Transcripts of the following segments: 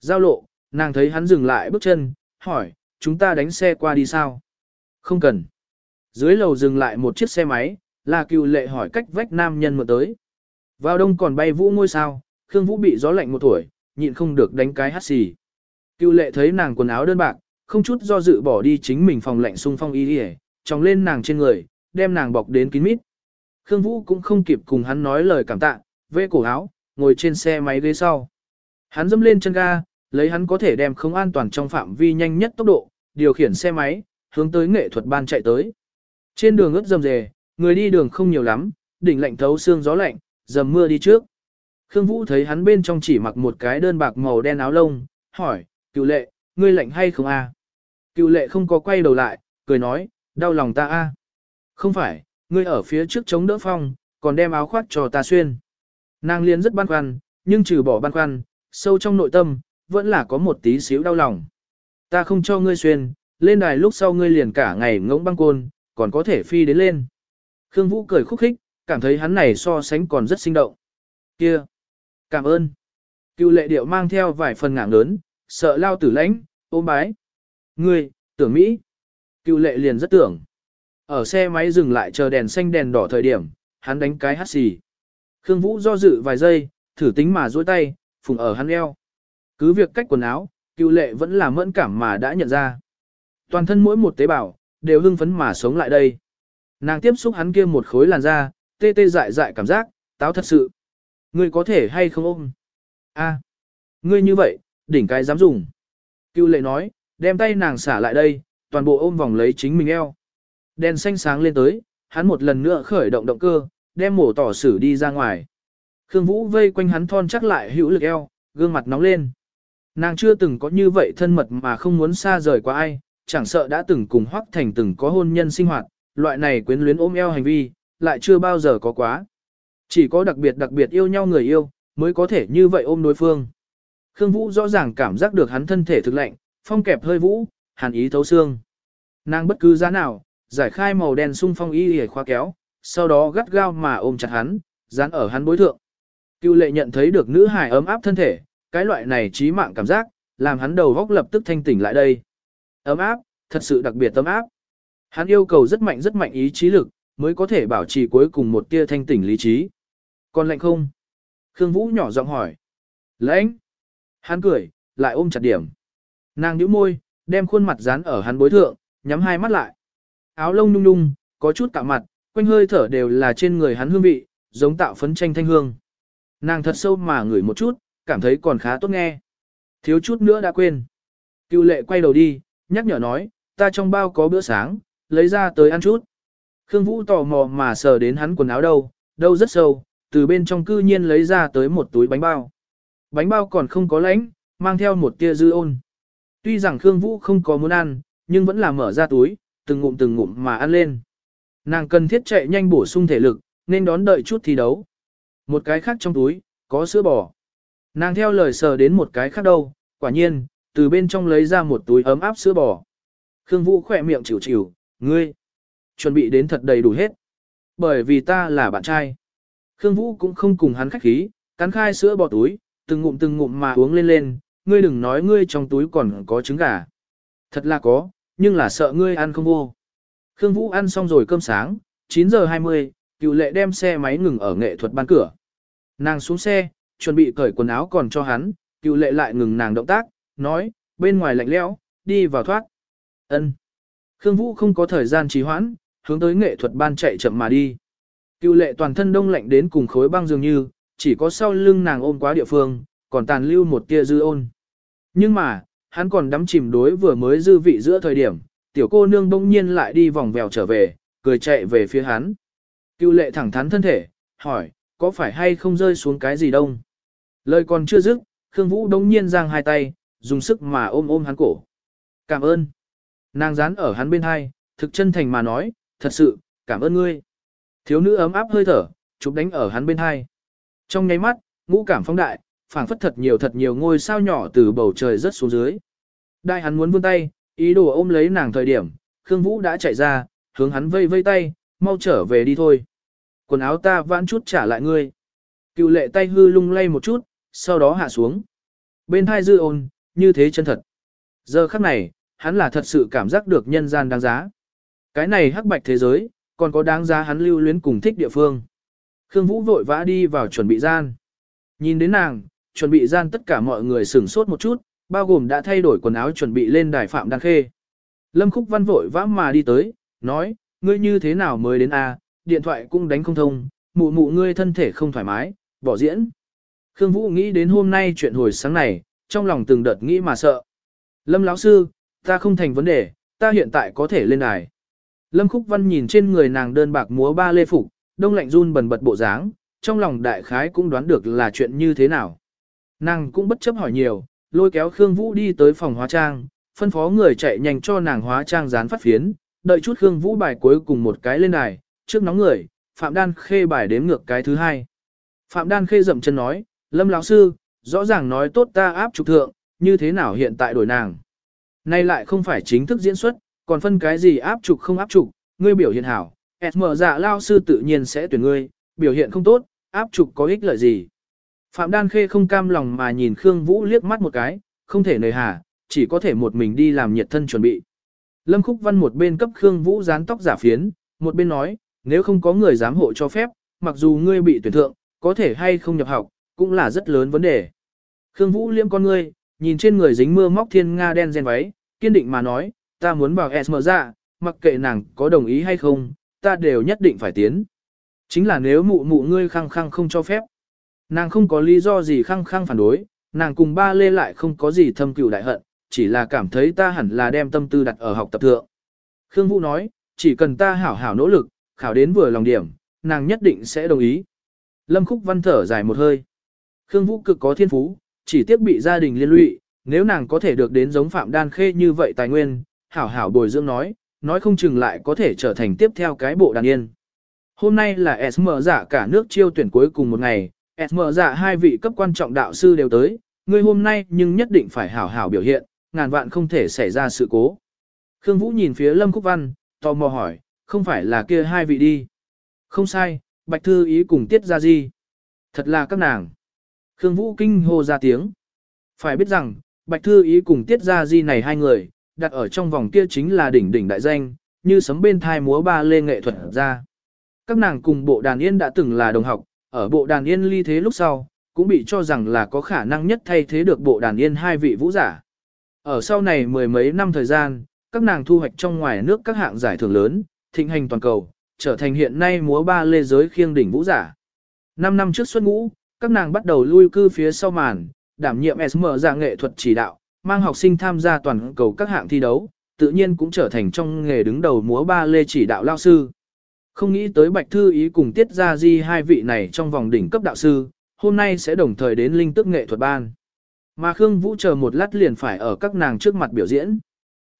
Giao lộ, nàng thấy hắn dừng lại bước chân, hỏi, chúng ta đánh xe qua đi sao? Không cần. Dưới lầu dừng lại một chiếc xe máy, là cựu lệ hỏi cách vách nam nhân mượn tới. Vào đông còn bay vũ ngôi sao, Khương Vũ bị gió lạnh một tuổi, nhịn không được đánh cái hát xì. Cựu lệ thấy nàng quần áo đơn bạc, không chút do dự bỏ đi chính mình phòng lạnh xung phong y đi tròng lên nàng trên người, đem nàng bọc đến kín mít. Khương Vũ cũng không kịp cùng hắn nói lời cảm tạ, vê cổ áo, ngồi trên xe máy ghế sau. Hắn dâm lên chân ga, lấy hắn có thể đem không an toàn trong phạm vi nhanh nhất tốc độ, điều khiển xe máy, hướng tới nghệ thuật ban chạy tới. Trên đường ướt dầm dề, người đi đường không nhiều lắm, đỉnh lạnh thấu xương gió lạnh, dầm mưa đi trước. Khương Vũ thấy hắn bên trong chỉ mặc một cái đơn bạc màu đen áo lông, hỏi, cựu lệ, ngươi lạnh hay không a? Cựu lệ không có quay đầu lại, cười nói, đau lòng ta a. Không phải, ngươi ở phía trước chống đỡ phong, còn đem áo khoác cho ta xuyên. Nàng liên rất băn khoăn, nhưng trừ bỏ băn khoăn, sâu trong nội tâm, vẫn là có một tí xíu đau lòng. Ta không cho ngươi xuyên, lên đài lúc sau ngươi liền cả ngày ngỗng băng côn, còn có thể phi đến lên. Khương Vũ cười khúc khích, cảm thấy hắn này so sánh còn rất sinh động. Kia! Cảm ơn! Cựu lệ điệu mang theo vài phần ngạng lớn, sợ lao tử lãnh, ôm bái. Ngươi, tưởng Mỹ! Cựu lệ liền rất tưởng. Ở xe máy dừng lại chờ đèn xanh đèn đỏ thời điểm, hắn đánh cái hắt xì. Khương Vũ do dự vài giây, thử tính mà duỗi tay, phùng ở hắn eo. Cứ việc cách quần áo, cựu lệ vẫn là mẫn cảm mà đã nhận ra. Toàn thân mỗi một tế bào, đều hưng phấn mà sống lại đây. Nàng tiếp xúc hắn kia một khối làn da, tê tê dại dại cảm giác, táo thật sự. Ngươi có thể hay không ôm? A, ngươi như vậy, đỉnh cái dám dùng. Cựu lệ nói, đem tay nàng xả lại đây, toàn bộ ôm vòng lấy chính mình eo. Đèn xanh sáng lên tới, hắn một lần nữa khởi động động cơ, đem mổ tỏ sử đi ra ngoài. Khương Vũ vây quanh hắn thon chắc lại hữu lực eo, gương mặt nóng lên. Nàng chưa từng có như vậy thân mật mà không muốn xa rời qua ai, chẳng sợ đã từng cùng Hoắc Thành từng có hôn nhân sinh hoạt, loại này quyến luyến ôm eo hành vi, lại chưa bao giờ có quá. Chỉ có đặc biệt đặc biệt yêu nhau người yêu, mới có thể như vậy ôm đối phương. Khương Vũ rõ ràng cảm giác được hắn thân thể thực lạnh, phong kẹp hơi vũ, hàn ý thấu xương. Nàng bất cứ giá nào, giải khai màu đen sung phong y hề khoa kéo, sau đó gắt gao mà ôm chặt hắn, dán ở hắn bối thượng. Cựu lệ nhận thấy được nữ hài ấm áp thân thể, cái loại này trí mạng cảm giác, làm hắn đầu góc lập tức thanh tỉnh lại đây. Ấm áp, thật sự đặc biệt ấm áp. Hắn yêu cầu rất mạnh rất mạnh ý chí lực, mới có thể bảo trì cuối cùng một tia thanh tỉnh lý trí. Còn lạnh không? Khương Vũ nhỏ giọng hỏi. Lạnh. Hắn cười, lại ôm chặt điểm. Nàng nhíu môi, đem khuôn mặt dán ở hắn bối thượng, nhắm hai mắt lại. Áo lông nhung nhung, có chút cạo mặt, quanh hơi thở đều là trên người hắn hương vị, giống tạo phấn tranh thanh hương. Nàng thật sâu mà ngửi một chút, cảm thấy còn khá tốt nghe. Thiếu chút nữa đã quên. Cựu lệ quay đầu đi, nhắc nhở nói, ta trong bao có bữa sáng, lấy ra tới ăn chút. Khương Vũ tò mò mà sờ đến hắn quần áo đâu, đâu rất sâu, từ bên trong cư nhiên lấy ra tới một túi bánh bao. Bánh bao còn không có lãnh, mang theo một tia dư ôn. Tuy rằng Khương Vũ không có muốn ăn, nhưng vẫn là mở ra túi, từng ngụm từng ngụm mà ăn lên. Nàng cần thiết chạy nhanh bổ sung thể lực, nên đón đợi chút thi đấu. Một cái khác trong túi, có sữa bò. Nàng theo lời sờ đến một cái khác đâu, quả nhiên, từ bên trong lấy ra một túi ấm áp sữa bò. Khương Vũ khỏe miệng chịu chịu, ngươi, chuẩn bị đến thật đầy đủ hết. Bởi vì ta là bạn trai. Khương Vũ cũng không cùng hắn khách khí, cắn khai sữa bò túi, từng ngụm từng ngụm mà uống lên lên, ngươi đừng nói ngươi trong túi còn có trứng gà. Thật là có, nhưng là sợ ngươi ăn không vô. Khương Vũ ăn xong rồi cơm sáng, 9 giờ 20, cựu lệ đem xe máy ngừng ở nghệ thuật ban cửa. Nàng xuống xe, chuẩn bị cởi quần áo còn cho hắn, cựu lệ lại ngừng nàng động tác, nói, bên ngoài lạnh lẽo, đi vào thoát. Ân. Khương Vũ không có thời gian trì hoãn, hướng tới nghệ thuật ban chạy chậm mà đi. Cựu lệ toàn thân đông lạnh đến cùng khối băng dường như, chỉ có sau lưng nàng ôm quá địa phương, còn tàn lưu một tia dư ôn. Nhưng mà, hắn còn đắm chìm đối vừa mới dư vị giữa thời điểm, tiểu cô nương bỗng nhiên lại đi vòng vèo trở về, cười chạy về phía hắn. Cựu lệ thẳng thắn thân thể, hỏi, có phải hay không rơi xuống cái gì đông? Lời còn chưa dứt, Khương Vũ đống nhiên giang hai tay, dùng sức mà ôm ôm hắn cổ. Cảm ơn. Nàng dán ở hắn bên hai, thực chân thành mà nói, thật sự, cảm ơn ngươi. Thiếu nữ ấm áp hơi thở, chụp đánh ở hắn bên hai. Trong nháy mắt, ngũ cảm phóng đại, phảng phất thật nhiều thật nhiều ngôi sao nhỏ từ bầu trời rớt xuống dưới. Đại hắn muốn vươn tay, ý đồ ôm lấy nàng thời điểm, Khương Vũ đã chạy ra, hướng hắn vây vây tay, mau trở về đi thôi. Quần áo ta vãn chút trả lại ngươi. Cựu lệ tay hư lung lay một chút, sau đó hạ xuống. bên thai dư ôn, như thế chân thật. Giờ khắc này, hắn là thật sự cảm giác được nhân gian đáng giá. Cái này hắc bạch thế giới, còn có đáng giá hắn lưu luyến cùng thích địa phương. Khương Vũ vội vã đi vào chuẩn bị gian. Nhìn đến nàng, chuẩn bị gian tất cả mọi người sửng sốt một chút, bao gồm đã thay đổi quần áo chuẩn bị lên đài phạm đăng khê. Lâm Khúc Văn vội vã mà đi tới, nói, ngươi như thế nào mới đến a? điện thoại cũng đánh không thông, mụ mụ ngươi thân thể không thoải mái, bỏ diễn. Khương Vũ nghĩ đến hôm nay chuyện hồi sáng này, trong lòng từng đợt nghĩ mà sợ. Lâm lão sư, ta không thành vấn đề, ta hiện tại có thể lên đài. Lâm Khúc Văn nhìn trên người nàng đơn bạc múa ba lê phục, đông lạnh run bần bật bộ dáng, trong lòng đại khái cũng đoán được là chuyện như thế nào. Nàng cũng bất chấp hỏi nhiều, lôi kéo Khương Vũ đi tới phòng hóa trang, phân phó người chạy nhanh cho nàng hóa trang dán phát phiến, đợi chút Khương Vũ bài cuối cùng một cái lên đài, trước nóng người, Phạm Đan Khê bài đếm ngược cái thứ hai. Phạm Đan Khê dậm chân nói, Lâm lão sư, rõ ràng nói tốt ta áp trục thượng, như thế nào hiện tại đổi nàng. Nay lại không phải chính thức diễn xuất, còn phân cái gì áp trục không áp trục, ngươi biểu hiện hảo, SM dạ lao sư tự nhiên sẽ tuyển ngươi, biểu hiện không tốt, áp trục có ích lợi gì. Phạm Đan Khê không cam lòng mà nhìn Khương Vũ liếc mắt một cái, không thể nời hà, chỉ có thể một mình đi làm nhiệt thân chuẩn bị. Lâm Khúc Văn một bên cấp Khương Vũ dán tóc giả phiến, một bên nói, nếu không có người giám hộ cho phép, mặc dù ngươi bị tuyển thượng, có thể hay không nhập học, cũng là rất lớn vấn đề. Khương Vũ liêm con ngươi, nhìn trên người dính mưa móc thiên nga đen gen váy, kiên định mà nói, ta muốn vào SM ra, mặc kệ nàng có đồng ý hay không, ta đều nhất định phải tiến. Chính là nếu mụ mụ ngươi khăng khăng không cho phép. Nàng không có lý do gì khăng khăng phản đối, nàng cùng ba lê lại không có gì thâm cừu đại hận, chỉ là cảm thấy ta hẳn là đem tâm tư đặt ở học tập thượng. Khương Vũ nói, chỉ cần ta hảo hảo nỗ lực, khảo đến vừa lòng điểm, nàng nhất định sẽ đồng ý. Lâm Khúc Văn thở dài một hơi. Khương Vũ cực có thiên phú, chỉ tiếc bị gia đình liên lụy, nếu nàng có thể được đến giống Phạm Đan Khê như vậy tài nguyên, hảo hảo bồi dưỡng nói, nói không chừng lại có thể trở thành tiếp theo cái bộ đàn yên. Hôm nay là SM giả dạ cả nước chiêu tuyển cuối cùng một ngày, SM giả dạ hai vị cấp quan trọng đạo sư đều tới, người hôm nay nhưng nhất định phải hảo hảo biểu hiện, ngàn vạn không thể xảy ra sự cố. Khương Vũ nhìn phía Lâm Cúc Văn, tò mò hỏi, không phải là kia hai vị đi. Không sai, Bạch Thư Ý cùng Tiết Gia Di. Thật là các nàng. Khương Vũ kinh hô ra tiếng. Phải biết rằng, Bạch Thư Ý cùng Tiết Gia Di này hai người, đặt ở trong vòng kia chính là đỉnh đỉnh đại danh, như sấm bên thai múa ba lê nghệ thuật ra. Các nàng cùng bộ đàn yên đã từng là đồng học, ở bộ đàn yên ly thế lúc sau, cũng bị cho rằng là có khả năng nhất thay thế được bộ đàn yên hai vị vũ giả. Ở sau này mười mấy năm thời gian, các nàng thu hoạch trong ngoài nước các hạng giải thưởng lớn, thịnh hành toàn cầu, trở thành hiện nay múa ba lê giới khiêng đỉnh vũ giả. Năm năm trước xuất ngũ, các nàng bắt đầu lui cư phía sau màn, đảm nhiệm SM dạng nghệ thuật chỉ đạo, mang học sinh tham gia toàn cầu các hạng thi đấu, tự nhiên cũng trở thành trong nghề đứng đầu múa ba lê chỉ đạo lao sư. Không nghĩ tới Bạch Thư Ý cùng Tiết Gia Di hai vị này trong vòng đỉnh cấp đạo sư, hôm nay sẽ đồng thời đến linh tức nghệ thuật ban. Mà Khương Vũ chờ một lát liền phải ở các nàng trước mặt biểu diễn.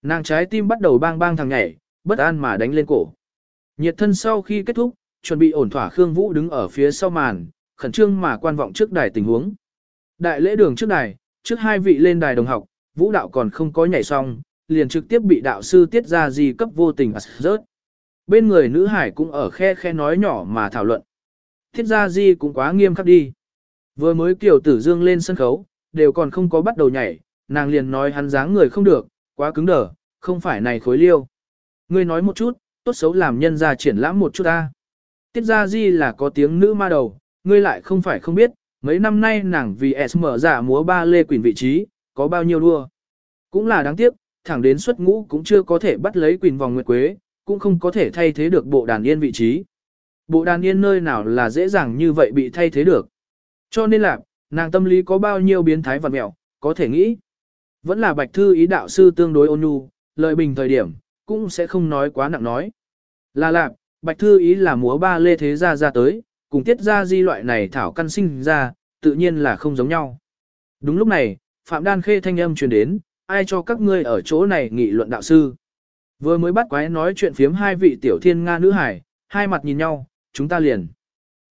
Nàng trái tim bắt đầu bang bang thằng nhảy, bất an mà đánh lên cổ. Nhiệt thân sau khi kết thúc, chuẩn bị ổn thỏa Khương Vũ đứng ở phía sau màn, khẩn trương mà quan vọng trước đài tình huống. Đại lễ đường trước đài, trước hai vị lên đài đồng học, vũ đạo còn không có nhảy xong, liền trực tiếp bị đạo sư tiết ra gì cấp vô tình rớt. Bên người nữ hải cũng ở khe khe nói nhỏ mà thảo luận. Tiết ra gì cũng quá nghiêm khắc đi. Vừa mới kiểu tử dương lên sân khấu, đều còn không có bắt đầu nhảy, nàng liền nói hắn dáng người không được, quá cứng đờ, không phải này khối liêu. Ngươi nói một chút, tốt xấu làm nhân ra triển lãm một chút ta. Tiết ra di là có tiếng nữ ma đầu, ngươi lại không phải không biết, mấy năm nay nàng vì SM giả múa ba lê quỷ vị trí, có bao nhiêu đua. Cũng là đáng tiếc, thẳng đến xuất ngũ cũng chưa có thể bắt lấy quỷ vòng nguyệt quế, cũng không có thể thay thế được bộ đàn yên vị trí. Bộ đàn yên nơi nào là dễ dàng như vậy bị thay thế được. Cho nên là, nàng tâm lý có bao nhiêu biến thái vật mẹo, có thể nghĩ. Vẫn là bạch thư ý đạo sư tương đối ôn nhu, lợi bình thời điểm, cũng sẽ không nói quá nặng nói. Là lạc, bạch thư ý là múa ba lê thế gia ra tới, cùng tiết ra di loại này thảo căn sinh ra, tự nhiên là không giống nhau. Đúng lúc này, Phạm Đan Khê thanh âm truyền đến, ai cho các ngươi ở chỗ này nghị luận đạo sư. Vừa mới bắt quái nói chuyện phiếm hai vị tiểu thiên Nga nữ hải, hai mặt nhìn nhau, chúng ta liền.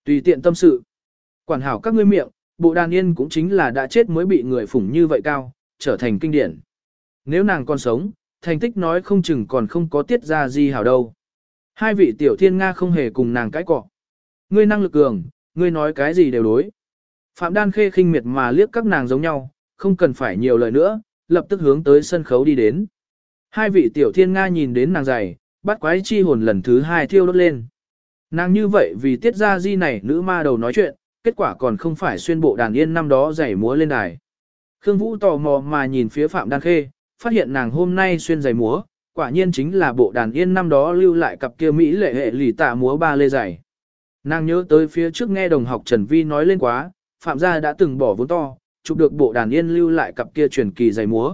Tùy tiện tâm sự. Quản hảo các ngươi miệng, bộ đàn yên cũng chính là đã chết mới bị người phủng như vậy cao, trở thành kinh điển. Nếu nàng còn sống, thành tích nói không chừng còn không có tiết ra gì hảo đâu. Hai vị tiểu thiên Nga không hề cùng nàng cãi cọ. Ngươi năng lực cường, ngươi nói cái gì đều đối. Phạm Đan Khê khinh miệt mà liếc các nàng giống nhau, không cần phải nhiều lời nữa, lập tức hướng tới sân khấu đi đến. Hai vị tiểu thiên Nga nhìn đến nàng giày, bắt quái chi hồn lần thứ hai thiêu đốt lên. Nàng như vậy vì tiết ra di này nữ ma đầu nói chuyện, kết quả còn không phải xuyên bộ đàn yên năm đó giày múa lên đài. Khương Vũ tò mò mà nhìn phía Phạm Đan Khê, phát hiện nàng hôm nay xuyên giày múa, quả nhiên chính là bộ đàn yên năm đó lưu lại cặp kia Mỹ lệ hệ lì tạ múa ba lê giày. Nàng nhớ tới phía trước nghe đồng học Trần Vi nói lên quá, Phạm gia đã từng bỏ vốn to, chụp được bộ đàn yên lưu lại cặp kia truyền kỳ giày múa.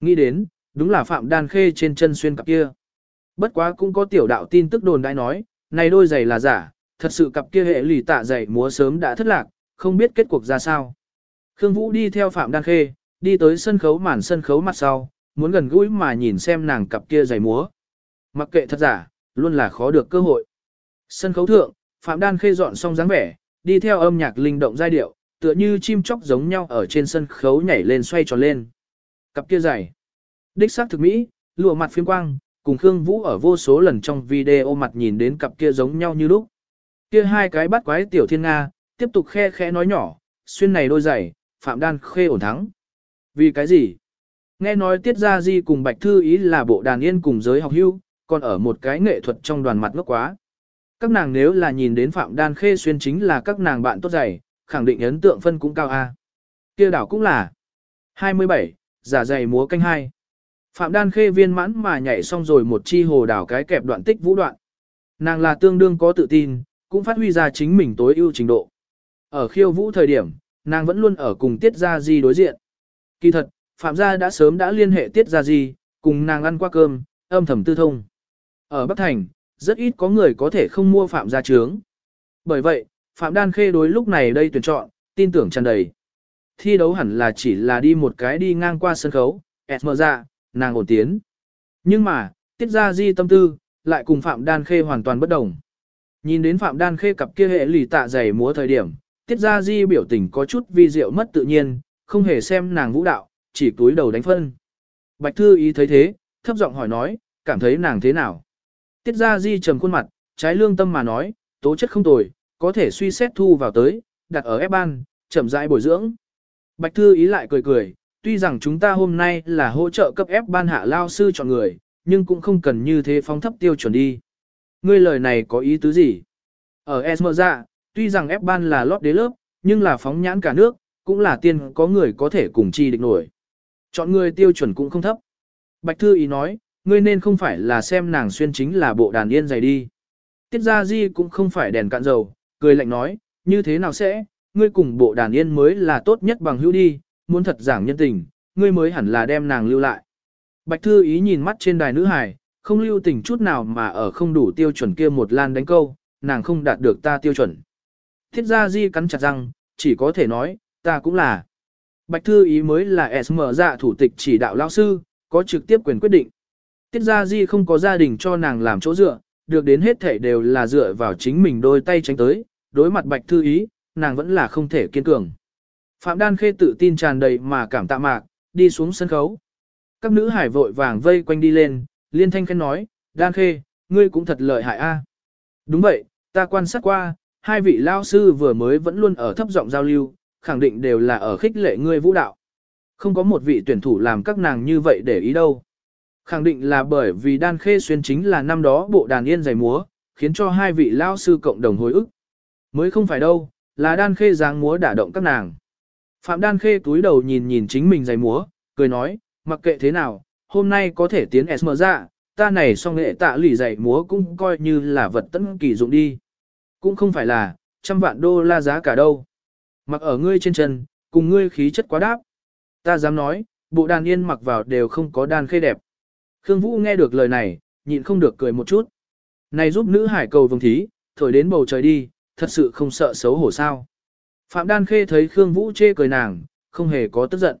Nghĩ đến, đúng là Phạm Đan Khê trên chân xuyên cặp kia. Bất quá cũng có tiểu đạo tin tức đồn đại nói, này đôi giày là giả, thật sự cặp kia hệ lì tạ giày múa sớm đã thất lạc, không biết kết cuộc ra sao. Khương Vũ đi theo Phạm Đan Khê, đi tới sân khấu màn sân khấu mặt sau, muốn gần gũi mà nhìn xem nàng cặp kia giày múa. Mặc kệ thật giả, luôn là khó được cơ hội. Sân khấu thượng, Phạm Đan Khê dọn xong dáng vẻ, đi theo âm nhạc linh động giai điệu, tựa như chim chóc giống nhau ở trên sân khấu nhảy lên xoay tròn lên. Cặp kia dài, Đích xác thực mỹ, lụa mặt phiếm quang, cùng Khương Vũ ở vô số lần trong video mặt nhìn đến cặp kia giống nhau như lúc. Kia hai cái bắt quái tiểu thiên Nga, tiếp tục khe khẽ nói nhỏ, xuyên này đôi giày, Phạm Đan Khê ổn thắng. Vì cái gì? Nghe nói Tiết Gia Di cùng Bạch Thư Ý là bộ đàn yên cùng giới học hưu, còn ở một cái nghệ thuật trong đoàn mặt ngốc quá. Các nàng nếu là nhìn đến Phạm Đan Khê xuyên chính là các nàng bạn tốt giày, khẳng định ấn tượng phân cũng cao a. Kia đảo cũng là 27, giả giày múa canh hai. Phạm Đan Khê viên mãn mà nhảy xong rồi một chi hồ đảo cái kẹp đoạn tích vũ đoạn. Nàng là tương đương có tự tin, cũng phát huy ra chính mình tối ưu trình độ. Ở khiêu vũ thời điểm, nàng vẫn luôn ở cùng Tiết Gia Di đối diện. Kỳ thật, Phạm Gia đã sớm đã liên hệ Tiết Gia Di, cùng nàng ăn qua cơm, âm thầm tư thông. Ở Bắc Thành, rất ít có người có thể không mua Phạm Gia trướng. Bởi vậy, Phạm Đan Khê đối lúc này đây tuyển chọn, tin tưởng tràn đầy. Thi đấu hẳn là chỉ là đi một cái đi ngang qua sân khấu, ẹt mở ra, dạ, nàng ổn tiến. Nhưng mà, Tiết Gia Di tâm tư, lại cùng Phạm Đan Khê hoàn toàn bất đồng. Nhìn đến Phạm Đan Khê cặp kia hệ lì tạ giày múa thời điểm, Tiết Gia Di biểu tình có chút vi diệu mất tự nhiên, không hề xem nàng vũ đạo, chỉ túi đầu đánh phân. Bạch Thư ý thấy thế, thấp giọng hỏi nói, cảm thấy nàng thế nào? Tiết Gia Di trầm khuôn mặt, trái lương tâm mà nói, tố chất không tồi, có thể suy xét thu vào tới, đặt ở ép ban, chậm rãi bồi dưỡng. Bạch Thư ý lại cười cười, tuy rằng chúng ta hôm nay là hỗ trợ cấp ép ban hạ lao sư chọn người, nhưng cũng không cần như thế phóng thấp tiêu chuẩn đi. Ngươi lời này có ý tứ gì? Ở Esmerza, tuy rằng ép ban là lót đế lớp, nhưng là phóng nhãn cả nước, cũng là tiên có người có thể cùng chi địch nổi. Chọn người tiêu chuẩn cũng không thấp. Bạch Thư ý nói, ngươi nên không phải là xem nàng xuyên chính là bộ đàn yên dày đi. Tiết Gia Di cũng không phải đèn cạn dầu, cười lạnh nói, như thế nào sẽ, ngươi cùng bộ đàn yên mới là tốt nhất bằng hữu đi, muốn thật giảng nhân tình, ngươi mới hẳn là đem nàng lưu lại. Bạch Thư ý nhìn mắt trên đài nữ hài, không lưu tình chút nào mà ở không đủ tiêu chuẩn kia một lan đánh câu, nàng không đạt được ta tiêu chuẩn. Thiết gia di cắn chặt răng, chỉ có thể nói, ta cũng là. Bạch Thư ý mới là SM dạ thủ tịch chỉ đạo lao sư, có trực tiếp quyền quyết định. Tiết gia di không có gia đình cho nàng làm chỗ dựa, được đến hết thể đều là dựa vào chính mình đôi tay tránh tới, đối mặt Bạch Thư ý, nàng vẫn là không thể kiên cường. Phạm Đan Khê tự tin tràn đầy mà cảm tạ mạc, đi xuống sân khấu. Các nữ hải vội vàng vây quanh đi lên, liên thanh khen nói, Đan Khê, ngươi cũng thật lợi hại a. À. Đúng vậy, ta quan sát qua, hai vị lao sư vừa mới vẫn luôn ở thấp giọng giao lưu, khẳng định đều là ở khích lệ ngươi vũ đạo. Không có một vị tuyển thủ làm các nàng như vậy để ý đâu. Khẳng định là bởi vì Đan Khê xuyên chính là năm đó bộ đàn yên giày múa, khiến cho hai vị lao sư cộng đồng hồi ức. Mới không phải đâu, là Đan Khê dáng múa đả động các nàng. Phạm Đan Khê túi đầu nhìn nhìn chính mình giày múa, cười nói, mặc kệ thế nào, hôm nay có thể tiến SM ra, ta này song nghệ tạ lì giày múa cũng coi như là vật tấn kỳ dụng đi. Cũng không phải là, trăm vạn đô la giá cả đâu. Mặc ở ngươi trên chân, cùng ngươi khí chất quá đáp. Ta dám nói, bộ đàn yên mặc vào đều không có đan khê đẹp. Khương Vũ nghe được lời này, nhịn không được cười một chút. Này giúp nữ hải cầu vương thí, thổi đến bầu trời đi, thật sự không sợ xấu hổ sao. Phạm Đan Khê thấy Khương Vũ chê cười nàng, không hề có tức giận.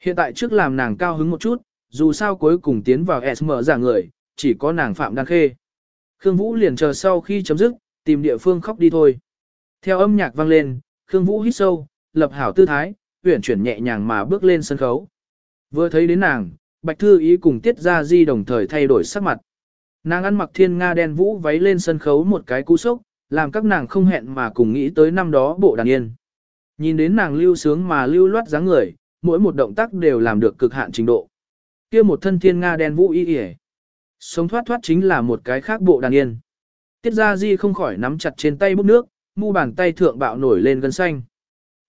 Hiện tại trước làm nàng cao hứng một chút, dù sao cuối cùng tiến vào SM giả người, chỉ có nàng Phạm Đan Khê. Khương Vũ liền chờ sau khi chấm dứt, tìm địa phương khóc đi thôi. Theo âm nhạc vang lên, Khương Vũ hít sâu, lập hảo tư thái, huyển chuyển nhẹ nhàng mà bước lên sân khấu. Vừa thấy đến nàng, Bạch Thư Ý cùng Tiết Gia Di đồng thời thay đổi sắc mặt. Nàng ăn mặc thiên nga đen vũ váy lên sân khấu một cái cú sốc, làm các nàng không hẹn mà cùng nghĩ tới năm đó bộ đàn yên. Nhìn đến nàng lưu sướng mà lưu loát dáng người, mỗi một động tác đều làm được cực hạn trình độ. Kia một thân thiên nga đen vũ y y. Sống thoát thoát chính là một cái khác bộ đàn yên. Tiết Gia Di không khỏi nắm chặt trên tay bút nước, mu bàn tay thượng bạo nổi lên gân xanh.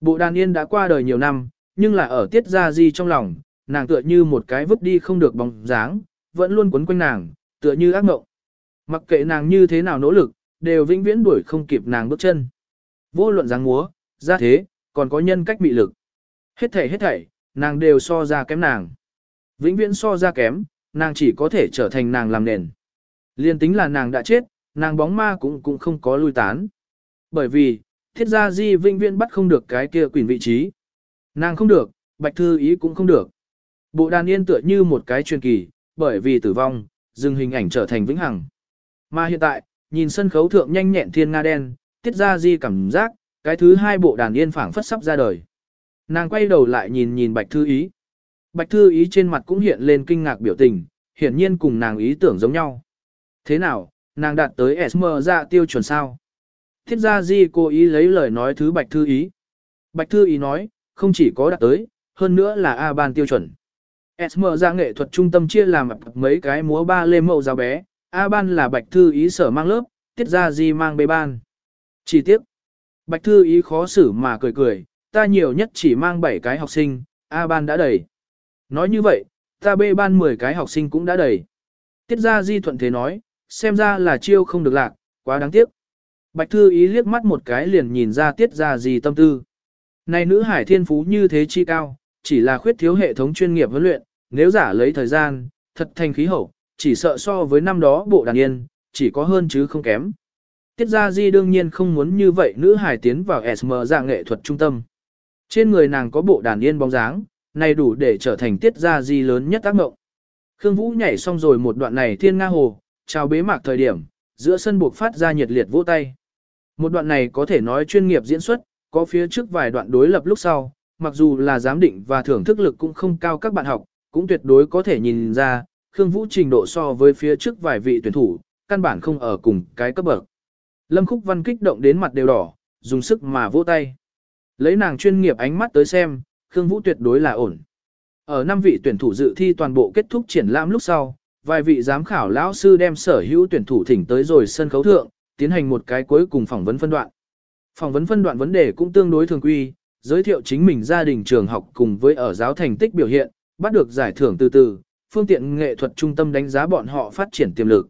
Bộ đàn yên đã qua đời nhiều năm, nhưng là ở Tiết Gia Di trong lòng, nàng tựa như một cái vứt đi không được bóng dáng, vẫn luôn quấn quanh nàng, tựa như ác mộng. Mặc kệ nàng như thế nào nỗ lực, đều vĩnh viễn đuổi không kịp nàng bước chân. Vô luận dáng múa, ra thế, còn có nhân cách bị lực. Hết thảy hết thảy, nàng đều so ra kém nàng. Vĩnh viễn so ra kém, nàng chỉ có thể trở thành nàng làm nền. Liên tính là nàng đã chết, nàng bóng ma cũng cũng không có lui tán. Bởi vì, thiết gia di vĩnh viễn bắt không được cái kia quỷ vị trí. Nàng không được, bạch thư ý cũng không được. Bộ đàn yên tựa như một cái truyền kỳ, bởi vì tử vong, dừng hình ảnh trở thành vĩnh hằng. Mà hiện tại, nhìn sân khấu thượng nhanh nhẹn thiên nga đen, tiết ra di cảm giác, cái thứ hai bộ đàn yên phảng phất sắp ra đời. Nàng quay đầu lại nhìn nhìn bạch thư ý. Bạch thư ý trên mặt cũng hiện lên kinh ngạc biểu tình, hiển nhiên cùng nàng ý tưởng giống nhau. Thế nào, nàng đạt tới SM ra tiêu chuẩn sao? Thiết ra di cố ý lấy lời nói thứ bạch thư ý. Bạch thư ý nói, không chỉ có đạt tới, hơn nữa là A ban tiêu chuẩn. SM ra nghệ thuật trung tâm chia làm mấy cái múa ba lê mẫu giáo bé, A ban là bạch thư ý sở mang lớp, tiết ra di mang bê ban. Chỉ tiếc, bạch thư ý khó xử mà cười cười, ta nhiều nhất chỉ mang 7 cái học sinh, A ban đã đầy. Nói như vậy, ta bê ban 10 cái học sinh cũng đã đầy. Tiết ra di thuận thế nói, xem ra là chiêu không được lạc, quá đáng tiếc. Bạch thư ý liếc mắt một cái liền nhìn ra tiết ra gì tâm tư. Này nữ hải thiên phú như thế chi cao, chỉ là khuyết thiếu hệ thống chuyên nghiệp huấn luyện, nếu giả lấy thời gian, thật thành khí hậu, chỉ sợ so với năm đó bộ đàn yên, chỉ có hơn chứ không kém. Tiết Gia Di đương nhiên không muốn như vậy nữ hài tiến vào SM dạng nghệ thuật trung tâm. Trên người nàng có bộ đàn yên bóng dáng, này đủ để trở thành Tiết Gia Di lớn nhất tác mộng. Khương Vũ nhảy xong rồi một đoạn này thiên nga hồ, chào bế mạc thời điểm, giữa sân buộc phát ra nhiệt liệt vỗ tay. Một đoạn này có thể nói chuyên nghiệp diễn xuất, có phía trước vài đoạn đối lập lúc sau, mặc dù là giám định và thưởng thức lực cũng không cao các bạn học, cũng tuyệt đối có thể nhìn ra, Khương Vũ trình độ so với phía trước vài vị tuyển thủ, căn bản không ở cùng cái cấp bậc. Lâm Khúc Văn kích động đến mặt đều đỏ, dùng sức mà vỗ tay. Lấy nàng chuyên nghiệp ánh mắt tới xem, Khương Vũ tuyệt đối là ổn. Ở năm vị tuyển thủ dự thi toàn bộ kết thúc triển lãm lúc sau, vài vị giám khảo lão sư đem sở hữu tuyển thủ thỉnh tới rồi sân khấu thượng, tiến hành một cái cuối cùng phỏng vấn phân đoạn. Phỏng vấn phân đoạn vấn đề cũng tương đối thường quy, giới thiệu chính mình gia đình trường học cùng với ở giáo thành tích biểu hiện, bắt được giải thưởng từ từ, phương tiện nghệ thuật trung tâm đánh giá bọn họ phát triển tiềm lực.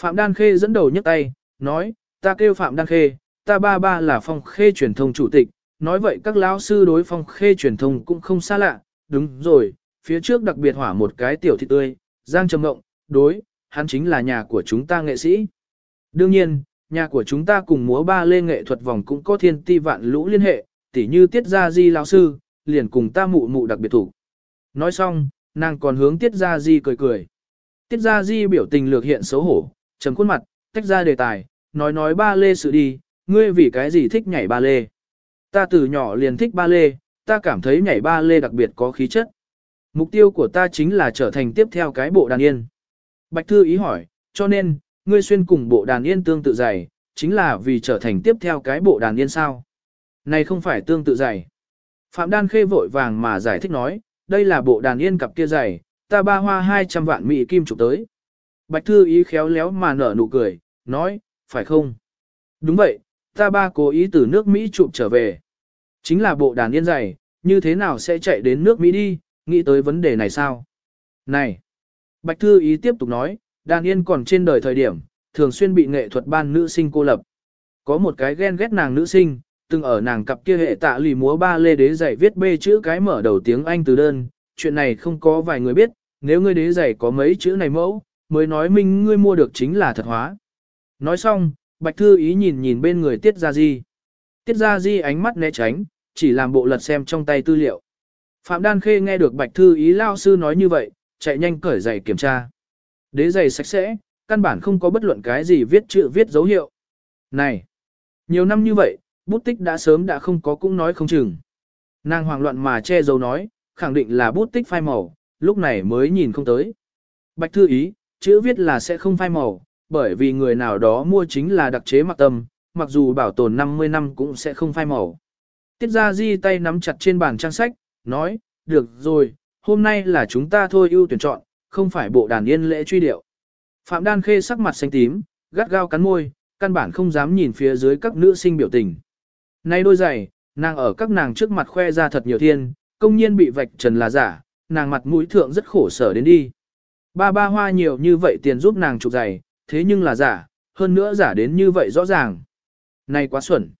Phạm Đan Khê dẫn đầu nhấc tay, nói, ta kêu Phạm Đan Khê, ta ba ba là phong khê truyền thông chủ tịch, nói vậy các lão sư đối phong khê truyền thông cũng không xa lạ, đúng rồi, phía trước đặc biệt hỏa một cái tiểu thị tươi, Giang Trầm Ngộng, đối, hắn chính là nhà của chúng ta nghệ sĩ. Đương nhiên, nhà của chúng ta cùng múa ba lê nghệ thuật vòng cũng có thiên ti vạn lũ liên hệ, tỉ như tiết gia di lão sư, liền cùng ta mụ mụ đặc biệt thủ. Nói xong, nàng còn hướng tiết gia di cười cười. Tiết gia di biểu tình lược hiện xấu hổ, trầm khuôn mặt, tách ra đề tài, nói nói ba lê sự đi, ngươi vì cái gì thích nhảy ba lê. Ta từ nhỏ liền thích ba lê, ta cảm thấy nhảy ba lê đặc biệt có khí chất. Mục tiêu của ta chính là trở thành tiếp theo cái bộ đàn yên. Bạch Thư ý hỏi, cho nên, ngươi xuyên cùng bộ đàn yên tương tự dày, chính là vì trở thành tiếp theo cái bộ đàn yên sao. Này không phải tương tự dày. Phạm Đan Khê vội vàng mà giải thích nói, đây là bộ đàn yên cặp kia dày, ta ba hoa 200 vạn mỹ kim chụp tới. Bạch Thư ý khéo léo mà nở nụ cười, nói, phải không? Đúng vậy, ta ba cố ý từ nước Mỹ chụp trở về. Chính là bộ đàn yên dày, như thế nào sẽ chạy đến nước Mỹ đi, nghĩ tới vấn đề này sao? Này! Bạch Thư ý tiếp tục nói, đàn yên còn trên đời thời điểm, thường xuyên bị nghệ thuật ban nữ sinh cô lập. Có một cái ghen ghét nàng nữ sinh, từng ở nàng cặp kia hệ tạ lì múa ba lê đế giày viết bê chữ cái mở đầu tiếng Anh từ đơn, chuyện này không có vài người biết, nếu ngươi đế giày có mấy chữ này mẫu, mới nói minh ngươi mua được chính là thật hóa. Nói xong, Bạch Thư ý nhìn nhìn bên người Tiết Gia Di. Tiết Gia Di ánh mắt né tránh, chỉ làm bộ lật xem trong tay tư liệu. Phạm Đan Khê nghe được Bạch Thư ý lao sư nói như vậy, chạy nhanh cởi giày kiểm tra. Đế giày sạch sẽ, căn bản không có bất luận cái gì viết chữ viết dấu hiệu. Này! Nhiều năm như vậy, bút tích đã sớm đã không có cũng nói không chừng. Nàng hoảng loạn mà che dấu nói, khẳng định là bút tích phai màu, lúc này mới nhìn không tới. Bạch thư ý, chữ viết là sẽ không phai màu, bởi vì người nào đó mua chính là đặc chế mặc tâm, mặc dù bảo tồn 50 năm cũng sẽ không phai màu. Tiết ra di tay nắm chặt trên bàn trang sách, nói, được rồi, hôm nay là chúng ta thôi ưu tuyển chọn, không phải bộ đàn yên lễ truy điệu. Phạm Đan Khê sắc mặt xanh tím, gắt gao cắn môi, căn bản không dám nhìn phía dưới các nữ sinh biểu tình. Nay đôi giày, nàng ở các nàng trước mặt khoe ra thật nhiều thiên, công nhiên bị vạch trần là giả, nàng mặt mũi thượng rất khổ sở đến đi. Ba ba hoa nhiều như vậy tiền giúp nàng chụp giày, thế nhưng là giả, hơn nữa giả đến như vậy rõ ràng. Này quá xuẩn.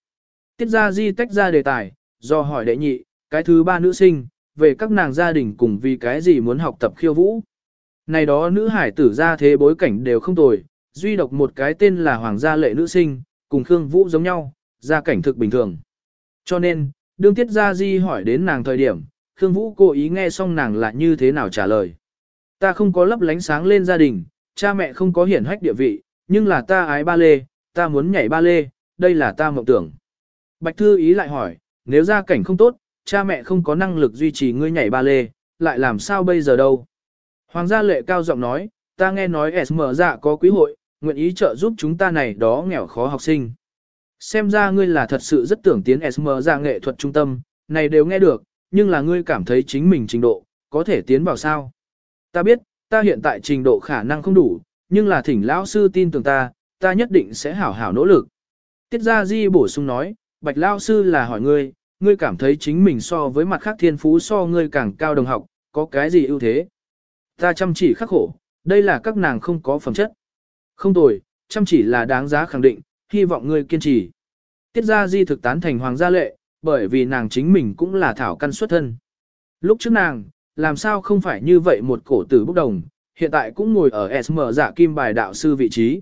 Tiết ra di tách ra đề tài, do hỏi đệ nhị, cái thứ ba nữ sinh, về các nàng gia đình cùng vì cái gì muốn học tập khiêu vũ. Này đó nữ hải tử ra thế bối cảnh đều không tồi, duy độc một cái tên là Hoàng gia lệ nữ sinh, cùng Khương Vũ giống nhau, gia cảnh thực bình thường. Cho nên, đương tiết gia di hỏi đến nàng thời điểm, Khương Vũ cố ý nghe xong nàng là như thế nào trả lời. Ta không có lấp lánh sáng lên gia đình, cha mẹ không có hiển hách địa vị, nhưng là ta ái ba lê, ta muốn nhảy ba lê, đây là ta mộng tưởng. Bạch Thư ý lại hỏi, nếu gia cảnh không tốt, cha mẹ không có năng lực duy trì ngươi nhảy ba lê, lại làm sao bây giờ đâu? Hoàng gia lệ cao giọng nói, ta nghe nói SM dạ có quý hội, nguyện ý trợ giúp chúng ta này đó nghèo khó học sinh. Xem ra ngươi là thật sự rất tưởng tiến SM ra nghệ thuật trung tâm, này đều nghe được, nhưng là ngươi cảm thấy chính mình trình độ, có thể tiến vào sao? Ta biết, ta hiện tại trình độ khả năng không đủ, nhưng là thỉnh lão sư tin tưởng ta, ta nhất định sẽ hảo hảo nỗ lực. Tiết Gia Di bổ sung nói, Bạch lão sư là hỏi ngươi, ngươi cảm thấy chính mình so với mặt khác thiên phú so ngươi càng cao đồng học, có cái gì ưu thế? Ta chăm chỉ khắc khổ, đây là các nàng không có phẩm chất. Không tồi, chăm chỉ là đáng giá khẳng định, hy vọng ngươi kiên trì. Tiết Gia Di thực tán thành hoàng gia lệ, bởi vì nàng chính mình cũng là thảo căn xuất thân. Lúc trước nàng, làm sao không phải như vậy một cổ tử bốc đồng, hiện tại cũng ngồi ở SM giả dạ kim bài đạo sư vị trí.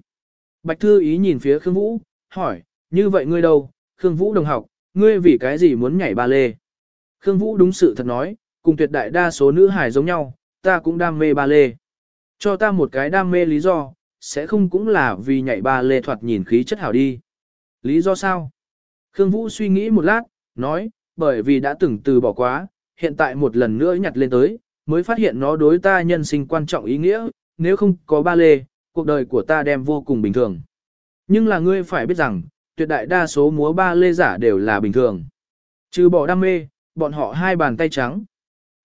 Bạch Thư Ý nhìn phía Khương Vũ, hỏi, như vậy ngươi đâu, Khương Vũ đồng học, ngươi vì cái gì muốn nhảy ba lê? Khương Vũ đúng sự thật nói, cùng tuyệt đại đa số nữ hài giống nhau, ta cũng đam mê ba lê. Cho ta một cái đam mê lý do, sẽ không cũng là vì nhảy ba lê thoạt nhìn khí chất hảo đi. Lý do sao? Khương Vũ suy nghĩ một lát, nói, bởi vì đã từng từ bỏ quá, hiện tại một lần nữa nhặt lên tới, mới phát hiện nó đối ta nhân sinh quan trọng ý nghĩa, nếu không có ba lê, cuộc đời của ta đem vô cùng bình thường. Nhưng là ngươi phải biết rằng, tuyệt đại đa số múa ba lê giả đều là bình thường. Trừ bỏ đam mê, bọn họ hai bàn tay trắng.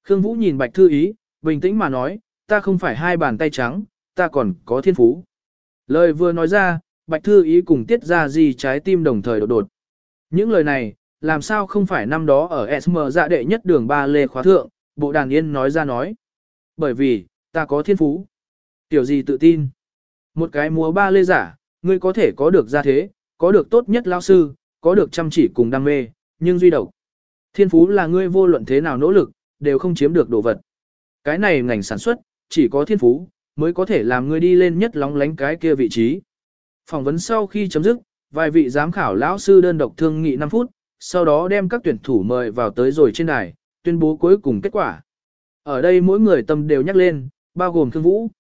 Khương Vũ nhìn Bạch Thư Ý, bình tĩnh mà nói, ta không phải hai bàn tay trắng, ta còn có thiên phú. Lời vừa nói ra, Bạch Thư Ý cùng tiết ra gì trái tim đồng thời đột đột. Những lời này, làm sao không phải năm đó ở SM dạ đệ nhất đường ba lê khóa thượng, bộ đàn yên nói ra nói. Bởi vì, ta có thiên phú. Tiểu gì tự tin. Một cái múa ba lê giả, ngươi có thể có được gia thế, có được tốt nhất lao sư, có được chăm chỉ cùng đam mê, nhưng duy độc. Thiên phú là ngươi vô luận thế nào nỗ lực, đều không chiếm được đồ vật. Cái này ngành sản xuất, chỉ có thiên phú, mới có thể làm ngươi đi lên nhất lóng lánh cái kia vị trí. Phỏng vấn sau khi chấm dứt, vài vị giám khảo lão sư đơn độc thương nghị 5 phút, sau đó đem các tuyển thủ mời vào tới rồi trên đài, tuyên bố cuối cùng kết quả. Ở đây mỗi người tâm đều nhắc lên, bao gồm Thương Vũ.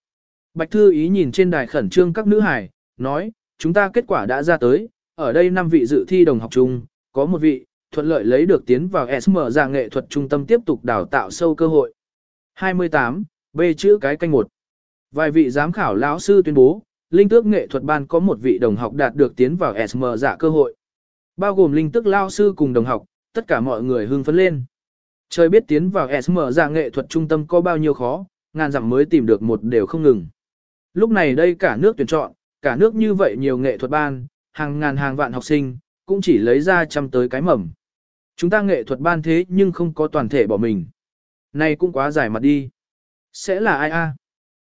Bạch Thư Ý nhìn trên đài khẩn trương các nữ hải, nói, chúng ta kết quả đã ra tới, ở đây 5 vị dự thi đồng học chung, có một vị, thuận lợi lấy được tiến vào SM dạng nghệ thuật trung tâm tiếp tục đào tạo sâu cơ hội. 28. B chữ cái canh một. Vài vị giám khảo lão sư tuyên bố, linh tước nghệ thuật ban có một vị đồng học đạt được tiến vào SM giả cơ hội. Bao gồm linh tước lão sư cùng đồng học, tất cả mọi người hưng phấn lên. Trời biết tiến vào SM giả nghệ thuật trung tâm có bao nhiêu khó, ngàn dặm mới tìm được một đều không ngừng. Lúc này đây cả nước tuyển chọn, cả nước như vậy nhiều nghệ thuật ban, hàng ngàn hàng vạn học sinh, cũng chỉ lấy ra trăm tới cái mầm. Chúng ta nghệ thuật ban thế nhưng không có toàn thể bỏ mình. Này cũng quá dài mặt đi. Sẽ là ai a?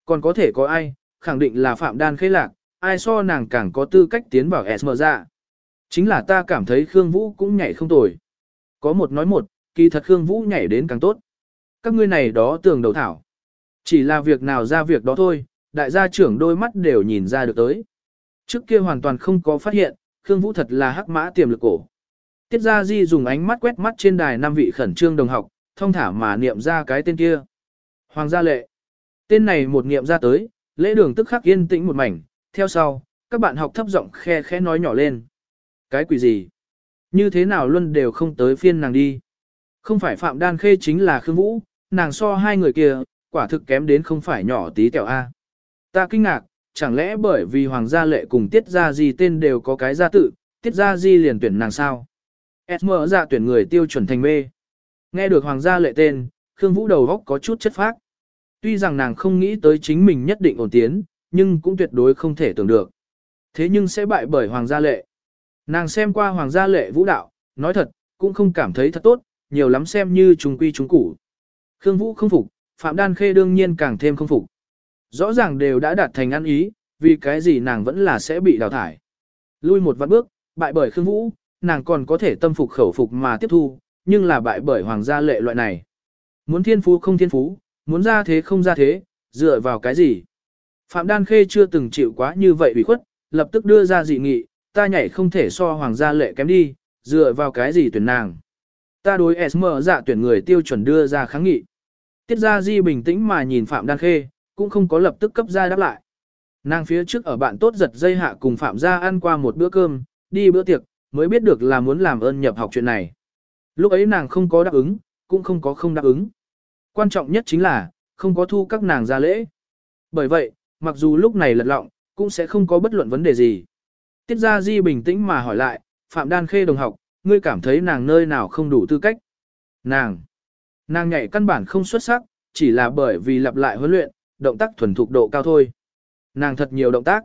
Còn có thể có ai, khẳng định là Phạm Đan Khế Lạc, ai so nàng càng có tư cách tiến vào SM ra. Chính là ta cảm thấy Khương Vũ cũng nhảy không tồi. Có một nói một, kỳ thật Khương Vũ nhảy đến càng tốt. Các ngươi này đó tường đầu thảo. Chỉ là việc nào ra việc đó thôi, đại gia trưởng đôi mắt đều nhìn ra được tới. Trước kia hoàn toàn không có phát hiện, Khương Vũ thật là hắc mã tiềm lực cổ. Tiết Gia Di dùng ánh mắt quét mắt trên đài năm vị khẩn trương đồng học, thông thả mà niệm ra cái tên kia. Hoàng gia lệ. Tên này một niệm ra tới, lễ đường tức khắc yên tĩnh một mảnh, theo sau, các bạn học thấp giọng khe khẽ nói nhỏ lên. Cái quỷ gì? Như thế nào luôn đều không tới phiên nàng đi. Không phải Phạm Đan Khê chính là Khương Vũ, nàng so hai người kia, quả thực kém đến không phải nhỏ tí tẹo A. Ta kinh ngạc, chẳng lẽ bởi vì Hoàng gia lệ cùng Tiết Gia Di tên đều có cái gia tự, Tiết Gia Di liền tuyển nàng sao? SM ra tuyển người tiêu chuẩn thành mê. Nghe được Hoàng gia lệ tên, Khương Vũ đầu góc có chút chất phác. Tuy rằng nàng không nghĩ tới chính mình nhất định ổn tiến, nhưng cũng tuyệt đối không thể tưởng được. Thế nhưng sẽ bại bởi Hoàng gia lệ. Nàng xem qua Hoàng gia lệ vũ đạo, nói thật, cũng không cảm thấy thật tốt, nhiều lắm xem như trùng quy trùng củ. Khương Vũ không phục, Phạm Đan Khê đương nhiên càng thêm không phục. Rõ ràng đều đã đạt thành ăn ý, vì cái gì nàng vẫn là sẽ bị đào thải. Lui một vạn bước, bại bởi Khương Vũ, nàng còn có thể tâm phục khẩu phục mà tiếp thu, nhưng là bại bởi Hoàng gia lệ loại này. Muốn thiên phú không thiên phú, muốn ra thế không ra thế, dựa vào cái gì? Phạm Đan Khê chưa từng chịu quá như vậy ủy khuất, lập tức đưa ra dị nghị, ta nhảy không thể so hoàng gia lệ kém đi, dựa vào cái gì tuyển nàng. Ta đối SM dạ tuyển người tiêu chuẩn đưa ra kháng nghị. Tiết Gia Di bình tĩnh mà nhìn Phạm Đan Khê, cũng không có lập tức cấp ra đáp lại. Nàng phía trước ở bạn tốt giật dây hạ cùng Phạm gia ăn qua một bữa cơm, đi bữa tiệc, mới biết được là muốn làm ơn nhập học chuyện này. Lúc ấy nàng không có đáp ứng, cũng không có không đáp ứng. Quan trọng nhất chính là, không có thu các nàng ra lễ. Bởi vậy, mặc dù lúc này lật lọng, cũng sẽ không có bất luận vấn đề gì. Tiết Gia Di bình tĩnh mà hỏi lại, Phạm Đan Khê đồng học, ngươi cảm thấy nàng nơi nào không đủ tư cách? Nàng, nàng nhảy căn bản không xuất sắc, chỉ là bởi vì lặp lại huấn luyện, động tác thuần thục độ cao thôi. Nàng thật nhiều động tác,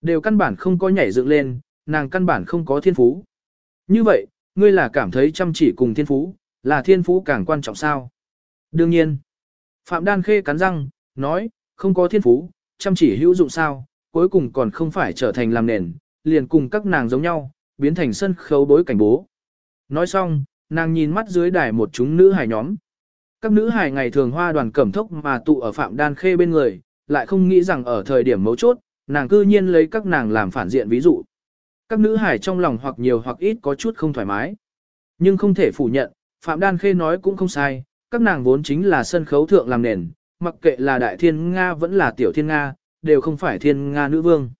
đều căn bản không có nhảy dựng lên, nàng căn bản không có thiên phú. Như vậy, ngươi là cảm thấy chăm chỉ cùng thiên phú, là thiên phú càng quan trọng sao? Đương nhiên, Phạm Đan Khê cắn răng, nói, không có thiên phú, chăm chỉ hữu dụng sao, cuối cùng còn không phải trở thành làm nền, liền cùng các nàng giống nhau, biến thành sân khấu bối cảnh bố. Nói xong, nàng nhìn mắt dưới đài một chúng nữ hài nhóm. Các nữ hài ngày thường hoa đoàn cẩm thốc mà tụ ở Phạm Đan Khê bên người, lại không nghĩ rằng ở thời điểm mấu chốt, nàng cư nhiên lấy các nàng làm phản diện ví dụ. Các nữ hài trong lòng hoặc nhiều hoặc ít có chút không thoải mái. Nhưng không thể phủ nhận, Phạm Đan Khê nói cũng không sai, các nàng vốn chính là sân khấu thượng làm nền, mặc kệ là đại thiên Nga vẫn là tiểu thiên Nga, đều không phải thiên Nga nữ vương.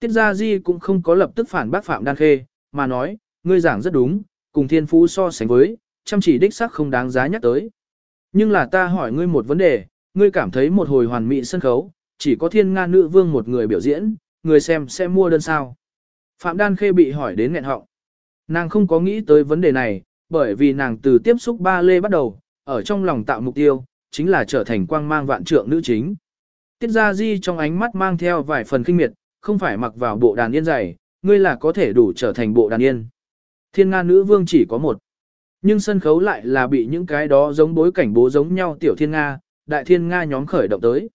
Tiết Gia Di cũng không có lập tức phản bác Phạm Đan Khê, mà nói, ngươi giảng rất đúng, cùng thiên phú so sánh với, chăm chỉ đích sắc không đáng giá nhắc tới. Nhưng là ta hỏi ngươi một vấn đề, ngươi cảm thấy một hồi hoàn mỹ sân khấu, chỉ có thiên Nga nữ vương một người biểu diễn, người xem sẽ mua đơn sao. Phạm Đan Khê bị hỏi đến nghẹn họng. Nàng không có nghĩ tới vấn đề này, bởi vì nàng từ tiếp xúc ba lê bắt đầu, ở trong lòng tạo mục tiêu, chính là trở thành quang mang vạn trượng nữ chính. Tiết Gia Di trong ánh mắt mang theo vài phần kinh miệt, không phải mặc vào bộ đàn yên dày, ngươi là có thể đủ trở thành bộ đàn yên. Thiên Nga nữ vương chỉ có một. Nhưng sân khấu lại là bị những cái đó giống bối cảnh bố giống nhau tiểu thiên Nga, đại thiên Nga nhóm khởi động tới.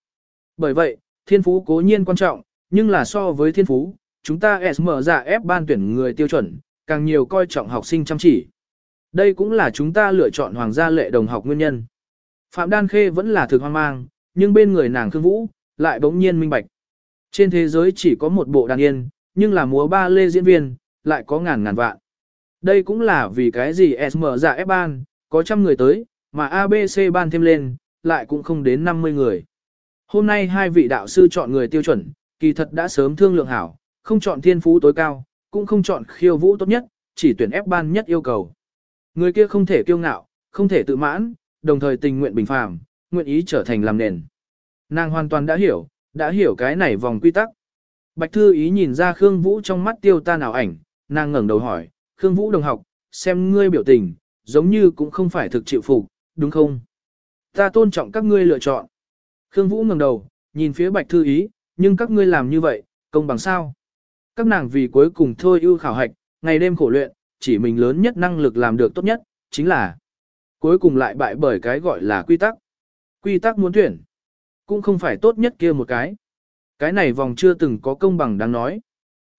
Bởi vậy, thiên phú cố nhiên quan trọng, nhưng là so với thiên phú, chúng ta SM ra ép ban tuyển người tiêu chuẩn, càng nhiều coi trọng học sinh chăm chỉ. Đây cũng là chúng ta lựa chọn hoàng gia lệ đồng học nguyên nhân. Phạm Đan Khê vẫn là thực hoang mang, nhưng bên người nàng Khương Vũ, lại bỗng nhiên minh bạch. Trên thế giới chỉ có một bộ đàn yên, nhưng là múa ba lê diễn viên, lại có ngàn ngàn vạn. Đây cũng là vì cái gì SM giả dạ F ban, có trăm người tới, mà ABC ban thêm lên, lại cũng không đến 50 người. Hôm nay hai vị đạo sư chọn người tiêu chuẩn, kỳ thật đã sớm thương lượng hảo, không chọn thiên phú tối cao, cũng không chọn khiêu vũ tốt nhất, chỉ tuyển F ban nhất yêu cầu. Người kia không thể kiêu ngạo, không thể tự mãn, đồng thời tình nguyện bình phàm, nguyện ý trở thành làm nền. Nàng hoàn toàn đã hiểu, đã hiểu cái này vòng quy tắc. Bạch Thư Ý nhìn ra Khương Vũ trong mắt tiêu ta nào ảnh, nàng ngẩng đầu hỏi, Khương Vũ đồng học, xem ngươi biểu tình, giống như cũng không phải thực chịu phục, đúng không? Ta tôn trọng các ngươi lựa chọn. Khương Vũ ngẩng đầu, nhìn phía Bạch Thư Ý, nhưng các ngươi làm như vậy, công bằng sao? Các nàng vì cuối cùng thôi ưu khảo hạch, ngày đêm khổ luyện, chỉ mình lớn nhất năng lực làm được tốt nhất, chính là cuối cùng lại bại bởi cái gọi là quy tắc. Quy tắc muốn tuyển, cũng không phải tốt nhất kia một cái. Cái này vòng chưa từng có công bằng đáng nói.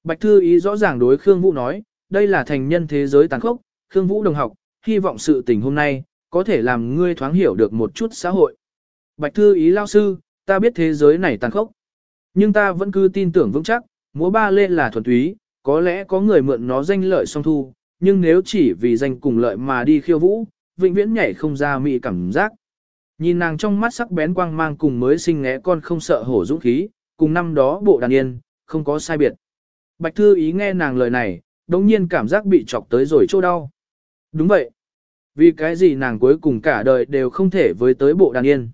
Bạch Thư ý rõ ràng đối Khương Vũ nói, đây là thành nhân thế giới tàn khốc, Khương Vũ đồng học, hy vọng sự tình hôm nay, có thể làm ngươi thoáng hiểu được một chút xã hội. Bạch Thư ý lao sư, ta biết thế giới này tàn khốc, nhưng ta vẫn cứ tin tưởng vững chắc, múa ba lê là thuần túy, có lẽ có người mượn nó danh lợi song thu, nhưng nếu chỉ vì danh cùng lợi mà đi khiêu vũ, vĩnh viễn nhảy không ra mị cảm giác. Nhìn nàng trong mắt sắc bén quang mang cùng mới sinh ngẽ con không sợ hổ dũng khí, cùng năm đó bộ đàn yên, không có sai biệt. Bạch Thư ý nghe nàng lời này, đồng nhiên cảm giác bị chọc tới rồi chỗ đau. Đúng vậy. Vì cái gì nàng cuối cùng cả đời đều không thể với tới bộ đàn yên.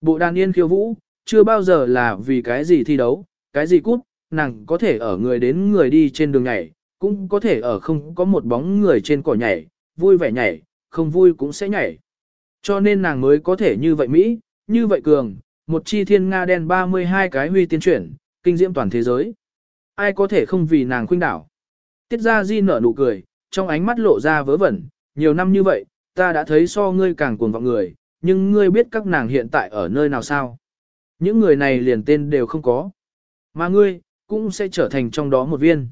Bộ đàn yên khiêu vũ, chưa bao giờ là vì cái gì thi đấu, cái gì cút, nàng có thể ở người đến người đi trên đường nhảy, cũng có thể ở không có một bóng người trên cỏ nhảy, vui vẻ nhảy, không vui cũng sẽ nhảy. Cho nên nàng mới có thể như vậy Mỹ, như vậy cường, một chi thiên Nga đen 32 cái huy tiên chuyển, kinh diễm toàn thế giới. Ai có thể không vì nàng khuynh đảo. Tiết ra di nở nụ cười, trong ánh mắt lộ ra vớ vẩn, nhiều năm như vậy, ta đã thấy so ngươi càng cuồng vọng người, nhưng ngươi biết các nàng hiện tại ở nơi nào sao? Những người này liền tên đều không có. Mà ngươi, cũng sẽ trở thành trong đó một viên.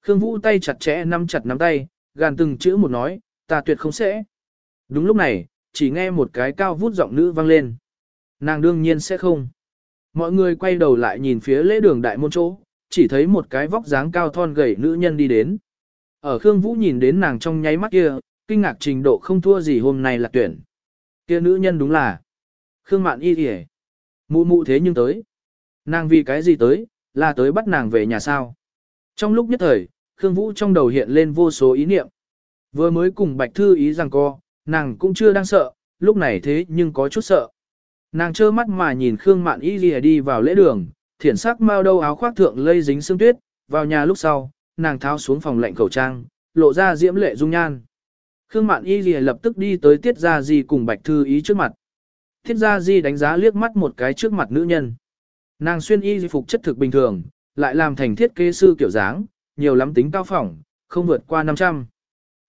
Khương Vũ tay chặt chẽ nắm chặt nắm tay, gàn từng chữ một nói, ta tuyệt không sẽ. Đúng lúc này, chỉ nghe một cái cao vút giọng nữ vang lên. Nàng đương nhiên sẽ không. Mọi người quay đầu lại nhìn phía lễ đường đại môn chỗ, chỉ thấy một cái vóc dáng cao thon gầy nữ nhân đi đến. Ở Khương Vũ nhìn đến nàng trong nháy mắt kia, kinh ngạc trình độ không thua gì hôm nay là tuyển. Kia nữ nhân đúng là Khương Mạn Y Kìa. Mụ mụ thế nhưng tới. Nàng vì cái gì tới, là tới bắt nàng về nhà sao. Trong lúc nhất thời, Khương Vũ trong đầu hiện lên vô số ý niệm. Vừa mới cùng Bạch Thư ý rằng co, nàng cũng chưa đang sợ, lúc này thế nhưng có chút sợ. Nàng trơ mắt mà nhìn Khương Mạn Y Lìa đi vào lễ đường, thiển sắc mau đâu áo khoác thượng lây dính sương tuyết, vào nhà lúc sau, nàng tháo xuống phòng lệnh khẩu trang, lộ ra diễm lệ dung nhan. Khương Mạn Y Lìa lập tức đi tới Tiết Gia Di cùng Bạch Thư ý trước mặt. Tiết Gia Di đánh giá liếc mắt một cái trước mặt nữ nhân. Nàng xuyên y phục chất thực bình thường, lại làm thành thiết kế sư kiểu dáng, nhiều lắm tính cao phỏng, không vượt qua 500.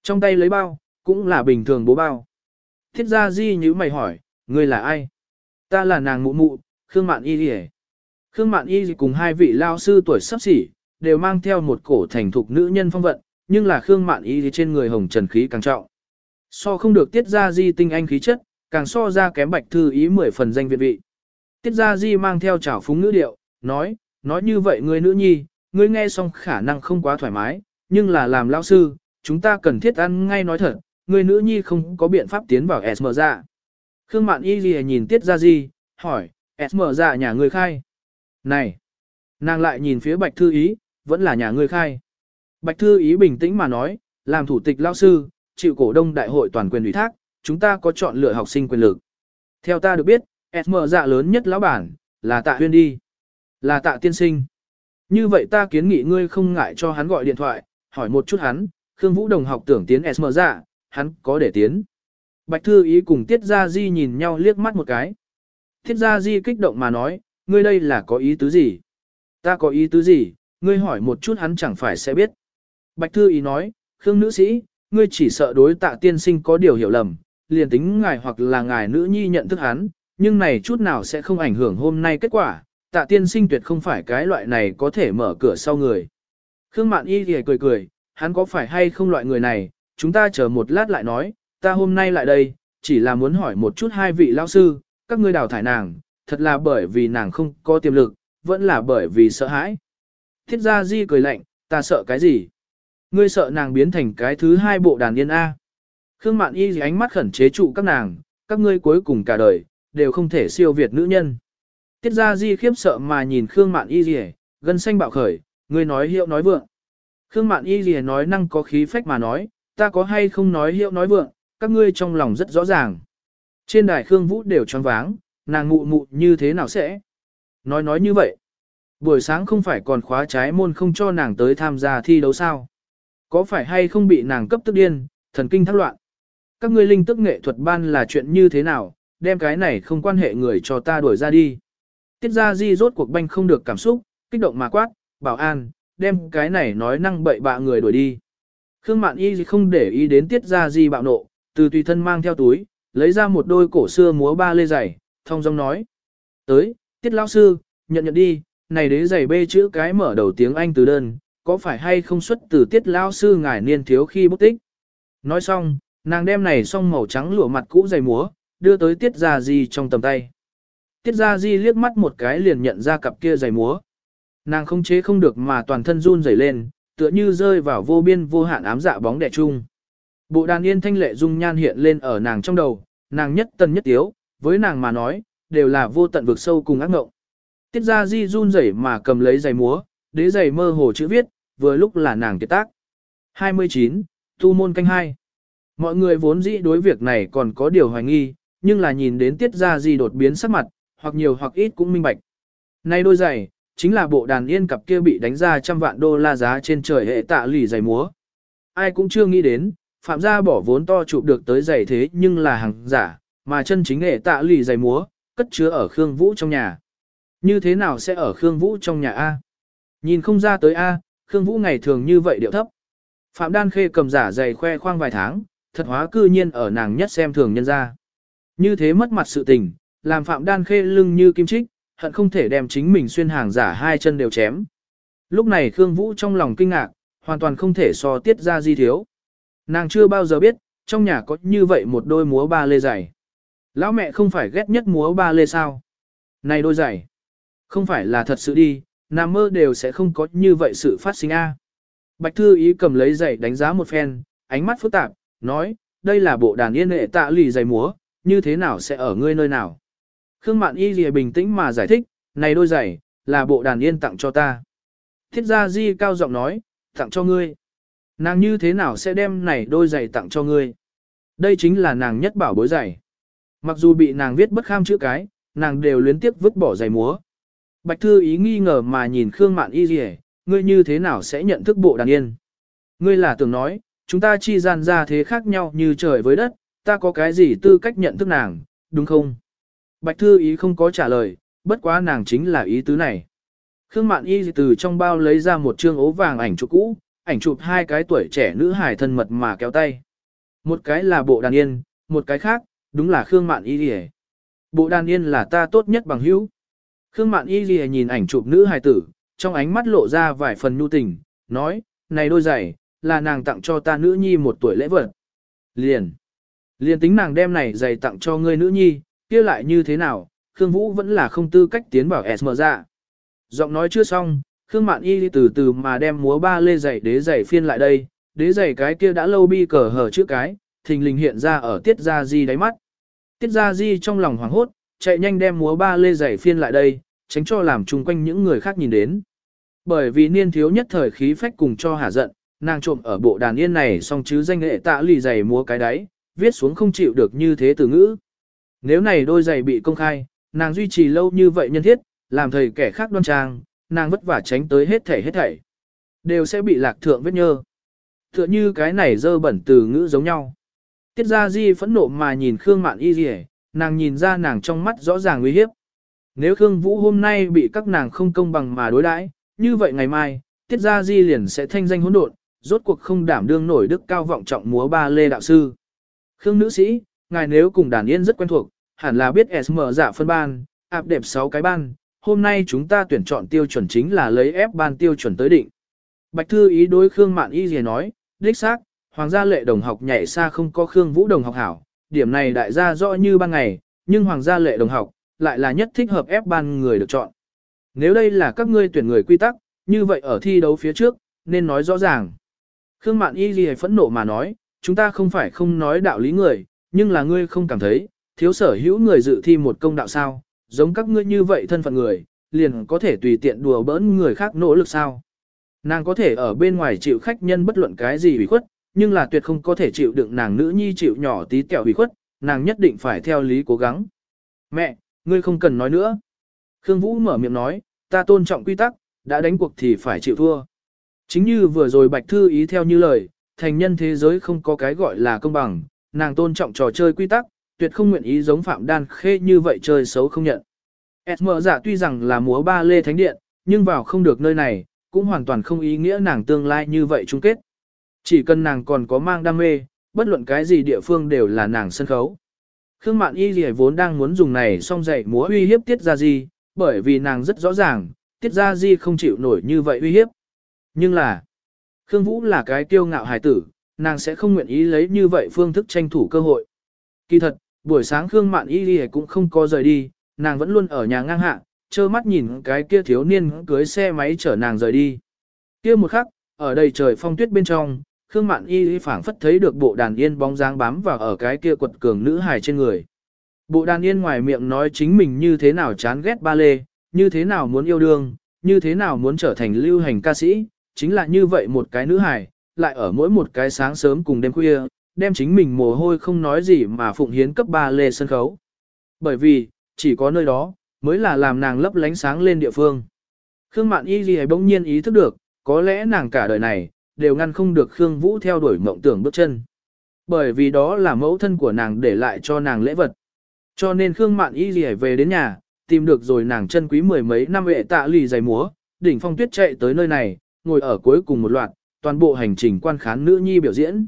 Trong tay lấy bao, cũng là bình thường bố bao. Thiết gia di như mày hỏi, ngươi là ai? Ta là nàng mụ mụ, Khương Mạn Y Dì Khương Mạn Y cùng hai vị lao sư tuổi sắp xỉ, đều mang theo một cổ thành thục nữ nhân phong vận, nhưng là Khương Mạn Y trên người hồng trần khí càng trọng. So không được tiết gia di tinh anh khí chất, càng so ra kém bạch thư ý mười phần danh viện vị. Tiết gia di mang theo trào phúng nữ điệu, nói, nói như vậy ngươi nữ nhi, ngươi nghe xong khả năng không quá thoải mái, nhưng là làm lao sư, chúng ta cần thiết ăn ngay nói thật, ngươi nữ nhi không có biện pháp tiến vào SM ra. Khương Mạn Y Ghi nhìn Tiết Gia Di, hỏi, SM ra nhà người khai. Này! Nàng lại nhìn phía Bạch Thư Ý, vẫn là nhà người khai. Bạch Thư Ý bình tĩnh mà nói, làm thủ tịch lao sư, chịu cổ đông đại hội toàn quyền ủy thác, chúng ta có chọn lựa học sinh quyền lực. Theo ta được biết, SM dạ lớn nhất lão bản, là tạ huyên đi. Là tạ tiên sinh. Như vậy ta kiến nghị ngươi không ngại cho hắn gọi điện thoại, hỏi một chút hắn, Khương Vũ Đồng học tưởng tiến SM dạ, hắn có để tiến. Bạch Thư Ý cùng Tiết Gia Di nhìn nhau liếc mắt một cái. Tiết Gia Di kích động mà nói, ngươi đây là có ý tứ gì? Ta có ý tứ gì, ngươi hỏi một chút hắn chẳng phải sẽ biết. Bạch Thư Ý nói, Khương nữ sĩ, ngươi chỉ sợ đối tạ tiên sinh có điều hiểu lầm, liền tính ngài hoặc là ngài nữ nhi nhận thức hắn, nhưng này chút nào sẽ không ảnh hưởng hôm nay kết quả, tạ tiên sinh tuyệt không phải cái loại này có thể mở cửa sau người. Khương Mạn Y thì cười cười, hắn có phải hay không loại người này, chúng ta chờ một lát lại nói, ta hôm nay lại đây, chỉ là muốn hỏi một chút hai vị lão sư, các ngươi đào thải nàng, thật là bởi vì nàng không có tiềm lực, vẫn là bởi vì sợ hãi. Thiết gia di cười lạnh, ta sợ cái gì? Ngươi sợ nàng biến thành cái thứ hai bộ đàn yên A. Khương Mạn Y ánh mắt khẩn chế trụ các nàng, các ngươi cuối cùng cả đời, đều không thể siêu việt nữ nhân. Tiết gia di khiếp sợ mà nhìn Khương Mạn Y lìa, gân xanh bạo khởi, ngươi nói hiệu nói vượng. Khương Mạn Y lìa nói năng có khí phách mà nói, ta có hay không nói hiệu nói vượng, các ngươi trong lòng rất rõ ràng. Trên đài Khương Vũ đều choáng váng, nàng ngụ mụ như thế nào sẽ? Nói nói như vậy. Buổi sáng không phải còn khóa trái môn không cho nàng tới tham gia thi đấu sao? Có phải hay không bị nàng cấp tức điên, thần kinh thắc loạn? Các ngươi linh tức nghệ thuật ban là chuyện như thế nào, đem cái này không quan hệ người cho ta đuổi ra đi. Tiết ra di rốt cuộc banh không được cảm xúc, kích động mà quát, bảo an, đem cái này nói năng bậy bạ người đuổi đi. Khương Mạn Y không để ý đến tiết ra di bạo nộ, từ tùy thân mang theo túi, lấy ra một đôi cổ xưa múa ba lê giày, thông dong nói. Tới, tiết lão sư, nhận nhận đi, này đế giày bê chữ cái mở đầu tiếng Anh từ đơn, có phải hay không xuất từ tiết lão sư ngài niên thiếu khi bút tích. Nói xong, nàng đem này xong màu trắng lụa mặt cũ giày múa, đưa tới tiết ra di trong tầm tay. Tiết Gia di liếc mắt một cái liền nhận ra cặp kia giày múa. Nàng không chế không được mà toàn thân run rẩy lên, tựa như rơi vào vô biên vô hạn ám dạ bóng đẻ chung. Bộ đàn yên thanh lệ dung nhan hiện lên ở nàng trong đầu, nàng nhất tân nhất tiếu, với nàng mà nói, đều là vô tận vực sâu cùng ác ngộng. Tiết Gia di run rẩy mà cầm lấy giày múa, đế giày mơ hồ chữ viết, vừa lúc là nàng kiệt tác. 29. Tu môn canh hai. Mọi người vốn dĩ đối việc này còn có điều hoài nghi, nhưng là nhìn đến tiết Gia di đột biến sắc mặt, hoặc nhiều hoặc ít cũng minh bạch. Nay đôi giày, chính là bộ đàn yên cặp kia bị đánh ra trăm vạn đô la giá trên trời hệ tạ lì giày múa. Ai cũng chưa nghĩ đến, phạm gia bỏ vốn to chụp được tới giày thế nhưng là hàng giả, mà chân chính hệ tạ lì giày múa, cất chứa ở Khương Vũ trong nhà. Như thế nào sẽ ở Khương Vũ trong nhà A? Nhìn không ra tới A, Khương Vũ ngày thường như vậy điệu thấp. Phạm Đan Khê cầm giả giày khoe khoang vài tháng, thật hóa cư nhiên ở nàng nhất xem thường nhân ra. Như thế mất mặt sự tình, làm Phạm Đan Khê lưng như kim chích, hận không thể đem chính mình xuyên hàng giả hai chân đều chém. Lúc này Khương Vũ trong lòng kinh ngạc, hoàn toàn không thể so tiết ra di thiếu. Nàng chưa bao giờ biết, trong nhà có như vậy một đôi múa ba lê giày. Lão mẹ không phải ghét nhất múa ba lê sao? Này đôi giày, không phải là thật sự đi, nằm mơ đều sẽ không có như vậy sự phát sinh a. Bạch Thư Ý cầm lấy giày đánh giá một phen, ánh mắt phức tạp, nói, đây là bộ đàn yên lệ tạ lì giày múa, như thế nào sẽ ở ngươi nơi nào? Khương Mạn Y lìa bình tĩnh mà giải thích, này đôi giày, là bộ đàn yên tặng cho ta. Thiết gia Di cao giọng nói, tặng cho ngươi. Nàng như thế nào sẽ đem này đôi giày tặng cho ngươi? Đây chính là nàng nhất bảo bối giày. Mặc dù bị nàng viết bất kham chữ cái, nàng đều luyến tiếp vứt bỏ giày múa. Bạch Thư ý nghi ngờ mà nhìn Khương Mạn Y Lìa, ngươi như thế nào sẽ nhận thức bộ đàn yên? Ngươi là tưởng nói, chúng ta chi gian ra thế khác nhau như trời với đất, ta có cái gì tư cách nhận thức nàng, đúng không? Bạch Thư ý không có trả lời, bất quá nàng chính là ý tứ này. Khương Mạn Y từ trong bao lấy ra một chương ố vàng ảnh chụp cũ, ảnh chụp hai cái tuổi trẻ nữ hài thân mật mà kéo tay. Một cái là bộ đàn yên, một cái khác, đúng là Khương Mạn Y Lìa. Bộ đàn yên là ta tốt nhất bằng hữu. Khương Mạn Y Lìa nhìn ảnh chụp nữ hài tử, trong ánh mắt lộ ra vài phần nhu tình, nói, này đôi giày, là nàng tặng cho ta nữ nhi một tuổi lễ vật. Liền. Liền tính nàng đem này giày tặng cho ngươi nữ nhi, kia lại như thế nào, Khương Vũ vẫn là không tư cách tiến vào SM ra. Giọng nói chưa xong, Khương Mạn Y từ từ mà đem múa ba lê giày đế giày phiên lại đây, đế giày cái kia đã lâu bi cờ hở trước cái, thình lình hiện ra ở tiết gia di đáy mắt. Tiết gia di trong lòng hoảng hốt, chạy nhanh đem múa ba lê giày phiên lại đây, tránh cho làm chung quanh những người khác nhìn đến. Bởi vì niên thiếu nhất thời khí phách cùng cho hả giận, nàng trộm ở bộ đàn yên này song chứ danh nghệ tạ lì giày múa cái đáy, viết xuống không chịu được như thế từ ngữ. Nếu này đôi giày bị công khai, nàng duy trì lâu như vậy nhân thiết, làm thầy kẻ khác đoan trang, nàng vất vả tránh tới hết thảy hết thảy. Đều sẽ bị lạc thượng vết nhơ. Tựa như cái này dơ bẩn từ ngữ giống nhau. Tiết ra di phẫn nộ mà nhìn Khương Mạn Y Dì nàng nhìn ra nàng trong mắt rõ ràng nguy hiếp. Nếu Khương Vũ hôm nay bị các nàng không công bằng mà đối đãi, như vậy ngày mai, Tiết Gia Di liền sẽ thanh danh hỗn độn, rốt cuộc không đảm đương nổi đức cao vọng trọng múa ba lê đạo sư. Khương nữ sĩ, ngài nếu cùng đàn yên rất quen thuộc, hẳn là biết SM giả dạ phân ban, áp đẹp 6 cái ban, hôm nay chúng ta tuyển chọn tiêu chuẩn chính là lấy ép ban tiêu chuẩn tới định. Bạch Thư ý đối Khương Mạn Y gì nói, đích xác, hoàng gia lệ đồng học nhảy xa không có Khương Vũ đồng học hảo, điểm này đại gia rõ như ban ngày, nhưng hoàng gia lệ đồng học, lại là nhất thích hợp ép ban người được chọn. Nếu đây là các ngươi tuyển người quy tắc, như vậy ở thi đấu phía trước, nên nói rõ ràng. Khương Mạn Y gì phẫn nộ mà nói, chúng ta không phải không nói đạo lý người, nhưng là ngươi không cảm thấy, thiếu sở hữu người dự thi một công đạo sao, giống các ngươi như vậy thân phận người, liền có thể tùy tiện đùa bỡn người khác nỗ lực sao. Nàng có thể ở bên ngoài chịu khách nhân bất luận cái gì ủy khuất, nhưng là tuyệt không có thể chịu đựng nàng nữ nhi chịu nhỏ tí tẹo ủy khuất, nàng nhất định phải theo lý cố gắng. Mẹ, ngươi không cần nói nữa. Khương Vũ mở miệng nói, ta tôn trọng quy tắc, đã đánh cuộc thì phải chịu thua. Chính như vừa rồi Bạch Thư ý theo như lời, thành nhân thế giới không có cái gọi là công bằng, nàng tôn trọng trò chơi quy tắc, tuyệt không nguyện ý giống Phạm Đan Khê như vậy chơi xấu không nhận. SM giả tuy rằng là múa ba lê thánh điện, nhưng vào không được nơi này, cũng hoàn toàn không ý nghĩa nàng tương lai như vậy chung kết. Chỉ cần nàng còn có mang đam mê, bất luận cái gì địa phương đều là nàng sân khấu. Khương Mạn Y Lì vốn đang muốn dùng này xong dạy múa uy hiếp Tiết Gia Di, bởi vì nàng rất rõ ràng, Tiết Gia Di không chịu nổi như vậy uy hiếp. Nhưng là, Khương Vũ là cái kiêu ngạo hài tử, nàng sẽ không nguyện ý lấy như vậy phương thức tranh thủ cơ hội. Kỳ thật, buổi sáng Khương Mạn Y Lì cũng không có rời đi, nàng vẫn luôn ở nhà ngang hạ, trơ mắt nhìn cái kia thiếu niên cưới xe máy chở nàng rời đi. Kia một khắc, ở đây trời phong tuyết bên trong, Khương Mạn Y phảng phất thấy được bộ đàn yên bóng dáng bám vào ở cái kia quật cường nữ hài trên người. Bộ đàn yên ngoài miệng nói chính mình như thế nào chán ghét ba lê, như thế nào muốn yêu đương, như thế nào muốn trở thành lưu hành ca sĩ, chính là như vậy một cái nữ hài, lại ở mỗi một cái sáng sớm cùng đêm khuya, đem chính mình mồ hôi không nói gì mà phụng hiến cấp ba lê sân khấu. Bởi vì, chỉ có nơi đó, mới là làm nàng lấp lánh sáng lên địa phương. Khương Mạn Y Ghi bỗng nhiên ý thức được, có lẽ nàng cả đời này, đều ngăn không được Khương Vũ theo đuổi mộng tưởng bước chân. Bởi vì đó là mẫu thân của nàng để lại cho nàng lễ vật. Cho nên Khương Mạn Y Ghi về đến nhà, tìm được rồi nàng chân quý mười mấy năm vệ tạ lì giày múa, đỉnh phong tuyết chạy tới nơi này, ngồi ở cuối cùng một loạt, toàn bộ hành trình quan khán nữ nhi biểu diễn.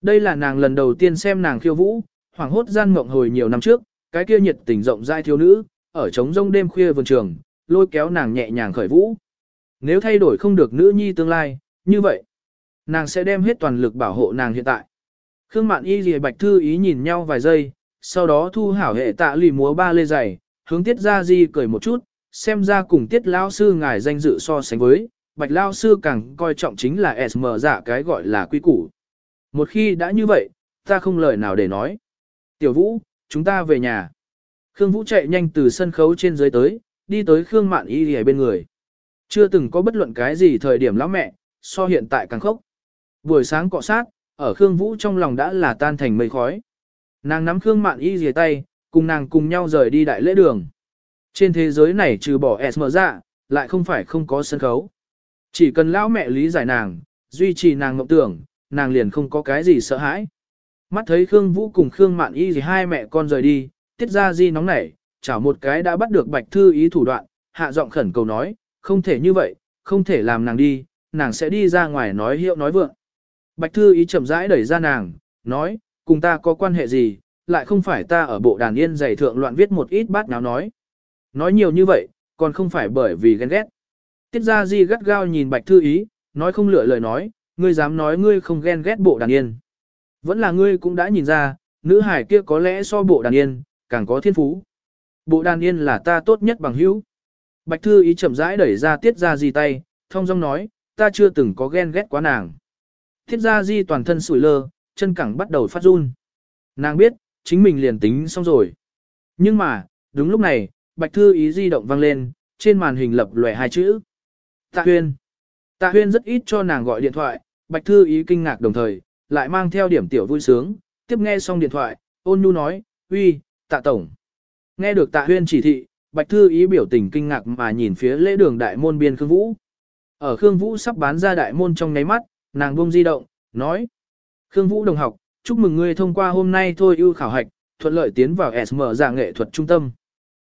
Đây là nàng lần đầu tiên xem nàng khiêu vũ, hoảng hốt gian mộng hồi nhiều năm trước, cái kia nhiệt tình rộng rãi thiếu nữ, ở trống rông đêm khuya vườn trường, lôi kéo nàng nhẹ nhàng khởi vũ. Nếu thay đổi không được nữ nhi tương lai, như vậy, nàng sẽ đem hết toàn lực bảo hộ nàng hiện tại. Khương Mạn Y Lìa Bạch Thư ý nhìn nhau vài giây, sau đó thu hảo hệ tạ lì múa ba lê giày, hướng tiết ra di cười một chút, xem ra cùng tiết Lão sư ngài danh dự so sánh với, bạch lao sư càng coi trọng chính là SM giả dạ cái gọi là quy củ. Một khi đã như vậy, ta không lời nào để nói. Tiểu vũ, chúng ta về nhà. Khương Vũ chạy nhanh từ sân khấu trên dưới tới, đi tới Khương Mạn Y Lìa bên người. Chưa từng có bất luận cái gì thời điểm lão mẹ, so hiện tại càng khốc. Buổi sáng cọ sát, ở Khương Vũ trong lòng đã là tan thành mây khói. Nàng nắm Khương Mạn Y rìa tay, cùng nàng cùng nhau rời đi đại lễ đường. Trên thế giới này trừ bỏ SM ra, dạ, lại không phải không có sân khấu. Chỉ cần lão mẹ lý giải nàng, duy trì nàng ngộng tưởng, nàng liền không có cái gì sợ hãi. Mắt thấy Khương Vũ cùng Khương Mạn Y gì hai mẹ con rời đi, tiết ra di nóng nảy, chảo một cái đã bắt được bạch thư ý thủ đoạn, hạ giọng khẩn cầu nói, không thể như vậy, không thể làm nàng đi, nàng sẽ đi ra ngoài nói hiệu nói vượng. Bạch thư ý chậm rãi đẩy ra nàng, nói, cùng ta có quan hệ gì, lại không phải ta ở bộ đàn yên giày thượng loạn viết một ít bát náo nói. Nói nhiều như vậy, còn không phải bởi vì ghen ghét. Tiết gia di gắt gao nhìn bạch thư ý, nói không lựa lời nói, ngươi dám nói ngươi không ghen ghét bộ đàn yên. Vẫn là ngươi cũng đã nhìn ra, nữ hải kia có lẽ so bộ đàn yên, càng có thiên phú. Bộ đàn yên là ta tốt nhất bằng hữu. Bạch thư ý chậm rãi đẩy ra tiết gia di tay, thông dong nói, ta chưa từng có ghen ghét quá nàng. Tiết gia di toàn thân sủi lơ, chân cẳng bắt đầu phát run. Nàng biết, chính mình liền tính xong rồi. Nhưng mà, đúng lúc này, bạch thư ý di động vang lên, trên màn hình lập lòe hai chữ. Tạ huyên. Tạ huyên rất ít cho nàng gọi điện thoại, bạch thư ý kinh ngạc đồng thời, lại mang theo điểm tiểu vui sướng, tiếp nghe xong điện thoại, ôn nhu nói, uy, tạ tổng. Nghe được tạ huyên chỉ thị, bạch thư ý biểu tình kinh ngạc mà nhìn phía lễ đường đại môn biên Khương Vũ. Ở Khương Vũ sắp bán ra đại môn trong nháy mắt, nàng buông di động, nói. Khương Vũ đồng học, chúc mừng ngươi thông qua hôm nay thôi ưu khảo hạch, thuận lợi tiến vào SM giả nghệ thuật trung tâm.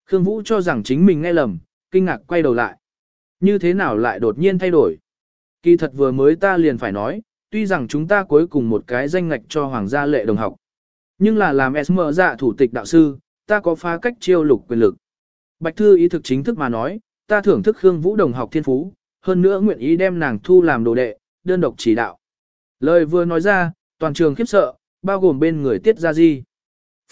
Khương Vũ cho rằng chính mình nghe lầm, kinh ngạc quay đầu lại. Như thế nào lại đột nhiên thay đổi? Kỳ thật vừa mới ta liền phải nói, tuy rằng chúng ta cuối cùng một cái danh ngạch cho Hoàng gia lệ đồng học. Nhưng là làm SM dạ thủ tịch đạo sư, ta có phá cách chiêu lục quyền lực. Bạch Thư ý thực chính thức mà nói, ta thưởng thức Khương Vũ đồng học thiên phú, hơn nữa nguyện ý đem nàng thu làm đồ đệ, đơn độc chỉ đạo. Lời vừa nói ra, toàn trường khiếp sợ, bao gồm bên người tiết gia di.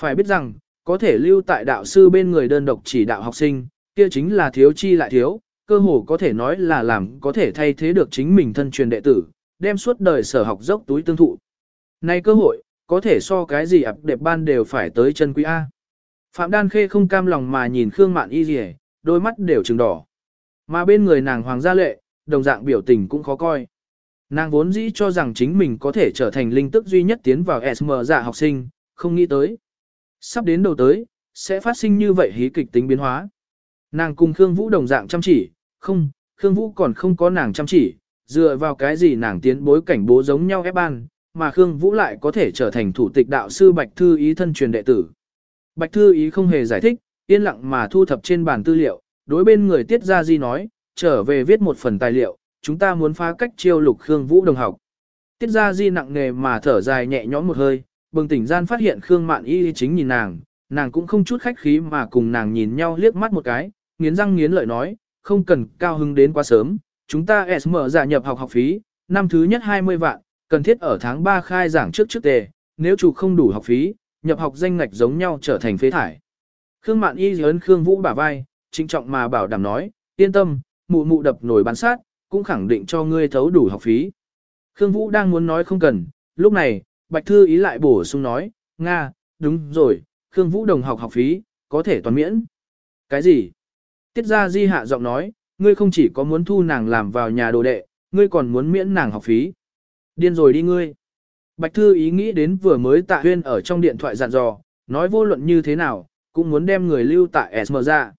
Phải biết rằng, có thể lưu tại đạo sư bên người đơn độc chỉ đạo học sinh, kia chính là thiếu chi lại thiếu, cơ hồ có thể nói là làm có thể thay thế được chính mình thân truyền đệ tử, đem suốt đời sở học dốc túi tương thụ. Này cơ hội, có thể so cái gì ập đẹp ban đều phải tới chân quý A. Phạm Đan Khê không cam lòng mà nhìn Khương Mạn Y Dì đôi mắt đều trừng đỏ. Mà bên người nàng Hoàng gia lệ, đồng dạng biểu tình cũng khó coi. Nàng vốn dĩ cho rằng chính mình có thể trở thành linh tức duy nhất tiến vào SM dạ học sinh, không nghĩ tới. Sắp đến đầu tới, sẽ phát sinh như vậy hí kịch tính biến hóa. Nàng cùng Khương Vũ đồng dạng chăm chỉ, không, Khương Vũ còn không có nàng chăm chỉ, dựa vào cái gì nàng tiến bối cảnh bố giống nhau ép ban, mà Khương Vũ lại có thể trở thành thủ tịch đạo sư Bạch Thư Ý thân truyền đệ tử. Bạch Thư Ý không hề giải thích, yên lặng mà thu thập trên bàn tư liệu, đối bên người Tiết Gia Di nói, trở về viết một phần tài liệu, chúng ta muốn phá cách chiêu lục Khương Vũ đồng học. Tiết Gia Di nặng nề mà thở dài nhẹ nhõm một hơi, bừng tỉnh gian phát hiện Khương Mạn Y chính nhìn nàng, nàng cũng không chút khách khí mà cùng nàng nhìn nhau liếc mắt một cái, nghiến răng nghiến lợi nói, không cần cao hứng đến quá sớm, chúng ta SM giả nhập học học phí, năm thứ nhất 20 vạn, cần thiết ở tháng 3 khai giảng trước trước tề, nếu chủ không đủ học phí, nhập học danh ngạch giống nhau trở thành phế thải. Khương Mạn Y ấn Khương Vũ bả vai, trinh trọng mà bảo đảm nói, yên tâm, mụ mụ đập nổi bán sát, cũng khẳng định cho ngươi thấu đủ học phí. Khương Vũ đang muốn nói không cần, lúc này, Bạch Thư ý lại bổ sung nói, Nga, đúng rồi, Khương Vũ đồng học học phí, có thể toàn miễn. Cái gì? Tiết gia di hạ giọng nói, ngươi không chỉ có muốn thu nàng làm vào nhà đồ đệ, ngươi còn muốn miễn nàng học phí. Điên rồi đi ngươi. Bạch Thư ý nghĩ đến vừa mới tạ huyên ở trong điện thoại dặn dò, nói vô luận như thế nào, cũng muốn đem người lưu tại SM ra.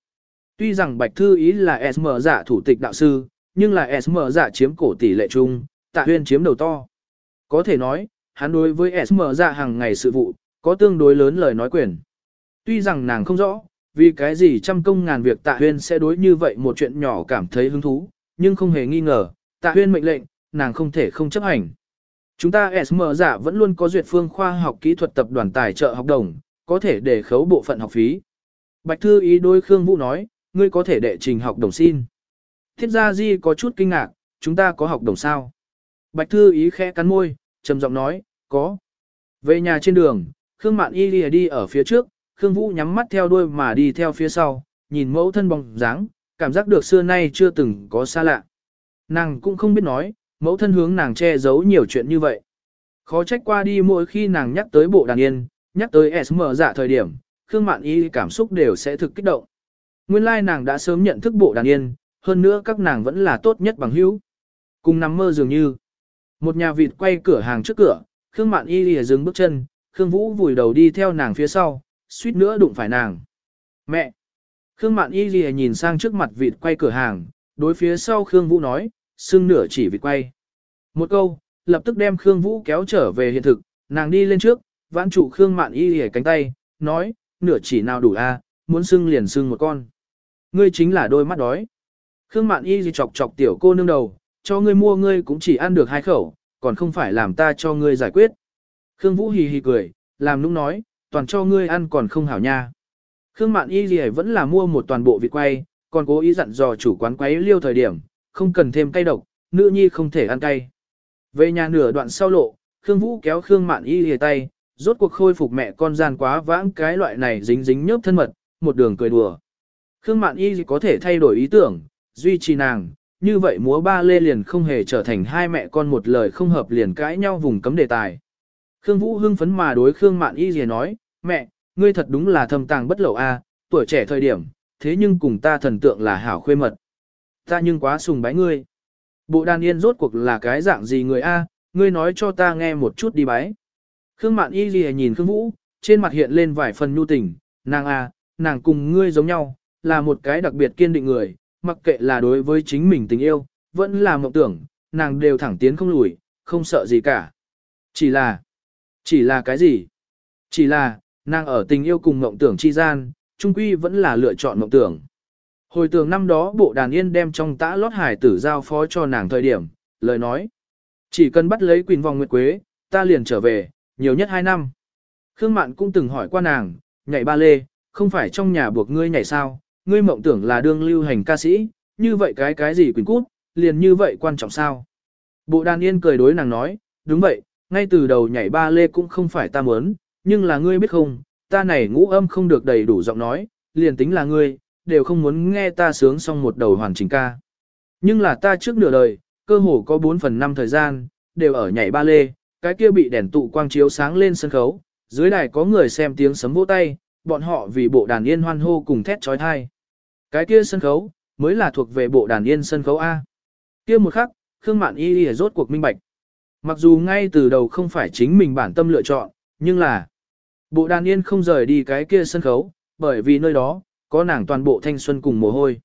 Tuy rằng Bạch Thư ý là SM giả thủ tịch đạo sư, nhưng là SM giả chiếm cổ tỷ lệ chung, tạ huyên chiếm đầu to. Có thể nói, hắn đối với SM giả hàng ngày sự vụ, có tương đối lớn lời nói quyền. Tuy rằng nàng không rõ, vì cái gì trăm công ngàn việc tạ huyên sẽ đối như vậy một chuyện nhỏ cảm thấy hứng thú, nhưng không hề nghi ngờ, tạ huyên mệnh lệnh, nàng không thể không chấp hành. Chúng ta SM giả dạ vẫn luôn có duyệt phương khoa học kỹ thuật tập đoàn tài trợ học đồng, có thể để khấu bộ phận học phí. Bạch Thư ý đôi Khương Vũ nói, ngươi có thể đệ trình học đồng xin. Thiết gia Di có chút kinh ngạc, chúng ta có học đồng sao? Bạch Thư ý khẽ cắn môi, trầm giọng nói, có. Về nhà trên đường, Khương Mạn Y lìa đi ở phía trước, Khương Vũ nhắm mắt theo đuôi mà đi theo phía sau, nhìn mẫu thân bóng dáng, cảm giác được xưa nay chưa từng có xa lạ. Nàng cũng không biết nói, mẫu thân hướng nàng che giấu nhiều chuyện như vậy. Khó trách qua đi mỗi khi nàng nhắc tới bộ đàn yên, nhắc tới SM dạ thời điểm, Khương Mạn Y cảm xúc đều sẽ thực kích động. Nguyên lai nàng đã sớm nhận thức bộ đàn yên, hơn nữa các nàng vẫn là tốt nhất bằng hữu. Cùng nằm mơ dường như. Một nhà vịt quay cửa hàng trước cửa, Khương Mạn Y lìa dừng bước chân, Khương Vũ vùi đầu đi theo nàng phía sau, suýt nữa đụng phải nàng. Mẹ! Khương Mạn Y lìa nhìn sang trước mặt vịt quay cửa hàng, đối phía sau Khương Vũ nói, xương nửa chỉ vịt quay. Một câu, lập tức đem Khương Vũ kéo trở về hiện thực, nàng đi lên trước, vãn trụ Khương Mạn Y lìa cánh tay, nói, nửa chỉ nào đủ a, muốn xương liền xương một con. Ngươi chính là đôi mắt đói. Khương Mạn Y Ghi chọc chọc tiểu cô nương đầu, cho ngươi mua ngươi cũng chỉ ăn được hai khẩu, còn không phải làm ta cho ngươi giải quyết. Khương Vũ hì hì cười, làm nũng nói, toàn cho ngươi ăn còn không hảo nha. Khương Mạn Y gì vẫn là mua một toàn bộ vịt quay, còn cố ý dặn dò chủ quán quấy liêu thời điểm, không cần thêm cay độc, nữ nhi không thể ăn cay. Về nhà nửa đoạn sau lộ, Khương Vũ kéo Khương Mạn Y lìa tay, rốt cuộc khôi phục mẹ con gian quá vãng cái loại này dính dính nhớp thân mật, một đường cười đùa. Khương Mạn Y có thể thay đổi ý tưởng, duy trì nàng, như vậy múa ba lê liền không hề trở thành hai mẹ con một lời không hợp liền cãi nhau vùng cấm đề tài. Khương Vũ hưng phấn mà đối Khương Mạn Y gì nói, mẹ, ngươi thật đúng là thâm tàng bất lậu a, tuổi trẻ thời điểm, thế nhưng cùng ta thần tượng là hảo khuê mật. Ta nhưng quá sùng bái ngươi. Bộ đàn yên rốt cuộc là cái dạng gì người a, ngươi nói cho ta nghe một chút đi bái. Khương Mạn Y gì nhìn Khương Vũ, trên mặt hiện lên vài phần nhu tình, nàng a, nàng cùng ngươi giống nhau, là một cái đặc biệt kiên định người, mặc kệ là đối với chính mình tình yêu, vẫn là mộng tưởng, nàng đều thẳng tiến không lùi, không sợ gì cả. Chỉ là, chỉ là cái gì? Chỉ là, nàng ở tình yêu cùng mộng tưởng chi gian, trung quy vẫn là lựa chọn mộng tưởng. Hồi tưởng năm đó bộ đàn yên đem trong tã lót hải tử giao phó cho nàng thời điểm, lời nói. Chỉ cần bắt lấy quỳnh vòng nguyệt quế, ta liền trở về, nhiều nhất 2 năm. Khương Mạn cũng từng hỏi qua nàng, nhảy ba lê, không phải trong nhà buộc ngươi nhảy sao, ngươi mộng tưởng là đương lưu hành ca sĩ, như vậy cái cái gì quỳnh cút, liền như vậy quan trọng sao? Bộ đàn yên cười đối nàng nói, đúng vậy, ngay từ đầu nhảy ba lê cũng không phải ta muốn, nhưng là ngươi biết không, ta này ngũ âm không được đầy đủ giọng nói, liền tính là ngươi, đều không muốn nghe ta sướng xong một đầu hoàn chỉnh ca. Nhưng là ta trước nửa đời, cơ hồ có 4 phần 5 thời gian, đều ở nhảy ba lê, cái kia bị đèn tụ quang chiếu sáng lên sân khấu, dưới đài có người xem tiếng sấm vỗ tay, bọn họ vì bộ đàn yên hoan hô cùng thét trói thai. Cái kia sân khấu, mới là thuộc về bộ đàn yên sân khấu A. Kia một khắc, Khương Mạn Y Y rốt cuộc minh bạch. Mặc dù ngay từ đầu không phải chính mình bản tâm lựa chọn, nhưng là bộ đàn yên không rời đi cái kia sân khấu, bởi vì nơi đó, có nàng toàn bộ thanh xuân cùng mồ hôi.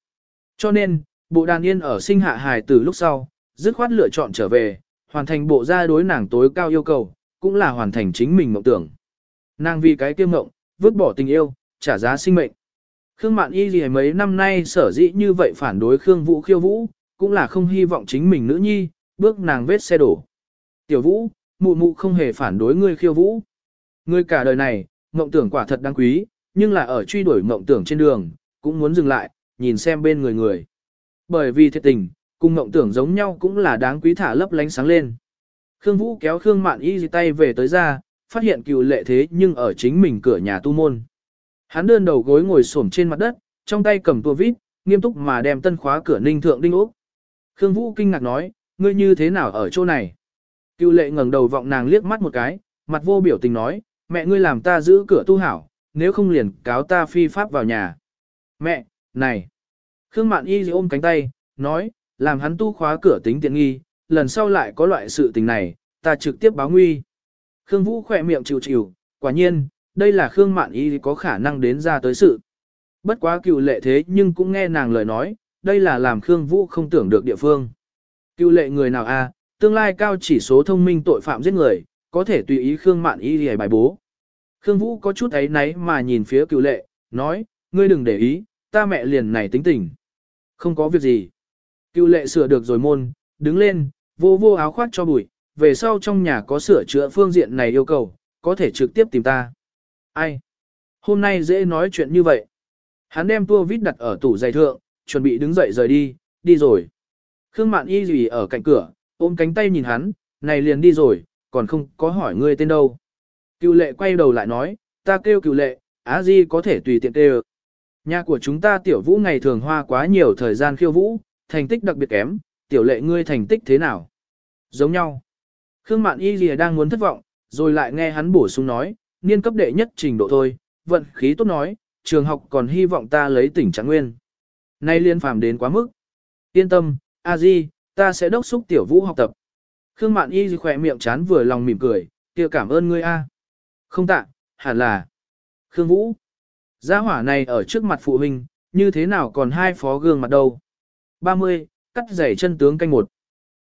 Cho nên, bộ đàn yên ở sinh hạ hài từ lúc sau, dứt khoát lựa chọn trở về, hoàn thành bộ gia đối nàng tối cao yêu cầu, cũng là hoàn thành chính mình mộng tưởng. Nàng vì cái kiêm mộng, vứt bỏ tình yêu, trả giá sinh mệnh. Khương Mạn Y gì mấy năm nay sở dĩ như vậy phản đối Khương Vũ khiêu vũ, cũng là không hy vọng chính mình nữ nhi, bước nàng vết xe đổ. Tiểu Vũ, mụ mụ không hề phản đối ngươi khiêu vũ. Ngươi cả đời này, mộng tưởng quả thật đáng quý, nhưng là ở truy đuổi mộng tưởng trên đường, cũng muốn dừng lại, nhìn xem bên người người. Bởi vì thiệt tình, cùng mộng tưởng giống nhau cũng là đáng quý thả lấp lánh sáng lên. Khương Vũ kéo Khương Mạn Y gì tay về tới ra, phát hiện cựu lệ thế nhưng ở chính mình cửa nhà tu môn. Hắn đơn đầu gối ngồi xổm trên mặt đất, trong tay cầm tua vít, nghiêm túc mà đem tân khóa cửa ninh thượng đinh ốc. Khương Vũ kinh ngạc nói, ngươi như thế nào ở chỗ này? Cựu lệ ngẩng đầu vọng nàng liếc mắt một cái, mặt vô biểu tình nói, mẹ ngươi làm ta giữ cửa tu hảo, nếu không liền cáo ta phi pháp vào nhà. Mẹ, này! Khương Mạn Y ôm cánh tay, nói, làm hắn tu khóa cửa tính tiện nghi, lần sau lại có loại sự tình này, ta trực tiếp báo nguy. Khương Vũ khỏe miệng chịu chịu, quả nhiên, đây là Khương Mạn Y có khả năng đến ra tới sự. Bất quá cựu lệ thế nhưng cũng nghe nàng lời nói, đây là làm Khương Vũ không tưởng được địa phương. Cựu lệ người nào a, tương lai cao chỉ số thông minh tội phạm giết người, có thể tùy ý Khương Mạn Y để bài bố. Khương Vũ có chút ấy náy mà nhìn phía cựu lệ, nói, ngươi đừng để ý, ta mẹ liền này tính tình. Không có việc gì. Cựu lệ sửa được rồi môn, đứng lên, vô vô áo khoác cho bụi, về sau trong nhà có sửa chữa phương diện này yêu cầu, có thể trực tiếp tìm ta. Ai? Hôm nay dễ nói chuyện như vậy. Hắn đem tua vít đặt ở tủ giày thượng, chuẩn bị đứng dậy rời đi, đi rồi. Khương Mạn Y gì ở cạnh cửa, ôm cánh tay nhìn hắn, này liền đi rồi, còn không có hỏi ngươi tên đâu. Cựu lệ quay đầu lại nói, ta kêu cựu lệ, á di có thể tùy tiện kêu. Nhà của chúng ta tiểu vũ ngày thường hoa quá nhiều thời gian khiêu vũ, thành tích đặc biệt kém, tiểu lệ ngươi thành tích thế nào? Giống nhau. Khương Mạn Y Lìa đang muốn thất vọng, rồi lại nghe hắn bổ sung nói, niên cấp đệ nhất trình độ thôi, vận khí tốt nói, trường học còn hy vọng ta lấy tỉnh trạng nguyên. Nay liên phàm đến quá mức. Yên tâm, A Di, ta sẽ đốc xúc tiểu vũ học tập. Khương Mạn Y khỏe miệng chán vừa lòng mỉm cười, kia cảm ơn ngươi A. Không tạ, hẳn là. Khương Vũ. Gia hỏa này ở trước mặt phụ huynh, như thế nào còn hai phó gương mặt đâu. 30, cắt giày chân tướng canh một.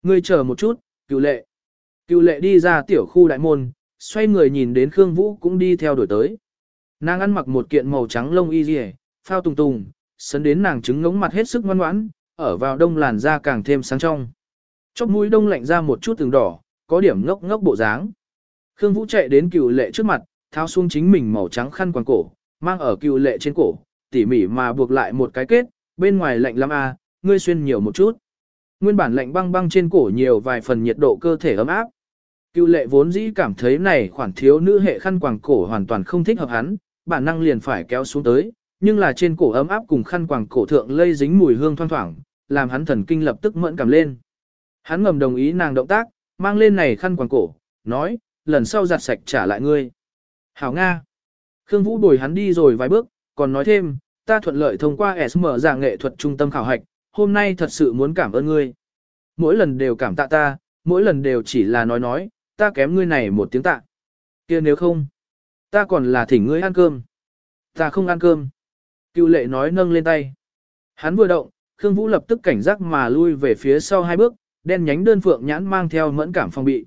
Ngươi chờ một chút, cựu lệ. Cựu lệ đi ra tiểu khu đại môn, xoay người nhìn đến Khương Vũ cũng đi theo đuổi tới. Nàng ăn mặc một kiện màu trắng lông y dì phao tùng tùng, sấn đến nàng trứng ngống mặt hết sức ngoan ngoãn, ở vào đông làn da càng thêm sáng trong. Chóp mũi đông lạnh ra một chút từng đỏ, có điểm ngốc ngốc bộ dáng. Khương Vũ chạy đến cựu lệ trước mặt, tháo xuống chính mình màu trắng khăn quàng cổ, mang ở cựu lệ trên cổ, tỉ mỉ mà buộc lại một cái kết, bên ngoài lạnh lắm à, ngươi xuyên nhiều một chút. Nguyên bản lạnh băng băng trên cổ nhiều vài phần nhiệt độ cơ thể ấm áp. Cựu lệ vốn dĩ cảm thấy này khoản thiếu nữ hệ khăn quàng cổ hoàn toàn không thích hợp hắn, bản năng liền phải kéo xuống tới, nhưng là trên cổ ấm áp cùng khăn quàng cổ thượng lây dính mùi hương thoang thoảng, làm hắn thần kinh lập tức mẫn cảm lên. Hắn ngầm đồng ý nàng động tác, mang lên này khăn quàng cổ, nói, lần sau giặt sạch trả lại ngươi. Hảo Nga. Khương Vũ đuổi hắn đi rồi vài bước, còn nói thêm, ta thuận lợi thông qua SM giảng nghệ thuật trung tâm khảo hạch, hôm nay thật sự muốn cảm ơn ngươi. Mỗi lần đều cảm tạ ta, mỗi lần đều chỉ là nói nói, ta kém ngươi này một tiếng tạ. kia nếu không, ta còn là thỉnh ngươi ăn cơm. Ta không ăn cơm. Cựu lệ nói nâng lên tay. Hắn vừa động, Khương Vũ lập tức cảnh giác mà lui về phía sau hai bước, đen nhánh đơn phượng nhãn mang theo mẫn cảm phòng bị.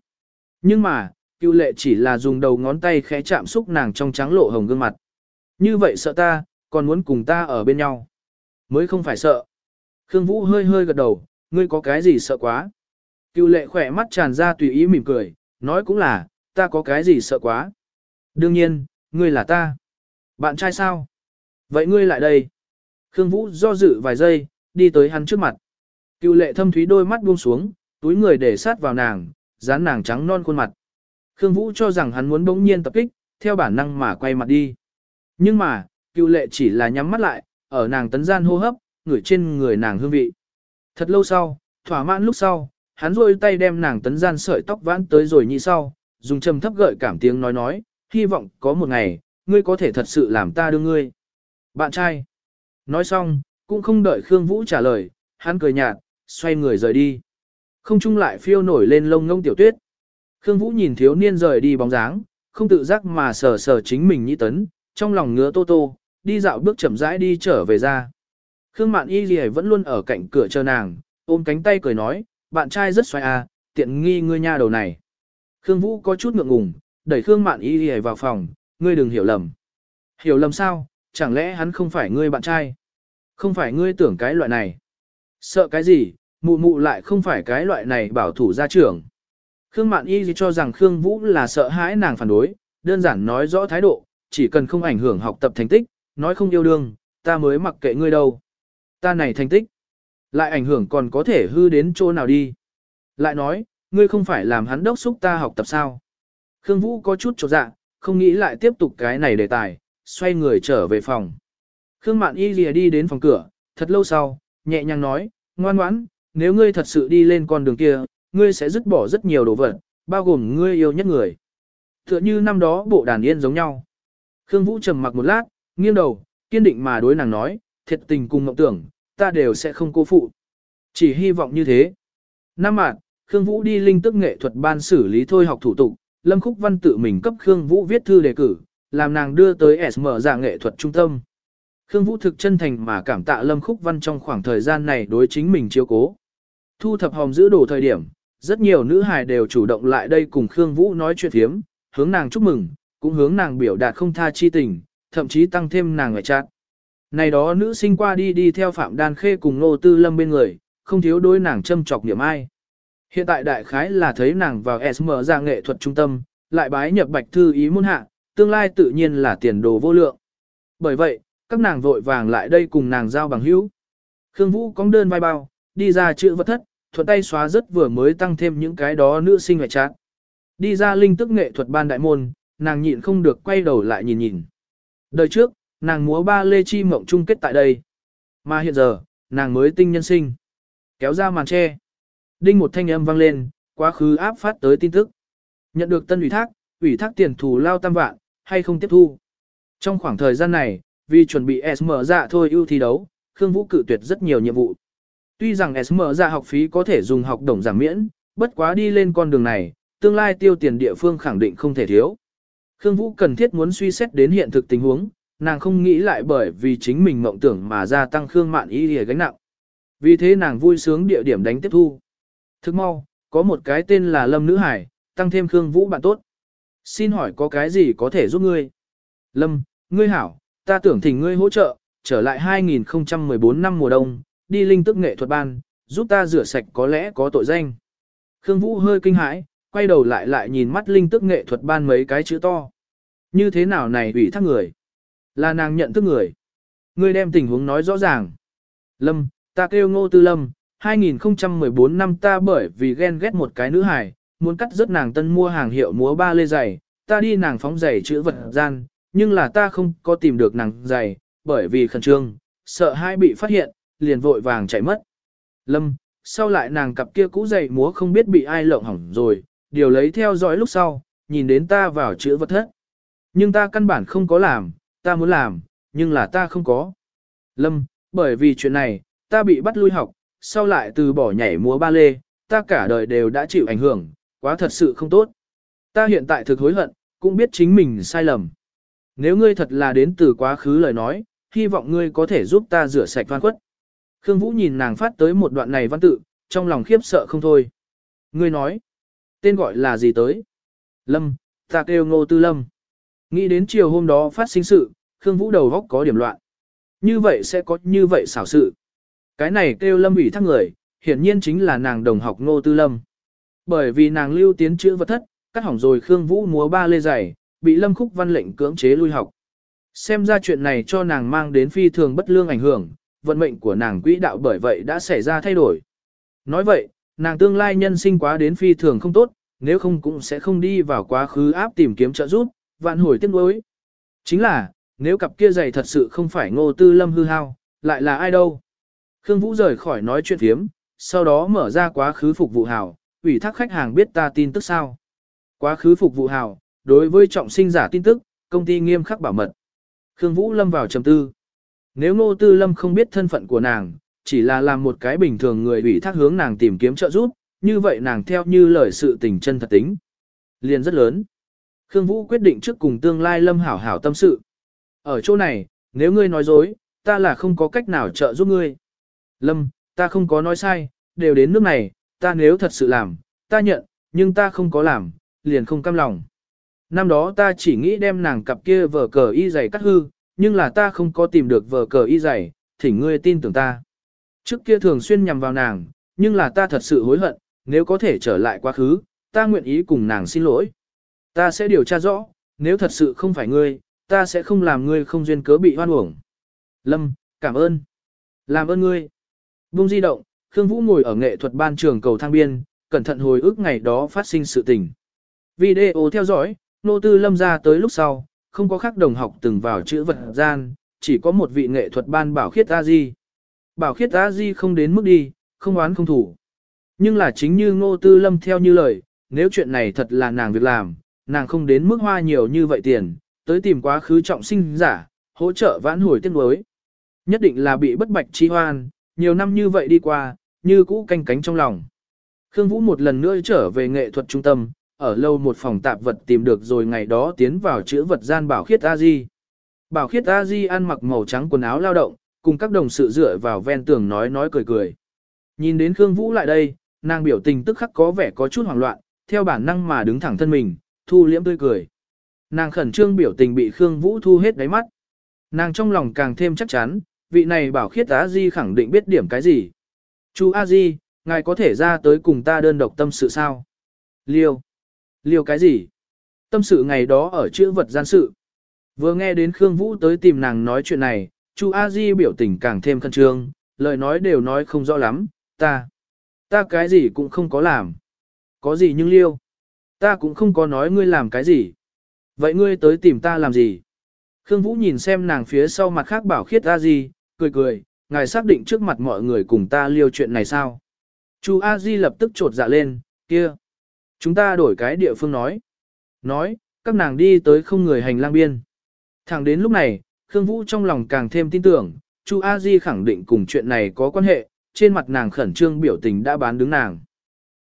Nhưng mà, cựu lệ chỉ là dùng đầu ngón tay khẽ chạm xúc nàng trong trắng lộ hồng gương mặt. Như vậy sợ ta, còn muốn cùng ta ở bên nhau. Mới không phải sợ. Khương Vũ hơi hơi gật đầu, ngươi có cái gì sợ quá. Cựu lệ khỏe mắt tràn ra tùy ý mỉm cười, nói cũng là, ta có cái gì sợ quá. Đương nhiên, ngươi là ta. Bạn trai sao? Vậy ngươi lại đây. Khương Vũ do dự vài giây, đi tới hắn trước mặt. Cựu lệ thâm thúy đôi mắt buông xuống, túi người để sát vào nàng, dán nàng trắng non khuôn mặt. Khương Vũ cho rằng hắn muốn bỗng nhiên tập kích, theo bản năng mà quay mặt đi. Nhưng mà, cựu lệ chỉ là nhắm mắt lại, ở nàng tấn gian hô hấp, ngửi trên người nàng hương vị. Thật lâu sau, thỏa mãn lúc sau, hắn rôi tay đem nàng tấn gian sợi tóc vãn tới rồi nhị sau, dùng trầm thấp gợi cảm tiếng nói nói, hy vọng có một ngày, ngươi có thể thật sự làm ta đưa ngươi. Bạn trai. Nói xong, cũng không đợi Khương Vũ trả lời, hắn cười nhạt, xoay người rời đi. Không chung lại phiêu nổi lên lông ngông tiểu tuyết. Khương Vũ nhìn thiếu niên rời đi bóng dáng, không tự giác mà sờ sờ chính mình nhĩ tấn, trong lòng ngứa tô tô, đi dạo bước chậm rãi đi trở về ra. Khương Mạn Y Lì vẫn luôn ở cạnh cửa chờ nàng, ôm cánh tay cười nói, bạn trai rất xoay à, tiện nghi ngươi nha đầu này. Khương Vũ có chút ngượng ngùng, đẩy Khương Mạn Y Lì vào phòng, ngươi đừng hiểu lầm. Hiểu lầm sao, chẳng lẽ hắn không phải ngươi bạn trai? Không phải ngươi tưởng cái loại này. Sợ cái gì, mụ mụ lại không phải cái loại này bảo thủ gia trưởng. Khương Mạn Y cho rằng Khương Vũ là sợ hãi nàng phản đối, đơn giản nói rõ thái độ, chỉ cần không ảnh hưởng học tập thành tích, nói không yêu đương, ta mới mặc kệ ngươi đâu. Ta này thành tích, lại ảnh hưởng còn có thể hư đến chỗ nào đi. Lại nói, ngươi không phải làm hắn đốc xúc ta học tập sao. Khương Vũ có chút chột dạ, không nghĩ lại tiếp tục cái này đề tài, xoay người trở về phòng. Khương Mạn Y lìa đi đến phòng cửa, thật lâu sau, nhẹ nhàng nói, ngoan ngoãn, nếu ngươi thật sự đi lên con đường kia, ngươi sẽ dứt bỏ rất nhiều đồ vật, bao gồm ngươi yêu nhất người. Tựa như năm đó bộ đàn yên giống nhau. Khương Vũ trầm mặc một lát, nghiêng đầu, kiên định mà đối nàng nói, thiệt tình cùng mộng tưởng, ta đều sẽ không cố phụ. Chỉ hy vọng như thế. Năm mạng, Khương Vũ đi linh tức nghệ thuật ban xử lý thôi học thủ tục, Lâm Khúc Văn tự mình cấp Khương Vũ viết thư đề cử, làm nàng đưa tới SM giả dạ nghệ thuật trung tâm. Khương Vũ thực chân thành mà cảm tạ Lâm Khúc Văn trong khoảng thời gian này đối chính mình chiếu cố. Thu thập hòm giữ đồ thời điểm, rất nhiều nữ hài đều chủ động lại đây cùng Khương Vũ nói chuyện thiếm, hướng nàng chúc mừng, cũng hướng nàng biểu đạt không tha chi tình, thậm chí tăng thêm nàng ngoại trạng. Này đó nữ sinh qua đi đi theo Phạm Đan Khê cùng Nô Tư Lâm bên người, không thiếu đối nàng châm chọc niệm ai. Hiện tại đại khái là thấy nàng vào SM ra nghệ thuật trung tâm, lại bái nhập bạch thư ý môn hạ, tương lai tự nhiên là tiền đồ vô lượng. Bởi vậy, các nàng vội vàng lại đây cùng nàng giao bằng hữu. Khương Vũ cóng đơn vai bao, đi ra chữ vật thất, thuận tay xóa rất vừa mới tăng thêm những cái đó nữ sinh ngoại trạng. Đi ra linh tức nghệ thuật ban đại môn, nàng nhịn không được quay đầu lại nhìn nhìn. Đời trước, nàng múa ba lê chi mộng chung kết tại đây. Mà hiện giờ, nàng mới tinh nhân sinh. Kéo ra màn tre. Đinh một thanh âm vang lên, quá khứ áp phát tới tin tức. Nhận được tân ủy thác, ủy thác tiền thù lao tam vạn, hay không tiếp thu. Trong khoảng thời gian này, vì chuẩn bị SM dạ thôi ưu thi đấu, Khương Vũ cự tuyệt rất nhiều nhiệm vụ. Tuy rằng SM dạ học phí có thể dùng học đồng giảm miễn, bất quá đi lên con đường này, tương lai tiêu tiền địa phương khẳng định không thể thiếu. Khương Vũ cần thiết muốn suy xét đến hiện thực tình huống, nàng không nghĩ lại bởi vì chính mình mộng tưởng mà gia tăng Khương Mạn ý lìa gánh nặng. Vì thế nàng vui sướng địa điểm đánh tiếp thu. Thức mau, có một cái tên là Lâm Nữ Hải, tăng thêm Khương Vũ bạn tốt. Xin hỏi có cái gì có thể giúp ngươi? Lâm, ngươi hảo, ta tưởng thỉnh ngươi hỗ trợ, trở lại 2014 năm mùa đông, đi linh tức nghệ thuật ban, giúp ta rửa sạch có lẽ có tội danh. Khương Vũ hơi kinh hãi, quay đầu lại lại nhìn mắt linh tức nghệ thuật ban mấy cái chữ to. Như thế nào này ủy thác người? Là nàng nhận thức người. Ngươi đem tình huống nói rõ ràng. Lâm, ta kêu ngô tư lâm, 2014 năm ta bởi vì ghen ghét một cái nữ hài, muốn cắt rớt nàng tân mua hàng hiệu múa ba lê giày, ta đi nàng phóng giày chữ vật gian, nhưng là ta không có tìm được nàng giày, bởi vì khẩn trương, sợ hai bị phát hiện, liền vội vàng chạy mất. Lâm, sau lại nàng cặp kia cũ giày múa không biết bị ai lộng hỏng rồi, điều lấy theo dõi lúc sau, nhìn đến ta vào chữ vật thất. Nhưng ta căn bản không có làm, ta muốn làm, nhưng là ta không có. Lâm, bởi vì chuyện này, ta bị bắt lui học, sau lại từ bỏ nhảy múa ba lê, ta cả đời đều đã chịu ảnh hưởng, quá thật sự không tốt. Ta hiện tại thực hối hận, cũng biết chính mình sai lầm. Nếu ngươi thật là đến từ quá khứ lời nói, hy vọng ngươi có thể giúp ta rửa sạch văn quất. Khương Vũ nhìn nàng phát tới một đoạn này văn tự, trong lòng khiếp sợ không thôi. Ngươi nói, tên gọi là gì tới? Lâm, ta kêu ngô tư lâm. Nghĩ đến chiều hôm đó phát sinh sự, Khương Vũ đầu góc có điểm loạn. Như vậy sẽ có như vậy xảo sự. Cái này kêu lâm ủy thác người, hiển nhiên chính là nàng đồng học ngô tư lâm. Bởi vì nàng lưu tiến chữ vật thất, cắt hỏng rồi Khương Vũ múa ba lê giày, bị lâm khúc văn lệnh cưỡng chế lui học. Xem ra chuyện này cho nàng mang đến phi thường bất lương ảnh hưởng, vận mệnh của nàng quỹ đạo bởi vậy đã xảy ra thay đổi. Nói vậy, nàng tương lai nhân sinh quá đến phi thường không tốt, nếu không cũng sẽ không đi vào quá khứ áp tìm kiếm trợ giúp, vạn hồi tiếc nuối. Chính là, nếu cặp kia giày thật sự không phải ngô tư lâm hư hao, lại là ai đâu? Khương Vũ rời khỏi nói chuyện thiếm, sau đó mở ra quá khứ phục vụ hào, ủy thác khách hàng biết ta tin tức sao. Quá khứ phục vụ hào, đối với trọng sinh giả tin tức, công ty nghiêm khắc bảo mật. Khương Vũ lâm vào trầm tư. Nếu ngô tư lâm không biết thân phận của nàng, chỉ là làm một cái bình thường người ủy thác hướng nàng tìm kiếm trợ giúp, như vậy nàng theo như lời sự tình chân thật tính. Liền rất lớn. Khương Vũ quyết định trước cùng tương lai lâm hảo hảo tâm sự. Ở chỗ này, nếu ngươi nói dối, ta là không có cách nào trợ giúp ngươi. Lâm, ta không có nói sai, đều đến nước này, ta nếu thật sự làm, ta nhận, nhưng ta không có làm, liền không cam lòng. Năm đó ta chỉ nghĩ đem nàng cặp kia vở cờ y giày cắt hư, nhưng là ta không có tìm được vở cờ y giày, thỉnh ngươi tin tưởng ta. Trước kia thường xuyên nhằm vào nàng, nhưng là ta thật sự hối hận, nếu có thể trở lại quá khứ, ta nguyện ý cùng nàng xin lỗi. Ta sẽ điều tra rõ, nếu thật sự không phải ngươi, ta sẽ không làm ngươi không duyên cớ bị hoan uổng. Lâm, cảm ơn. Làm ơn ngươi. Bung di động, Khương Vũ ngồi ở nghệ thuật ban trường cầu thang biên, cẩn thận hồi ức ngày đó phát sinh sự tình. Video theo dõi, nô tư lâm ra tới lúc sau, không có khác đồng học từng vào chữ vật gian, chỉ có một vị nghệ thuật ban bảo khiết A-di. Bảo khiết A-di không đến mức đi, không oán không thủ. Nhưng là chính như ngô tư lâm theo như lời, nếu chuyện này thật là nàng việc làm, nàng không đến mức hoa nhiều như vậy tiền, tới tìm quá khứ trọng sinh giả, hỗ trợ vãn hồi tiếc nuối. Nhất định là bị bất bạch chi hoan, nhiều năm như vậy đi qua, như cũ canh cánh trong lòng. Khương Vũ một lần nữa trở về nghệ thuật trung tâm, ở lâu một phòng tạp vật tìm được rồi ngày đó tiến vào chữ vật gian bảo khiết A-di. Bảo khiết A-di ăn mặc màu trắng quần áo lao động, cùng các đồng sự dựa vào ven tường nói nói cười cười. Nhìn đến Khương Vũ lại đây, nàng biểu tình tức khắc có vẻ có chút hoảng loạn, theo bản năng mà đứng thẳng thân mình, thu liễm tươi cười. Nàng khẩn trương biểu tình bị Khương Vũ thu hết đáy mắt. Nàng trong lòng càng thêm chắc chắn, vị này bảo khiết a di khẳng định biết điểm cái gì. Chú a di, ngài có thể ra tới cùng ta đơn độc tâm sự sao? Liêu. Liêu cái gì? Tâm sự ngày đó ở chữ vật gian sự. Vừa nghe đến Khương Vũ tới tìm nàng nói chuyện này, Chu A Di biểu tình càng thêm khẩn trương, lời nói đều nói không rõ lắm, ta, ta cái gì cũng không có làm. Có gì nhưng liêu, ta cũng không có nói ngươi làm cái gì. Vậy ngươi tới tìm ta làm gì? Khương Vũ nhìn xem nàng phía sau mặt khác bảo khiết A Di, cười cười, ngài xác định trước mặt mọi người cùng ta liêu chuyện này sao? Chu A Di lập tức trột dạ lên, kia, chúng ta đổi cái địa phương nói. Nói, các nàng đi tới không người hành lang biên. Thẳng đến lúc này, Khương Vũ trong lòng càng thêm tin tưởng, Chu A Di khẳng định cùng chuyện này có quan hệ, trên mặt nàng khẩn trương biểu tình đã bán đứng nàng.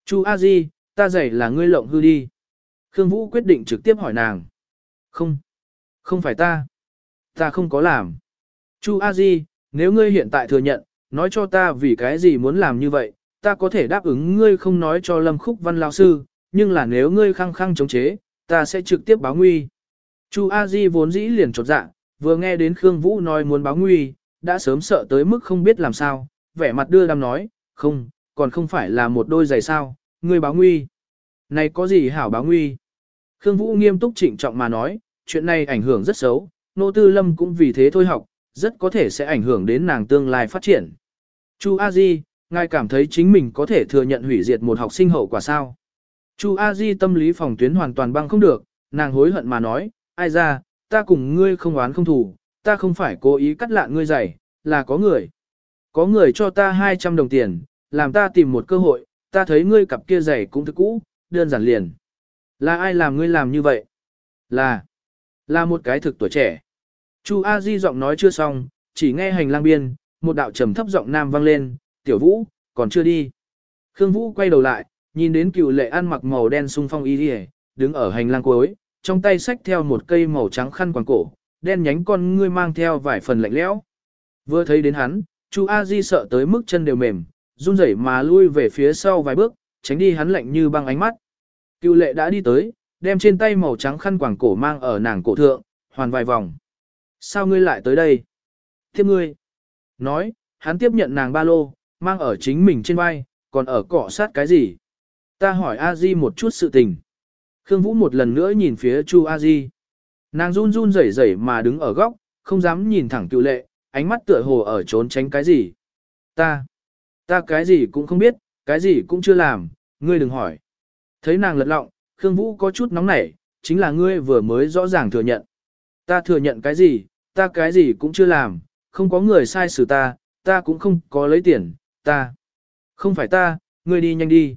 Chu A Di, ta giày là ngươi lộng hư đi. Khương Vũ quyết định trực tiếp hỏi nàng. Không, không phải ta. Ta không có làm. Chu A Di, nếu ngươi hiện tại thừa nhận, nói cho ta vì cái gì muốn làm như vậy, ta có thể đáp ứng ngươi không nói cho Lâm Khúc Văn lão sư, nhưng là nếu ngươi khăng khăng chống chế, ta sẽ trực tiếp báo nguy. Chu A Di vốn dĩ liền chột dạ, vừa nghe đến Khương Vũ nói muốn báo nguy, đã sớm sợ tới mức không biết làm sao, vẻ mặt đưa đam nói, không, còn không phải là một đôi giày sao, ngươi báo nguy. Này có gì hảo báo nguy? Khương Vũ nghiêm túc trịnh trọng mà nói, chuyện này ảnh hưởng rất xấu, nô tư lâm cũng vì thế thôi học, rất có thể sẽ ảnh hưởng đến nàng tương lai phát triển. Chu A Di, ngài cảm thấy chính mình có thể thừa nhận hủy diệt một học sinh hậu quả sao? Chu A Di tâm lý phòng tuyến hoàn toàn băng không được, nàng hối hận mà nói, ai ra, ta cùng ngươi không oán không thù, ta không phải cố ý cắt lạn ngươi giày, là có người. Có người cho ta 200 đồng tiền, làm ta tìm một cơ hội, ta thấy ngươi cặp kia giày cũng thức cũ, đơn giản liền. Là ai làm ngươi làm như vậy? Là, là một cái thực tuổi trẻ. Chu A Di giọng nói chưa xong, chỉ nghe hành lang biên, một đạo trầm thấp giọng nam vang lên, tiểu vũ, còn chưa đi. Khương Vũ quay đầu lại, nhìn đến cựu lệ ăn mặc màu đen sung phong y đi đứng ở hành lang cuối, trong tay xách theo một cây màu trắng khăn quàng cổ, đen nhánh con ngươi mang theo vài phần lạnh lẽo. Vừa thấy đến hắn, Chu A Di sợ tới mức chân đều mềm, run rẩy mà lui về phía sau vài bước, tránh đi hắn lạnh như băng ánh mắt. Cựu lệ đã đi tới, đem trên tay màu trắng khăn quàng cổ mang ở nàng cổ thượng, hoàn vài vòng. Sao ngươi lại tới đây? Tiếp ngươi. Nói, hắn tiếp nhận nàng ba lô, mang ở chính mình trên vai, còn ở cọ sát cái gì? Ta hỏi A Di một chút sự tình. Khương Vũ một lần nữa nhìn phía Chu A Di. Nàng run run rẩy rẩy mà đứng ở góc, không dám nhìn thẳng cựu lệ, ánh mắt tựa hồ ở trốn tránh cái gì. Ta, ta cái gì cũng không biết, cái gì cũng chưa làm, ngươi đừng hỏi. Thấy nàng lật lọng, Khương Vũ có chút nóng nảy, chính là ngươi vừa mới rõ ràng thừa nhận. Ta thừa nhận cái gì, ta cái gì cũng chưa làm, không có người sai xử ta, ta cũng không có lấy tiền, ta. Không phải ta, ngươi đi nhanh đi.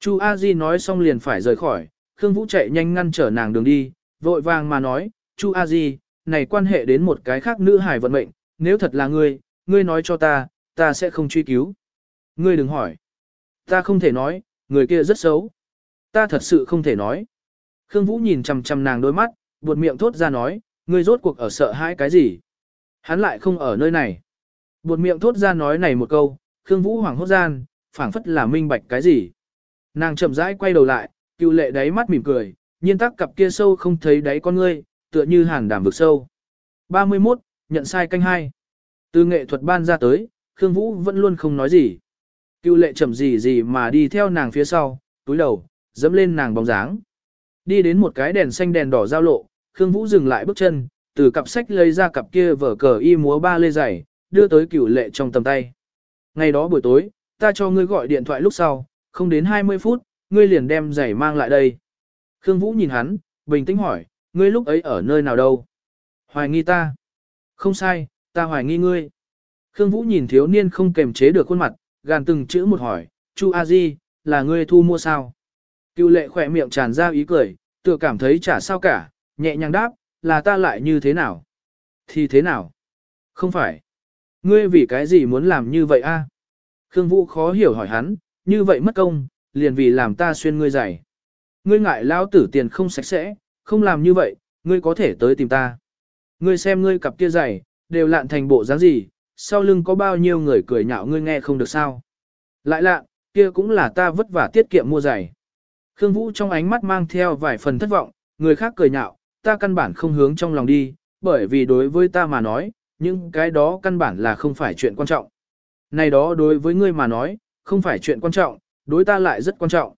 Chu A Di nói xong liền phải rời khỏi, Khương Vũ chạy nhanh ngăn trở nàng đường đi, vội vàng mà nói, Chu A Di, này quan hệ đến một cái khác nữ hải vận mệnh, nếu thật là ngươi, ngươi nói cho ta, ta sẽ không truy cứu. Ngươi đừng hỏi. Ta không thể nói, người kia rất xấu. Ta thật sự không thể nói. Khương Vũ nhìn chằm chằm nàng đôi mắt, buột miệng thốt ra nói, ngươi rốt cuộc ở sợ hãi cái gì? Hắn lại không ở nơi này. Buột miệng thốt ra nói này một câu, Khương Vũ hoảng hốt gian, phảng phất là minh bạch cái gì. Nàng chậm rãi quay đầu lại, cựu lệ đáy mắt mỉm cười, nhiên tắc cặp kia sâu không thấy đáy con ngươi, tựa như hàn đảm vực sâu. 31, nhận sai canh hai. Từ nghệ thuật ban ra tới, Khương Vũ vẫn luôn không nói gì. Cựu lệ chậm gì gì mà đi theo nàng phía sau, túi đầu, dẫm lên nàng bóng dáng. Đi đến một cái đèn xanh đèn đỏ giao lộ, Khương Vũ dừng lại bước chân, từ cặp sách lấy ra cặp kia vở cờ y múa ba lê giày, đưa tới cựu lệ trong tầm tay. Ngày đó buổi tối, ta cho ngươi gọi điện thoại lúc sau, không đến 20 phút, ngươi liền đem giày mang lại đây. Khương Vũ nhìn hắn, bình tĩnh hỏi, ngươi lúc ấy ở nơi nào đâu? Hoài nghi ta. Không sai, ta hoài nghi ngươi. Khương Vũ nhìn thiếu niên không kềm chế được khuôn mặt, gàn từng chữ một hỏi, Chu A Di, là ngươi thu mua sao? Cựu lệ khỏe miệng tràn ra ý cười, tựa cảm thấy chả sao cả, nhẹ nhàng đáp, là ta lại như thế nào? Thì thế nào? Không phải. Ngươi vì cái gì muốn làm như vậy a? Khương Vũ khó hiểu hỏi hắn, như vậy mất công, liền vì làm ta xuyên ngươi giày. Ngươi ngại lao tử tiền không sạch sẽ, không làm như vậy, ngươi có thể tới tìm ta. Ngươi xem ngươi cặp kia giày, đều lạn thành bộ dáng gì, sau lưng có bao nhiêu người cười nhạo ngươi nghe không được sao. Lại lạ, kia cũng là ta vất vả tiết kiệm mua giày. Khương Vũ trong ánh mắt mang theo vài phần thất vọng, người khác cười nhạo, ta căn bản không hướng trong lòng đi, bởi vì đối với ta mà nói, những cái đó căn bản là không phải chuyện quan trọng. Này đó đối với ngươi mà nói, không phải chuyện quan trọng, đối ta lại rất quan trọng.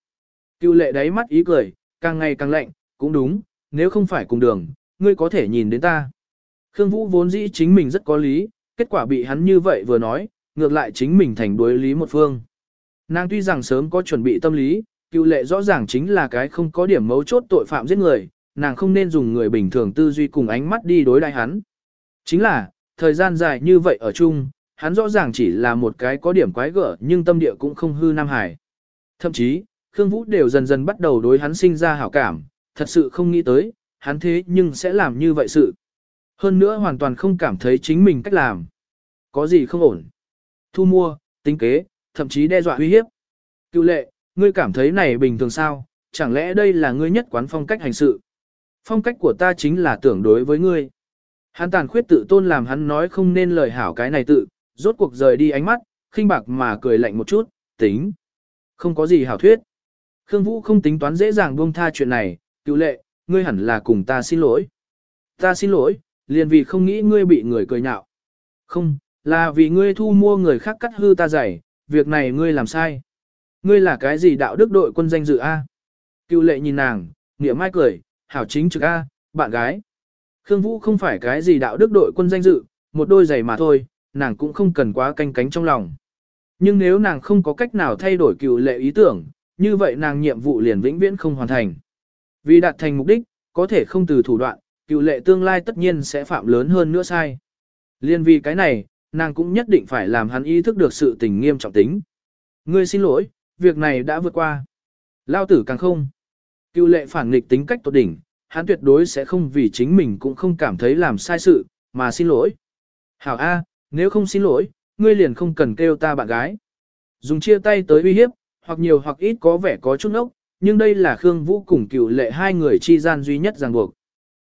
Cựu lệ đáy mắt ý cười, càng ngày càng lạnh, cũng đúng, nếu không phải cùng đường, ngươi có thể nhìn đến ta. Khương Vũ vốn dĩ chính mình rất có lý, kết quả bị hắn như vậy vừa nói, ngược lại chính mình thành đối lý một phương. Nàng tuy rằng sớm có chuẩn bị tâm lý, cựu lệ rõ ràng chính là cái không có điểm mấu chốt tội phạm giết người, nàng không nên dùng người bình thường tư duy cùng ánh mắt đi đối đại hắn. Chính là, thời gian dài như vậy ở chung, hắn rõ ràng chỉ là một cái có điểm quái gở nhưng tâm địa cũng không hư Nam Hải. Thậm chí, Khương Vũ đều dần dần bắt đầu đối hắn sinh ra hảo cảm, thật sự không nghĩ tới, hắn thế nhưng sẽ làm như vậy sự. Hơn nữa hoàn toàn không cảm thấy chính mình cách làm. Có gì không ổn. Thu mua, tính kế, thậm chí đe dọa uy hiếp. Cựu lệ, ngươi cảm thấy này bình thường sao, chẳng lẽ đây là ngươi nhất quán phong cách hành sự. Phong cách của ta chính là tưởng đối với ngươi. Hắn tàn khuyết tự tôn làm hắn nói không nên lời hảo cái này tự, rốt cuộc rời đi ánh mắt, khinh bạc mà cười lạnh một chút, tính. Không có gì hảo thuyết. Khương Vũ không tính toán dễ dàng buông tha chuyện này, cựu lệ, ngươi hẳn là cùng ta xin lỗi. Ta xin lỗi, liền vì không nghĩ ngươi bị người cười nhạo. Không, là vì ngươi thu mua người khác cắt hư ta giày, việc này ngươi làm sai. Ngươi là cái gì đạo đức đội quân danh dự A? Cựu lệ nhìn nàng, nghĩa mai cười, hảo chính trực A, bạn gái. Khương Vũ không phải cái gì đạo đức đội quân danh dự, một đôi giày mà thôi, nàng cũng không cần quá canh cánh trong lòng. Nhưng nếu nàng không có cách nào thay đổi cựu lệ ý tưởng, như vậy nàng nhiệm vụ liền vĩnh viễn không hoàn thành. Vì đạt thành mục đích, có thể không từ thủ đoạn, cựu lệ tương lai tất nhiên sẽ phạm lớn hơn nữa sai. Liên vì cái này, nàng cũng nhất định phải làm hắn ý thức được sự tình nghiêm trọng tính. Ngươi xin lỗi, việc này đã vượt qua. Lao tử càng không. Cựu lệ phản nghịch tính cách tột đỉnh, hắn tuyệt đối sẽ không vì chính mình cũng không cảm thấy làm sai sự, mà xin lỗi. Hảo A, nếu không xin lỗi, ngươi liền không cần kêu ta bạn gái. Dùng chia tay tới uy hiếp, hoặc nhiều hoặc ít có vẻ có chút ốc, nhưng đây là Khương Vũ cùng cựu lệ hai người chi gian duy nhất ràng buộc.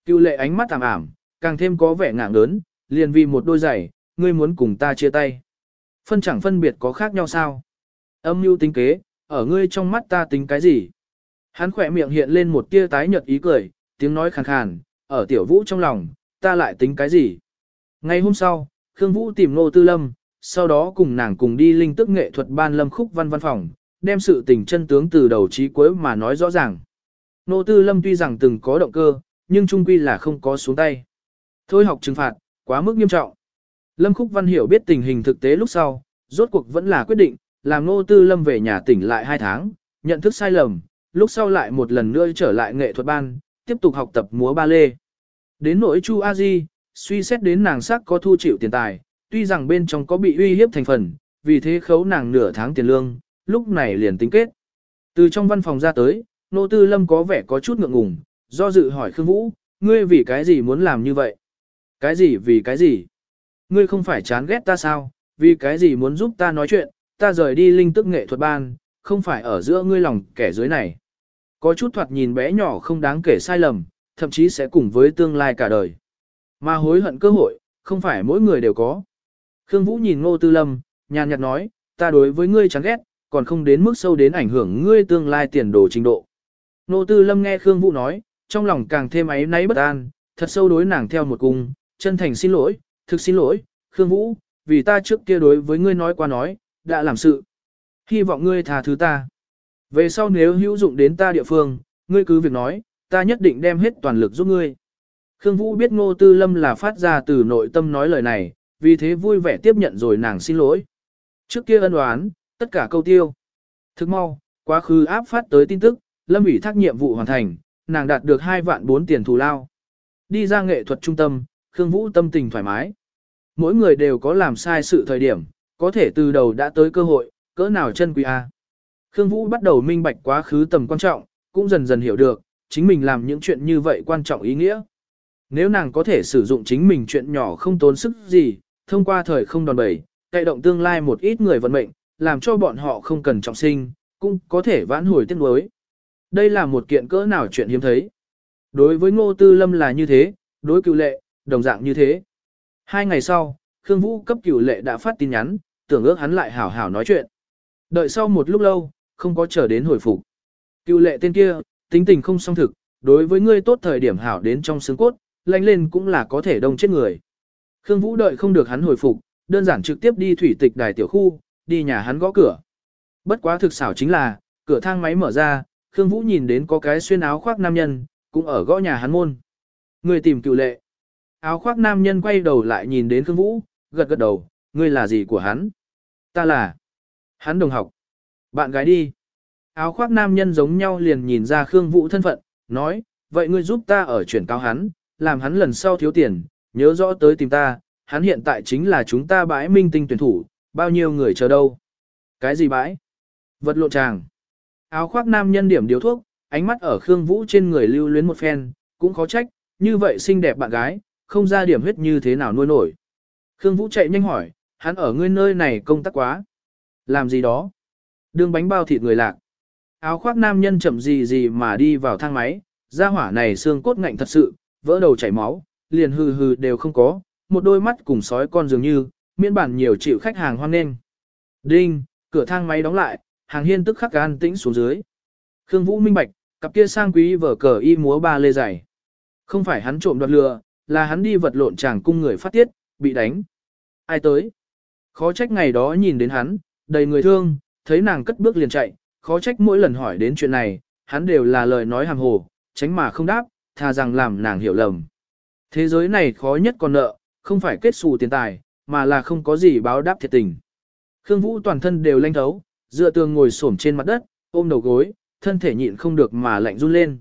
Cựu lệ ánh mắt thảm ảm, càng thêm có vẻ ngạng lớn, liền vì một đôi giày, ngươi muốn cùng ta chia tay. Phân chẳng phân biệt có khác nhau sao? Âm mưu tính kế, ở ngươi trong mắt ta tính cái gì? Hắn khỏe miệng hiện lên một tia tái nhợt ý cười, tiếng nói khàn khàn, ở tiểu vũ trong lòng, ta lại tính cái gì? Ngày hôm sau, Khương Vũ tìm Nô Tư Lâm, sau đó cùng nàng cùng đi linh tức nghệ thuật ban lâm khúc văn văn phòng, đem sự tình chân tướng từ đầu chí cuối mà nói rõ ràng. Nô Tư Lâm tuy rằng từng có động cơ, nhưng trung quy là không có xuống tay. Thôi học trừng phạt, quá mức nghiêm trọng. Lâm Khúc Văn hiểu biết tình hình thực tế lúc sau, rốt cuộc vẫn là quyết định, làm Nô Tư Lâm về nhà tỉnh lại 2 tháng, nhận thức sai lầm, lúc sau lại một lần nữa trở lại nghệ thuật ban, tiếp tục học tập múa ba lê. Đến nỗi Chu A Di, suy xét đến nàng sắc có thu chịu tiền tài, tuy rằng bên trong có bị uy hiếp thành phần, vì thế khấu nàng nửa tháng tiền lương, lúc này liền tính kết. Từ trong văn phòng ra tới, Nô Tư Lâm có vẻ có chút ngượng ngùng, do dự hỏi Khương Vũ, ngươi vì cái gì muốn làm như vậy? Cái gì vì cái gì? Ngươi không phải chán ghét ta sao? Vì cái gì muốn giúp ta nói chuyện, ta rời đi linh tức nghệ thuật ban, không phải ở giữa ngươi lòng kẻ dưới này. Có chút thoạt nhìn bé nhỏ không đáng kể sai lầm, thậm chí sẽ cùng với tương lai cả đời. Mà hối hận cơ hội, không phải mỗi người đều có. Khương Vũ nhìn Ngô Tư Lâm, nhàn nhạt nói, ta đối với ngươi chán ghét, còn không đến mức sâu đến ảnh hưởng ngươi tương lai tiền đồ trình độ. Ngô Tư Lâm nghe Khương Vũ nói, trong lòng càng thêm ấy náy bất an, thật sâu đối nàng theo một cung, chân thành xin lỗi, thực xin lỗi, Khương Vũ, vì ta trước kia đối với ngươi nói qua nói, đã làm sự. Hy vọng ngươi tha thứ ta. Về sau nếu hữu dụng đến ta địa phương, ngươi cứ việc nói, ta nhất định đem hết toàn lực giúp ngươi. Khương Vũ biết Ngô Tư Lâm là phát ra từ nội tâm nói lời này, vì thế vui vẻ tiếp nhận rồi nàng xin lỗi. Trước kia ân oán, tất cả câu tiêu. Thức mau, quá khứ áp phát tới tin tức, Lâm ủy thác nhiệm vụ hoàn thành, nàng đạt được 2 vạn 4 tiền thù lao. Đi ra nghệ thuật trung tâm, Khương Vũ tâm tình thoải mái. Mỗi người đều có làm sai sự thời điểm, có thể từ đầu đã tới cơ hội, cỡ nào chân quý a. Khương Vũ bắt đầu minh bạch quá khứ tầm quan trọng, cũng dần dần hiểu được, chính mình làm những chuyện như vậy quan trọng ý nghĩa. Nếu nàng có thể sử dụng chính mình chuyện nhỏ không tốn sức gì, thông qua thời không đòn bẩy, cậy động tương lai một ít người vận mệnh, làm cho bọn họ không cần trọng sinh, cũng có thể vãn hồi tiết nuối. Đây là một kiện cỡ nào chuyện hiếm thấy. Đối với Ngô Tư Lâm là như thế, đối cựu lệ, đồng dạng như thế. Hai ngày sau, Khương Vũ cấp cựu lệ đã phát tin nhắn, tưởng ước hắn lại hảo hảo nói chuyện. Đợi sau một lúc lâu, không có chờ đến hồi phục. Cựu lệ tên kia, tính tình không song thực, đối với ngươi tốt thời điểm hảo đến trong xương cốt, lạnh lên cũng là có thể đông chết người. Khương Vũ đợi không được hắn hồi phục, đơn giản trực tiếp đi thủy tịch đài tiểu khu, đi nhà hắn gõ cửa. Bất quá thực xảo chính là, cửa thang máy mở ra, Khương Vũ nhìn đến có cái xuyên áo khoác nam nhân, cũng ở gõ nhà hắn môn. Người tìm cựu lệ. Áo khoác nam nhân quay đầu lại nhìn đến Khương Vũ, gật gật đầu, ngươi là gì của hắn? Ta là. Hắn đồng học. Bạn gái đi. Áo khoác nam nhân giống nhau liền nhìn ra Khương Vũ thân phận, nói, vậy ngươi giúp ta ở chuyển cao hắn, làm hắn lần sau thiếu tiền, nhớ rõ tới tìm ta, hắn hiện tại chính là chúng ta bãi minh tinh tuyển thủ, bao nhiêu người chờ đâu. Cái gì bãi? Vật lộ tràng. Áo khoác nam nhân điểm điều thuốc, ánh mắt ở Khương Vũ trên người lưu luyến một phen, cũng khó trách, như vậy xinh đẹp bạn gái, không ra điểm huyết như thế nào nuôi nổi. Khương Vũ chạy nhanh hỏi, hắn ở ngươi nơi này công tác quá. Làm gì đó? Đương bánh bao thịt người lạc. Áo khoác nam nhân chậm gì gì mà đi vào thang máy, ra hỏa này xương cốt ngạnh thật sự, vỡ đầu chảy máu, liền hừ hừ đều không có, một đôi mắt cùng sói con dường như, miễn bản nhiều chịu khách hàng hoan nghênh. Đinh, cửa thang máy đóng lại, hàng hiên tức khắc an tĩnh xuống dưới. Khương Vũ minh bạch, cặp kia sang quý vở cờ y múa ba lê dày. Không phải hắn trộm đoạt lừa, là hắn đi vật lộn chàng cung người phát tiết, bị đánh. Ai tới? Khó trách ngày đó nhìn đến hắn, đầy người thương, thấy nàng cất bước liền chạy, khó trách mỗi lần hỏi đến chuyện này, hắn đều là lời nói hàng hồ, tránh mà không đáp, thà rằng làm nàng hiểu lầm. Thế giới này khó nhất còn nợ, không phải kết xù tiền tài, mà là không có gì báo đáp thiệt tình. Khương Vũ toàn thân đều lanh thấu, dựa tường ngồi xổm trên mặt đất, ôm đầu gối, thân thể nhịn không được mà lạnh run lên.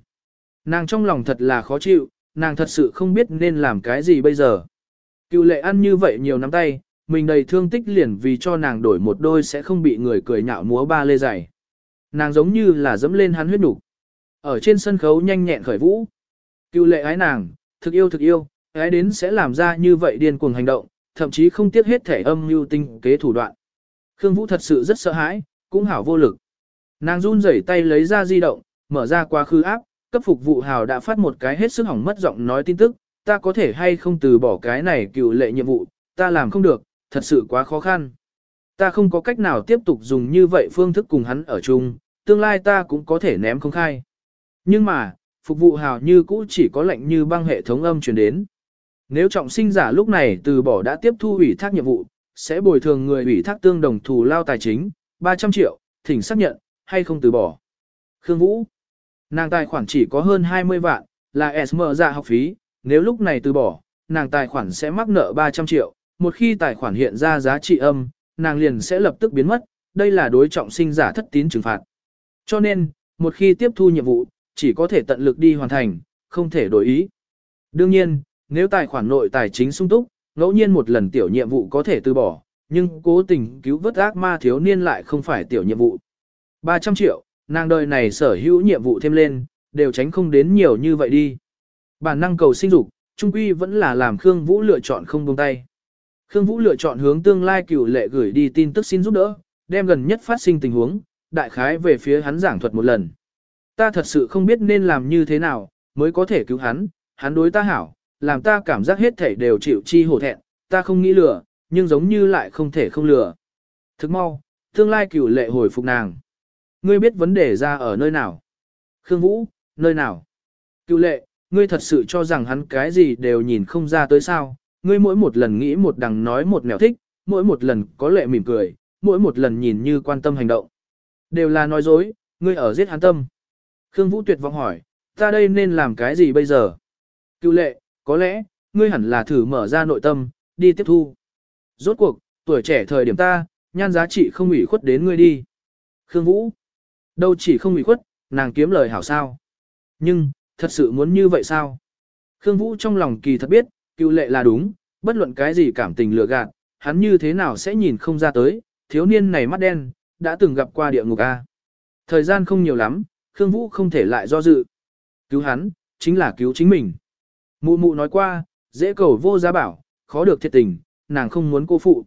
Nàng trong lòng thật là khó chịu, nàng thật sự không biết nên làm cái gì bây giờ. Cựu lệ ăn như vậy nhiều năm tay, mình đầy thương tích liền vì cho nàng đổi một đôi sẽ không bị người cười nhạo múa ba lê dày. Nàng giống như là dẫm lên hắn huyết đủ. Ở trên sân khấu nhanh nhẹn khởi vũ. Cựu lệ ái nàng, thực yêu thực yêu, ái đến sẽ làm ra như vậy điên cuồng hành động, thậm chí không tiếc hết thể âm mưu tinh kế thủ đoạn. Khương Vũ thật sự rất sợ hãi, cũng hảo vô lực. Nàng run rẩy tay lấy ra di động, mở ra quá khứ áp, cấp phục vụ hào đã phát một cái hết sức hỏng mất giọng nói tin tức, ta có thể hay không từ bỏ cái này cựu lệ nhiệm vụ, ta làm không được, thật sự quá khó khăn. Ta không có cách nào tiếp tục dùng như vậy phương thức cùng hắn ở chung, tương lai ta cũng có thể ném không khai. Nhưng mà, phục vụ hào như cũ chỉ có lệnh như băng hệ thống âm truyền đến. Nếu trọng sinh giả lúc này từ bỏ đã tiếp thu ủy thác nhiệm vụ, sẽ bồi thường người ủy thác tương đồng thù lao tài chính, 300 triệu, thỉnh xác nhận, hay không từ bỏ. Khương Vũ Nàng tài khoản chỉ có hơn 20 vạn, là SM dạ học phí, nếu lúc này từ bỏ, nàng tài khoản sẽ mắc nợ 300 triệu, một khi tài khoản hiện ra giá trị âm, nàng liền sẽ lập tức biến mất, đây là đối trọng sinh giả thất tín trừng phạt. Cho nên, một khi tiếp thu nhiệm vụ, chỉ có thể tận lực đi hoàn thành, không thể đổi ý. Đương nhiên, nếu tài khoản nội tài chính sung túc, ngẫu nhiên một lần tiểu nhiệm vụ có thể từ bỏ, nhưng cố tình cứu vớt ác ma thiếu niên lại không phải tiểu nhiệm vụ. 300 triệu, nàng đời này sở hữu nhiệm vụ thêm lên, đều tránh không đến nhiều như vậy đi. Bản năng cầu sinh dục, trung quy vẫn là làm Khương Vũ lựa chọn không buông tay. Khương Vũ lựa chọn hướng tương lai cửu lệ gửi đi tin tức xin giúp đỡ, đem gần nhất phát sinh tình huống, đại khái về phía hắn giảng thuật một lần. Ta thật sự không biết nên làm như thế nào, mới có thể cứu hắn, hắn đối ta hảo, làm ta cảm giác hết thể đều chịu chi hổ thẹn, ta không nghĩ lừa, nhưng giống như lại không thể không lừa. Thức mau, tương lai cửu lệ hồi phục nàng. Ngươi biết vấn đề ra ở nơi nào? Khương Vũ, nơi nào? Cửu lệ, ngươi thật sự cho rằng hắn cái gì đều nhìn không ra tới sao? Ngươi mỗi một lần nghĩ một đằng nói một nẻo thích, mỗi một lần có lệ mỉm cười, mỗi một lần nhìn như quan tâm hành động. Đều là nói dối, ngươi ở giết hắn tâm. Khương Vũ tuyệt vọng hỏi, ta đây nên làm cái gì bây giờ? Cựu lệ, có lẽ, ngươi hẳn là thử mở ra nội tâm, đi tiếp thu. Rốt cuộc, tuổi trẻ thời điểm ta, nhan giá trị không ủy khuất đến ngươi đi. Khương Vũ, đâu chỉ không ủy khuất, nàng kiếm lời hảo sao. Nhưng, thật sự muốn như vậy sao? Khương Vũ trong lòng kỳ thật biết, cựu lệ là đúng, bất luận cái gì cảm tình lừa gạt, hắn như thế nào sẽ nhìn không ra tới, thiếu niên này mắt đen, đã từng gặp qua địa ngục A. Thời gian không nhiều lắm, Khương Vũ không thể lại do dự. Cứu hắn, chính là cứu chính mình. Mụ mụ nói qua, dễ cầu vô giá bảo, khó được thiệt tình, nàng không muốn cô phụ.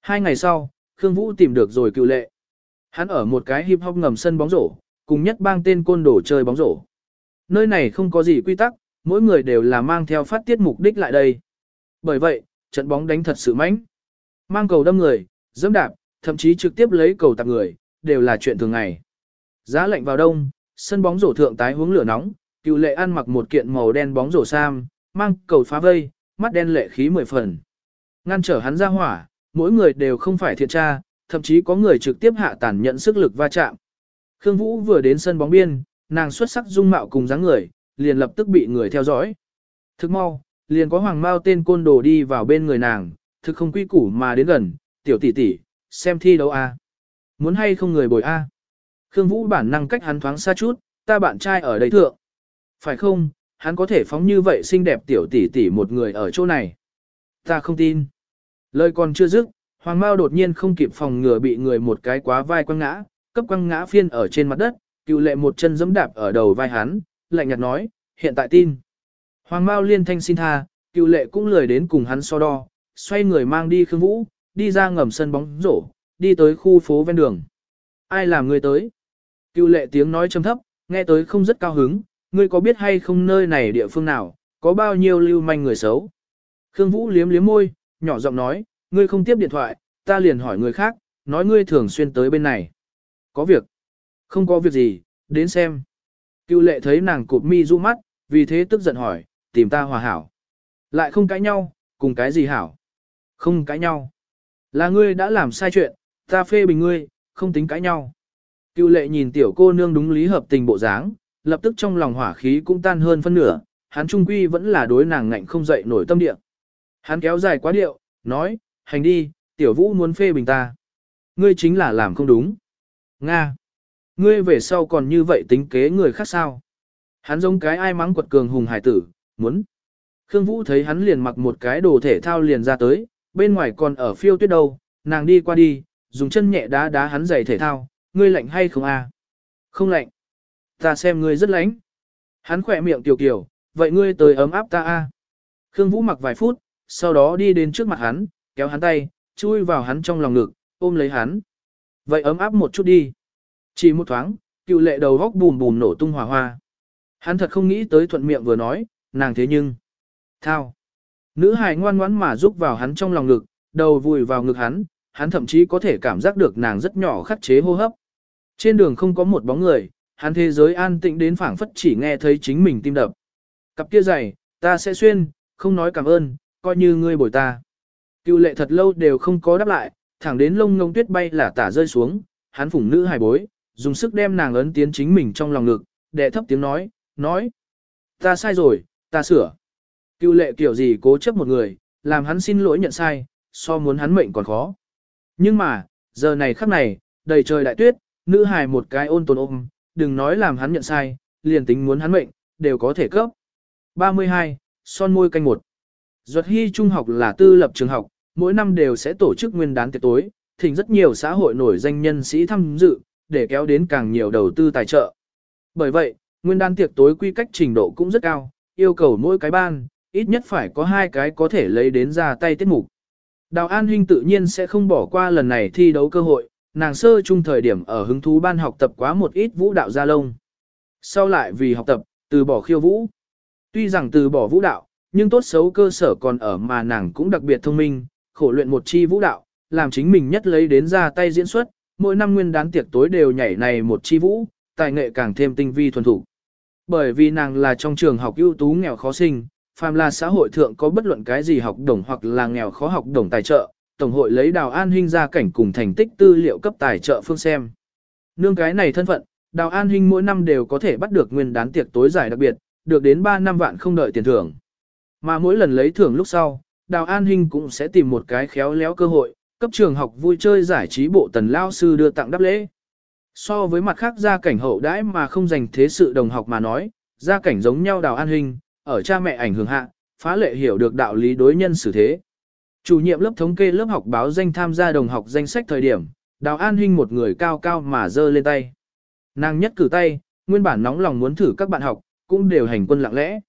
Hai ngày sau, Khương Vũ tìm được rồi cựu lệ. Hắn ở một cái hip hop ngầm sân bóng rổ, cùng nhất bang tên côn đồ chơi bóng rổ. Nơi này không có gì quy tắc, mỗi người đều là mang theo phát tiết mục đích lại đây. Bởi vậy, trận bóng đánh thật sự mãnh. Mang cầu đâm người, dẫm đạp, thậm chí trực tiếp lấy cầu tạp người, đều là chuyện thường ngày. Giá lạnh vào đông, sân bóng rổ thượng tái hướng lửa nóng, Cựu lệ ăn mặc một kiện màu đen bóng rổ sam, mang cầu phá vây, mắt đen lệ khí mười phần. Ngăn trở hắn ra hỏa, mỗi người đều không phải thiện tra, thậm chí có người trực tiếp hạ tàn nhận sức lực va chạm. Khương Vũ vừa đến sân bóng biên, nàng xuất sắc dung mạo cùng dáng người, liền lập tức bị người theo dõi. Thức mau, liền có hoàng mao tên côn đồ đi vào bên người nàng, thực không quy củ mà đến gần, tiểu tỷ tỷ, xem thi đấu a. Muốn hay không người bồi a? Khương Vũ bản năng cách hắn thoáng xa chút, ta bạn trai ở đây thượng. Phải không, hắn có thể phóng như vậy xinh đẹp tiểu tỷ tỷ một người ở chỗ này. Ta không tin. Lời còn chưa dứt, Hoàng Mao đột nhiên không kịp phòng ngừa bị người một cái quá vai quăng ngã, cấp quăng ngã phiên ở trên mặt đất, cựu lệ một chân giẫm đạp ở đầu vai hắn, lạnh nhạt nói, hiện tại tin. Hoàng Mao liên thanh xin tha, cựu lệ cũng lười đến cùng hắn so đo, xoay người mang đi Khương Vũ, đi ra ngầm sân bóng rổ, đi tới khu phố ven đường. Ai làm người tới? Cựu lệ tiếng nói trầm thấp, nghe tới không rất cao hứng, ngươi có biết hay không nơi này địa phương nào, có bao nhiêu lưu manh người xấu? Khương Vũ liếm liếm môi, nhỏ giọng nói, ngươi không tiếp điện thoại, ta liền hỏi người khác, nói ngươi thường xuyên tới bên này. Có việc? Không có việc gì, đến xem. Cựu lệ thấy nàng cụp mi du mắt, vì thế tức giận hỏi, tìm ta hòa hảo. Lại không cãi nhau, cùng cái gì hảo? Không cãi nhau. Là ngươi đã làm sai chuyện, ta phê bình ngươi, không tính cãi nhau. Cựu lệ nhìn tiểu cô nương đúng lý hợp tình bộ dáng, lập tức trong lòng hỏa khí cũng tan hơn phân nửa, hắn trung quy vẫn là đối nàng ngạnh không dậy nổi tâm địa. Hắn kéo dài quá điệu, nói, hành đi, tiểu vũ muốn phê bình ta. Ngươi chính là làm không đúng. Nga. Ngươi về sau còn như vậy tính kế người khác sao? Hắn giống cái ai mắng quật cường hùng hải tử, muốn. Khương Vũ thấy hắn liền mặc một cái đồ thể thao liền ra tới, bên ngoài còn ở phiêu tuyết đâu, nàng đi qua đi, dùng chân nhẹ đá đá hắn giày thể thao, ngươi lạnh hay không a? À? Không lạnh. Ta xem ngươi rất lạnh. Hắn khỏe miệng tiểu kiểu, vậy ngươi tới ấm áp ta a. À? Khương Vũ mặc vài phút, sau đó đi đến trước mặt hắn, kéo hắn tay, chui vào hắn trong lòng ngực, ôm lấy hắn. Vậy ấm áp một chút đi. Chỉ một thoáng, cựu lệ đầu góc bùm bùm nổ tung hỏa hoa. Hắn thật không nghĩ tới thuận miệng vừa nói, nàng thế nhưng. Thao. Nữ hài ngoan ngoãn mà rúc vào hắn trong lòng ngực, đầu vùi vào ngực hắn, hắn thậm chí có thể cảm giác được nàng rất nhỏ khắc chế hô hấp. Trên đường không có một bóng người, hắn thế giới an tĩnh đến phảng phất chỉ nghe thấy chính mình tim đập. Cặp kia giày, ta sẽ xuyên, không nói cảm ơn, coi như ngươi bồi ta. Cựu lệ thật lâu đều không có đáp lại, thẳng đến lông ngông tuyết bay là tả rơi xuống, hắn phủng nữ hài bối, dùng sức đem nàng ấn tiến chính mình trong lòng ngực, đệ thấp tiếng nói, nói. Ta sai rồi, ta sửa. Cựu lệ kiểu gì cố chấp một người, làm hắn xin lỗi nhận sai, so muốn hắn mệnh còn khó. Nhưng mà, giờ này khắc này, đầy trời đại tuyết, nữ hài một cái ôn tồn ôm, đừng nói làm hắn nhận sai, liền tính muốn hắn mệnh, đều có thể cấp. 32. Son môi canh một. Duật Hy Trung học là tư lập trường học, mỗi năm đều sẽ tổ chức nguyên đán tiệc tối, thỉnh rất nhiều xã hội nổi danh nhân sĩ tham dự, để kéo đến càng nhiều đầu tư tài trợ. Bởi vậy, nguyên đán tiệc tối quy cách trình độ cũng rất cao, yêu cầu mỗi cái ban, ít nhất phải có hai cái có thể lấy đến ra tay tiết mục. Đào An Hinh tự nhiên sẽ không bỏ qua lần này thi đấu cơ hội, nàng sơ chung thời điểm ở hứng thú ban học tập quá một ít vũ đạo gia lông. Sau lại vì học tập, từ bỏ khiêu vũ. Tuy rằng từ bỏ vũ đạo, nhưng tốt xấu cơ sở còn ở mà nàng cũng đặc biệt thông minh, khổ luyện một chi vũ đạo, làm chính mình nhất lấy đến ra tay diễn xuất, mỗi năm nguyên đán tiệc tối đều nhảy này một chi vũ, tài nghệ càng thêm tinh vi thuần thủ. Bởi vì nàng là trong trường học ưu tú nghèo khó sinh, phàm là xã hội thượng có bất luận cái gì học đồng hoặc là nghèo khó học đồng tài trợ, tổng hội lấy đào an huynh ra cảnh cùng thành tích tư liệu cấp tài trợ phương xem. Nương cái này thân phận, đào an huynh mỗi năm đều có thể bắt được nguyên đán tiệc tối giải đặc biệt, được đến 3 năm vạn không đợi tiền thưởng. Mà mỗi lần lấy thưởng lúc sau, đào an huynh cũng sẽ tìm một cái khéo léo cơ hội, cấp trường học vui chơi giải trí bộ tần lao sư đưa tặng đáp lễ. So với mặt khác gia cảnh hậu đãi mà không dành thế sự đồng học mà nói, gia cảnh giống nhau đào an huynh, ở cha mẹ ảnh hưởng hạ, phá lệ hiểu được đạo lý đối nhân xử thế. Chủ nhiệm lớp thống kê lớp học báo danh tham gia đồng học danh sách thời điểm, Đào An Hinh một người cao cao mà giơ lên tay. Nàng nhất cử tay, nguyên bản nóng lòng muốn thử các bạn học, cũng đều hành quân lặng lẽ.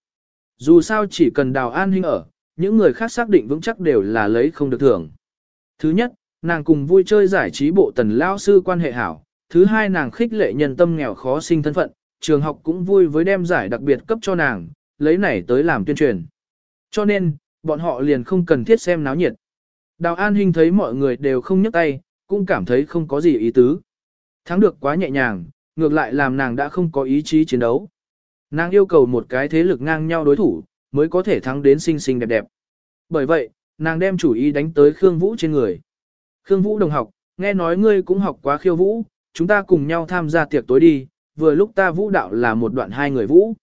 Dù sao chỉ cần Đào An Hinh ở, những người khác xác định vững chắc đều là lấy không được thưởng. Thứ nhất, nàng cùng vui chơi giải trí bộ tần lao sư quan hệ hảo. Thứ hai nàng khích lệ nhân tâm nghèo khó sinh thân phận, trường học cũng vui với đem giải đặc biệt cấp cho nàng, lấy này tới làm tuyên truyền. Cho nên, bọn họ liền không cần thiết xem náo nhiệt. Đào An Hinh thấy mọi người đều không nhấc tay, cũng cảm thấy không có gì ý tứ. Thắng được quá nhẹ nhàng, ngược lại làm nàng đã không có ý chí chiến đấu. Nàng yêu cầu một cái thế lực ngang nhau đối thủ, mới có thể thắng đến xinh xinh đẹp đẹp. Bởi vậy, nàng đem chủ ý đánh tới Khương Vũ trên người. Khương Vũ đồng học, nghe nói ngươi cũng học quá khiêu vũ, chúng ta cùng nhau tham gia tiệc tối đi, vừa lúc ta vũ đạo là một đoạn hai người vũ.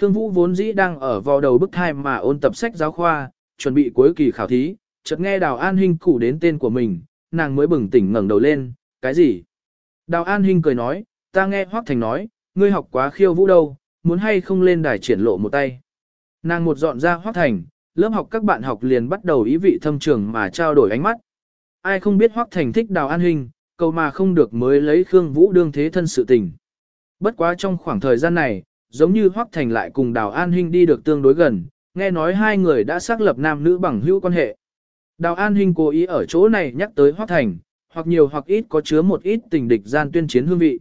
Khương Vũ vốn dĩ đang ở vào đầu bức thai mà ôn tập sách giáo khoa, chuẩn bị cuối kỳ khảo thí, chợt nghe Đào An Hinh củ đến tên của mình, nàng mới bừng tỉnh ngẩng đầu lên, cái gì? Đào An Hinh cười nói, ta nghe Hoắc Thành nói, ngươi học quá khiêu vũ đâu, muốn hay không lên đài triển lộ một tay. Nàng một dọn ra Hoắc Thành, lớp học các bạn học liền bắt đầu ý vị thâm trường mà trao đổi ánh mắt. Ai không biết Hoắc Thành thích Đào An Hinh, cầu mà không được mới lấy Khương Vũ đương thế thân sự tình. Bất quá trong khoảng thời gian này, giống như Hoắc Thành lại cùng Đào An Hinh đi được tương đối gần, nghe nói hai người đã xác lập nam nữ bằng hữu quan hệ. Đào An Hinh cố ý ở chỗ này nhắc tới Hoắc Thành, hoặc nhiều hoặc ít có chứa một ít tình địch gian tuyên chiến hương vị.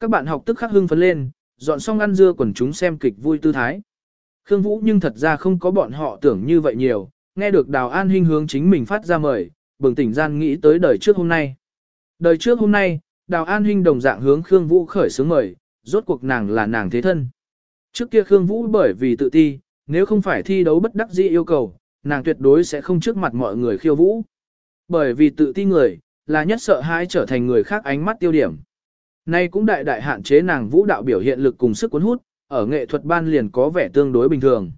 Các bạn học tức khắc hưng phấn lên, dọn xong ăn dưa quần chúng xem kịch vui tư thái. Khương Vũ nhưng thật ra không có bọn họ tưởng như vậy nhiều, nghe được Đào An Hinh hướng chính mình phát ra mời, bừng tỉnh gian nghĩ tới đời trước hôm nay. Đời trước hôm nay, Đào An Hinh đồng dạng hướng Khương Vũ khởi sướng mời, rốt cuộc nàng là nàng thế thân. Trước kia Khương Vũ bởi vì tự ti, nếu không phải thi đấu bất đắc dĩ yêu cầu, nàng tuyệt đối sẽ không trước mặt mọi người khiêu vũ. Bởi vì tự ti người, là nhất sợ hãi trở thành người khác ánh mắt tiêu điểm. Nay cũng đại đại hạn chế nàng vũ đạo biểu hiện lực cùng sức cuốn hút, ở nghệ thuật ban liền có vẻ tương đối bình thường.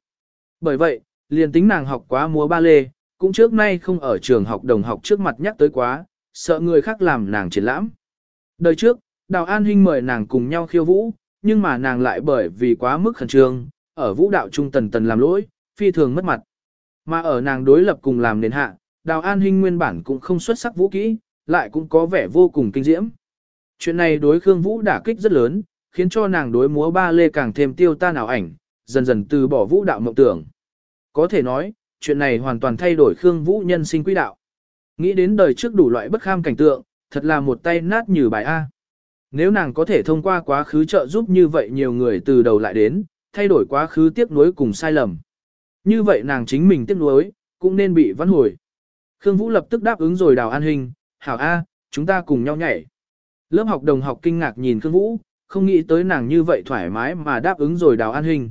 Bởi vậy, liền tính nàng học quá múa ba lê, cũng trước nay không ở trường học đồng học trước mặt nhắc tới quá, sợ người khác làm nàng triển lãm. Đời trước, Đào An Hinh mời nàng cùng nhau khiêu vũ, nhưng mà nàng lại bởi vì quá mức khẩn trương, ở vũ đạo trung tần tần làm lỗi, phi thường mất mặt. Mà ở nàng đối lập cùng làm nền hạ, Đào An Hinh nguyên bản cũng không xuất sắc vũ kỹ, lại cũng có vẻ vô cùng kinh diễm. Chuyện này đối Khương Vũ đả kích rất lớn, khiến cho nàng đối múa ba lê càng thêm tiêu tan ảo ảnh, dần dần từ bỏ vũ đạo mộng tưởng. Có thể nói, chuyện này hoàn toàn thay đổi Khương Vũ nhân sinh quỹ đạo. Nghĩ đến đời trước đủ loại bất kham cảnh tượng, thật là một tay nát như bài A. Nếu nàng có thể thông qua quá khứ trợ giúp như vậy nhiều người từ đầu lại đến, thay đổi quá khứ tiếc nuối cùng sai lầm. Như vậy nàng chính mình tiếc nuối, cũng nên bị vãn hồi. Khương Vũ lập tức đáp ứng rồi đào an hình, hảo A, chúng ta cùng nhau nhảy. Lớp học đồng học kinh ngạc nhìn Khương Vũ, không nghĩ tới nàng như vậy thoải mái mà đáp ứng rồi đào an hình.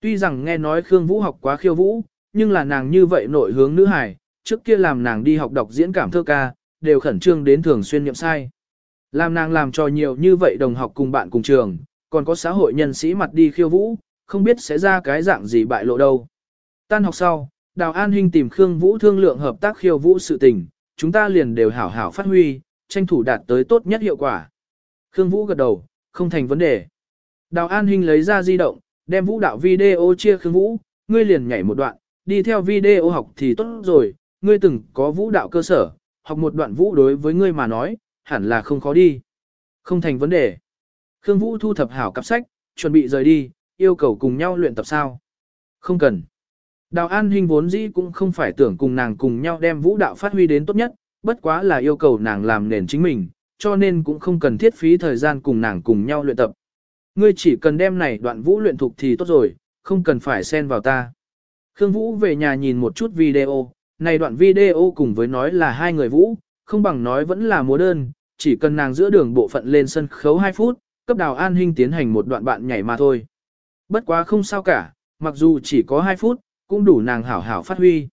Tuy rằng nghe nói Khương Vũ học quá khiêu vũ, nhưng là nàng như vậy nội hướng nữ hài, trước kia làm nàng đi học đọc diễn cảm thơ ca, đều khẩn trương đến thường xuyên nhậm sai. Làm nàng làm cho nhiều như vậy đồng học cùng bạn cùng trường, còn có xã hội nhân sĩ mặt đi khiêu vũ, không biết sẽ ra cái dạng gì bại lộ đâu. Tan học sau, Đào An Hinh tìm Khương Vũ thương lượng hợp tác khiêu vũ sự tình, chúng ta liền đều hảo hảo phát huy, tranh thủ đạt tới tốt nhất hiệu quả. Khương Vũ gật đầu, không thành vấn đề. Đào An Hinh lấy ra di động, đem vũ đạo video chia Khương Vũ, ngươi liền nhảy một đoạn, đi theo video học thì tốt rồi, ngươi từng có vũ đạo cơ sở, học một đoạn vũ đối với ngươi mà nói, hẳn là không khó đi. Không thành vấn đề. Khương Vũ thu thập hảo cặp sách, chuẩn bị rời đi, yêu cầu cùng nhau luyện tập sao. Không cần. Đào An Hinh vốn dĩ cũng không phải tưởng cùng nàng cùng nhau đem vũ đạo phát huy đến tốt nhất, bất quá là yêu cầu nàng làm nền chính mình, cho nên cũng không cần thiết phí thời gian cùng nàng cùng nhau luyện tập. Ngươi chỉ cần đem này đoạn vũ luyện thục thì tốt rồi, không cần phải xen vào ta. Khương Vũ về nhà nhìn một chút video, này đoạn video cùng với nói là hai người vũ, không bằng nói vẫn là múa đơn, chỉ cần nàng giữa đường bộ phận lên sân khấu 2 phút, cấp đào an hình tiến hành một đoạn bạn nhảy mà thôi. Bất quá không sao cả, mặc dù chỉ có 2 phút, cũng đủ nàng hảo hảo phát huy.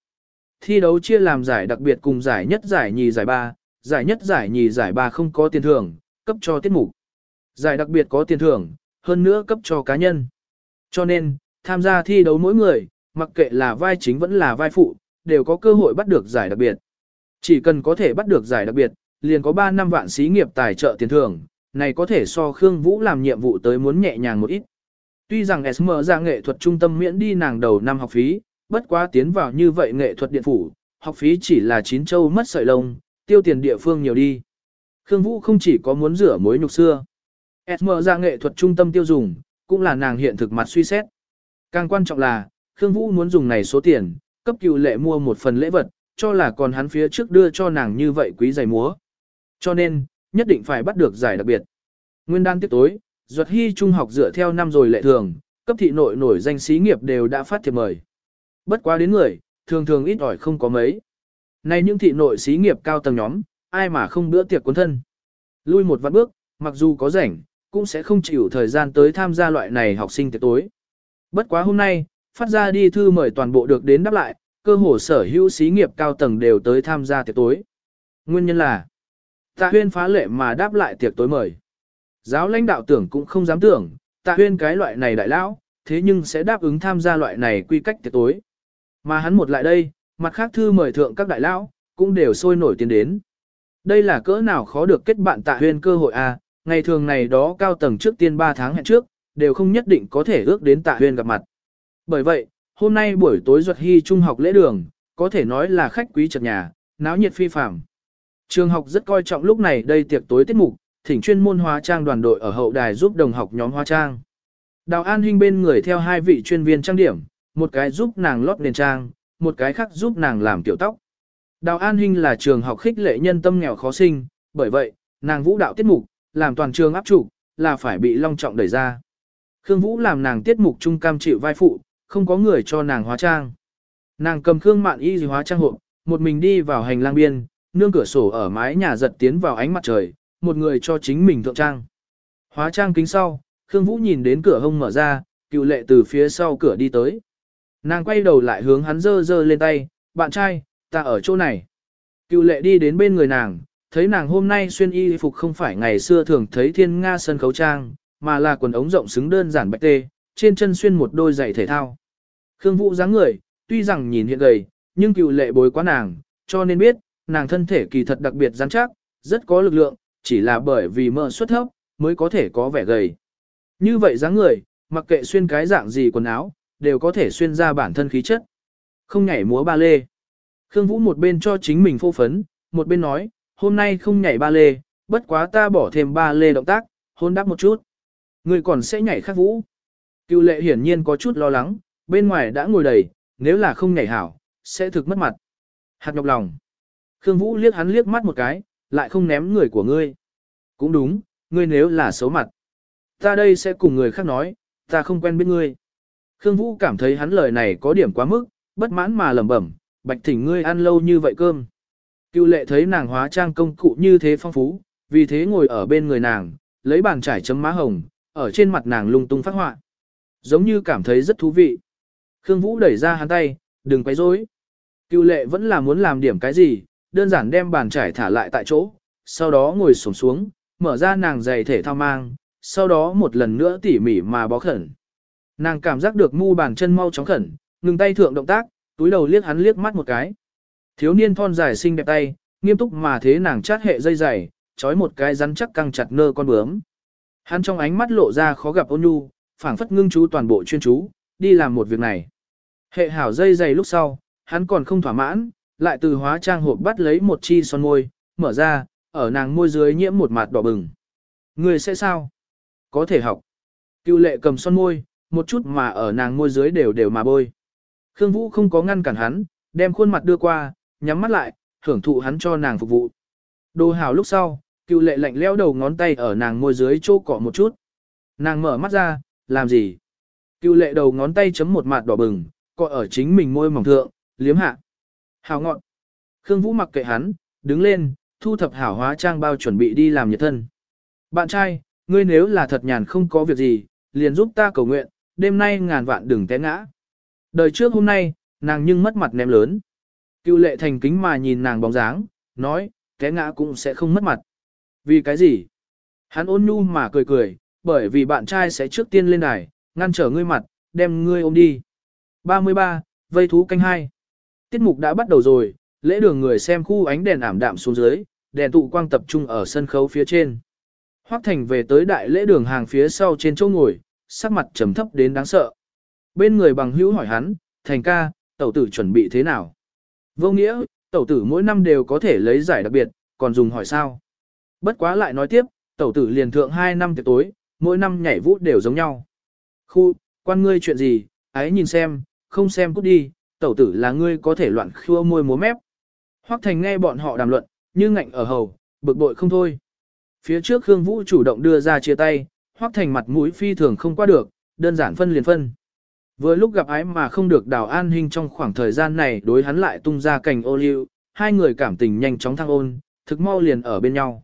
Thi đấu chia làm giải đặc biệt cùng giải nhất giải nhì giải ba, giải nhất giải nhì giải ba không có tiền thưởng, cấp cho tiết mục. Giải đặc biệt có tiền thưởng, hơn nữa cấp cho cá nhân. Cho nên, tham gia thi đấu mỗi người, mặc kệ là vai chính vẫn là vai phụ, đều có cơ hội bắt được giải đặc biệt. Chỉ cần có thể bắt được giải đặc biệt, liền có 3 năm vạn xí nghiệp tài trợ tiền thưởng, này có thể so Khương Vũ làm nhiệm vụ tới muốn nhẹ nhàng một ít. Tuy rằng SM ra nghệ thuật trung tâm miễn đi nàng đầu năm học phí, bất quá tiến vào như vậy nghệ thuật điện phủ, học phí chỉ là chín châu mất sợi lông, tiêu tiền địa phương nhiều đi. Khương Vũ không chỉ có muốn rửa mối nhục xưa. SM ra nghệ thuật trung tâm tiêu dùng, cũng là nàng hiện thực mặt suy xét. Càng quan trọng là, Khương Vũ muốn dùng này số tiền, cấp cựu lệ mua một phần lễ vật, cho là còn hắn phía trước đưa cho nàng như vậy quý giày múa. Cho nên, nhất định phải bắt được giải đặc biệt. Nguyên đan tiếp tối, Duật Hy Trung học dựa theo năm rồi lệ thường, cấp thị nội nổi danh xí nghiệp đều đã phát thiệp mời. Bất quá đến người, thường thường ít ỏi không có mấy. Này những thị nội xí nghiệp cao tầng nhóm, ai mà không bữa tiệc cuốn thân. Lui một vạn bước, mặc dù có rảnh, cũng sẽ không chịu thời gian tới tham gia loại này học sinh tiệc tối. Bất quá hôm nay, phát ra đi thư mời toàn bộ được đến đáp lại, cơ hồ sở hữu xí nghiệp cao tầng đều tới tham gia tiệc tối. Nguyên nhân là, tạ huyên phá lệ mà đáp lại tiệc tối mời. Giáo lãnh đạo tưởng cũng không dám tưởng, tạ huyên cái loại này đại lão, thế nhưng sẽ đáp ứng tham gia loại này quy cách tiệc tối. Mà hắn một lại đây, mặt khác thư mời thượng các đại lão, cũng đều sôi nổi tiến đến. Đây là cỡ nào khó được kết bạn tạ huyên cơ hội à, ngày thường này đó cao tầng trước tiên 3 tháng hẹn trước, đều không nhất định có thể ước đến tạ huyên gặp mặt. Bởi vậy, hôm nay buổi tối duật hy trung học lễ đường, có thể nói là khách quý chật nhà, náo nhiệt phi phạm. Trường học rất coi trọng lúc này đây tiệc tối tiết mục, thỉnh chuyên môn hóa trang đoàn đội ở hậu đài giúp đồng học nhóm hóa trang. Đào An Hinh bên người theo hai vị chuyên viên trang điểm, một cái giúp nàng lót nền trang, một cái khác giúp nàng làm tiểu tóc. Đào An Hinh là trường học khích lệ nhân tâm nghèo khó sinh, bởi vậy, nàng vũ đạo tiết mục, làm toàn trường áp trụ, là phải bị long trọng đẩy ra. Khương Vũ làm nàng tiết mục trung cam chịu vai phụ, không có người cho nàng hóa trang. Nàng cầm Khương Mạn Y gì hóa trang hộp, một mình đi vào hành lang biên, nương cửa sổ ở mái nhà giật tiến vào ánh mặt trời, một người cho chính mình thượng trang. Hóa trang kính sau, Khương Vũ nhìn đến cửa hông mở ra, cựu lệ từ phía sau cửa đi tới. Nàng quay đầu lại hướng hắn dơ dơ lên tay, bạn trai, ta ở chỗ này. Cựu lệ đi đến bên người nàng, thấy nàng hôm nay xuyên y phục không phải ngày xưa thường thấy thiên nga sân khấu trang, mà là quần ống rộng xứng đơn giản bạch tê, trên chân xuyên một đôi giày thể thao. Khương Vũ dáng người, tuy rằng nhìn hiện gầy, nhưng cựu lệ bối quá nàng, cho nên biết, nàng thân thể kỳ thật đặc biệt rắn chắc, rất có lực lượng, chỉ là bởi vì mỡ xuất thấp, mới có thể có vẻ gầy. Như vậy dáng người, mặc kệ xuyên cái dạng gì quần áo, đều có thể xuyên ra bản thân khí chất. Không nhảy múa ba lê. Khương Vũ một bên cho chính mình phô phấn, một bên nói, hôm nay không nhảy ba lê, bất quá ta bỏ thêm ba lê động tác, hôn đáp một chút. Người còn sẽ nhảy khác Vũ. Cựu lệ hiển nhiên có chút lo lắng, bên ngoài đã ngồi đầy, nếu là không nhảy hảo, sẽ thực mất mặt. Hạt nhọc lòng. Khương Vũ liếc hắn liếc mắt một cái, lại không ném người của ngươi. Cũng đúng, ngươi nếu là xấu mặt. Ta đây sẽ cùng người khác nói, ta không quen biết ngươi. Khương Vũ cảm thấy hắn lời này có điểm quá mức, bất mãn mà lẩm bẩm, bạch thỉnh ngươi ăn lâu như vậy cơm. Cựu lệ thấy nàng hóa trang công cụ như thế phong phú, vì thế ngồi ở bên người nàng, lấy bàn trải chấm má hồng, ở trên mặt nàng lung tung phát họa. Giống như cảm thấy rất thú vị. Khương Vũ đẩy ra hắn tay, đừng quấy rối. Cựu lệ vẫn là muốn làm điểm cái gì, đơn giản đem bàn trải thả lại tại chỗ, sau đó ngồi xổm xuống, mở ra nàng giày thể thao mang, sau đó một lần nữa tỉ mỉ mà bó khẩn. Nàng cảm giác được mu bàn chân mau chóng khẩn, ngừng tay thượng động tác, túi đầu liếc hắn liếc mắt một cái. Thiếu niên thon dài xinh đẹp tay, nghiêm túc mà thế nàng chát hệ dây dày, trói một cái rắn chắc căng chặt nơ con bướm. Hắn trong ánh mắt lộ ra khó gặp ôn nhu, phảng phất ngưng chú toàn bộ chuyên chú, đi làm một việc này. Hệ hảo dây dày lúc sau, hắn còn không thỏa mãn, lại từ hóa trang hộp bắt lấy một chi son môi, mở ra, ở nàng môi dưới nhiễm một mặt đỏ bừng. Người sẽ sao? Có thể học. Cựu lệ cầm son môi, một chút mà ở nàng môi dưới đều đều mà bôi. Khương Vũ không có ngăn cản hắn, đem khuôn mặt đưa qua, nhắm mắt lại, hưởng thụ hắn cho nàng phục vụ. Đồ hào lúc sau, cựu lệ lạnh leo đầu ngón tay ở nàng môi dưới chỗ cọ một chút. Nàng mở mắt ra, làm gì? Cựu lệ đầu ngón tay chấm một mặt đỏ bừng, cọ ở chính mình môi mỏng thượng, liếm hạ. Hào ngọn. Khương Vũ mặc kệ hắn, đứng lên, thu thập hảo hóa trang bao chuẩn bị đi làm nhiệt thân. Bạn trai, ngươi nếu là thật nhàn không có việc gì, liền giúp ta cầu nguyện, đêm nay ngàn vạn đừng té ngã. Đời trước hôm nay, nàng nhưng mất mặt ném lớn. Cựu lệ thành kính mà nhìn nàng bóng dáng, nói, té ngã cũng sẽ không mất mặt. Vì cái gì? Hắn ôn nhu mà cười cười, bởi vì bạn trai sẽ trước tiên lên đài, ngăn trở ngươi mặt, đem ngươi ôm đi. 33. Vây thú canh hai. Tiết mục đã bắt đầu rồi, lễ đường người xem khu ánh đèn ảm đạm xuống dưới, đèn tụ quang tập trung ở sân khấu phía trên. Hoắc Thành về tới đại lễ đường hàng phía sau trên chỗ ngồi, sắc mặt trầm thấp đến đáng sợ. Bên người bằng hữu hỏi hắn, Thành ca, tẩu tử chuẩn bị thế nào? Vô nghĩa, tẩu tử mỗi năm đều có thể lấy giải đặc biệt, còn dùng hỏi sao? Bất quá lại nói tiếp, tẩu tử liền thượng 2 năm tiệc tối, mỗi năm nhảy vũ đều giống nhau. Khu, quan ngươi chuyện gì, ấy nhìn xem, không xem cút đi, tẩu tử là ngươi có thể loạn khua môi múa mép. Hoắc Thành nghe bọn họ đàm luận, như ngạnh ở hầu, bực bội không thôi. Phía trước Khương Vũ chủ động đưa ra chia tay, Hoắc Thành mặt mũi phi thường không qua được, đơn giản phân liền phân. Vừa lúc gặp ái mà không được đào an hình trong khoảng thời gian này đối hắn lại tung ra cành ô liu, hai người cảm tình nhanh chóng thăng ôn, thực mau liền ở bên nhau.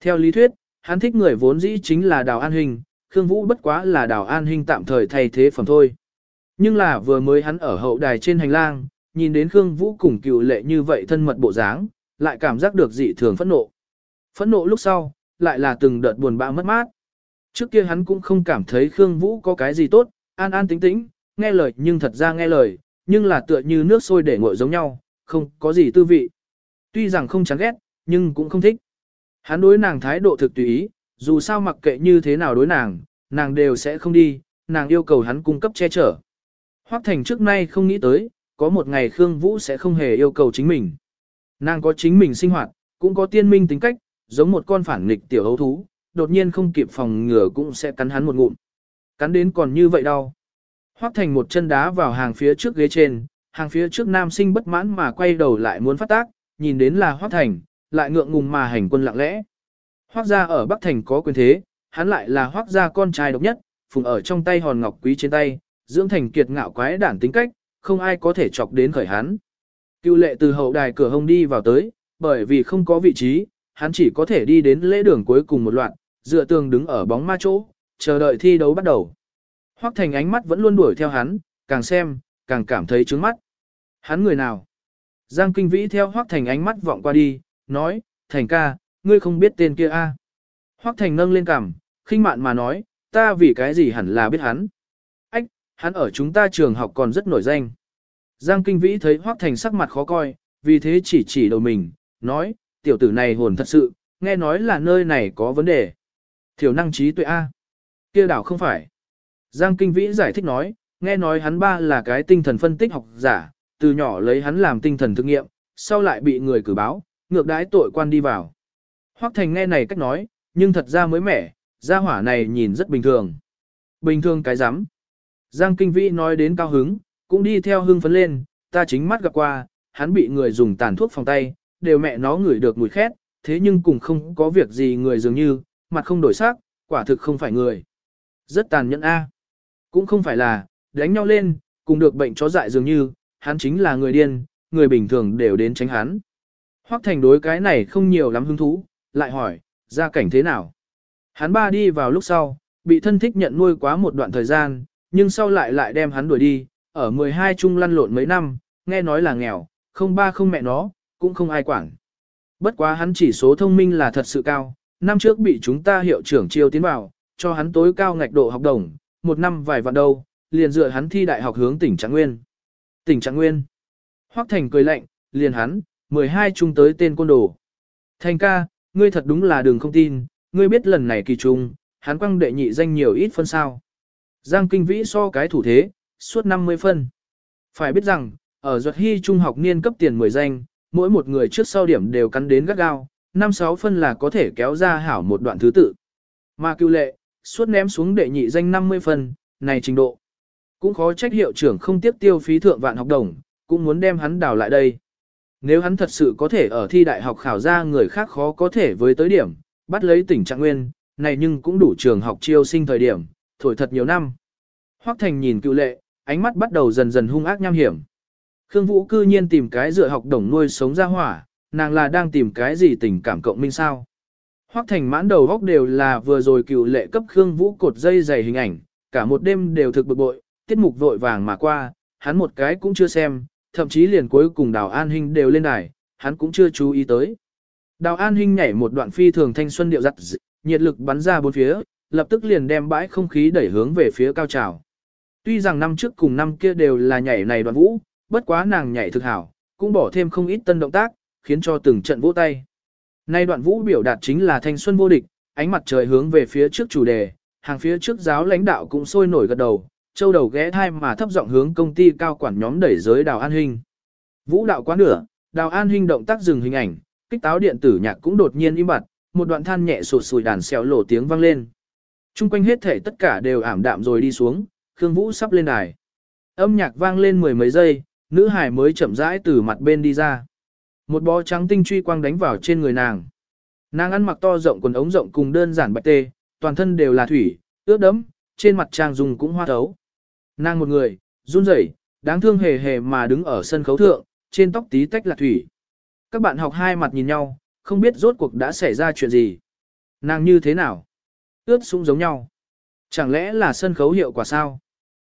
Theo lý thuyết, hắn thích người vốn dĩ chính là Đào An Hình, Khương Vũ bất quá là Đào An Hình tạm thời thay thế phẩm thôi. Nhưng là vừa mới hắn ở hậu đài trên hành lang, nhìn đến Khương Vũ cùng cựu lệ như vậy thân mật bộ dáng, lại cảm giác được dị thường phẫn nộ. Phẫn nộ lúc sau, lại là từng đợt buồn bã mất mát. Trước kia hắn cũng không cảm thấy Khương Vũ có cái gì tốt, an an tính tĩnh, nghe lời nhưng thật ra nghe lời, nhưng là tựa như nước sôi để nguội giống nhau, không có gì tư vị. Tuy rằng không chán ghét, nhưng cũng không thích. Hắn đối nàng thái độ thực tùy ý, dù sao mặc kệ như thế nào đối nàng, nàng đều sẽ không đi, nàng yêu cầu hắn cung cấp che chở. Hoắc Thành trước nay không nghĩ tới, có một ngày Khương Vũ sẽ không hề yêu cầu chính mình. Nàng có chính mình sinh hoạt, cũng có tiên minh tính cách, giống một con phản nghịch tiểu hấu thú, đột nhiên không kịp phòng ngừa cũng sẽ cắn hắn một ngụm. Cắn đến còn như vậy đau. Hoắc Thành một chân đá vào hàng phía trước ghế trên, hàng phía trước nam sinh bất mãn mà quay đầu lại muốn phát tác, nhìn đến là Hoắc Thành, lại ngượng ngùng mà hành quân lặng lẽ. Hoắc gia ở Bắc Thành có quyền thế, hắn lại là Hoắc gia con trai độc nhất, phùng ở trong tay hòn ngọc quý trên tay, dưỡng thành kiệt ngạo quái đản tính cách, không ai có thể chọc đến khởi hắn. Cưu lệ từ hậu đài cửa hông đi vào tới, bởi vì không có vị trí, hắn chỉ có thể đi đến lễ đường cuối cùng một loạt, dựa tường đứng ở bóng ma chỗ, chờ đợi thi đấu bắt đầu. Hoắc Thành ánh mắt vẫn luôn đuổi theo hắn, càng xem, càng cảm thấy trướng mắt. Hắn người nào? Giang Kinh Vĩ theo Hoắc Thành ánh mắt vọng qua đi, nói, Thành ca, ngươi không biết tên kia a? À? Hoắc Thành nâng lên cằm, khinh mạn mà nói, ta vì cái gì hẳn là biết hắn. Ách, hắn ở chúng ta trường học còn rất nổi danh. Giang Kinh Vĩ thấy Hoắc Thành sắc mặt khó coi, vì thế chỉ chỉ đầu mình, nói, tiểu tử này hồn thật sự, nghe nói là nơi này có vấn đề. Thiểu năng trí tuệ A. kia đảo không phải. Giang Kinh Vĩ giải thích nói, nghe nói hắn ba là cái tinh thần phân tích học giả, từ nhỏ lấy hắn làm tinh thần thực nghiệm, sau lại bị người cử báo, ngược đãi tội quan đi vào. Hoắc Thành nghe này cách nói, nhưng thật ra mới mẻ, gia hỏa này nhìn rất bình thường. Bình thường cái rắm Giang Kinh Vĩ nói đến cao hứng, cũng đi theo hưng phấn lên, ta chính mắt gặp qua, hắn bị người dùng tàn thuốc phòng tay, đều mẹ nó ngửi được mùi khét, thế nhưng cũng không có việc gì người dường như, mặt không đổi sắc, quả thực không phải người. Rất tàn nhẫn a. Cũng không phải là, đánh nhau lên, cùng được bệnh chó dại dường như, hắn chính là người điên, người bình thường đều đến tránh hắn. Hoắc Thành đối cái này không nhiều lắm hứng thú, lại hỏi, gia cảnh thế nào? Hắn ba đi vào lúc sau, bị thân thích nhận nuôi quá một đoạn thời gian, nhưng sau lại lại đem hắn đuổi đi, ở 12 chung lăn lộn mấy năm, nghe nói là nghèo, không ba không mẹ nó, cũng không ai quản. Bất quá hắn chỉ số thông minh là thật sự cao, năm trước bị chúng ta hiệu trưởng chiêu tiến vào, cho hắn tối cao ngạch độ học đồng, một năm vài vạn đâu, liền dựa hắn thi đại học hướng tỉnh Trạng Nguyên. Tỉnh Trạng Nguyên. Hoắc Thành cười lạnh, liền hắn, 12 chung tới tên côn đồ. Thành ca, ngươi thật đúng là đường không tin, ngươi biết lần này kỳ trung, hắn quăng đệ nhị danh nhiều ít phân sao. Giang Kinh Vĩ so cái thủ thế, suốt 50 phân. Phải biết rằng, ở Duật Hy Trung học niên cấp tiền 10 danh, mỗi một người trước sau điểm đều cắn đến gắt gao, 5-6 phân là có thể kéo ra hảo một đoạn thứ tự. Mà cựu lệ, suốt ném xuống đệ nhị danh 50 phân, này trình độ. Cũng khó trách hiệu trưởng không tiếp tiêu phí thượng vạn học đồng, cũng muốn đem hắn đào lại đây. Nếu hắn thật sự có thể ở thi đại học khảo ra người khác khó có thể với tới điểm, bắt lấy tỉnh trạng nguyên, này nhưng cũng đủ trường học chiêu sinh thời điểm, thổi thật nhiều năm. Hoắc Thành nhìn cựu lệ, ánh mắt bắt đầu dần dần hung ác nham hiểm. Khương Vũ cư nhiên tìm cái dựa học đồng nuôi sống ra hỏa, nàng là đang tìm cái gì tình cảm cộng minh sao. Hoắc Thành mãn đầu góc đều là vừa rồi cựu lệ cấp Khương Vũ cột dây dày hình ảnh, cả một đêm đều thực bực bội, tiết mục vội vàng mà qua, hắn một cái cũng chưa xem, thậm chí liền cuối cùng Đào An Hinh đều lên đài, hắn cũng chưa chú ý tới. Đào An Hinh nhảy một đoạn phi thường thanh xuân điệu giặt nhiệt lực bắn ra bốn phía, lập tức liền đem bãi không khí đẩy hướng về phía cao trào. Tuy rằng năm trước cùng năm kia đều là nhảy này đoạn vũ, bất quá nàng nhảy thực hảo, cũng bỏ thêm không ít tân động tác, khiến cho từng trận vỗ tay. Nay đoạn vũ biểu đạt chính là thanh xuân vô địch, ánh mặt trời hướng về phía trước chủ đề, hàng phía trước giáo lãnh đạo cũng sôi nổi gật đầu, châu đầu ghé thai mà thấp giọng hướng công ty cao quản nhóm đẩy giới đào an hình. Vũ đạo quá nửa, đào an hình động tác dừng hình ảnh, kích táo điện tử nhạc cũng đột nhiên im bặt, một đoạn than nhẹ sụt sùi đàn xèo lổ tiếng vang lên. Trung quanh hết thể tất cả đều ảm đạm rồi đi xuống, Khương Vũ sắp lên đài. Âm nhạc vang lên mười mấy giây, nữ hải mới chậm rãi từ mặt bên đi ra. Một bó trắng tinh truy quang đánh vào trên người nàng. Nàng ăn mặc to rộng quần ống rộng cùng đơn giản bạch tê, toàn thân đều là thủy, ướt đẫm, trên mặt trang dùng cũng hoa thấu. Nàng một người, run rẩy, đáng thương hề hề mà đứng ở sân khấu thượng, trên tóc tí tách là thủy. Các bạn học hai mặt nhìn nhau, không biết rốt cuộc đã xảy ra chuyện gì. Nàng như thế nào? Ướt sũng giống nhau. Chẳng lẽ là sân khấu hiệu quả sao?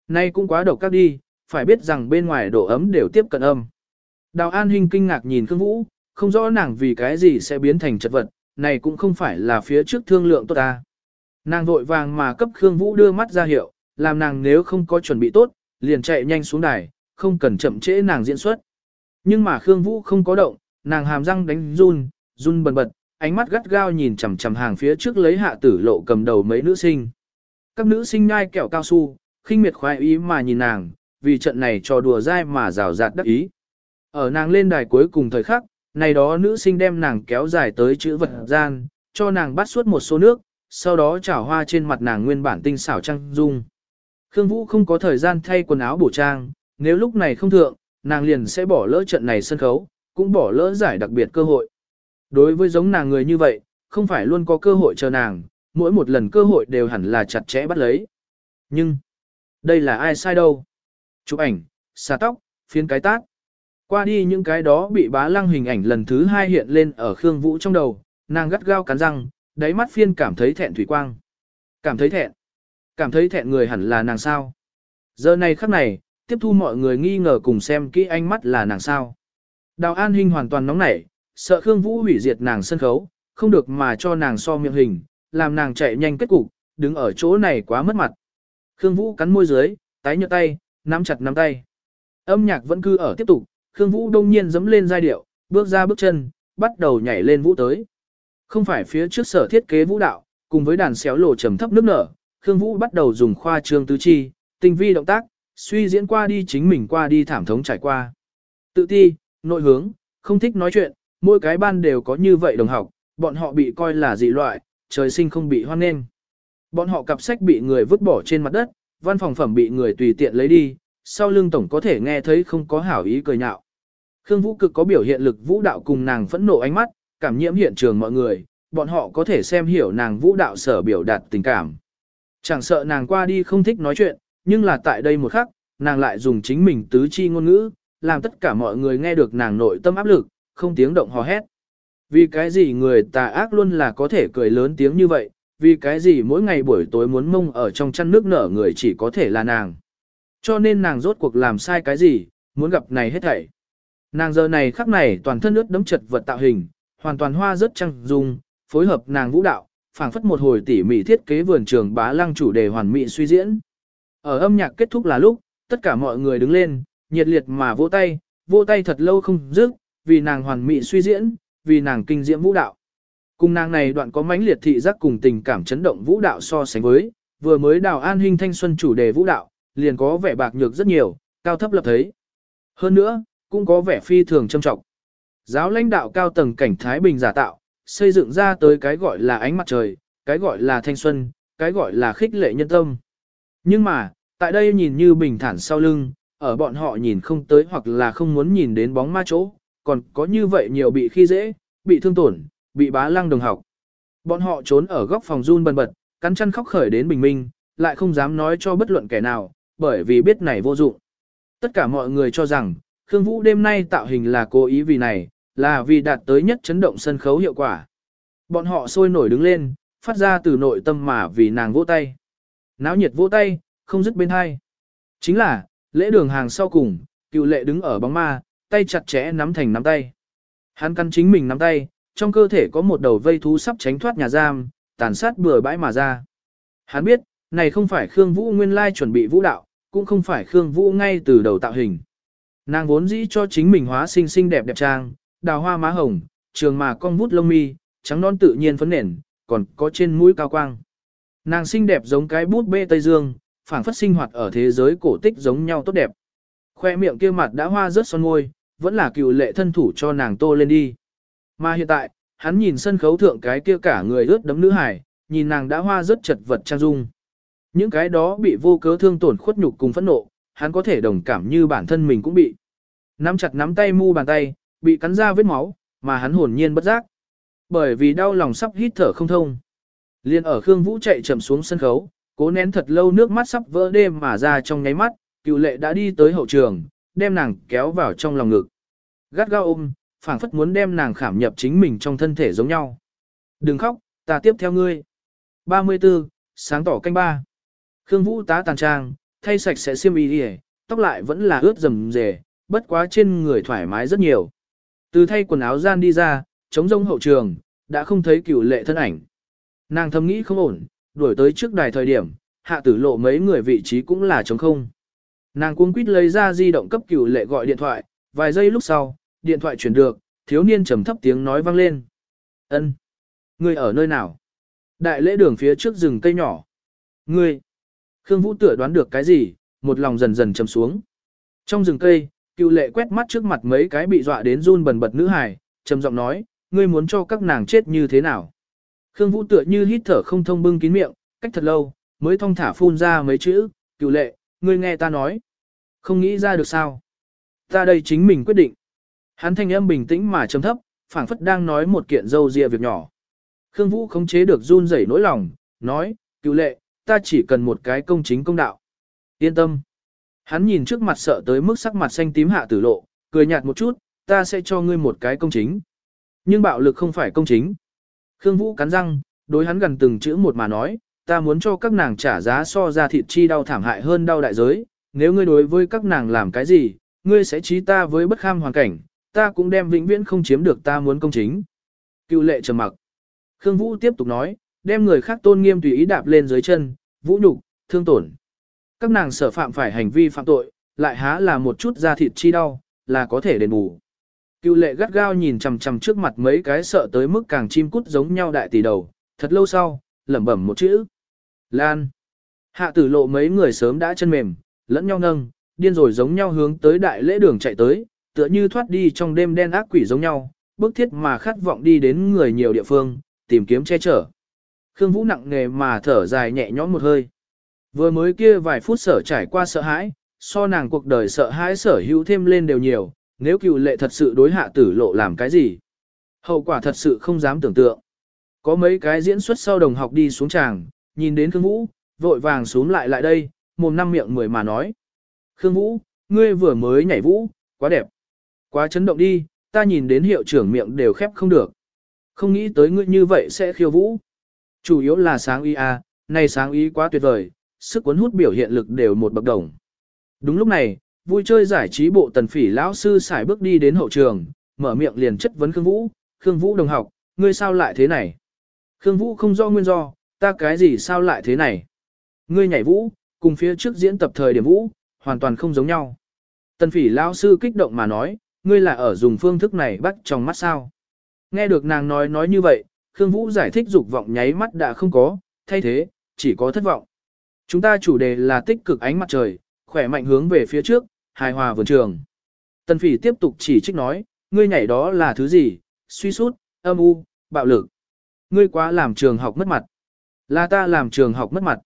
Nay cũng quá độc các đi, phải biết rằng bên ngoài độ ấm đều tiếp cận âm. Đào An Hinh kinh ngạc nhìn Khương Vũ, không rõ nàng vì cái gì sẽ biến thành chật vật, này cũng không phải là phía trước thương lượng tốt ta. Nàng vội vàng mà cấp Khương Vũ đưa mắt ra hiệu, làm nàng nếu không có chuẩn bị tốt, liền chạy nhanh xuống đài, không cần chậm trễ nàng diễn xuất. Nhưng mà Khương Vũ không có động, nàng hàm răng đánh run, run bần bật, ánh mắt gắt gao nhìn chằm chằm hàng phía trước lấy hạ tử lộ cầm đầu mấy nữ sinh. Các nữ sinh nhai kẹo cao su, khinh miệt khoái ý mà nhìn nàng, vì trận này trò đùa dai mà rào rạt đắc ý. Ở nàng lên đài cuối cùng thời khắc, này đó nữ sinh đem nàng kéo dài tới chữ vật gian, cho nàng bắt suốt một số nước, sau đó chảo hoa trên mặt nàng nguyên bản tinh xảo trăng dung. Khương Vũ không có thời gian thay quần áo bổ trang, nếu lúc này không thượng, nàng liền sẽ bỏ lỡ trận này sân khấu, cũng bỏ lỡ giải đặc biệt cơ hội. Đối với giống nàng người như vậy, không phải luôn có cơ hội chờ nàng, mỗi một lần cơ hội đều hẳn là chặt chẽ bắt lấy. Nhưng, đây là ai sai đâu? Chụp ảnh, xà tóc, phiến cái tác, Qua đi những cái đó bị bá lăng hình ảnh lần thứ hai hiện lên ở Khương Vũ trong đầu, nàng gắt gao cắn răng, đáy mắt phiên cảm thấy thẹn thủy quang. Cảm thấy thẹn. Cảm thấy thẹn người hẳn là nàng sao. Giờ này khắc này, tiếp thu mọi người nghi ngờ cùng xem kỹ ánh mắt là nàng sao. Đào An Hinh hoàn toàn nóng nảy, sợ Khương Vũ hủy diệt nàng sân khấu, không được mà cho nàng so miệng hình, làm nàng chạy nhanh kết cục, đứng ở chỗ này quá mất mặt. Khương Vũ cắn môi dưới, tái nhợt tay, nắm chặt nắm tay. Âm nhạc vẫn cứ ở tiếp tục, Khương Vũ đông nhiên dẫm lên giai điệu, bước ra bước chân, bắt đầu nhảy lên vũ tới. Không phải phía trước sở thiết kế vũ đạo, cùng với đàn xéo lộ trầm thấp nước nở, Khương Vũ bắt đầu dùng khoa trương tứ chi, tinh vi động tác, suy diễn qua đi chính mình qua đi thảm thống trải qua. Tự ti, nội hướng, không thích nói chuyện, mỗi cái ban đều có như vậy đồng học, bọn họ bị coi là dị loại, trời sinh không bị hoan nghênh. Bọn họ cặp sách bị người vứt bỏ trên mặt đất, văn phòng phẩm bị người tùy tiện lấy đi, sau lưng tổng có thể nghe thấy không có hảo ý cười nhạo. Khương Vũ cực có biểu hiện lực vũ đạo cùng nàng phẫn nộ ánh mắt, cảm nhiễm hiện trường mọi người, bọn họ có thể xem hiểu nàng vũ đạo sở biểu đạt tình cảm. Chẳng sợ nàng qua đi không thích nói chuyện, nhưng là tại đây một khắc, nàng lại dùng chính mình tứ chi ngôn ngữ, làm tất cả mọi người nghe được nàng nội tâm áp lực, không tiếng động hò hét. Vì cái gì người tà ác luôn là có thể cười lớn tiếng như vậy, vì cái gì mỗi ngày buổi tối muốn mông ở trong chăn nước nở người chỉ có thể là nàng. Cho nên nàng rốt cuộc làm sai cái gì, muốn gặp này hết thảy. Nàng giờ này khắc này toàn thân ướt đấm chật vật tạo hình, hoàn toàn hoa rất trăng dung, phối hợp nàng vũ đạo, phảng phất một hồi tỉ mỉ thiết kế vườn trường bá lăng chủ đề hoàn mỹ suy diễn. Ở âm nhạc kết thúc là lúc, tất cả mọi người đứng lên, nhiệt liệt mà vỗ tay, vỗ tay thật lâu không dứt, vì nàng hoàn mỹ suy diễn, vì nàng kinh diễm vũ đạo. Cùng nàng này đoạn có mãnh liệt thị giác cùng tình cảm chấn động vũ đạo so sánh với, vừa mới đào an huynh thanh xuân chủ đề vũ đạo, liền có vẻ bạc nhược rất nhiều, cao thấp lập thấy. Hơn nữa, cũng có vẻ phi thường trâm trọng. Giáo lãnh đạo cao tầng cảnh Thái Bình giả tạo, xây dựng ra tới cái gọi là ánh mặt trời, cái gọi là thanh xuân, cái gọi là khích lệ nhân tâm. Nhưng mà, tại đây nhìn như bình thản sau lưng, ở bọn họ nhìn không tới hoặc là không muốn nhìn đến bóng ma chỗ, còn có như vậy nhiều bị khi dễ, bị thương tổn, bị bá lăng đồng học. Bọn họ trốn ở góc phòng run bần bật, cắn chăn khóc khởi đến bình minh, lại không dám nói cho bất luận kẻ nào, bởi vì biết này vô dụng. Tất cả mọi người cho rằng, Khương Vũ đêm nay tạo hình là cố ý vì này, là vì đạt tới nhất chấn động sân khấu hiệu quả. Bọn họ sôi nổi đứng lên, phát ra từ nội tâm mà vì nàng vỗ tay. Náo nhiệt vỗ tay, không dứt bên hai. Chính là, lễ đường hàng sau cùng, cựu lệ đứng ở bóng ma, tay chặt chẽ nắm thành nắm tay. Hắn căn chính mình nắm tay, trong cơ thể có một đầu vây thú sắp tránh thoát nhà giam, tàn sát bừa bãi mà ra. Hắn biết, này không phải Khương Vũ nguyên lai chuẩn bị vũ đạo, cũng không phải Khương Vũ ngay từ đầu tạo hình. Nàng vốn dĩ cho chính mình hóa xinh xinh đẹp đẹp trang, đào hoa má hồng, trường mà cong vút lông mi, trắng non tự nhiên phấn nền, còn có trên mũi cao quang. Nàng xinh đẹp giống cái bút bê Tây Dương, phảng phất sinh hoạt ở thế giới cổ tích giống nhau tốt đẹp. Khoe miệng kia mặt đã hoa rớt son môi, vẫn là cựu lệ thân thủ cho nàng tô lên đi. Mà hiện tại, hắn nhìn sân khấu thượng cái kia cả người ướt đấm nữ hải, nhìn nàng đã hoa rất chật vật trang dung. Những cái đó bị vô cớ thương tổn khuất nhục cùng phẫn nộ, hắn có thể đồng cảm như bản thân mình cũng bị. Nắm chặt nắm tay mu bàn tay, bị cắn ra vết máu, mà hắn hồn nhiên bất giác. Bởi vì đau lòng sắp hít thở không thông. Liên ở Khương Vũ chạy chậm xuống sân khấu, cố nén thật lâu nước mắt sắp vỡ đêm mà ra trong nháy mắt, cựu lệ đã đi tới hậu trường, đem nàng kéo vào trong lòng ngực. Gắt gao ôm, phảng phất muốn đem nàng khảm nhập chính mình trong thân thể giống nhau. Đừng khóc, ta tiếp theo ngươi. 34, sáng tỏ canh ba. Khương Vũ tá tàn trang, thay sạch sẽ xiêm y đi tóc lại vẫn là ướt rầm rề, bất quá trên người thoải mái rất nhiều. Từ thay quần áo gian đi ra, chống rông hậu trường, đã không thấy cửu lệ thân ảnh. Nàng thầm nghĩ không ổn, đuổi tới trước đài thời điểm, hạ tử lộ mấy người vị trí cũng là trống không. Nàng cuống quýt lấy ra di động cấp cửu lệ gọi điện thoại, vài giây lúc sau, điện thoại chuyển được, thiếu niên trầm thấp tiếng nói vang lên. Ân, Ngươi ở nơi nào? Đại lễ đường phía trước rừng cây nhỏ. Ngươi! Khương Vũ tựa đoán được cái gì, một lòng dần dần trầm xuống. Trong rừng cây, cựu lệ quét mắt trước mặt mấy cái bị dọa đến run bần bật nữ hài, trầm giọng nói, ngươi muốn cho các nàng chết như thế nào? Khương Vũ tựa như hít thở không thông bưng kín miệng, cách thật lâu, mới thong thả phun ra mấy chữ, cựu lệ, ngươi nghe ta nói. Không nghĩ ra được sao? Ta đây chính mình quyết định. Hắn thanh âm bình tĩnh mà trầm thấp, phảng phất đang nói một kiện dâu dịa việc nhỏ. Khương Vũ khống chế được run rẩy nỗi lòng, nói, cựu lệ, ta chỉ cần một cái công chính công đạo. Yên tâm. Hắn nhìn trước mặt sợ tới mức sắc mặt xanh tím hạ tử lộ, cười nhạt một chút, ta sẽ cho ngươi một cái công chính. Nhưng bạo lực không phải công chính. Khương Vũ cắn răng, đối hắn gần từng chữ một mà nói, ta muốn cho các nàng trả giá so ra thịt chi đau thảm hại hơn đau đại giới, nếu ngươi đối với các nàng làm cái gì, ngươi sẽ trí ta với bất kham hoàn cảnh, ta cũng đem vĩnh viễn không chiếm được ta muốn công chính. Cựu lệ trầm mặc. Khương Vũ tiếp tục nói, đem người khác tôn nghiêm tùy ý đạp lên dưới chân, vũ nhục, thương tổn. Các nàng sở phạm phải hành vi phạm tội, lại há là một chút da thịt chi đau, là có thể đền bù. Cựu lệ gắt gao nhìn chằm chằm trước mặt mấy cái sợ tới mức càng chim cút giống nhau đại tỷ đầu, thật lâu sau, lẩm bẩm một chữ. Lan. Hạ tử lộ mấy người sớm đã chân mềm, lẫn nhau nâng, điên rồi giống nhau hướng tới đại lễ đường chạy tới, tựa như thoát đi trong đêm đen ác quỷ giống nhau, bức thiết mà khát vọng đi đến người nhiều địa phương, tìm kiếm che chở. Khương Vũ nặng nề mà thở dài nhẹ nhõm một hơi. Vừa mới kia vài phút sở trải qua sợ hãi, so nàng cuộc đời sợ hãi sở hữu thêm lên đều nhiều, nếu cựu lệ thật sự đối hạ tử lộ làm cái gì. Hậu quả thật sự không dám tưởng tượng. Có mấy cái diễn xuất sau đồng học đi xuống tràng, nhìn đến Khương Vũ, vội vàng xuống lại lại đây, mồm năm miệng mười mà nói. Khương Vũ, ngươi vừa mới nhảy vũ, quá đẹp. Quá chấn động đi, ta nhìn đến hiệu trưởng miệng đều khép không được. Không nghĩ tới ngươi như vậy sẽ khiêu vũ. Chủ yếu là sáng ý à, này sáng ý quá tuyệt vời, sức cuốn hút biểu hiện lực đều một bậc đồng. Đúng lúc này, vui chơi giải trí bộ tần phỉ lão sư xài bước đi đến hậu trường, mở miệng liền chất vấn Khương Vũ, Khương Vũ đồng học, ngươi sao lại thế này? Khương Vũ không do nguyên do, ta cái gì sao lại thế này? Ngươi nhảy vũ, cùng phía trước diễn tập thời điểm vũ, hoàn toàn không giống nhau. Tần phỉ lão sư kích động mà nói, ngươi là ở dùng phương thức này bắt trong mắt sao? Nghe được nàng nói nói như vậy, Khương Vũ giải thích dục vọng nháy mắt đã không có, thay thế, chỉ có thất vọng. Chúng ta chủ đề là tích cực ánh mặt trời, khỏe mạnh hướng về phía trước, hài hòa vườn trường. Tần phỉ tiếp tục chỉ trích nói, ngươi nhảy đó là thứ gì, suy sút, âm u, bạo lực. Ngươi quá làm trường học mất mặt. Là ta làm trường học mất mặt.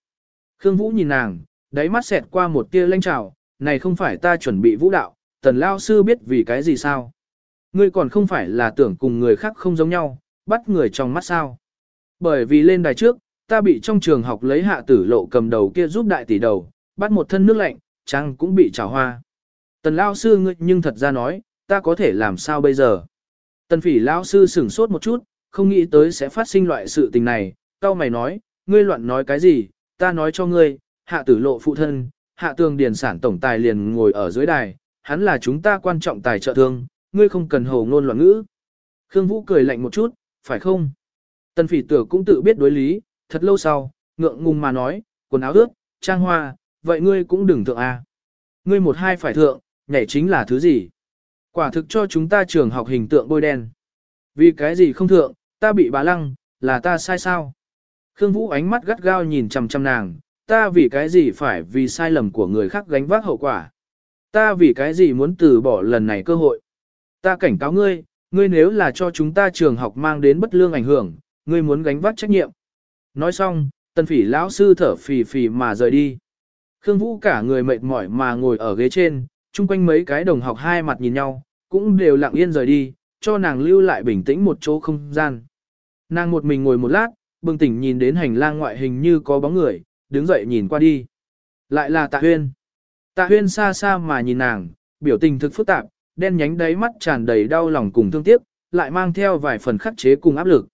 Khương Vũ nhìn nàng, đáy mắt xẹt qua một tia lanh trào, này không phải ta chuẩn bị vũ đạo, tần lao sư biết vì cái gì sao. Ngươi còn không phải là tưởng cùng người khác không giống nhau, bắt người trong mắt sao. Bởi vì lên đài trước, ta bị trong trường học lấy hạ tử lộ cầm đầu kia giúp đại tỷ đầu, bắt một thân nước lạnh, trang cũng bị trào hoa. Tần lao sư ngươi nhưng thật ra nói, ta có thể làm sao bây giờ. Tần phỉ lao sư sửng sốt một chút, không nghĩ tới sẽ phát sinh loại sự tình này, cao mày nói, ngươi loạn nói cái gì, ta nói cho ngươi, hạ tử lộ phụ thân, hạ tường điền sản tổng tài liền ngồi ở dưới đài, hắn là chúng ta quan trọng tài trợ thương, ngươi không cần hồ ngôn loạn ngữ. Khương Vũ cười lạnh một chút, phải không? Tần phỉ tử cũng tự biết đối lý, thật lâu sau, ngượng ngùng mà nói, quần áo ướt, trang hoa, vậy ngươi cũng đừng thượng a. Ngươi một hai phải thượng, nhảy chính là thứ gì? Quả thực cho chúng ta trường học hình tượng bôi đen. Vì cái gì không thượng, ta bị bá lăng, là ta sai sao? Khương Vũ ánh mắt gắt gao nhìn chằm chằm nàng, ta vì cái gì phải vì sai lầm của người khác gánh vác hậu quả? Ta vì cái gì muốn từ bỏ lần này cơ hội? Ta cảnh cáo ngươi, ngươi nếu là cho chúng ta trường học mang đến bất lương ảnh hưởng, ngươi muốn gánh vác trách nhiệm. Nói xong, tần phỉ lão sư thở phì phì mà rời đi. Khương Vũ cả người mệt mỏi mà ngồi ở ghế trên, chung quanh mấy cái đồng học hai mặt nhìn nhau, cũng đều lặng yên rời đi, cho nàng lưu lại bình tĩnh một chỗ không gian. Nàng một mình ngồi một lát, bừng tỉnh nhìn đến hành lang ngoại hình như có bóng người, đứng dậy nhìn qua đi. Lại là Tạ Huyên. Tạ Huyên xa xa mà nhìn nàng, biểu tình thực phức tạp, đen nhánh đáy mắt tràn đầy đau lòng cùng thương tiếc, lại mang theo vài phần khắc chế cùng áp lực.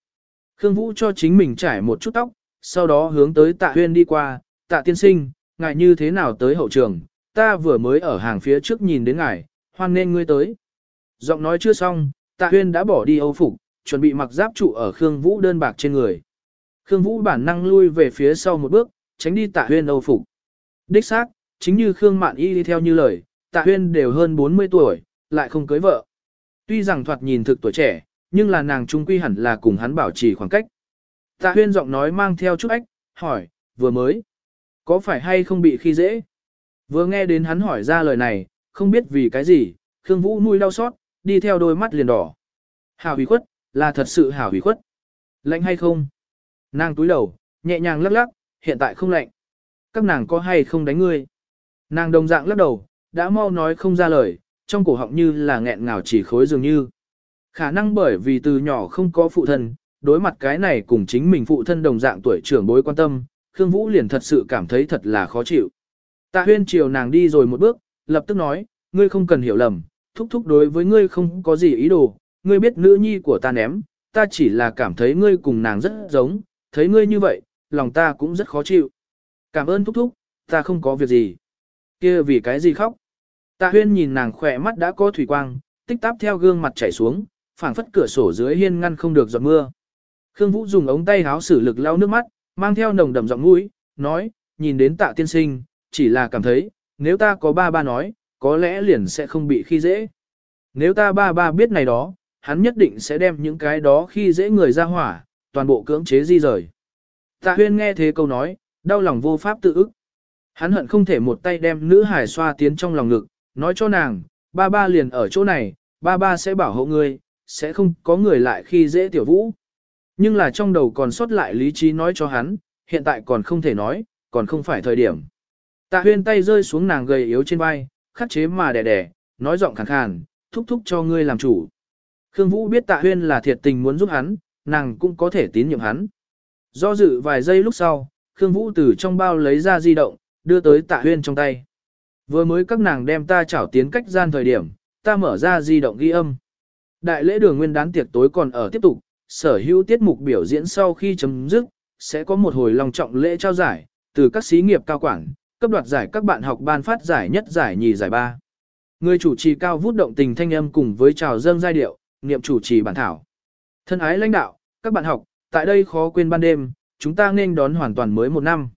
Khương Vũ cho chính mình trải một chút tóc, sau đó hướng tới tạ huyên đi qua, tạ tiên sinh, ngài như thế nào tới hậu trường, ta vừa mới ở hàng phía trước nhìn đến ngài, hoan nên ngươi tới. Giọng nói chưa xong, tạ huyên đã bỏ đi âu phục, chuẩn bị mặc giáp trụ ở Khương Vũ đơn bạc trên người. Khương Vũ bản năng lui về phía sau một bước, tránh đi tạ huyên âu phục. Đích xác, chính như Khương Mạn Y đi theo như lời, tạ huyên đều hơn 40 tuổi, lại không cưới vợ. Tuy rằng thoạt nhìn thực tuổi trẻ, nhưng là nàng trung quy hẳn là cùng hắn bảo trì khoảng cách. Tạ huyên giọng nói mang theo chút ách, hỏi, vừa mới, có phải hay không bị khi dễ? Vừa nghe đến hắn hỏi ra lời này, không biết vì cái gì, Khương Vũ nuôi đau xót, đi theo đôi mắt liền đỏ. Hảo hủy khuất, là thật sự hảo hủy khuất. Lạnh hay không? Nàng túi đầu, nhẹ nhàng lắc lắc, hiện tại không lạnh. Các nàng có hay không đánh ngươi? Nàng đồng dạng lắc đầu, đã mau nói không ra lời, trong cổ họng như là nghẹn ngào chỉ khối dường như. Khả năng bởi vì từ nhỏ không có phụ thân, đối mặt cái này cùng chính mình phụ thân đồng dạng tuổi trưởng bối quan tâm, Khương Vũ liền thật sự cảm thấy thật là khó chịu. Tạ huyên chiều nàng đi rồi một bước, lập tức nói, ngươi không cần hiểu lầm, thúc thúc đối với ngươi không có gì ý đồ, ngươi biết nữ nhi của ta ném, ta chỉ là cảm thấy ngươi cùng nàng rất giống, thấy ngươi như vậy, lòng ta cũng rất khó chịu. Cảm ơn thúc thúc, ta không có việc gì. kia vì cái gì khóc? Tạ huyên nhìn nàng khỏe mắt đã có thủy quang, tích tắp theo gương mặt chảy xuống, phảng phất cửa sổ dưới hiên ngăn không được giọt mưa. Khương Vũ dùng ống tay háo sử lực lau nước mắt, mang theo nồng đậm giọng mũi, nói, nhìn đến tạ tiên sinh, chỉ là cảm thấy, nếu ta có ba ba nói, có lẽ liền sẽ không bị khi dễ. Nếu ta ba ba biết này đó, hắn nhất định sẽ đem những cái đó khi dễ người ra hỏa, toàn bộ cưỡng chế di rời. Tạ huyên nghe thế câu nói, đau lòng vô pháp tự ức. Hắn hận không thể một tay đem nữ hải xoa tiến trong lòng ngực, nói cho nàng, ba ba liền ở chỗ này, ba ba sẽ bảo hộ ngươi, sẽ không có người lại khi dễ tiểu vũ. Nhưng là trong đầu còn sót lại lý trí nói cho hắn, hiện tại còn không thể nói, còn không phải thời điểm. Tạ huyên tay rơi xuống nàng gầy yếu trên vai, khắc chế mà đẻ đẻ, nói giọng khàn khàn, thúc thúc cho ngươi làm chủ. Khương Vũ biết tạ huyên là thiệt tình muốn giúp hắn, nàng cũng có thể tín nhiệm hắn. Do dự vài giây lúc sau, Khương Vũ từ trong bao lấy ra di động, đưa tới tạ huyên trong tay. Vừa mới các nàng đem ta chảo tiến cách gian thời điểm, ta mở ra di động ghi âm. Đại lễ đường nguyên đán tiệc tối còn ở tiếp tục, sở hữu tiết mục biểu diễn sau khi chấm dứt, sẽ có một hồi long trọng lễ trao giải, từ các xí nghiệp cao quản, cấp đoạt giải các bạn học ban phát giải nhất giải nhì giải ba. Người chủ trì cao vút động tình thanh âm cùng với chào dâng giai điệu, niệm chủ trì bản thảo. Thân ái lãnh đạo, các bạn học, tại đây khó quên ban đêm, chúng ta nên đón hoàn toàn mới một năm.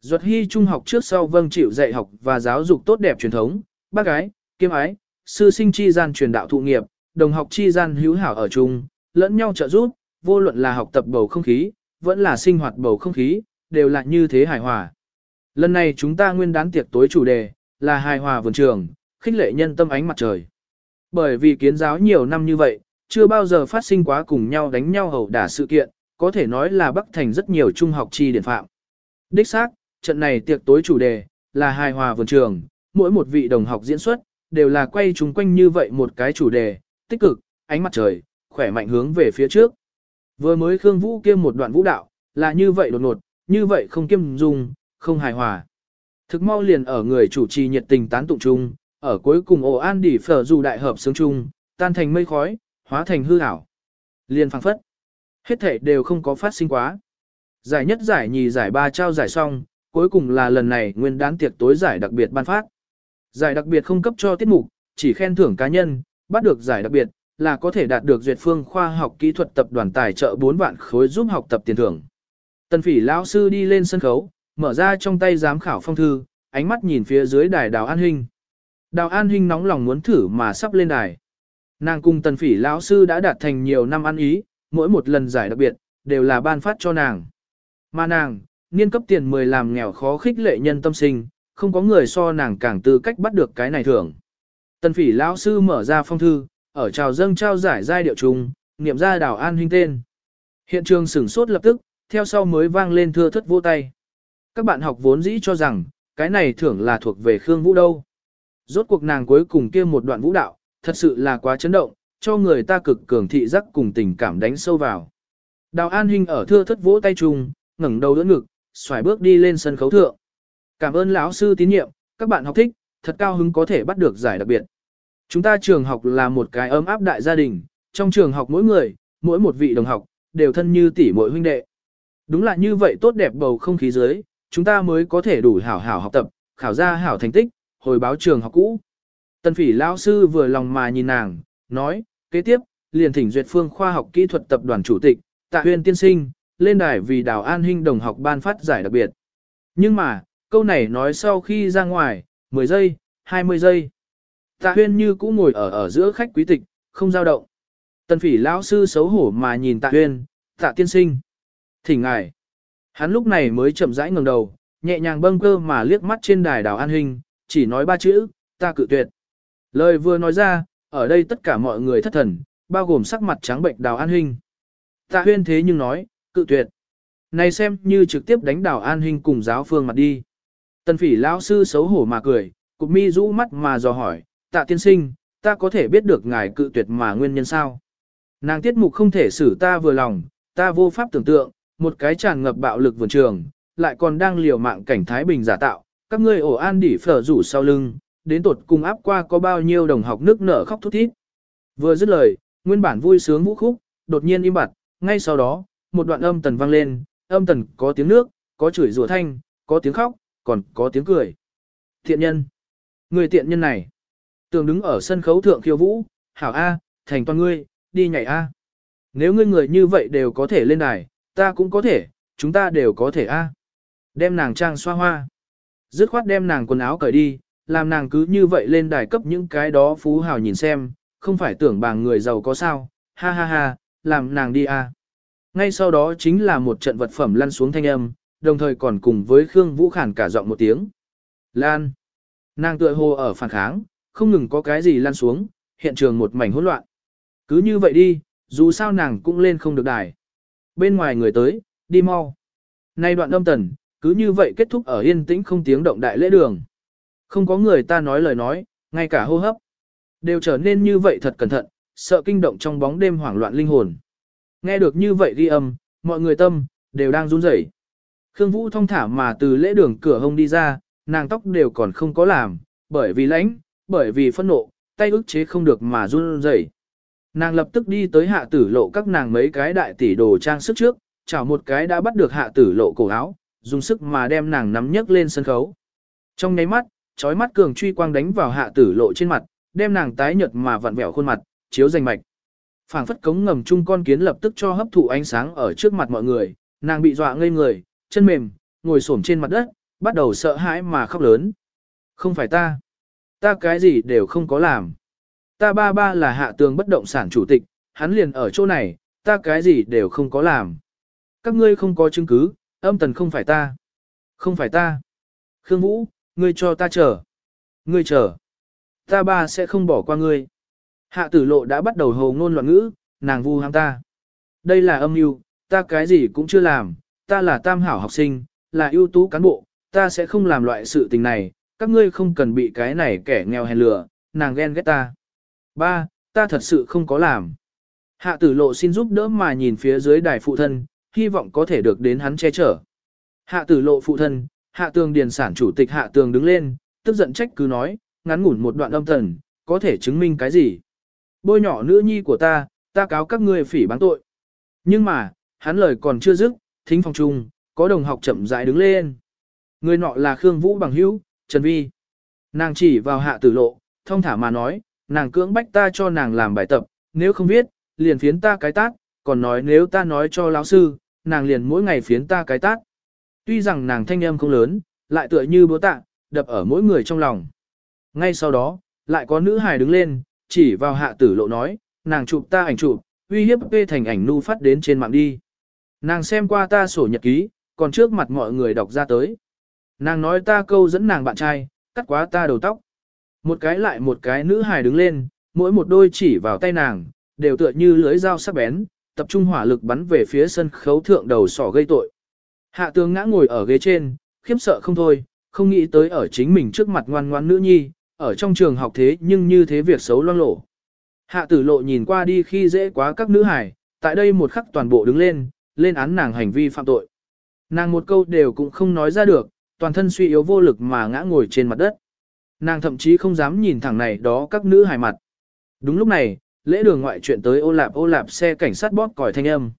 Duật hy trung học trước sau vâng chịu dạy học và giáo dục tốt đẹp truyền thống, bác gái, kiêm ái, sư sinh chi gian truyền đạo thụ nghiệp, đồng học chi gian hữu hảo ở chung, lẫn nhau trợ giúp, vô luận là học tập bầu không khí, vẫn là sinh hoạt bầu không khí, đều là như thế hài hòa. Lần này chúng ta nguyên đán tiệc tối chủ đề, là hài hòa vườn trường, khích lệ nhân tâm ánh mặt trời. Bởi vì kiến giáo nhiều năm như vậy, chưa bao giờ phát sinh quá cùng nhau đánh nhau hầu đả sự kiện, có thể nói là Bắc Thành rất nhiều trung học chi điển phạm. Đích xác, trận này tiệc tối chủ đề, là hài hòa vườn trường, mỗi một vị đồng học diễn xuất, đều là quay chúng quanh như vậy một cái chủ đề, tích cực, ánh mặt trời, khỏe mạnh hướng về phía trước. Vừa mới Khương Vũ kiêm một đoạn vũ đạo, là như vậy đột ngột, như vậy không kiêm dung, không hài hòa. Thực mau liền ở người chủ trì nhiệt tình tán tụng chung, ở cuối cùng ồ an đỉ phở dù đại hợp sướng chung, tan thành mây khói, hóa thành hư ảo. Liền phang phất. Hết thể đều không có phát sinh quá. Giải nhất giải nhì giải ba trao giải xong, cuối cùng là lần này nguyên đán tiệc tối giải đặc biệt ban phát. Giải đặc biệt không cấp cho tiết mục, chỉ khen thưởng cá nhân, bắt được giải đặc biệt, là có thể đạt được duyệt phương khoa học kỹ thuật tập đoàn tài trợ 4 vạn khối giúp học tập tiền thưởng. Tần phỉ lão sư đi lên sân khấu, mở ra trong tay giám khảo phong thư, ánh mắt nhìn phía dưới đài đào an huynh. Đào an huynh nóng lòng muốn thử mà sắp lên đài. Nàng cùng tần phỉ lão sư đã đạt thành nhiều năm ăn ý, mỗi một lần giải đặc biệt, đều là ban phát cho nàng. Mà nàng, niên cấp tiền 10 làm nghèo khó khích lệ nhân tâm sinh, không có người so nàng càng tư cách bắt được cái này thưởng. Tần phỉ lão sư mở ra phong thư, ở chào dâng trao giải giai điệu trùng, niệm ra đào an huynh tên. Hiện trường sửng sốt lập tức, theo sau mới vang lên thưa thất vô tay. Các bạn học vốn dĩ cho rằng, cái này thưởng là thuộc về Khương Vũ đâu. Rốt cuộc nàng cuối cùng kia một đoạn vũ đạo, thật sự là quá chấn động, cho người ta cực cường thị giác cùng tình cảm đánh sâu vào. Đào An Hinh ở thưa thất vỗ tay trùng, ngẩng đầu đỡ ngực, xoài bước đi lên sân khấu thượng. Cảm ơn lão sư tín nhiệm, các bạn học thích, thật cao hứng có thể bắt được giải đặc biệt. Chúng ta trường học là một cái ấm áp đại gia đình, trong trường học mỗi người, mỗi một vị đồng học, đều thân như tỷ muội huynh đệ. Đúng là như vậy tốt đẹp bầu không khí dưới, chúng ta mới có thể đủ hảo hảo học tập, khảo ra hảo thành tích, hồi báo trường học cũ. Tân phỉ lão sư vừa lòng mà nhìn nàng, nói, kế tiếp, liền thỉnh duyệt phương khoa học kỹ thuật tập đoàn chủ tịch, tạ huyền tiên sinh, lên đài vì đào an huynh đồng học ban phát giải đặc biệt. Nhưng mà, câu này nói sau khi ra ngoài, 10 giây, 20 giây. Tạ huyên như cũ ngồi ở ở giữa khách quý tịch, không giao động. Tần phỉ lão sư xấu hổ mà nhìn tạ huyên, tạ tiên sinh. Thỉnh ngài. Hắn lúc này mới chậm rãi ngẩng đầu, nhẹ nhàng bâng cơ mà liếc mắt trên đài đào an hình, chỉ nói ba chữ, ta cự tuyệt. Lời vừa nói ra, ở đây tất cả mọi người thất thần, bao gồm sắc mặt trắng bệnh đào an hình. Tạ huyên thế nhưng nói, cự tuyệt. Này xem như trực tiếp đánh đào an hình cùng giáo phương mặt đi. Tần phỉ lão sư xấu hổ mà cười, cục mi rũ mắt mà dò hỏi, tạ tiên sinh, ta có thể biết được ngài cự tuyệt mà nguyên nhân sao? Nàng tiết mục không thể xử ta vừa lòng, ta vô pháp tưởng tượng, một cái tràn ngập bạo lực vườn trường, lại còn đang liều mạng cảnh Thái Bình giả tạo, các ngươi ổ an đỉ phở rủ sau lưng, đến tột cùng áp qua có bao nhiêu đồng học nước nở khóc thút thít. Vừa dứt lời, nguyên bản vui sướng vũ khúc, đột nhiên im bặt, ngay sau đó, một đoạn âm tần vang lên, âm tần có tiếng nước, có chửi rủa thanh, có tiếng khóc, còn có tiếng cười. Thiện nhân. Người thiện nhân này. Tường đứng ở sân khấu thượng khiêu vũ, hảo A, thành toàn ngươi, đi nhảy A. Nếu ngươi người như vậy đều có thể lên đài, ta cũng có thể, chúng ta đều có thể A. Đem nàng trang xoa hoa. Dứt khoát đem nàng quần áo cởi đi, làm nàng cứ như vậy lên đài cấp những cái đó phú hào nhìn xem, không phải tưởng bằng người giàu có sao, ha ha ha, làm nàng đi A. Ngay sau đó chính là một trận vật phẩm lăn xuống thanh âm, đồng thời còn cùng với Khương Vũ Khản cả giọng một tiếng. Lan. Nàng tựa hồ ở phản kháng, không ngừng có cái gì lan xuống, hiện trường một mảnh hỗn loạn. Cứ như vậy đi, dù sao nàng cũng lên không được đài. Bên ngoài người tới, đi mau. Nay đoạn âm tần, cứ như vậy kết thúc ở yên tĩnh không tiếng động đại lễ đường. Không có người ta nói lời nói, ngay cả hô hấp. Đều trở nên như vậy thật cẩn thận, sợ kinh động trong bóng đêm hoảng loạn linh hồn. Nghe được như vậy ghi âm, mọi người tâm, đều đang run rẩy. Khương Vũ thong thả mà từ lễ đường cửa hông đi ra, nàng tóc đều còn không có làm, bởi vì lãnh, bởi vì phẫn nộ, tay ức chế không được mà run rẩy. Nàng lập tức đi tới hạ tử lộ các nàng mấy cái đại tỷ đồ trang sức trước, chảo một cái đã bắt được hạ tử lộ cổ áo, dùng sức mà đem nàng nắm nhấc lên sân khấu. Trong nháy mắt, chói mắt cường truy quang đánh vào hạ tử lộ trên mặt, đem nàng tái nhợt mà vặn vẹo khuôn mặt, chiếu rành mạch. Phảng phất cống ngầm chung con kiến lập tức cho hấp thụ ánh sáng ở trước mặt mọi người, nàng bị dọa ngây người, chân mềm, ngồi xổm trên mặt đất, bắt đầu sợ hãi mà khóc lớn. Không phải ta. Ta cái gì đều không có làm. Ta ba ba là hạ tường bất động sản chủ tịch, hắn liền ở chỗ này, ta cái gì đều không có làm. Các ngươi không có chứng cứ, âm tần không phải ta. Không phải ta. Khương Vũ, ngươi cho ta chờ. Ngươi chờ. Ta ba sẽ không bỏ qua ngươi. Hạ tử lộ đã bắt đầu hồ ngôn loạn ngữ, nàng vu ham ta. Đây là âm mưu, ta cái gì cũng chưa làm, ta là tam hảo học sinh, là ưu tú cán bộ, ta sẽ không làm loại sự tình này, các ngươi không cần bị cái này kẻ nghèo hèn lừa, nàng ghen ghét ta. Ba, ta thật sự không có làm. Hạ tử lộ xin giúp đỡ mà nhìn phía dưới đài phụ thân, hy vọng có thể được đến hắn che chở. Hạ tử lộ phụ thân, hạ tường điền sản chủ tịch hạ tường đứng lên, tức giận trách cứ nói, ngắn ngủn một đoạn âm thần, có thể chứng minh cái gì. Bôi nhỏ nữ nhi của ta, ta cáo các ngươi phỉ bán tội. Nhưng mà, hắn lời còn chưa dứt, thính phòng trung, có đồng học chậm rãi đứng lên. Người nọ là Khương Vũ Bằng Hữu, Trần Vi. Nàng chỉ vào hạ tử lộ, thông thả mà nói, nàng cưỡng bách ta cho nàng làm bài tập, nếu không viết, liền phiến ta cái tát, còn nói nếu ta nói cho lão sư, nàng liền mỗi ngày phiến ta cái tát. Tuy rằng nàng thanh âm không lớn, lại tựa như búa tạ, đập ở mỗi người trong lòng. Ngay sau đó, lại có nữ hài đứng lên, chỉ vào hạ tử lộ nói, nàng chụp ta ảnh chụp, uy hiếp phê thành ảnh nu phát đến trên mạng đi. Nàng xem qua ta sổ nhật ký, còn trước mặt mọi người đọc ra tới. Nàng nói ta câu dẫn nàng bạn trai, cắt quá ta đầu tóc. Một cái lại một cái nữ hài đứng lên, mỗi một đôi chỉ vào tay nàng, đều tựa như lưới dao sắc bén, tập trung hỏa lực bắn về phía sân khấu thượng đầu sỏ gây tội. Hạ tướng ngã ngồi ở ghế trên, khiếp sợ không thôi, không nghĩ tới ở chính mình trước mặt ngoan ngoan nữ nhi, ở trong trường học thế nhưng như thế việc xấu loang lổ. Hạ tử lộ nhìn qua đi khi dễ quá các nữ hải, tại đây một khắc toàn bộ đứng lên, lên án nàng hành vi phạm tội. Nàng một câu đều cũng không nói ra được, toàn thân suy yếu vô lực mà ngã ngồi trên mặt đất. Nàng thậm chí không dám nhìn thẳng này đó các nữ hài mặt. Đúng lúc này, lễ đường ngoại chuyện tới ô lạp ô lạp xe cảnh sát bóp còi thanh âm.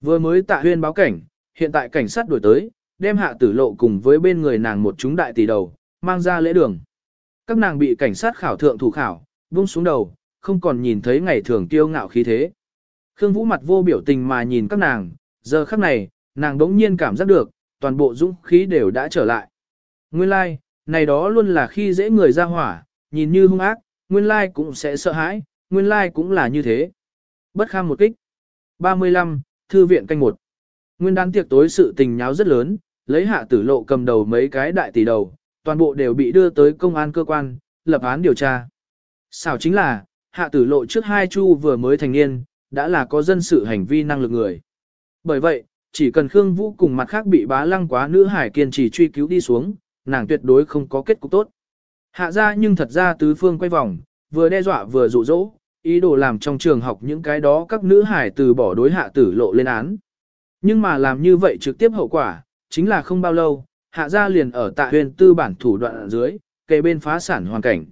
Vừa mới tạ huyên báo cảnh, hiện tại cảnh sát đổi tới, đem hạ tử lộ cùng với bên người nàng một chúng đại tỷ đầu, mang ra lễ đường. Các nàng bị cảnh sát khảo thượng thủ khảo, buông xuống đầu, không còn nhìn thấy ngày thường tiêu ngạo khí thế. Khương Vũ mặt vô biểu tình mà nhìn các nàng, giờ khắc này, nàng đống nhiên cảm giác được, toàn bộ dũng khí đều đã trở lại. Nguyên lai, like, này đó luôn là khi dễ người ra hỏa, nhìn như hung ác, nguyên lai like cũng sẽ sợ hãi, nguyên lai like cũng là như thế. Bất kham một kích. 35, Thư viện canh một. Nguyên đán tiệc tối sự tình nháo rất lớn, lấy hạ tử lộ cầm đầu mấy cái đại tỷ đầu, toàn bộ đều bị đưa tới công an cơ quan, lập án điều tra. Xảo chính là, hạ tử lộ trước hai chu vừa mới thành niên, đã là có dân sự hành vi năng lực người. Bởi vậy, chỉ cần Khương Vũ cùng mặt khác bị bá lăng quá nữ hải kiên trì truy cứu đi xuống, nàng tuyệt đối không có kết cục tốt. Hạ ra nhưng thật ra tứ phương quay vòng, vừa đe dọa vừa dụ dỗ, ý đồ làm trong trường học những cái đó các nữ hải từ bỏ đối hạ tử lộ lên án. Nhưng mà làm như vậy trực tiếp hậu quả, chính là không bao lâu, hạ gia liền ở tại huyền tư bản thủ đoạn ở dưới, kề bên phá sản hoàn cảnh.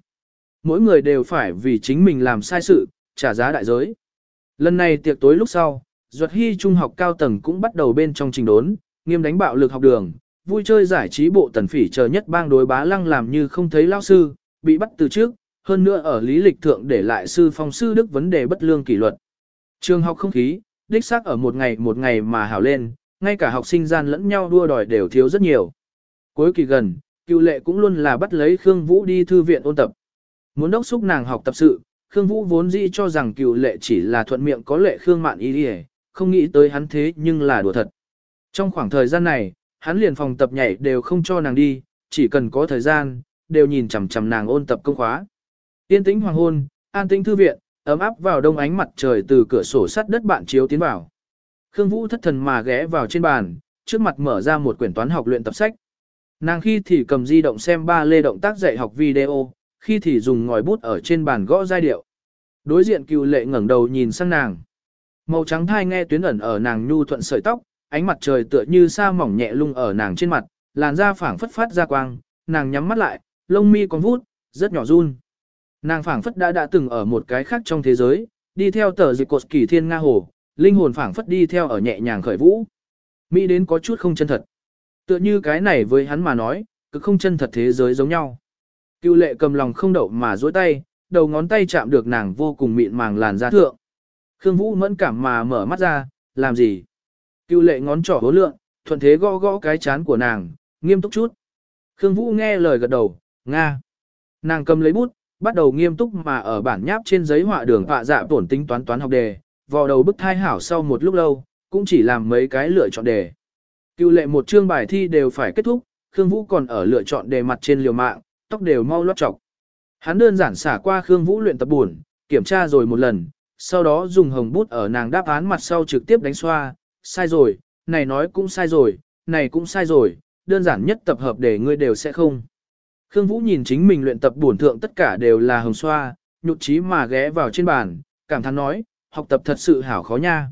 Mỗi người đều phải vì chính mình làm sai sự, trả giá đại giới. Lần này tiệc tối lúc sau, Duật Hy trung học cao tầng cũng bắt đầu bên trong trình đốn, nghiêm đánh bạo lực học đường, vui chơi giải trí bộ tần phỉ chờ nhất bang đối bá lăng làm như không thấy lao sư, bị bắt từ trước, hơn nữa ở lý lịch thượng để lại sư phong sư đức vấn đề bất lương kỷ luật. Trường học không khí, đích xác ở một ngày một ngày mà hảo lên, ngay cả học sinh gian lẫn nhau đua đòi đều thiếu rất nhiều. Cuối kỳ gần, cựu lệ cũng luôn là bắt lấy Khương Vũ đi thư viện ôn tập. Muốn đốc xúc nàng học tập sự, Khương Vũ vốn dĩ cho rằng cựu lệ chỉ là thuận miệng có lệ Khương Mạn y đi không nghĩ tới hắn thế nhưng là đùa thật. Trong khoảng thời gian này, hắn liền phòng tập nhảy đều không cho nàng đi, chỉ cần có thời gian, đều nhìn chằm chằm nàng ôn tập công khóa. Tiên tĩnh hoàng hôn, an tĩnh thư viện, ấm áp vào đông ánh mặt trời từ cửa sổ sắt đất bạn chiếu tiến vào. Khương Vũ thất thần mà ghé vào trên bàn, trước mặt mở ra một quyển toán học luyện tập sách. Nàng khi thì cầm di động xem ba lê động tác dạy học video, khi thì dùng ngòi bút ở trên bàn gõ giai điệu. Đối diện cựu lệ ngẩng đầu nhìn sang nàng. Màu trắng thai nghe tuyến ẩn ở nàng nhu thuận sợi tóc, ánh mặt trời tựa như sa mỏng nhẹ lung ở nàng trên mặt, làn da phảng phất phát ra quang, nàng nhắm mắt lại, lông mi còn vút, rất nhỏ run. Nàng phảng phất đã đã từng ở một cái khác trong thế giới, đi theo tờ dịch cột kỳ thiên nga hồ, linh hồn phảng phất đi theo ở nhẹ nhàng khởi vũ. Mỹ đến có chút không chân thật. Tựa như cái này với hắn mà nói, cứ không chân thật thế giới giống nhau. Cưu lệ cầm lòng không đậu mà dối tay, đầu ngón tay chạm được nàng vô cùng mịn màng làn da thượng. Khương Vũ mẫn cảm mà mở mắt ra, làm gì? Cưu lệ ngón trỏ hố lượng, thuận thế gõ gõ cái chán của nàng, nghiêm túc chút. Khương Vũ nghe lời gật đầu, Nga. Nàng cầm lấy bút, bắt đầu nghiêm túc mà ở bản nháp trên giấy họa đường họa dạ tổn tính toán toán học đề, vò đầu bức thai hảo sau một lúc lâu, cũng chỉ làm mấy cái lựa chọn đề. Cựu lệ một chương bài thi đều phải kết thúc, Khương Vũ còn ở lựa chọn đề mặt trên liều mạng, tóc đều mau lót trọc. Hắn đơn giản xả qua Khương Vũ luyện tập buồn, kiểm tra rồi một lần, sau đó dùng hồng bút ở nàng đáp án mặt sau trực tiếp đánh xoa, sai rồi, này nói cũng sai rồi, này cũng sai rồi, đơn giản nhất tập hợp để ngươi đều sẽ không. Khương Vũ nhìn chính mình luyện tập bổn thượng tất cả đều là hồng xoa, nhục trí mà ghé vào trên bàn, cảm thán nói, học tập thật sự hảo khó nha.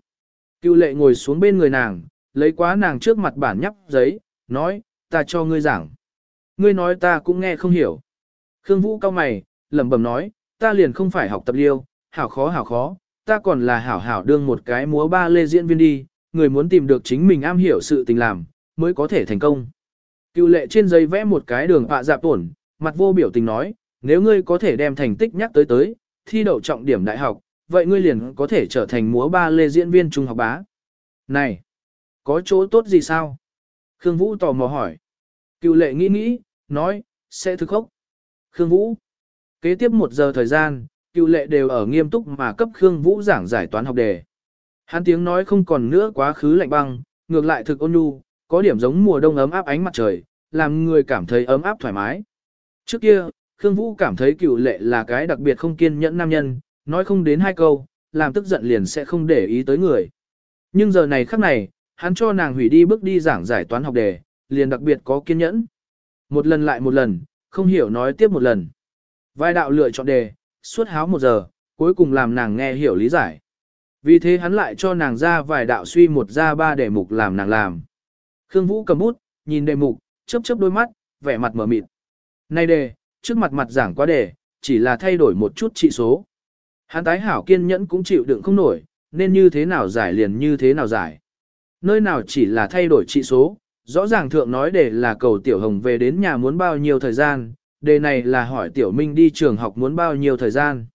Cưu lệ ngồi xuống bên người nàng, lấy quá nàng trước mặt bản nhắp giấy, nói, ta cho ngươi giảng. Ngươi nói ta cũng nghe không hiểu. Khương Vũ cao mày, lẩm bẩm nói, ta liền không phải học tập liêu, hảo khó hảo khó, ta còn là hảo hảo đương một cái múa ba lê diễn viên đi, người muốn tìm được chính mình am hiểu sự tình làm, mới có thể thành công. Cựu lệ trên giấy vẽ một cái đường họa dạp tổn, mặt vô biểu tình nói, nếu ngươi có thể đem thành tích nhắc tới tới, thi đậu trọng điểm đại học, vậy ngươi liền có thể trở thành múa ba lê diễn viên trung học bá. Này, có chỗ tốt gì sao? Khương Vũ tò mò hỏi. Cựu lệ nghĩ nghĩ, nói, sẽ thức khốc. Khương Vũ. Kế tiếp một giờ thời gian, cựu lệ đều ở nghiêm túc mà cấp Khương Vũ giảng giải toán học đề. Hắn tiếng nói không còn nữa quá khứ lạnh băng, ngược lại thực ôn nhu, có điểm giống mùa đông ấm áp ánh mặt trời, làm người cảm thấy ấm áp thoải mái. Trước kia, Khương Vũ cảm thấy cựu lệ là cái đặc biệt không kiên nhẫn nam nhân, nói không đến hai câu, làm tức giận liền sẽ không để ý tới người. Nhưng giờ này khắc này, hắn cho nàng hủy đi bước đi giảng giải toán học đề, liền đặc biệt có kiên nhẫn. Một lần lại một lần, không hiểu nói tiếp một lần. Vai đạo lựa chọn đề, suốt háo một giờ, cuối cùng làm nàng nghe hiểu lý giải. Vì thế hắn lại cho nàng ra vài đạo suy một ra ba đề mục làm nàng làm. Khương Vũ cầm bút, nhìn đề mục, chớp chớp đôi mắt, vẻ mặt mở mịt. Này đề, trước mặt mặt giảng quá đề, chỉ là thay đổi một chút trị số. Hắn tái hảo kiên nhẫn cũng chịu đựng không nổi, nên như thế nào giải liền như thế nào giải. Nơi nào chỉ là thay đổi trị số, rõ ràng thượng nói để là cầu Tiểu Hồng về đến nhà muốn bao nhiêu thời gian, đề này là hỏi Tiểu Minh đi trường học muốn bao nhiêu thời gian.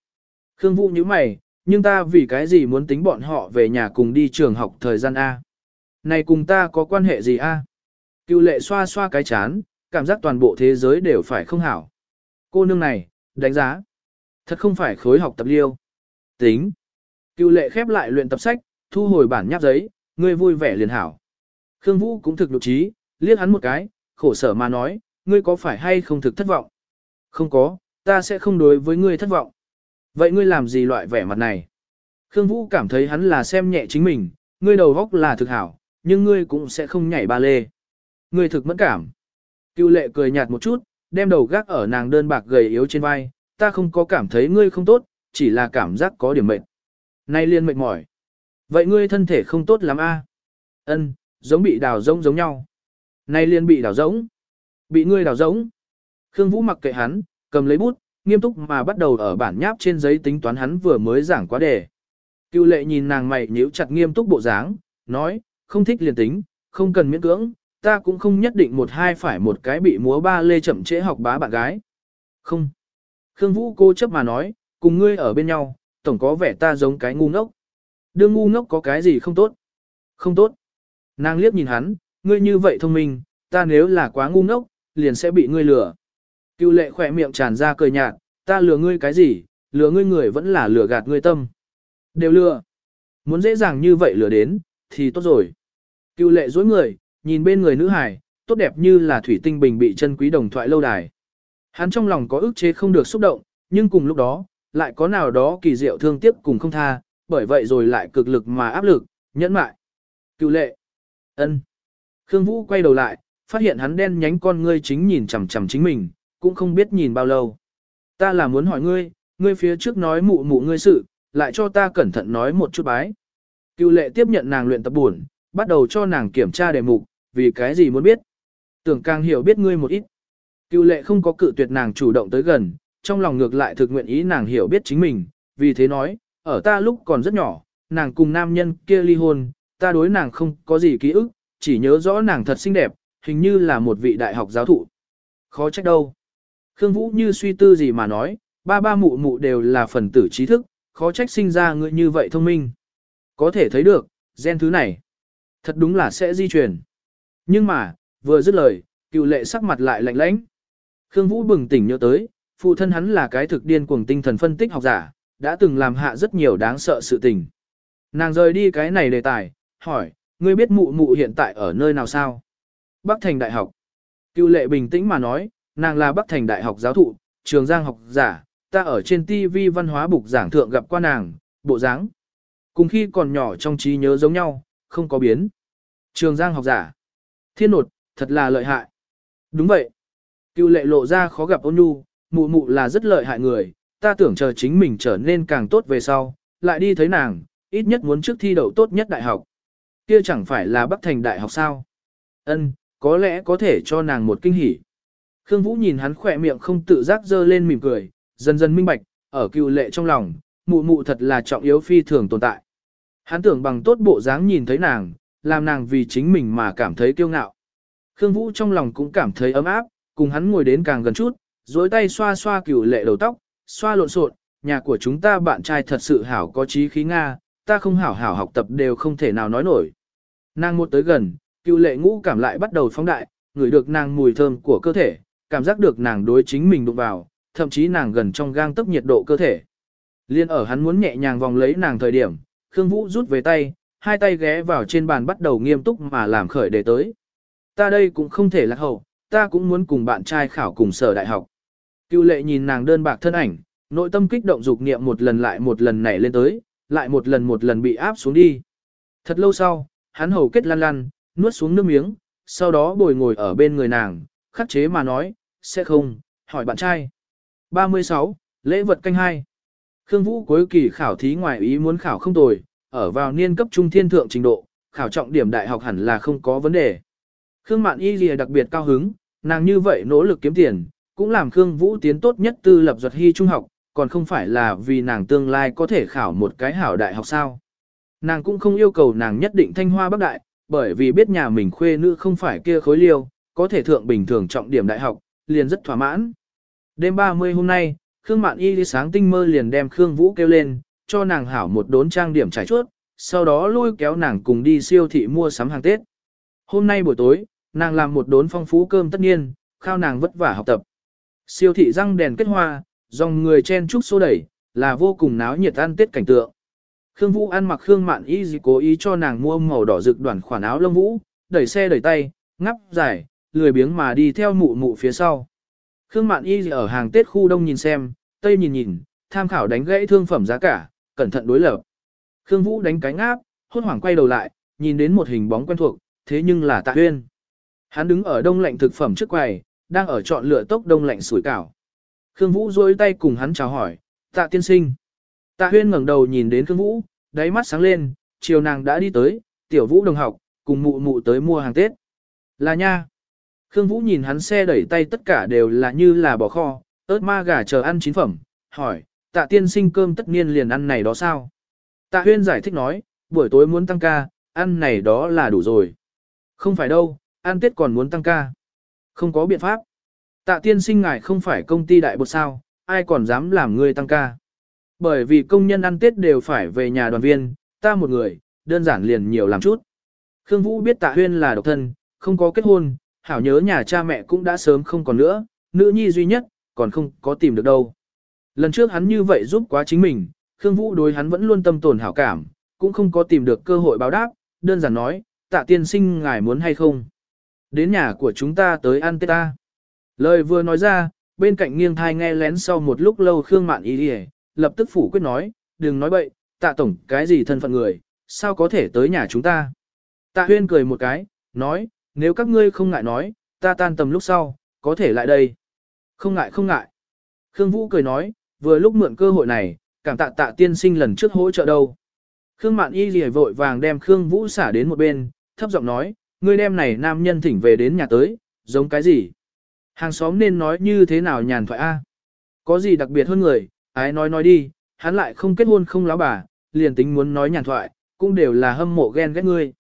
Khương Vũ như mày, nhưng ta vì cái gì muốn tính bọn họ về nhà cùng đi trường học thời gian A. Này cùng ta có quan hệ gì A? Cựu lệ xoa xoa cái chán, cảm giác toàn bộ thế giới đều phải không hảo. Cô nương này, đánh giá. Thật không phải khối học tập liêu. Tính. Cựu lệ khép lại luyện tập sách, thu hồi bản nháp giấy, ngươi vui vẻ liền hảo. Khương Vũ cũng thực lục trí, liếc hắn một cái, khổ sở mà nói, ngươi có phải hay không thực thất vọng? Không có, ta sẽ không đối với ngươi thất vọng. Vậy ngươi làm gì loại vẻ mặt này? Khương Vũ cảm thấy hắn là xem nhẹ chính mình, ngươi đầu góc là thực hảo, nhưng ngươi cũng sẽ không nhảy ba lê. Ngươi thực mẫn cảm. Cưu lệ cười nhạt một chút, đem đầu gác ở nàng đơn bạc gầy yếu trên vai, ta không có cảm thấy ngươi không tốt, chỉ là cảm giác có điểm mệt. Nay liên mệt mỏi. Vậy ngươi thân thể không tốt lắm a? Ân, giống bị đào rỗng giống nhau. Nay liên bị đào rỗng. Bị ngươi đào rỗng. Khương Vũ mặc kệ hắn, cầm lấy bút, nghiêm túc mà bắt đầu ở bản nháp trên giấy tính toán hắn vừa mới giảng quá đề. Cựu lệ nhìn nàng mày nhíu chặt nghiêm túc bộ dáng, nói, không thích liền tính, không cần miễn cưỡng, ta cũng không nhất định một hai phải một cái bị múa ba lê chậm trễ học bá bạn gái. Không. Khương Vũ cô chấp mà nói, cùng ngươi ở bên nhau, tổng có vẻ ta giống cái ngu ngốc. Đương ngu ngốc có cái gì không tốt? Không tốt. Nàng liếc nhìn hắn, ngươi như vậy thông minh, ta nếu là quá ngu ngốc, liền sẽ bị ngươi lừa. Cựu lệ khỏe miệng tràn ra cười nhạt, ta lừa ngươi cái gì, lừa ngươi người vẫn là lừa gạt ngươi tâm. Đều lừa. Muốn dễ dàng như vậy lừa đến, thì tốt rồi. Cựu lệ dối người, nhìn bên người nữ hải, tốt đẹp như là thủy tinh bình bị chân quý đồng thoại lâu đài. Hắn trong lòng có ức chế không được xúc động, nhưng cùng lúc đó, lại có nào đó kỳ diệu thương tiếc cùng không tha, bởi vậy rồi lại cực lực mà áp lực, nhẫn mại. Cựu lệ. ân. Khương Vũ quay đầu lại, phát hiện hắn đen nhánh con ngươi chính nhìn chằm chằm chính mình, cũng không biết nhìn bao lâu. Ta là muốn hỏi ngươi, ngươi phía trước nói mụ mụ ngươi sự, lại cho ta cẩn thận nói một chút bái. Cựu lệ tiếp nhận nàng luyện tập buồn, bắt đầu cho nàng kiểm tra đề mục, vì cái gì muốn biết. Tưởng càng hiểu biết ngươi một ít. Cựu lệ không có cự tuyệt nàng chủ động tới gần, trong lòng ngược lại thực nguyện ý nàng hiểu biết chính mình, vì thế nói, ở ta lúc còn rất nhỏ, nàng cùng nam nhân kia ly hôn, ta đối nàng không có gì ký ức, chỉ nhớ rõ nàng thật xinh đẹp, hình như là một vị đại học giáo thụ. Khó trách đâu. Khương Vũ như suy tư gì mà nói, ba ba mụ mụ đều là phần tử trí thức, khó trách sinh ra người như vậy thông minh. Có thể thấy được, gen thứ này, thật đúng là sẽ di truyền. Nhưng mà, vừa dứt lời, cựu lệ sắc mặt lại lạnh lãnh. Khương Vũ bừng tỉnh nhớ tới, phụ thân hắn là cái thực điên cuồng tinh thần phân tích học giả, đã từng làm hạ rất nhiều đáng sợ sự tình. Nàng rời đi cái này đề tài, hỏi, ngươi biết mụ mụ hiện tại ở nơi nào sao? Bắc Thành Đại học. Cựu lệ bình tĩnh mà nói, nàng là Bắc Thành Đại học giáo thụ, trường giang học giả, ta ở trên TV văn hóa bục giảng thượng gặp qua nàng, bộ dáng. Cùng khi còn nhỏ trong trí nhớ giống nhau, không có biến. Trường giang học giả. Thiên nột, thật là lợi hại. Đúng vậy. Cựu lệ lộ ra khó gặp ôn nhu, mụ mụ là rất lợi hại người, ta tưởng chờ chính mình trở nên càng tốt về sau, lại đi thấy nàng, ít nhất muốn trước thi đậu tốt nhất đại học. Kia chẳng phải là Bắc Thành đại học sao? Ân, có lẽ có thể cho nàng một kinh hỉ. Khương Vũ nhìn hắn khỏe miệng không tự giác dơ lên mỉm cười, dần dần minh bạch, ở cựu lệ trong lòng, mụ mụ thật là trọng yếu phi thường tồn tại. Hắn tưởng bằng tốt bộ dáng nhìn thấy nàng, làm nàng vì chính mình mà cảm thấy kiêu ngạo. Khương Vũ trong lòng cũng cảm thấy ấm áp, cùng hắn ngồi đến càng gần chút, dối tay xoa xoa cửu lệ đầu tóc, xoa lộn xộn, nhà của chúng ta bạn trai thật sự hảo có trí khí Nga, ta không hảo hảo học tập đều không thể nào nói nổi. Nàng một tới gần, cựu lệ ngũ cảm lại bắt đầu phóng đại, ngửi được nàng mùi thơm của cơ thể, cảm giác được nàng đối chính mình đụng vào, thậm chí nàng gần trong gang tấc nhiệt độ cơ thể. Liên ở hắn muốn nhẹ nhàng vòng lấy nàng thời điểm, Khương Vũ rút về tay, hai tay ghé vào trên bàn bắt đầu nghiêm túc mà làm khởi đề tới. Ta đây cũng không thể lạc hậu, ta cũng muốn cùng bạn trai khảo cùng sở đại học. cưu lệ nhìn nàng đơn bạc thân ảnh, nội tâm kích động dục niệm một lần lại một lần nảy lên tới, lại một lần một lần bị áp xuống đi. Thật lâu sau, hắn hầu kết lăn lăn, nuốt xuống nước miếng, sau đó bồi ngồi ở bên người nàng, khắc chế mà nói, sẽ không, hỏi bạn trai. 36. Lễ vật canh hai. Khương Vũ cuối kỳ khảo thí ngoài ý muốn khảo không tồi, ở vào niên cấp trung thiên thượng trình độ, khảo trọng điểm đại học hẳn là không có vấn đề. Khương Mạn Y Lìa đặc biệt cao hứng, nàng như vậy nỗ lực kiếm tiền, cũng làm Khương Vũ tiến tốt nhất tư lập duật hy trung học, còn không phải là vì nàng tương lai có thể khảo một cái hảo đại học sao. Nàng cũng không yêu cầu nàng nhất định thanh hoa bắc đại, bởi vì biết nhà mình khuê nữ không phải kia khối liêu, có thể thượng bình thường trọng điểm đại học, liền rất thỏa mãn. Đêm 30 hôm nay, Khương Mạn Y đi sáng tinh mơ liền đem Khương Vũ kêu lên, cho nàng hảo một đốn trang điểm trải chuốt, sau đó lôi kéo nàng cùng đi siêu thị mua sắm hàng Tết. Hôm nay buổi tối, nàng làm một đốn phong phú cơm tất nhiên, khao nàng vất vả học tập. Siêu thị răng đèn kết hoa, dòng người chen chúc xô đẩy, là vô cùng náo nhiệt ăn Tết cảnh tượng. Khương Vũ ăn mặc Khương Mạn Y gì cố ý cho nàng mua màu đỏ rực đoàn khoản áo lông vũ, đẩy xe đẩy tay, ngắp dài, lười biếng mà đi theo mụ mụ phía sau. Khương Mạn Y ở hàng Tết khu đông nhìn xem, tây nhìn nhìn, tham khảo đánh gãy thương phẩm giá cả, cẩn thận đối lập. Khương Vũ đánh cánh áp, hốt hoảng quay đầu lại, nhìn đến một hình bóng quen thuộc, thế nhưng là Tạ Huyên. Hắn đứng ở đông lạnh thực phẩm trước quầy, đang ở chọn lựa tốc đông lạnh sủi cảo. Khương Vũ duỗi tay cùng hắn chào hỏi, Tạ tiên sinh. Tạ Huyên ngẩng đầu nhìn đến Khương Vũ, đáy mắt sáng lên, chiều nàng đã đi tới, tiểu Vũ đồng học, cùng mụ mụ tới mua hàng Tết. Là nha. Khương Vũ nhìn hắn xe đẩy tay tất cả đều là như là bỏ kho, ớt ma gà chờ ăn chín phẩm, hỏi, tạ tiên sinh cơm tất nhiên liền ăn này đó sao? Tạ huyên giải thích nói, buổi tối muốn tăng ca, ăn này đó là đủ rồi. Không phải đâu, ăn tết còn muốn tăng ca. Không có biện pháp. Tạ tiên sinh ngài không phải công ty đại bột sao, ai còn dám làm người tăng ca. Bởi vì công nhân ăn tết đều phải về nhà đoàn viên, ta một người, đơn giản liền nhiều làm chút. Khương Vũ biết tạ huyên là độc thân, không có kết hôn, hảo nhớ nhà cha mẹ cũng đã sớm không còn nữa, nữ nhi duy nhất, còn không có tìm được đâu. Lần trước hắn như vậy giúp quá chính mình, Khương Vũ đối hắn vẫn luôn tâm tồn hảo cảm, cũng không có tìm được cơ hội báo đáp, đơn giản nói, tạ tiên sinh ngài muốn hay không. Đến nhà của chúng ta tới ăn tết ta. Lời vừa nói ra, bên cạnh nghiêng thai nghe lén sau một lúc lâu Khương Mạn ý đi lập tức phủ quyết nói, đừng nói bậy, tạ tổng cái gì thân phận người, sao có thể tới nhà chúng ta. Tạ huyên cười một cái, nói, nếu các ngươi không ngại nói, ta tan tầm lúc sau, có thể lại đây. Không ngại không ngại. Khương Vũ cười nói, vừa lúc mượn cơ hội này, cảm tạ tạ tiên sinh lần trước hỗ trợ đâu. Khương Mạn Y lìa vội vàng đem Khương Vũ xả đến một bên, thấp giọng nói, ngươi đem này nam nhân thỉnh về đến nhà tới, giống cái gì? Hàng xóm nên nói như thế nào nhàn thoại a? Có gì đặc biệt hơn người, ái nói nói đi, hắn lại không kết hôn không láo bà, liền tính muốn nói nhàn thoại, cũng đều là hâm mộ ghen ghét ngươi.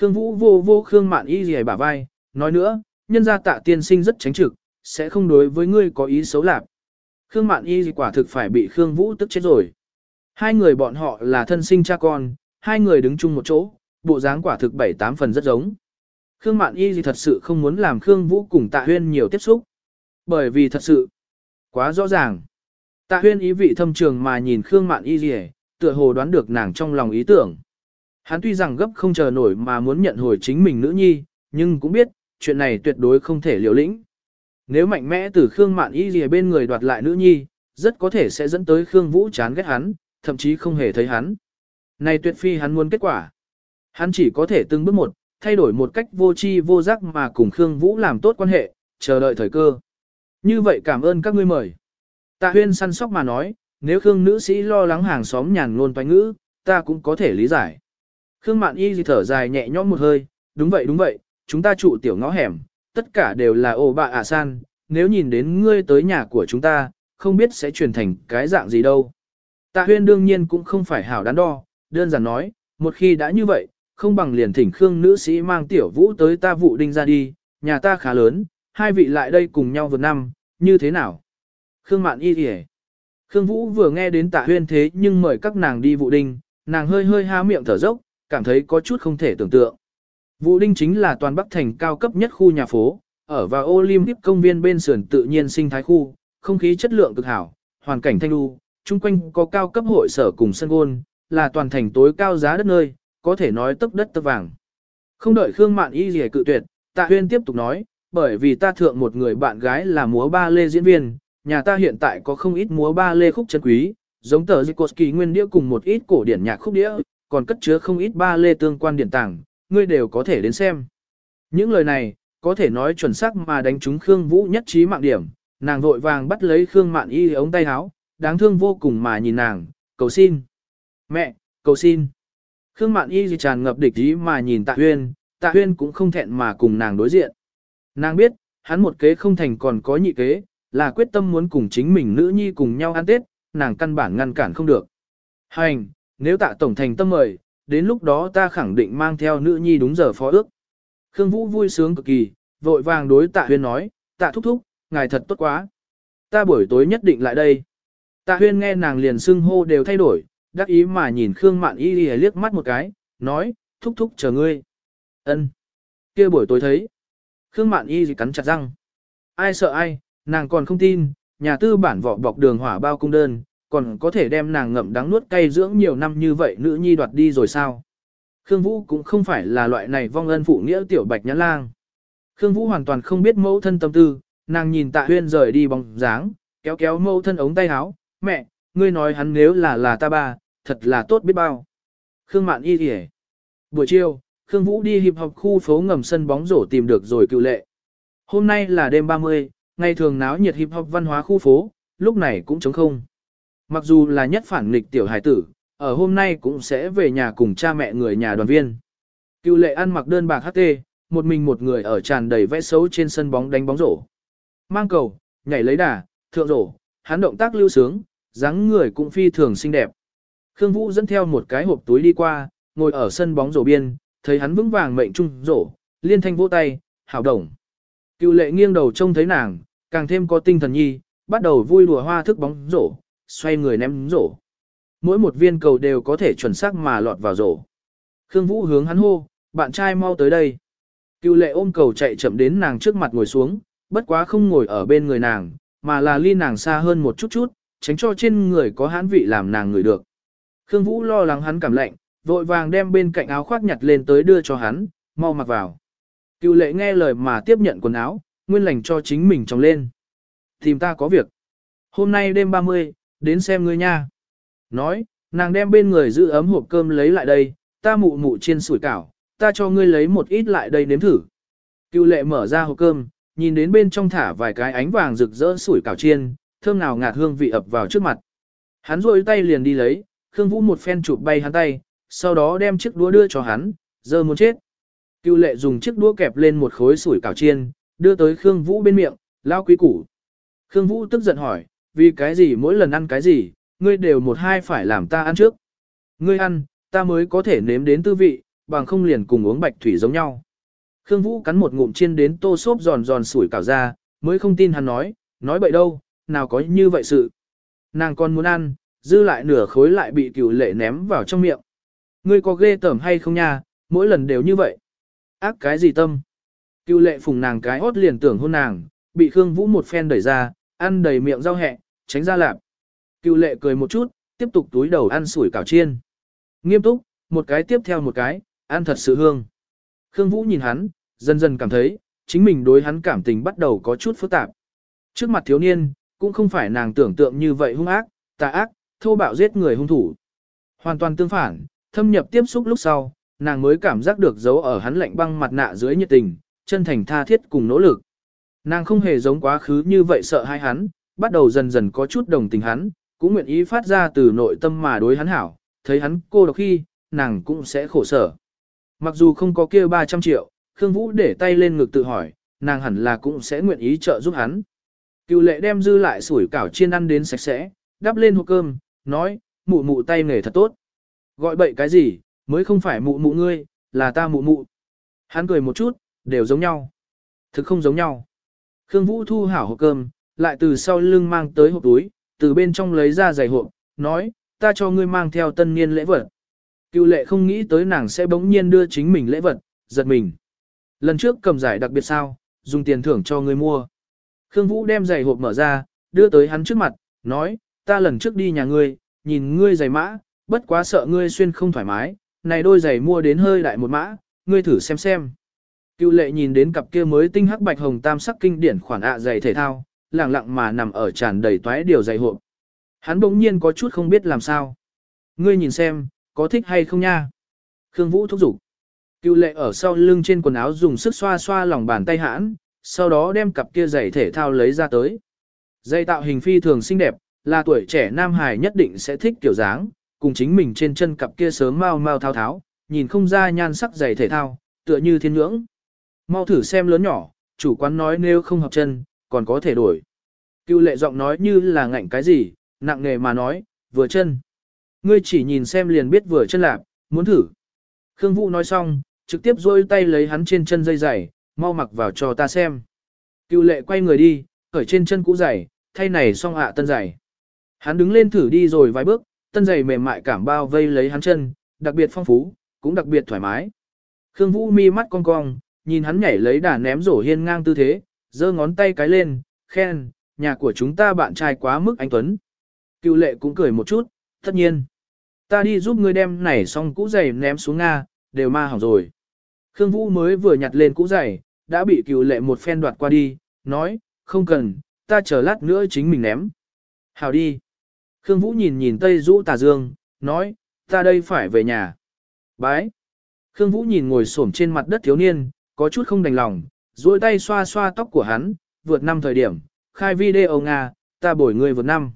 Khương Vũ vô vô Khương Mạn Y lìa bả vai, nói nữa, nhân gia tạ tiên sinh rất tránh trực, sẽ không đối với ngươi có ý xấu lạc. Khương Mạn Y quả thực phải bị Khương Vũ tức chết rồi. Hai người bọn họ là thân sinh cha con, hai người đứng chung một chỗ, bộ dáng quả thực bảy tám phần rất giống. Khương Mạn Y thật sự không muốn làm Khương Vũ cùng Tạ Huyên nhiều tiếp xúc. Bởi vì thật sự, quá rõ ràng. Tạ Huyên ý vị thâm trường mà nhìn Khương Mạn Y gì tựa hồ đoán được nàng trong lòng ý tưởng. Hắn tuy rằng gấp không chờ nổi mà muốn nhận hồi chính mình nữ nhi, nhưng cũng biết, chuyện này tuyệt đối không thể liều lĩnh. Nếu mạnh mẽ từ Khương Mạn Y gì bên người đoạt lại nữ nhi, rất có thể sẽ dẫn tới Khương Vũ chán ghét hắn, thậm chí không hề thấy hắn. Này tuyệt phi hắn muốn kết quả. Hắn chỉ có thể từng bước một, thay đổi một cách vô tri vô giác mà cùng Khương Vũ làm tốt quan hệ, chờ đợi thời cơ. Như vậy cảm ơn các ngươi mời. Tạ huyên săn sóc mà nói, nếu Khương nữ sĩ lo lắng hàng xóm nhàn ngôn toanh ngữ, ta cũng có thể lý giải. Khương Mạn Y thì thở dài nhẹ nhõm một hơi, đúng vậy đúng vậy, chúng ta trụ tiểu ngõ hẻm, tất cả đều là ổ bạ ả san, nếu nhìn đến ngươi tới nhà của chúng ta, không biết sẽ truyền thành cái dạng gì đâu. Tạ huyên đương nhiên cũng không phải hảo đắn đo, đơn giản nói, một khi đã như vậy, không bằng liền thỉnh Khương nữ sĩ mang tiểu vũ tới ta vụ đinh ra đi, nhà ta khá lớn, hai vị lại đây cùng nhau vượt năm, như thế nào? Khương mạn y kìa. Khương vũ vừa nghe đến tạ huyên thế nhưng mời các nàng đi vụ đinh, nàng hơi hơi há miệng thở dốc, cảm thấy có chút không thể tưởng tượng. Vũ Đinh chính là toàn Bắc Thành cao cấp nhất khu nhà phố, ở vào Olympic công viên bên sườn tự nhiên sinh thái khu, không khí chất lượng cực hảo, hoàn cảnh thanh lưu, chung quanh có cao cấp hội sở cùng sân gôn, là toàn thành tối cao giá đất nơi, có thể nói tấp đất tấp vàng. Không đợi Khương Mạn Y gì cự tuyệt, Tạ Huyên tiếp tục nói, bởi vì ta thượng một người bạn gái là múa ba lê diễn viên, nhà ta hiện tại có không ít múa ba lê khúc chân quý, giống tờ Zikoski nguyên đĩa cùng một ít cổ điển nhạc khúc đĩa, còn cất chứa không ít ba lê tương quan điển tảng, ngươi đều có thể đến xem. Những lời này, có thể nói chuẩn xác mà đánh trúng Khương Vũ nhất trí mạng điểm, nàng vội vàng bắt lấy Khương Mạn Y ống tay áo, đáng thương vô cùng mà nhìn nàng, cầu xin. Mẹ, cầu xin. Khương Mạn Y tràn ngập địch ý mà nhìn Tạ Huyên, Tạ Huyên cũng không thẹn mà cùng nàng đối diện. Nàng biết, hắn một kế không thành còn có nhị kế, là quyết tâm muốn cùng chính mình nữ nhi cùng nhau ăn Tết, nàng căn bản ngăn cản không được. Hành, nếu Tạ Tổng thành tâm mời, đến lúc đó ta khẳng định mang theo nữ nhi đúng giờ phó ước. Khương Vũ vui sướng cực kỳ, vội vàng đối tạ huyên nói, tạ thúc thúc, ngài thật tốt quá. Ta buổi tối nhất định lại đây. Tạ huyên nghe nàng liền xưng hô đều thay đổi, đắc ý mà nhìn Khương Mạn Y liếc mắt một cái, nói, thúc thúc chờ ngươi. Ân. kia buổi tối thấy. Khương Mạn Y cắn chặt răng. Ai sợ ai, nàng còn không tin, nhà tư bản vỏ bọc đường hỏa bao cung đơn, còn có thể đem nàng ngậm đắng nuốt cay dưỡng nhiều năm như vậy nữ nhi đoạt đi rồi sao. Khương Vũ cũng không phải là loại này vong ân phụ nghĩa tiểu bạch nhãn lang. Khương Vũ hoàn toàn không biết mẫu thân tâm tư, nàng nhìn tạ huyên rời đi bóng dáng, kéo kéo mẫu thân ống tay áo, mẹ, ngươi nói hắn nếu là là ta ba, thật là tốt biết bao. Khương Mạn y kìa. Buổi chiều, Khương Vũ đi hiệp học khu phố ngầm sân bóng rổ tìm được rồi cựu lệ. Hôm nay là đêm 30, ngày thường náo nhiệt hiệp học văn hóa khu phố, lúc này cũng trống không. Mặc dù là nhất phản nghịch tiểu hải tử, ở hôm nay cũng sẽ về nhà cùng cha mẹ người nhà đoàn viên. Cựu lệ ăn mặc đơn bạc HT, một mình một người ở tràn đầy vẽ xấu trên sân bóng đánh bóng rổ. Mang cầu, nhảy lấy đà, thượng rổ, hắn động tác lưu sướng, dáng người cũng phi thường xinh đẹp. Khương Vũ dẫn theo một cái hộp túi đi qua, ngồi ở sân bóng rổ biên, thấy hắn vững vàng mệnh trung rổ, liên thanh vỗ tay, hảo đồng. Cựu lệ nghiêng đầu trông thấy nàng, càng thêm có tinh thần nhi, bắt đầu vui đùa hoa thức bóng rổ, xoay người ném rổ. Mỗi một viên cầu đều có thể chuẩn xác mà lọt vào rổ. Khương Vũ hướng hắn hô, bạn trai mau tới đây. Cựu lệ ôm cầu chạy chậm đến nàng trước mặt ngồi xuống, bất quá không ngồi ở bên người nàng, mà là ly nàng xa hơn một chút chút, tránh cho trên người có hãn vị làm nàng ngửi được. Khương Vũ lo lắng hắn cảm lạnh, vội vàng đem bên cạnh áo khoác nhặt lên tới đưa cho hắn, mau mặc vào. Cựu lệ nghe lời mà tiếp nhận quần áo, nguyên lành cho chính mình trồng lên. Tìm ta có việc. Hôm nay đêm 30, đến xem ngươi nha. Nói, nàng đem bên người giữ ấm hộp cơm lấy lại đây, ta mụ mụ chiên sủi cảo, ta cho ngươi lấy một ít lại đây nếm thử. Cựu lệ mở ra hộp cơm, nhìn đến bên trong thả vài cái ánh vàng rực rỡ sủi cảo chiên, thơm nào ngạt hương vị ập vào trước mặt. Hắn rôi tay liền đi lấy, Khương Vũ một phen chụp bay hắn tay, sau đó đem chiếc đũa đưa cho hắn, giờ muốn chết. Cựu lệ dùng chiếc đũa kẹp lên một khối sủi cảo chiên, đưa tới Khương Vũ bên miệng, lao quý củ. Khương Vũ tức giận hỏi, vì cái gì mỗi lần ăn cái gì, ngươi đều một hai phải làm ta ăn trước. Ngươi ăn, ta mới có thể nếm đến tư vị, bằng không liền cùng uống bạch thủy giống nhau. Khương Vũ cắn một ngụm chiên đến tô xốp giòn giòn sủi cảo ra, mới không tin hắn nói, nói bậy đâu, nào có như vậy sự. Nàng còn muốn ăn, dư lại nửa khối lại bị cửu lệ ném vào trong miệng. Ngươi có ghê tởm hay không nha, mỗi lần đều như vậy. Ác cái gì tâm. Cựu lệ phùng nàng cái hốt liền tưởng hôn nàng, bị Khương Vũ một phen đẩy ra, ăn đầy miệng rau hẹ, tránh ra lạp. Cựu lệ cười một chút, tiếp tục túi đầu ăn sủi cảo chiên. Nghiêm túc, một cái tiếp theo một cái, ăn thật sự hương. Khương Vũ nhìn hắn, dần dần cảm thấy, chính mình đối hắn cảm tình bắt đầu có chút phức tạp. Trước mặt thiếu niên, cũng không phải nàng tưởng tượng như vậy hung ác, tà ác, thô bạo giết người hung thủ. Hoàn toàn tương phản, thâm nhập tiếp xúc lúc sau, nàng mới cảm giác được dấu ở hắn lạnh băng mặt nạ dưới nhiệt tình, chân thành tha thiết cùng nỗ lực. Nàng không hề giống quá khứ như vậy sợ hai hắn, bắt đầu dần dần có chút đồng tình hắn, cũng nguyện ý phát ra từ nội tâm mà đối hắn hảo, thấy hắn cô độc khi, nàng cũng sẽ khổ sở. Mặc dù không có kia 300 triệu, Khương Vũ để tay lên ngực tự hỏi, nàng hẳn là cũng sẽ nguyện ý trợ giúp hắn. Cựu lệ đem dư lại sủi cảo chiên ăn đến sạch sẽ, đắp lên hộp cơm, nói, mụ mụ tay nghề thật tốt. Gọi bậy cái gì, mới không phải mụ mụ ngươi, là ta mụ mụ. Hắn cười một chút, đều giống nhau. Thực không giống nhau. Khương Vũ thu hảo hộp cơm, lại từ sau lưng mang tới hộp túi, từ bên trong lấy ra giày hộp, nói, ta cho ngươi mang theo tân niên lễ vật. Cựu lệ không nghĩ tới nàng sẽ bỗng nhiên đưa chính mình lễ vật, giật mình. Lần trước cầm giải đặc biệt sao, dùng tiền thưởng cho ngươi mua. Khương Vũ đem giày hộp mở ra, đưa tới hắn trước mặt, nói, ta lần trước đi nhà ngươi, nhìn ngươi giày mã, bất quá sợ ngươi xuyên không thoải mái, này đôi giày mua đến hơi đại một mã, ngươi thử xem xem. Cựu lệ nhìn đến cặp kia mới tinh hắc bạch hồng tam sắc kinh điển khoản ạ giày thể thao, lặng lặng mà nằm ở tràn đầy toái điều dày hộp. Hắn bỗng nhiên có chút không biết làm sao. Ngươi nhìn xem, có thích hay không nha? Khương Vũ thúc giục. Cựu lệ ở sau lưng trên quần áo dùng sức xoa xoa lòng bàn tay hãn, sau đó đem cặp kia giày thể thao lấy ra tới. Giày tạo hình phi thường xinh đẹp, là tuổi trẻ nam hài nhất định sẽ thích kiểu dáng, cùng chính mình trên chân cặp kia sớm mau mau thao tháo, nhìn không ra nhan sắc giày thể thao, tựa như thiên ngưỡng. Mau thử xem lớn nhỏ, chủ quán nói nếu không hợp chân, còn có thể đổi. Cựu lệ giọng nói như là ngạnh cái gì, nặng nghề mà nói, vừa chân. Ngươi chỉ nhìn xem liền biết vừa chân lạc, muốn thử, Khương Vũ nói xong, trực tiếp rôi tay lấy hắn trên chân dây giày, mau mặc vào cho ta xem. Cựu lệ quay người đi, khởi trên chân cũ giày, thay này xong hạ tân giày. Hắn đứng lên thử đi rồi vài bước, tân giày mềm mại cảm bao vây lấy hắn chân, đặc biệt phong phú, cũng đặc biệt thoải mái. Khương Vũ mi mắt cong cong, nhìn hắn nhảy lấy đà ném rổ hiên ngang tư thế, giơ ngón tay cái lên, khen, nhà của chúng ta bạn trai quá mức anh Tuấn. Cựu lệ cũng cười một chút, tất nhiên. Ta đi giúp ngươi đem này xong cũ giày ném xuống Nga, đều ma hỏng rồi. Khương Vũ mới vừa nhặt lên cũ giày, đã bị cựu lệ một phen đoạt qua đi, nói, không cần, ta chờ lát nữa chính mình ném. Hào đi. Khương Vũ nhìn nhìn Tây Dũ Tà Dương, nói, ta đây phải về nhà. Bái. Khương Vũ nhìn ngồi xổm trên mặt đất thiếu niên, có chút không đành lòng, duỗi tay xoa xoa tóc của hắn, vượt năm thời điểm, khai video Nga, ta bồi ngươi vượt năm.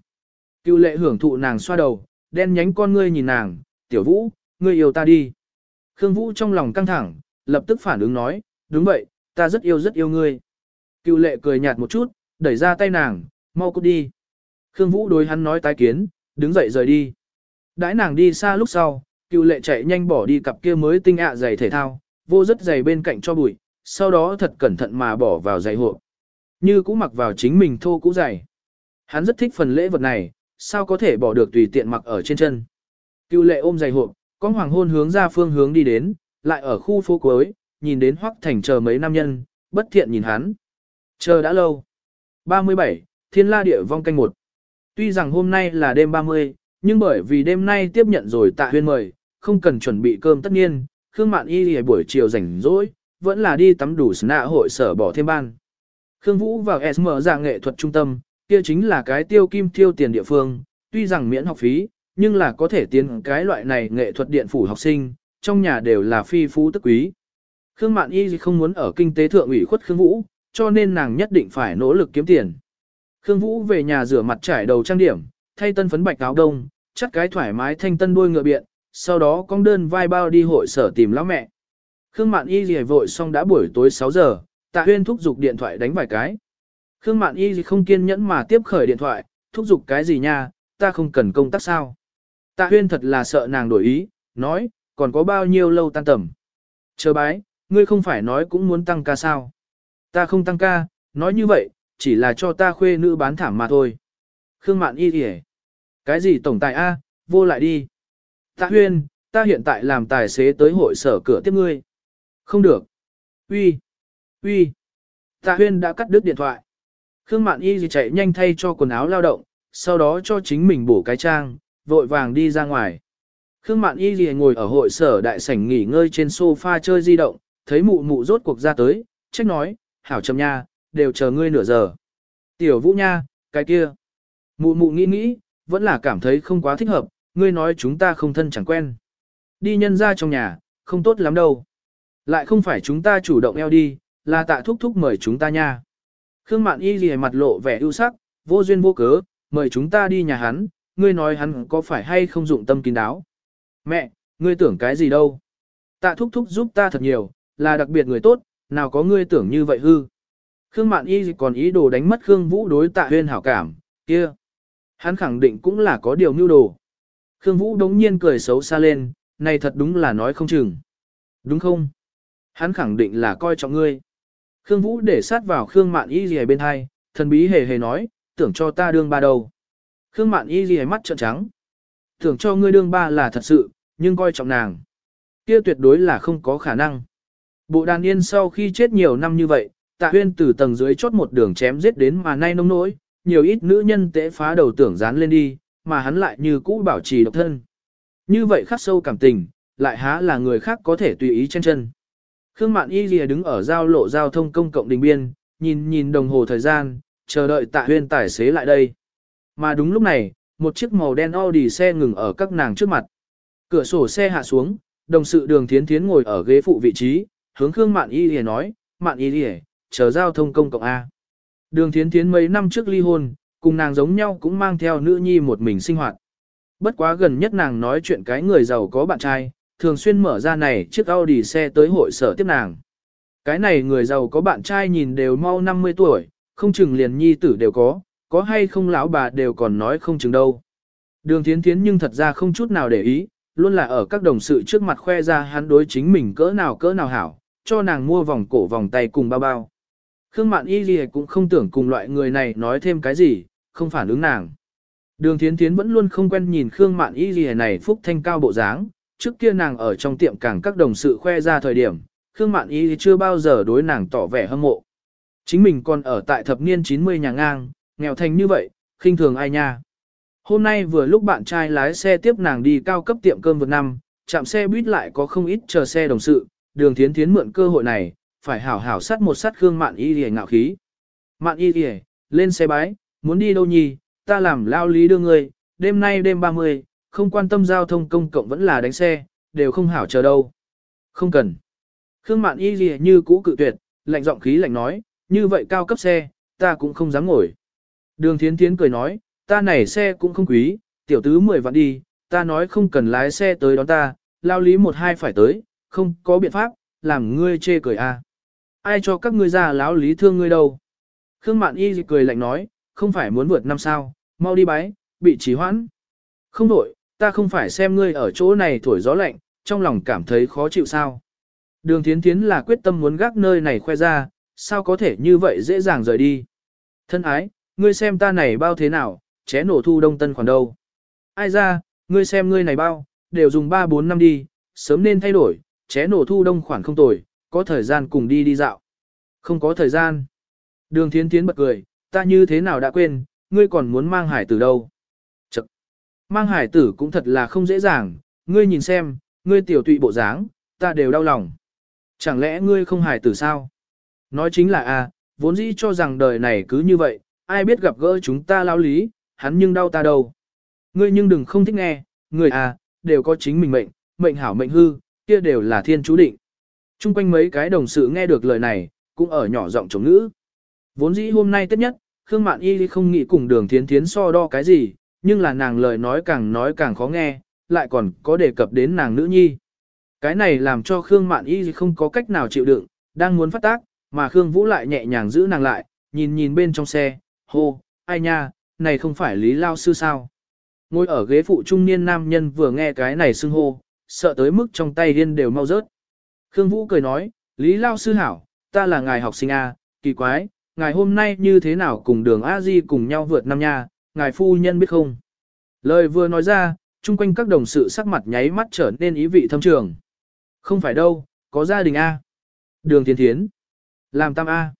Cựu lệ hưởng thụ nàng xoa đầu, đen nhánh con ngươi nhìn nàng, tiểu vũ, ngươi yêu ta đi. Khương Vũ trong lòng căng thẳng, lập tức phản ứng nói, đúng vậy, ta rất yêu rất yêu ngươi. Cựu lệ cười nhạt một chút, đẩy ra tay nàng, mau cút đi. Khương Vũ đối hắn nói tái kiến, đứng dậy rời đi. Đãi nàng đi xa lúc sau, cựu lệ chạy nhanh bỏ đi cặp kia mới tinh ạ giày thể thao, vô rất giày bên cạnh cho bụi, sau đó thật cẩn thận mà bỏ vào giày hộp. Như cũ mặc vào chính mình thô cũ giày. Hắn rất thích phần lễ vật này, sao có thể bỏ được tùy tiện mặc ở trên chân. cưu lệ ôm giày hộp, con hoàng hôn hướng ra phương hướng đi đến, lại ở khu phố cuối, nhìn đến Hoắc Thành chờ mấy nam nhân, bất thiện nhìn hắn. Chờ đã lâu. 37, Thiên La Địa Vong canh một. Tuy rằng hôm nay là đêm 30, nhưng bởi vì đêm nay tiếp nhận rồi tạ huyên mời, không cần chuẩn bị cơm tất nhiên, Khương Mạn Y lìa buổi chiều rảnh rỗi, vẫn là đi tắm đủ nạ hội sở bỏ thêm ban. Khương Vũ vào SM dạng nghệ thuật trung tâm, kia chính là cái tiêu kim tiêu tiền địa phương, tuy rằng miễn học phí, nhưng là có thể tiến cái loại này nghệ thuật điện phủ học sinh, trong nhà đều là phi phú tức quý. Khương Mạn Y không muốn ở kinh tế thượng ủy khuất Khương Vũ, cho nên nàng nhất định phải nỗ lực kiếm tiền. Khương Vũ về nhà rửa mặt trải đầu trang điểm, thay tân phấn bạch áo đông, chắc cái thoải mái thanh tân đuôi ngựa biện, sau đó cong đơn vai bao đi hội sở tìm lão mẹ. Khương Mạn Y rìa vội xong đã buổi tối 6 giờ, Tạ Huyên thúc giục điện thoại đánh vài cái. Khương Mạn Y không kiên nhẫn mà tiếp khởi điện thoại, thúc giục cái gì nha, ta không cần công tác sao. Tạ Huyên thật là sợ nàng đổi ý, nói, còn có bao nhiêu lâu tan tầm. Chờ bái, ngươi không phải nói cũng muốn tăng ca sao. Ta không tăng ca, nói như vậy, chỉ là cho ta khuê nữ bán thảm mà thôi. Khương Mạn Y gì Cái gì tổng tài A, vô lại đi. Tạ Huyên, ta hiện tại làm tài xế tới hội sở cửa tiếp ngươi. Không được. Uy, uy. Tạ Huyên đã cắt đứt điện thoại. Khương Mạn Y gì chạy nhanh thay cho quần áo lao động, sau đó cho chính mình bổ cái trang, vội vàng đi ra ngoài. Khương Mạn Y gì ngồi ở hội sở đại sảnh nghỉ ngơi trên sofa chơi di động, thấy mụ mụ rốt cuộc ra tới, trách nói, hảo Trầm nha, đều chờ ngươi nửa giờ. Tiểu vũ nha, cái kia. Mụ mụ nghĩ nghĩ, vẫn là cảm thấy không quá thích hợp, ngươi nói chúng ta không thân chẳng quen. Đi nhân ra trong nhà, không tốt lắm đâu. Lại không phải chúng ta chủ động eo đi, là tạ thúc thúc mời chúng ta nha. Khương Mạn Y gì mặt lộ vẻ ưu sắc, vô duyên vô cớ, mời chúng ta đi nhà hắn, ngươi nói hắn có phải hay không dụng tâm kín đáo. Mẹ, ngươi tưởng cái gì đâu. Tạ thúc thúc giúp ta thật nhiều, là đặc biệt người tốt, nào có ngươi tưởng như vậy hư. Khương Mạn Y còn ý đồ đánh mất Khương Vũ đối tạ huyên hảo cảm, kia. Hắn khẳng định cũng là có điều mưu đồ. Khương Vũ đống nhiên cười xấu xa lên, này thật đúng là nói không chừng. Đúng không? Hắn khẳng định là coi trọng ngươi. Khương Vũ để sát vào Khương Mạn Y gì bên hai, thần bí hề hề nói, tưởng cho ta đương ba đầu. Khương Mạn Y gì mắt trợn trắng. Tưởng cho ngươi đương ba là thật sự, nhưng coi trọng nàng. Kia tuyệt đối là không có khả năng. Bộ đàn yên sau khi chết nhiều năm như vậy, tạ huyên từ tầng dưới chốt một đường chém giết đến mà nay nông nỗi, nhiều ít nữ nhân tế phá đầu tưởng dán lên đi, mà hắn lại như cũ bảo trì độc thân. Như vậy khắc sâu cảm tình, lại há là người khác có thể tùy ý chân chân. Khương Mạn Y Lìa đứng ở giao lộ giao thông công cộng đình biên, nhìn nhìn đồng hồ thời gian, chờ đợi tạ huyên tài xế lại đây. Mà đúng lúc này, một chiếc màu đen Audi xe ngừng ở các nàng trước mặt. Cửa sổ xe hạ xuống, đồng sự đường thiến thiến ngồi ở ghế phụ vị trí, hướng Khương Mạn Y Lìa nói, Mạn Y Lìa, chờ giao thông công cộng A. Đường thiến thiến mấy năm trước ly hôn, cùng nàng giống nhau cũng mang theo nữ nhi một mình sinh hoạt. Bất quá gần nhất nàng nói chuyện cái người giàu có bạn trai, thường xuyên mở ra này chiếc Audi xe tới hội sở tiếp nàng. Cái này người giàu có bạn trai nhìn đều mau 50 tuổi, không chừng liền nhi tử đều có, có hay không lão bà đều còn nói không chừng đâu. Đường thiến thiến nhưng thật ra không chút nào để ý, luôn là ở các đồng sự trước mặt khoe ra hắn đối chính mình cỡ nào cỡ nào hảo, cho nàng mua vòng cổ vòng tay cùng bao bao. Khương Mạn Y Ghi cũng không tưởng cùng loại người này nói thêm cái gì, không phản ứng nàng. Đường Thiến Thiến vẫn luôn không quen nhìn Khương Mạn Y Ghi này phúc thanh cao bộ dáng, trước kia nàng ở trong tiệm càng các đồng sự khoe ra thời điểm, Khương Mạn Y chưa bao giờ đối nàng tỏ vẻ hâm mộ. Chính mình còn ở tại thập niên 90 nhà ngang, nghèo thành như vậy, khinh thường ai nha. Hôm nay vừa lúc bạn trai lái xe tiếp nàng đi cao cấp tiệm cơm vượt năm, chạm xe buýt lại có không ít chờ xe đồng sự, đường thiến thiến mượn cơ hội này, phải hảo hảo sát một sát Khương Mạn Y để ngạo khí. Mạn Y Lìa, lên xe bái, muốn đi đâu nhì, ta làm lao lý đưa người, đêm nay đêm 30, không quan tâm giao thông công cộng vẫn là đánh xe, đều không hảo chờ đâu. Không cần. Khương Mạn Y gì như cũ cự tuyệt, lạnh giọng khí lạnh nói, như vậy cao cấp xe, ta cũng không dám ngồi. Đường Thiến Thiến cười nói, ta này xe cũng không quý, tiểu tứ 10 vạn đi, ta nói không cần lái xe tới đón ta, lao lý một hai phải tới, không có biện pháp, làm ngươi chê cười a. À. Ai cho các ngươi ra láo lý thương ngươi đâu. Khương Mạn Y cười lạnh nói, không phải muốn vượt năm sao, mau đi bái, bị trì hoãn. Không đổi, ta không phải xem ngươi ở chỗ này thổi gió lạnh, trong lòng cảm thấy khó chịu sao. Đường Thiến Thiến là quyết tâm muốn gác nơi này khoe ra, sao có thể như vậy dễ dàng rời đi. Thân ái, ngươi xem ta này bao thế nào, ché nổ thu đông tân khoản đâu. Ai ra, ngươi xem ngươi này bao, đều dùng 3-4 năm đi, sớm nên thay đổi, ché nổ thu đông khoản không tồi, có thời gian cùng đi đi dạo. Không có thời gian. Đường thiến thiến bật cười, ta như thế nào đã quên, ngươi còn muốn mang hải từ đâu. Mang hải tử cũng thật là không dễ dàng, ngươi nhìn xem, ngươi tiểu tụy bộ dáng, ta đều đau lòng. Chẳng lẽ ngươi không hải tử sao? Nói chính là a, vốn dĩ cho rằng đời này cứ như vậy, ai biết gặp gỡ chúng ta lao lý, hắn nhưng đau ta đâu. Ngươi nhưng đừng không thích nghe, người à, đều có chính mình mệnh, mệnh hảo mệnh hư, kia đều là thiên chú định. Trung quanh mấy cái đồng sự nghe được lời này, cũng ở nhỏ giọng chống ngữ. Vốn dĩ hôm nay tất nhất, Khương Mạn Y không nghĩ cùng đường thiến thiến so đo cái gì, nhưng là nàng lời nói càng nói càng khó nghe, lại còn có đề cập đến nàng nữ nhi. Cái này làm cho Khương Mạn Y không có cách nào chịu đựng, đang muốn phát tác, mà Khương Vũ lại nhẹ nhàng giữ nàng lại, nhìn nhìn bên trong xe, hô, ai nha, này không phải Lý Lao Sư sao? Ngồi ở ghế phụ trung niên nam nhân vừa nghe cái này xưng hô, sợ tới mức trong tay điên đều mau rớt. Khương Vũ cười nói, Lý Lao Sư hảo, ta là ngài học sinh A, kỳ quái, ngài hôm nay như thế nào cùng đường A Di cùng nhau vượt năm nha, ngài phu nhân biết không? Lời vừa nói ra, chung quanh các đồng sự sắc mặt nháy mắt trở nên ý vị thâm trường. Không phải đâu, có gia đình A. Đường Thiên Thiến. Làm tam A.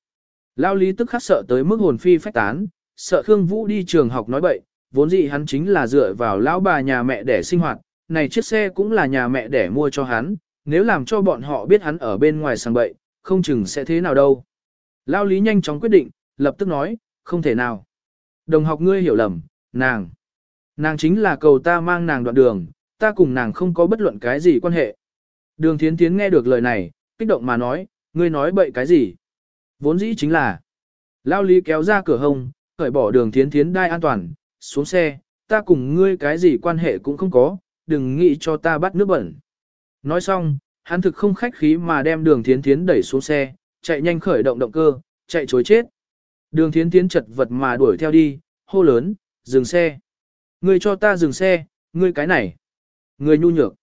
Lao Lý tức khắc sợ tới mức hồn phi phách tán, sợ Khương Vũ đi trường học nói bậy, vốn dĩ hắn chính là dựa vào lão bà nhà mẹ để sinh hoạt, này chiếc xe cũng là nhà mẹ để mua cho hắn, nếu làm cho bọn họ biết hắn ở bên ngoài sang bậy, không chừng sẽ thế nào đâu. Lao Lý nhanh chóng quyết định, lập tức nói, không thể nào. Đồng học ngươi hiểu lầm, nàng. Nàng chính là cầu ta mang nàng đoạn đường, ta cùng nàng không có bất luận cái gì quan hệ. Đường Thiến Thiến nghe được lời này, kích động mà nói, ngươi nói bậy cái gì? Vốn dĩ chính là. Lao Lý kéo ra cửa hông, cởi bỏ đường thiến thiến đai an toàn, xuống xe, ta cùng ngươi cái gì quan hệ cũng không có, đừng nghĩ cho ta bắt nước bẩn. Nói xong, hắn thực không khách khí mà đem đường thiến thiến đẩy xuống xe, chạy nhanh khởi động động cơ, chạy chối chết. Đường thiến thiến chật vật mà đuổi theo đi, hô lớn, dừng xe. Ngươi cho ta dừng xe, ngươi cái này. Ngươi nhu nhược.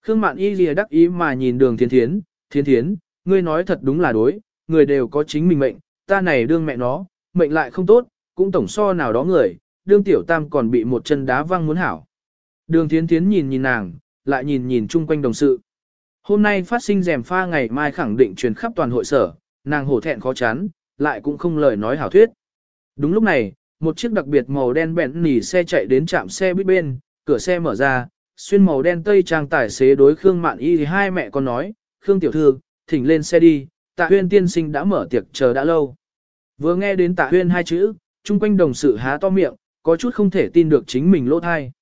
Khương Mạn Y lìa đắc ý mà nhìn đường thiến thiến, thiến thiến, ngươi nói thật đúng là đối, người đều có chính mình mệnh, ta này đương mẹ nó, mệnh lại không tốt, cũng tổng so nào đó người, đương tiểu tam còn bị một chân đá văng muốn hảo. Đường thiến thiến nhìn nhìn nàng, lại nhìn nhìn chung quanh đồng sự. Hôm nay phát sinh rèm pha ngày mai khẳng định truyền khắp toàn hội sở, nàng hổ thẹn khó chán, lại cũng không lời nói hảo thuyết. Đúng lúc này, một chiếc đặc biệt màu đen bẹn nỉ xe chạy đến trạm xe buýt bên, cửa xe mở ra, xuyên màu đen tây trang tài xế đối Khương Mạn Y thì hai mẹ con nói, Khương tiểu thư, thỉnh lên xe đi, tạ huyên tiên sinh đã mở tiệc chờ đã lâu. Vừa nghe đến tạ huyên hai chữ, chung quanh đồng sự há to miệng, có chút không thể tin được chính mình lỗ thai.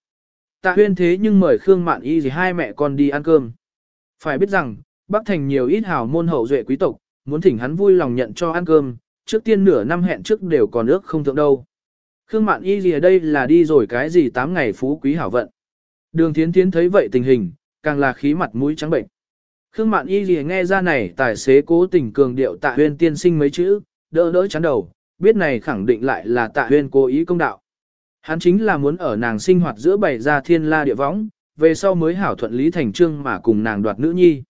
Tạ huyên thế nhưng mời Khương Mạn Y thì hai mẹ con đi ăn cơm. Phải biết rằng, Bắc Thành nhiều ít hào môn hậu duệ quý tộc, muốn thỉnh hắn vui lòng nhận cho ăn cơm, trước tiên nửa năm hẹn trước đều còn ước không thượng đâu. Khương Mạn Y gì ở đây là đi rồi cái gì 8 ngày phú quý hảo vận. Đường Thiến Thiến thấy vậy tình hình, càng là khí mặt mũi trắng bệnh. Khương Mạn Y gì nghe ra này tài xế cố tình cường điệu tạ huyên tiên sinh mấy chữ, đỡ đỡ chán đầu, biết này khẳng định lại là tạ huyên cố ý công đạo. Hắn chính là muốn ở nàng sinh hoạt giữa bảy gia thiên la địa võng, về sau mới hảo thuận lý thành trương mà cùng nàng đoạt nữ nhi.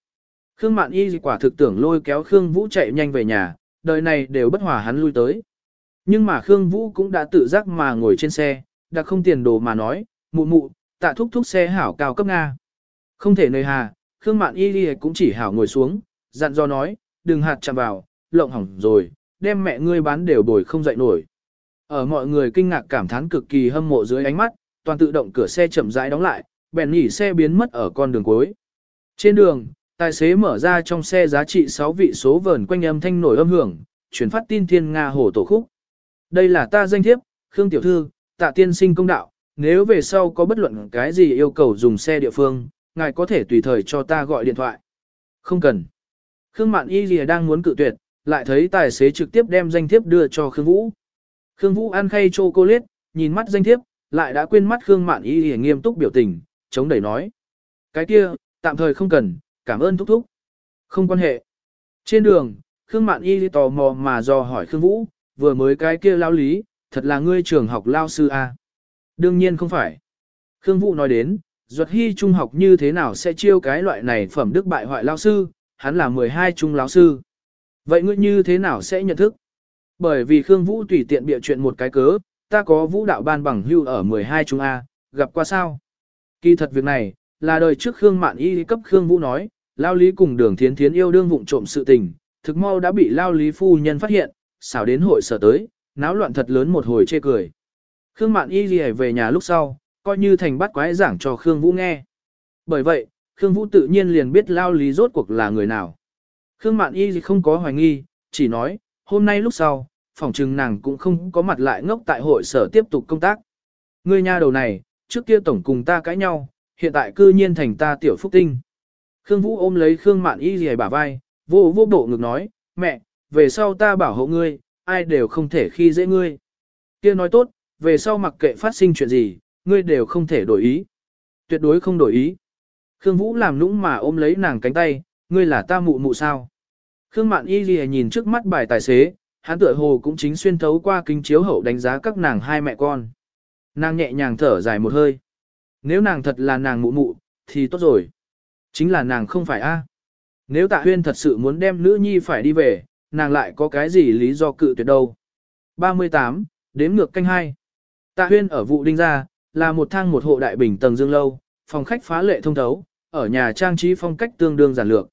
Khương Mạn Y quả thực tưởng lôi kéo Khương Vũ chạy nhanh về nhà, đời này đều bất hòa hắn lui tới. Nhưng mà Khương Vũ cũng đã tự giác mà ngồi trên xe, đã không tiền đồ mà nói, mụ mụ, tạ thúc thúc xe hảo cao cấp Nga. Không thể nơi hà, Khương Mạn Y cũng chỉ hảo ngồi xuống, dặn do nói, đừng hạt chạm vào, lộng hỏng rồi, đem mẹ ngươi bán đều bồi không dậy nổi. Ở mọi người kinh ngạc cảm thán cực kỳ hâm mộ dưới ánh mắt, toàn tự động cửa xe chậm rãi đóng lại, bèn nhỉ xe biến mất ở con đường cuối. Trên đường, tài xế mở ra trong xe giá trị 6 vị số vờn quanh âm thanh nổi âm hưởng, chuyển phát tin thiên Nga hồ tổ khúc. Đây là ta danh thiếp, Khương Tiểu Thư, tạ tiên sinh công đạo, nếu về sau có bất luận cái gì yêu cầu dùng xe địa phương, ngài có thể tùy thời cho ta gọi điện thoại. Không cần. Khương Mạn Y Lìa đang muốn cự tuyệt, lại thấy tài xế trực tiếp đem danh thiếp đưa cho Khương Vũ. Khương Vũ ăn khay chocolate, nhìn mắt danh thiếp, lại đã quên mắt Khương Mạn Y Lìa nghiêm túc biểu tình, chống đẩy nói. Cái kia, tạm thời không cần, cảm ơn thúc thúc. Không quan hệ. Trên đường, Khương Mạn Y tò mò mà dò hỏi Khương Vũ, vừa mới cái kia lao lý, thật là ngươi trường học lao sư à? Đương nhiên không phải. Khương Vũ nói đến, Duật Hy trung học như thế nào sẽ chiêu cái loại này phẩm đức bại hoại lao sư, hắn là 12 trung lao sư. Vậy ngươi như thế nào sẽ nhận thức? Bởi vì Khương Vũ tùy tiện bịa chuyện một cái cớ, ta có vũ đạo ban bằng hưu ở 12 trung A, gặp qua sao? Kỳ thật việc này, là đời trước Khương Mạn Y cấp Khương Vũ nói, Lao Lý cùng đường thiến thiến yêu đương vụng trộm sự tình, thực mau đã bị Lao Lý phu nhân phát hiện, xảo đến hội sở tới, náo loạn thật lớn một hồi chê cười. Khương Mạn Y gì về nhà lúc sau, coi như thành bắt quái giảng cho Khương Vũ nghe. Bởi vậy, Khương Vũ tự nhiên liền biết Lao Lý rốt cuộc là người nào. Khương Mạn Y gì không có hoài nghi, chỉ nói, hôm nay lúc sau, phòng trừng nàng cũng không có mặt lại ngốc tại hội sở tiếp tục công tác. Người nhà đầu này, trước kia tổng cùng ta cãi nhau, hiện tại cư nhiên thành ta tiểu phúc tinh. Khương Vũ ôm lấy Khương Mạn Y gì bả vai, vô vô bộ ngực nói, mẹ, về sau ta bảo hộ ngươi, ai đều không thể khi dễ ngươi. Kia nói tốt, về sau mặc kệ phát sinh chuyện gì, ngươi đều không thể đổi ý. Tuyệt đối không đổi ý. Khương Vũ làm nũng mà ôm lấy nàng cánh tay, ngươi là ta mụ mụ sao. Khương Mạn Y gì nhìn trước mắt bài tài xế, hắn tựa hồ cũng chính xuyên thấu qua kính chiếu hậu đánh giá các nàng hai mẹ con. Nàng nhẹ nhàng thở dài một hơi. Nếu nàng thật là nàng mụ mụ, thì tốt rồi. Chính là nàng không phải a. Nếu tạ huyên thật sự muốn đem nữ nhi phải đi về, nàng lại có cái gì lý do cự tuyệt đâu. 38, đếm ngược canh hai. Tạ huyên ở vụ đinh gia, là một thang một hộ đại bình tầng dương lâu, phòng khách phá lệ thông thấu, ở nhà trang trí phong cách tương đương giản lược.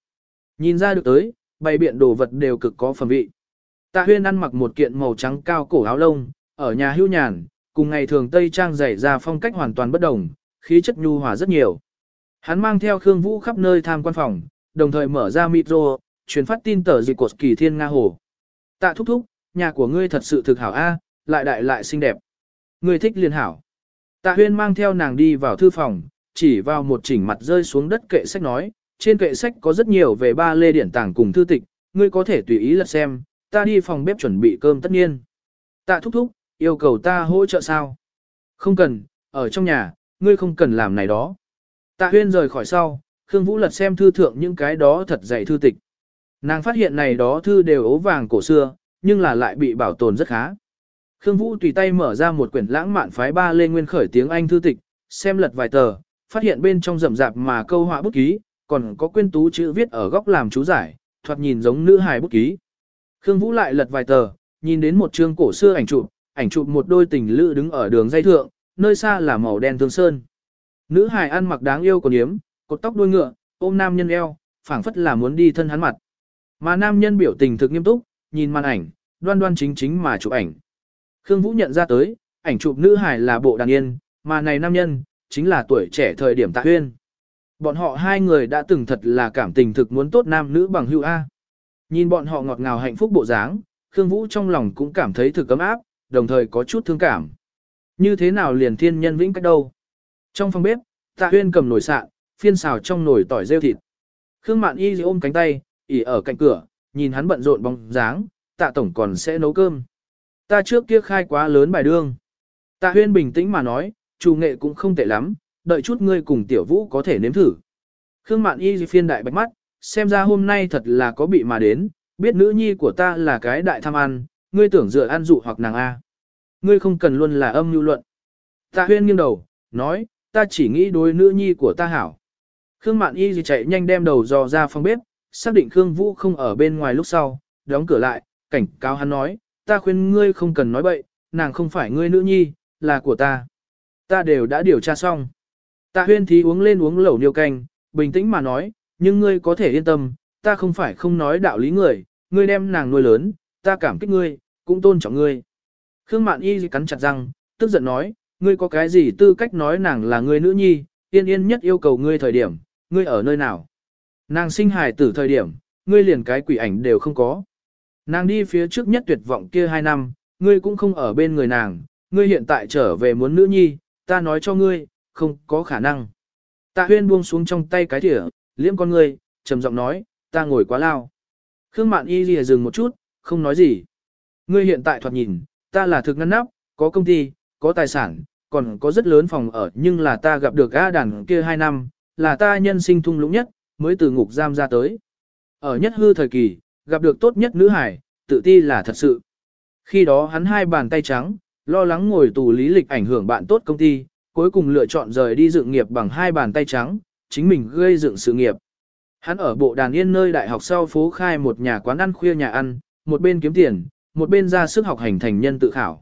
Nhìn ra được tới, bày biện đồ vật đều cực có phẩm vị. Tạ huyên ăn mặc một kiện màu trắng cao cổ áo lông, ở nhà hưu nhàn, cùng ngày thường Tây Trang dày ra phong cách hoàn toàn bất đồng, khí chất nhu hòa rất nhiều. Hắn mang theo Khương Vũ khắp nơi tham quan phòng, đồng thời mở ra micro, truyền phát tin tờ dịch của kỳ thiên Nga Hồ. Tạ thúc thúc, nhà của ngươi thật sự thực hảo A, lại đại lại xinh đẹp. Ngươi thích liền hảo. Tạ huyên mang theo nàng đi vào thư phòng, chỉ vào một chỉnh mặt rơi xuống đất kệ sách nói, trên kệ sách có rất nhiều về ba lê điển tàng cùng thư tịch, ngươi có thể tùy ý lật xem, ta đi phòng bếp chuẩn bị cơm tất nhiên. Tạ thúc thúc, yêu cầu ta hỗ trợ sao? Không cần, ở trong nhà, ngươi không cần làm này đó. Tạ huyên rời khỏi sau, Khương Vũ lật xem thư thượng những cái đó thật dày thư tịch. Nàng phát hiện này đó thư đều ố vàng cổ xưa, nhưng là lại bị bảo tồn rất khá. Khương Vũ tùy tay mở ra một quyển lãng mạn phái ba lê nguyên khởi tiếng Anh thư tịch, xem lật vài tờ, phát hiện bên trong rậm rạp mà câu họa bút ký, còn có quyên tú chữ viết ở góc làm chú giải, thoạt nhìn giống nữ hài bút ký. Khương Vũ lại lật vài tờ, nhìn đến một chương cổ xưa ảnh chụp, ảnh chụp một đôi tình lữ đứng ở đường dây thượng, nơi xa là màu đen thương sơn. Nữ hài ăn mặc đáng yêu còn yếm, cột tóc đuôi ngựa, ôm nam nhân eo, phảng phất là muốn đi thân hắn mặt. Mà nam nhân biểu tình thực nghiêm túc, nhìn màn ảnh, đoan đoan chính chính mà chụp ảnh. Khương Vũ nhận ra tới, ảnh chụp nữ hài là bộ đàn yên, mà này nam nhân, chính là tuổi trẻ thời điểm tạ huyên. Bọn họ hai người đã từng thật là cảm tình thực muốn tốt nam nữ bằng hữu A. Nhìn bọn họ ngọt ngào hạnh phúc bộ dáng, Khương Vũ trong lòng cũng cảm thấy thực cấm áp, đồng thời có chút thương cảm. Như thế nào liền thiên nhân vĩnh cách đâu? Trong phòng bếp, Tạ Huyên cầm nồi sạn, phiên xào trong nồi tỏi rêu thịt. Khương Mạn Y ôm cánh tay, ỉ ở cạnh cửa, nhìn hắn bận rộn bóng dáng, Tạ tổng còn sẽ nấu cơm. Ta trước kia khai quá lớn bài đương. Tạ Huyên bình tĩnh mà nói, chủ nghệ cũng không tệ lắm, đợi chút ngươi cùng tiểu vũ có thể nếm thử. Khương Mạn Y phiên đại bạch mắt, xem ra hôm nay thật là có bị mà đến, biết nữ nhi của ta là cái đại tham ăn, ngươi tưởng dựa ăn dụ hoặc nàng A. Ngươi không cần luôn là âm nhu luận. Tạ huyên nghiêng đầu, nói, ta chỉ nghĩ đối nữ nhi của ta hảo. Khương Mạn Y gì chạy nhanh đem đầu dò ra phòng bếp, xác định Khương Vũ không ở bên ngoài lúc sau, đóng cửa lại, cảnh cáo hắn nói, ta khuyên ngươi không cần nói bậy, nàng không phải ngươi nữ nhi, là của ta. Ta đều đã điều tra xong. Tạ huyên thí uống lên uống lẩu niêu canh, bình tĩnh mà nói, nhưng ngươi có thể yên tâm, ta không phải không nói đạo lý người, ngươi đem nàng nuôi lớn, ta cảm kích ngươi, cũng tôn trọng ngươi. Khương Mạn Y cắn chặt răng, tức giận nói, ngươi có cái gì tư cách nói nàng là ngươi nữ nhi, yên yên nhất yêu cầu ngươi thời điểm, ngươi ở nơi nào. Nàng sinh hài tử thời điểm, ngươi liền cái quỷ ảnh đều không có. Nàng đi phía trước nhất tuyệt vọng kia hai năm, ngươi cũng không ở bên người nàng, ngươi hiện tại trở về muốn nữ nhi, ta nói cho ngươi, không có khả năng. Tạ huyên buông xuống trong tay cái thỉa, liễm con ngươi, trầm giọng nói, ta ngồi quá lao. Khương mạn y lìa dừng một chút, không nói gì. Ngươi hiện tại thoạt nhìn, ta là thực ngăn nắp, có công ty, có tài sản, còn có rất lớn phòng ở nhưng là ta gặp được A đàn kia hai năm, là ta nhân sinh thung lũng nhất, mới từ ngục giam ra tới. Ở nhất hư thời kỳ, gặp được tốt nhất nữ hải, tự ti là thật sự. Khi đó hắn hai bàn tay trắng, lo lắng ngồi tù lý lịch ảnh hưởng bạn tốt công ty, cuối cùng lựa chọn rời đi dựng nghiệp bằng hai bàn tay trắng, chính mình gây dựng sự nghiệp. Hắn ở bộ đàn yên nơi đại học sau phố khai một nhà quán ăn khuya nhà ăn, một bên kiếm tiền, một bên ra sức học hành thành nhân tự khảo.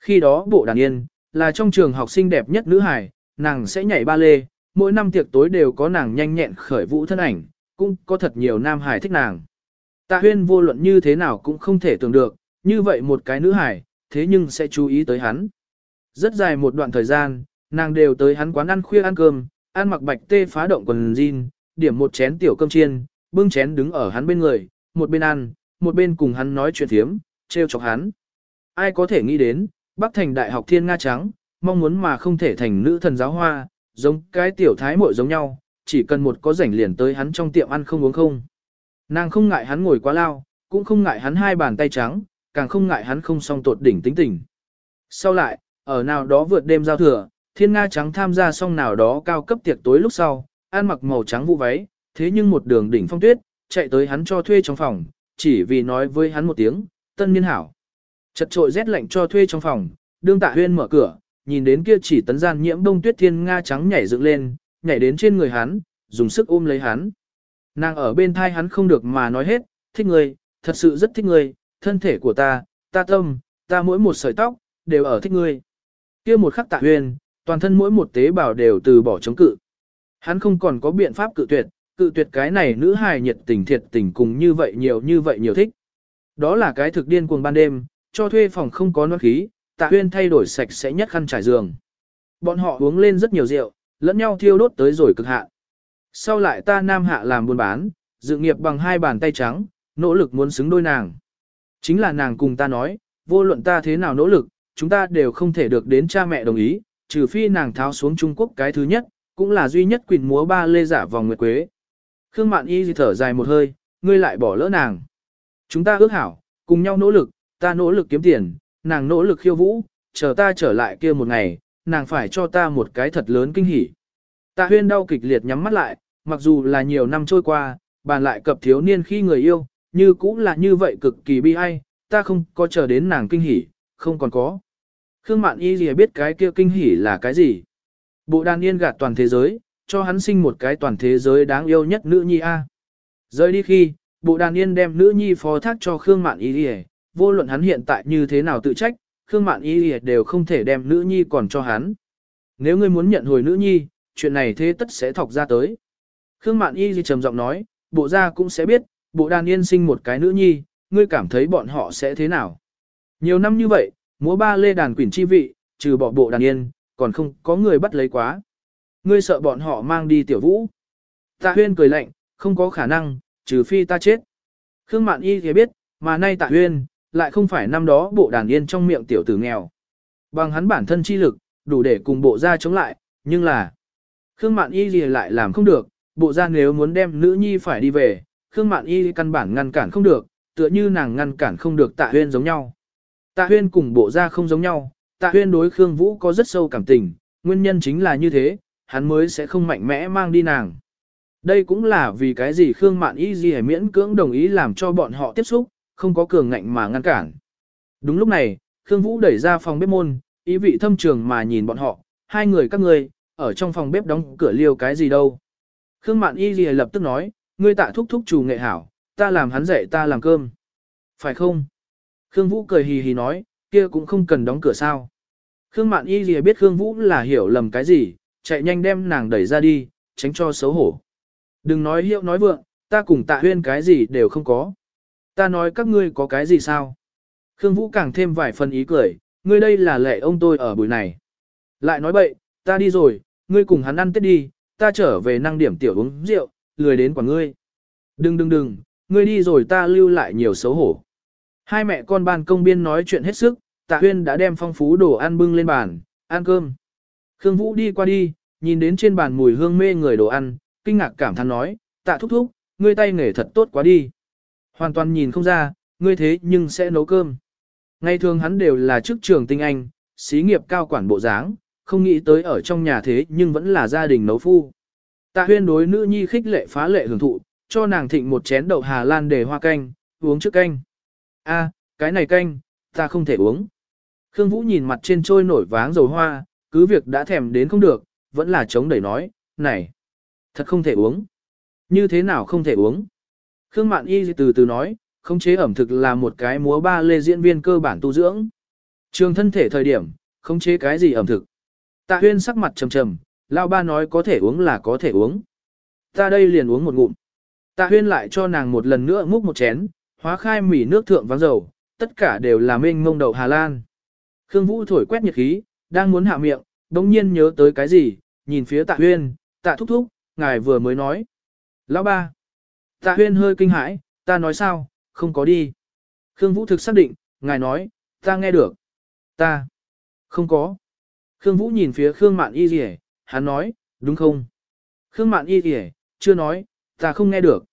Khi đó bộ đàn yên, là trong trường học sinh đẹp nhất nữ hải, nàng sẽ nhảy ba lê, mỗi năm tiệc tối đều có nàng nhanh nhẹn khởi vũ thân ảnh, cũng có thật nhiều nam hải thích nàng. Tạ huyên vô luận như thế nào cũng không thể tưởng được, như vậy một cái nữ hải, thế nhưng sẽ chú ý tới hắn. Rất dài một đoạn thời gian, nàng đều tới hắn quán ăn khuya ăn cơm, ăn mặc bạch tê phá động quần jean, điểm một chén tiểu cơm chiên, bưng chén đứng ở hắn bên người, một bên ăn, một bên cùng hắn nói chuyện thiếm, trêu chọc hắn. Ai có thể nghĩ đến, Bắc Thành Đại học Thiên Nga Trắng, mong muốn mà không thể thành nữ thần giáo hoa, giống cái tiểu thái muội giống nhau, chỉ cần một có rảnh liền tới hắn trong tiệm ăn không uống không. Nàng không ngại hắn ngồi quá lao, cũng không ngại hắn hai bàn tay trắng, càng không ngại hắn không song tột đỉnh tính tình. Sau lại, ở nào đó vượt đêm giao thừa, thiên nga trắng tham gia xong nào đó cao cấp tiệc tối lúc sau, ăn mặc màu trắng vụ váy, thế nhưng một đường đỉnh phong tuyết, chạy tới hắn cho thuê trong phòng, chỉ vì nói với hắn một tiếng, tân niên hảo. Chật trội rét lạnh cho thuê trong phòng, đương tạ huyên mở cửa, nhìn đến kia chỉ tấn gian nhiễm đông tuyết thiên nga trắng nhảy dựng lên, nhảy đến trên người hắn, dùng sức ôm lấy hắn. Nàng ở bên thai hắn không được mà nói hết, thích người, thật sự rất thích người, thân thể của ta, ta tâm, ta mỗi một sợi tóc, đều ở thích ngươi. kia một khắc tạ huyền, toàn thân mỗi một tế bào đều từ bỏ chống cự. Hắn không còn có biện pháp cự tuyệt, cự tuyệt cái này nữ hài nhiệt tình thiệt tình cùng như vậy nhiều như vậy nhiều thích. Đó là cái thực điên cuồng ban đêm, cho thuê phòng không có noan khí, tạ huyên thay đổi sạch sẽ nhất khăn trải giường. Bọn họ uống lên rất nhiều rượu, lẫn nhau thiêu đốt tới rồi cực hạn. Sau lại ta nam hạ làm buôn bán, dự nghiệp bằng hai bàn tay trắng, nỗ lực muốn xứng đôi nàng. Chính là nàng cùng ta nói, vô luận ta thế nào nỗ lực, chúng ta đều không thể được đến cha mẹ đồng ý, trừ phi nàng tháo xuống Trung Quốc cái thứ nhất, cũng là duy nhất quỳnh múa ba lê giả vòng nguyệt quế. Khương Mạn Y thở dài một hơi, ngươi lại bỏ lỡ nàng. Chúng ta ước hảo, cùng nhau nỗ lực, ta nỗ lực kiếm tiền, nàng nỗ lực khiêu vũ, chờ ta trở lại kia một ngày, nàng phải cho ta một cái thật lớn kinh hỉ. Tạ huyên đau kịch liệt nhắm mắt lại, mặc dù là nhiều năm trôi qua, bàn lại cập thiếu niên khi người yêu, như cũng là như vậy cực kỳ bi ai, ta không có chờ đến nàng kinh hỉ, không còn có. Khương Mạn Y gì biết cái kia kinh hỉ là cái gì? Bộ đàn yên gạt toàn thế giới, cho hắn sinh một cái toàn thế giới đáng yêu nhất nữ nhi A. Rời đi khi, bộ đàn yên đem nữ nhi phó thác cho Khương Mạn Y Y, vô luận hắn hiện tại như thế nào tự trách, Khương Mạn Y Y đều không thể đem nữ nhi còn cho hắn. Nếu ngươi muốn nhận hồi nữ nhi, chuyện này thế tất sẽ thọc ra tới. Khương Mạn Y Y trầm giọng nói, bộ gia cũng sẽ biết, bộ đàn yên sinh một cái nữ nhi, ngươi cảm thấy bọn họ sẽ thế nào? Nhiều năm như vậy, múa ba lê đàn quỷ chi vị, trừ bỏ bộ đàn yên, còn không có người bắt lấy quá. Ngươi sợ bọn họ mang đi tiểu vũ. Tạ huyên cười lạnh, không có khả năng, trừ phi ta chết. Khương Mạn Y thì biết, mà nay tạ huyên, lại không phải năm đó bộ đàn yên trong miệng tiểu tử nghèo. Bằng hắn bản thân chi lực, đủ để cùng bộ gia chống lại, nhưng là... Khương Mạn Y thì lại làm không được, bộ gia nếu muốn đem nữ nhi phải đi về, Khương Mạn Y căn bản ngăn cản không được, tựa như nàng ngăn cản không được Tạ Huyên giống nhau. Tạ Huyên cùng bộ gia không giống nhau, Tạ Huyên đối Khương Vũ có rất sâu cảm tình, nguyên nhân chính là như thế, hắn mới sẽ không mạnh mẽ mang đi nàng. Đây cũng là vì cái gì Khương Mạn Y gì miễn cưỡng đồng ý làm cho bọn họ tiếp xúc, không có cường ngạnh mà ngăn cản. Đúng lúc này, Khương Vũ đẩy ra phòng bếp môn, ý vị thâm trường mà nhìn bọn họ, hai người các ngươi, ở trong phòng bếp đóng cửa liêu cái gì đâu. Khương Mạn Y Lìa lập tức nói, ngươi tạ thúc thúc chủ nghệ hảo, ta làm hắn dạy ta làm cơm. Phải không? Khương Vũ cười hì hì nói, kia cũng không cần đóng cửa sao. Khương Mạn Y Lìa biết Khương Vũ là hiểu lầm cái gì, chạy nhanh đem nàng đẩy ra đi, tránh cho xấu hổ. Đừng nói hiệu nói vượng, ta cùng tạ huyên cái gì đều không có. Ta nói các ngươi có cái gì sao? Khương Vũ càng thêm vài phần ý cười, ngươi đây là lệ ông tôi ở buổi này. Lại nói bậy, ta đi rồi, ngươi cùng hắn ăn tết đi, ta trở về năng điểm tiểu uống rượu, lười đến quả ngươi. Đừng đừng đừng, ngươi đi rồi ta lưu lại nhiều xấu hổ. Hai mẹ con ban công biên nói chuyện hết sức, tạ huyên đã đem phong phú đồ ăn bưng lên bàn, ăn cơm. Khương Vũ đi qua đi, nhìn đến trên bàn mùi hương mê người đồ ăn, kinh ngạc cảm thán nói, tạ thúc thúc, ngươi tay nghề thật tốt quá đi. Hoàn toàn nhìn không ra, ngươi thế nhưng sẽ nấu cơm. Ngày thường hắn đều là chức trường tinh anh, xí nghiệp cao quản bộ dáng, không nghĩ tới ở trong nhà thế nhưng vẫn là gia đình nấu phu. Tạ huyên đối nữ nhi khích lệ phá lệ hưởng thụ, cho nàng thịnh một chén đậu Hà Lan để hoa canh, uống trước canh. A, cái này canh, ta không thể uống. Khương Vũ nhìn mặt trên trôi nổi váng dầu hoa, cứ việc đã thèm đến không được, vẫn là chống đẩy nói, này, thật không thể uống. Như thế nào không thể uống? Khương Mạn Y từ từ nói, khống chế ẩm thực là một cái múa ba lê diễn viên cơ bản tu dưỡng. Trường thân thể thời điểm, khống chế cái gì ẩm thực? Tạ huyên sắc mặt trầm trầm, lao ba nói có thể uống là có thể uống. Ta đây liền uống một ngụm. Tạ huyên lại cho nàng một lần nữa múc một chén, hóa khai mỉ nước thượng vắng dầu, tất cả đều là mênh ngông đậu Hà Lan. Khương Vũ thổi quét nhiệt khí, đang muốn hạ miệng, đống nhiên nhớ tới cái gì, nhìn phía tạ huyên, tạ thúc thúc, ngài vừa mới nói. Lão ba. Tạ huyên hơi kinh hãi, ta nói sao, không có đi. Khương Vũ thực xác định, ngài nói, ta nghe được. Ta. Không có. Khương Vũ nhìn phía Khương Mạn Y Dì hắn nói, đúng không? Khương Mạn Y Dì chưa nói, ta không nghe được.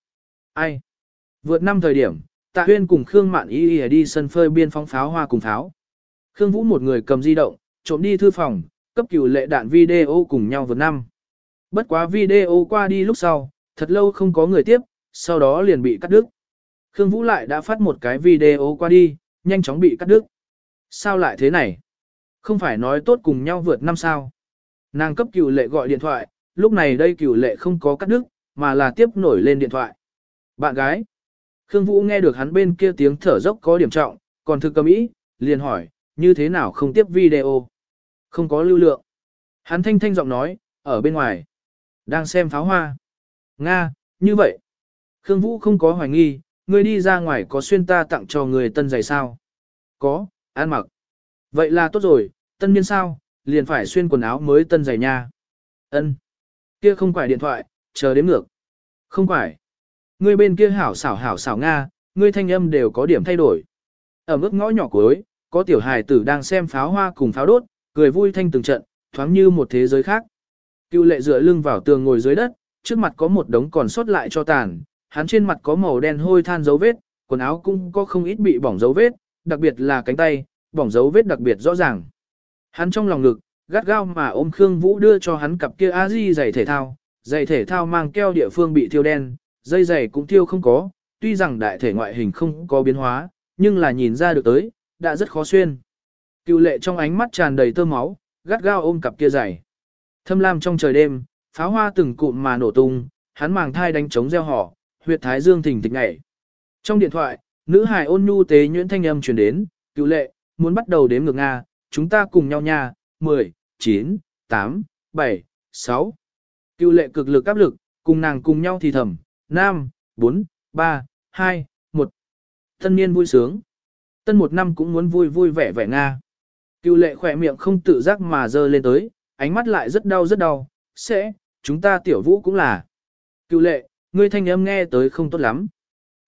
Ai? Vượt năm thời điểm, Tạ Huyên cùng Khương Mạn Y Dì đi sân phơi biên phóng pháo hoa cùng pháo. Khương Vũ một người cầm di động, trộm đi thư phòng, cấp cửu lệ đạn video cùng nhau vượt năm. Bất quá video qua đi lúc sau, thật lâu không có người tiếp, sau đó liền bị cắt đứt. Khương Vũ lại đã phát một cái video qua đi, nhanh chóng bị cắt đứt. Sao lại thế này? Không phải nói tốt cùng nhau vượt năm sao. Nàng cấp cựu lệ gọi điện thoại, lúc này đây cựu lệ không có cắt đứt, mà là tiếp nổi lên điện thoại. Bạn gái. Khương Vũ nghe được hắn bên kia tiếng thở dốc có điểm trọng, còn thực cầm ý, liền hỏi, như thế nào không tiếp video? Không có lưu lượng. Hắn thanh thanh giọng nói, ở bên ngoài. Đang xem pháo hoa. Nga, như vậy. Khương Vũ không có hoài nghi, ngươi đi ra ngoài có xuyên ta tặng cho người tân giày sao? Có, ăn mặc. Vậy là tốt rồi, tân niên sao, liền phải xuyên quần áo mới tân giày nha. Ân, Kia không phải điện thoại, chờ đếm ngược. Không phải. Ngươi bên kia hảo xảo hảo xảo Nga, ngươi thanh âm đều có điểm thay đổi. Ở mức ngõ nhỏ cuối, có tiểu hài tử đang xem pháo hoa cùng pháo đốt, cười vui thanh từng trận, thoáng như một thế giới khác. Cưu lệ dựa lưng vào tường ngồi dưới đất, trước mặt có một đống còn sót lại cho tàn, hắn trên mặt có màu đen hôi than dấu vết, quần áo cũng có không ít bị bỏng dấu vết, đặc biệt là cánh tay, bỏng dấu vết đặc biệt rõ ràng. Hắn trong lòng ngực, gắt gao mà ôm Khương Vũ đưa cho hắn cặp kia a di giày thể thao, giày thể thao mang keo địa phương bị thiêu đen, dây giày cũng thiêu không có, tuy rằng đại thể ngoại hình không có biến hóa, nhưng là nhìn ra được tới, đã rất khó xuyên. Cựu lệ trong ánh mắt tràn đầy tơ máu, gắt gao ôm cặp kia giày. Thâm lam trong trời đêm, pháo hoa từng cụm mà nổ tung, hắn màng thai đánh trống gieo họ, huyệt thái dương thỉnh thịch ngậy. Trong điện thoại, nữ hài ôn nhu tế nhuyễn thanh âm truyền đến, cựu lệ, muốn bắt đầu đếm ngược Nga, chúng ta cùng nhau nha, 10, 9, 8, 7, 6. Cựu lệ cực lực áp lực, cùng nàng cùng nhau thì thầm, 5, 4, 3, 2, 1. Tân niên vui sướng. Tân một năm cũng muốn vui vui vẻ vẻ Nga. Cựu lệ khỏe miệng không tự giác mà dơ lên tới, ánh mắt lại rất đau rất đau, sẽ, chúng ta tiểu vũ cũng là. Cựu lệ, ngươi thanh âm nghe tới không tốt lắm.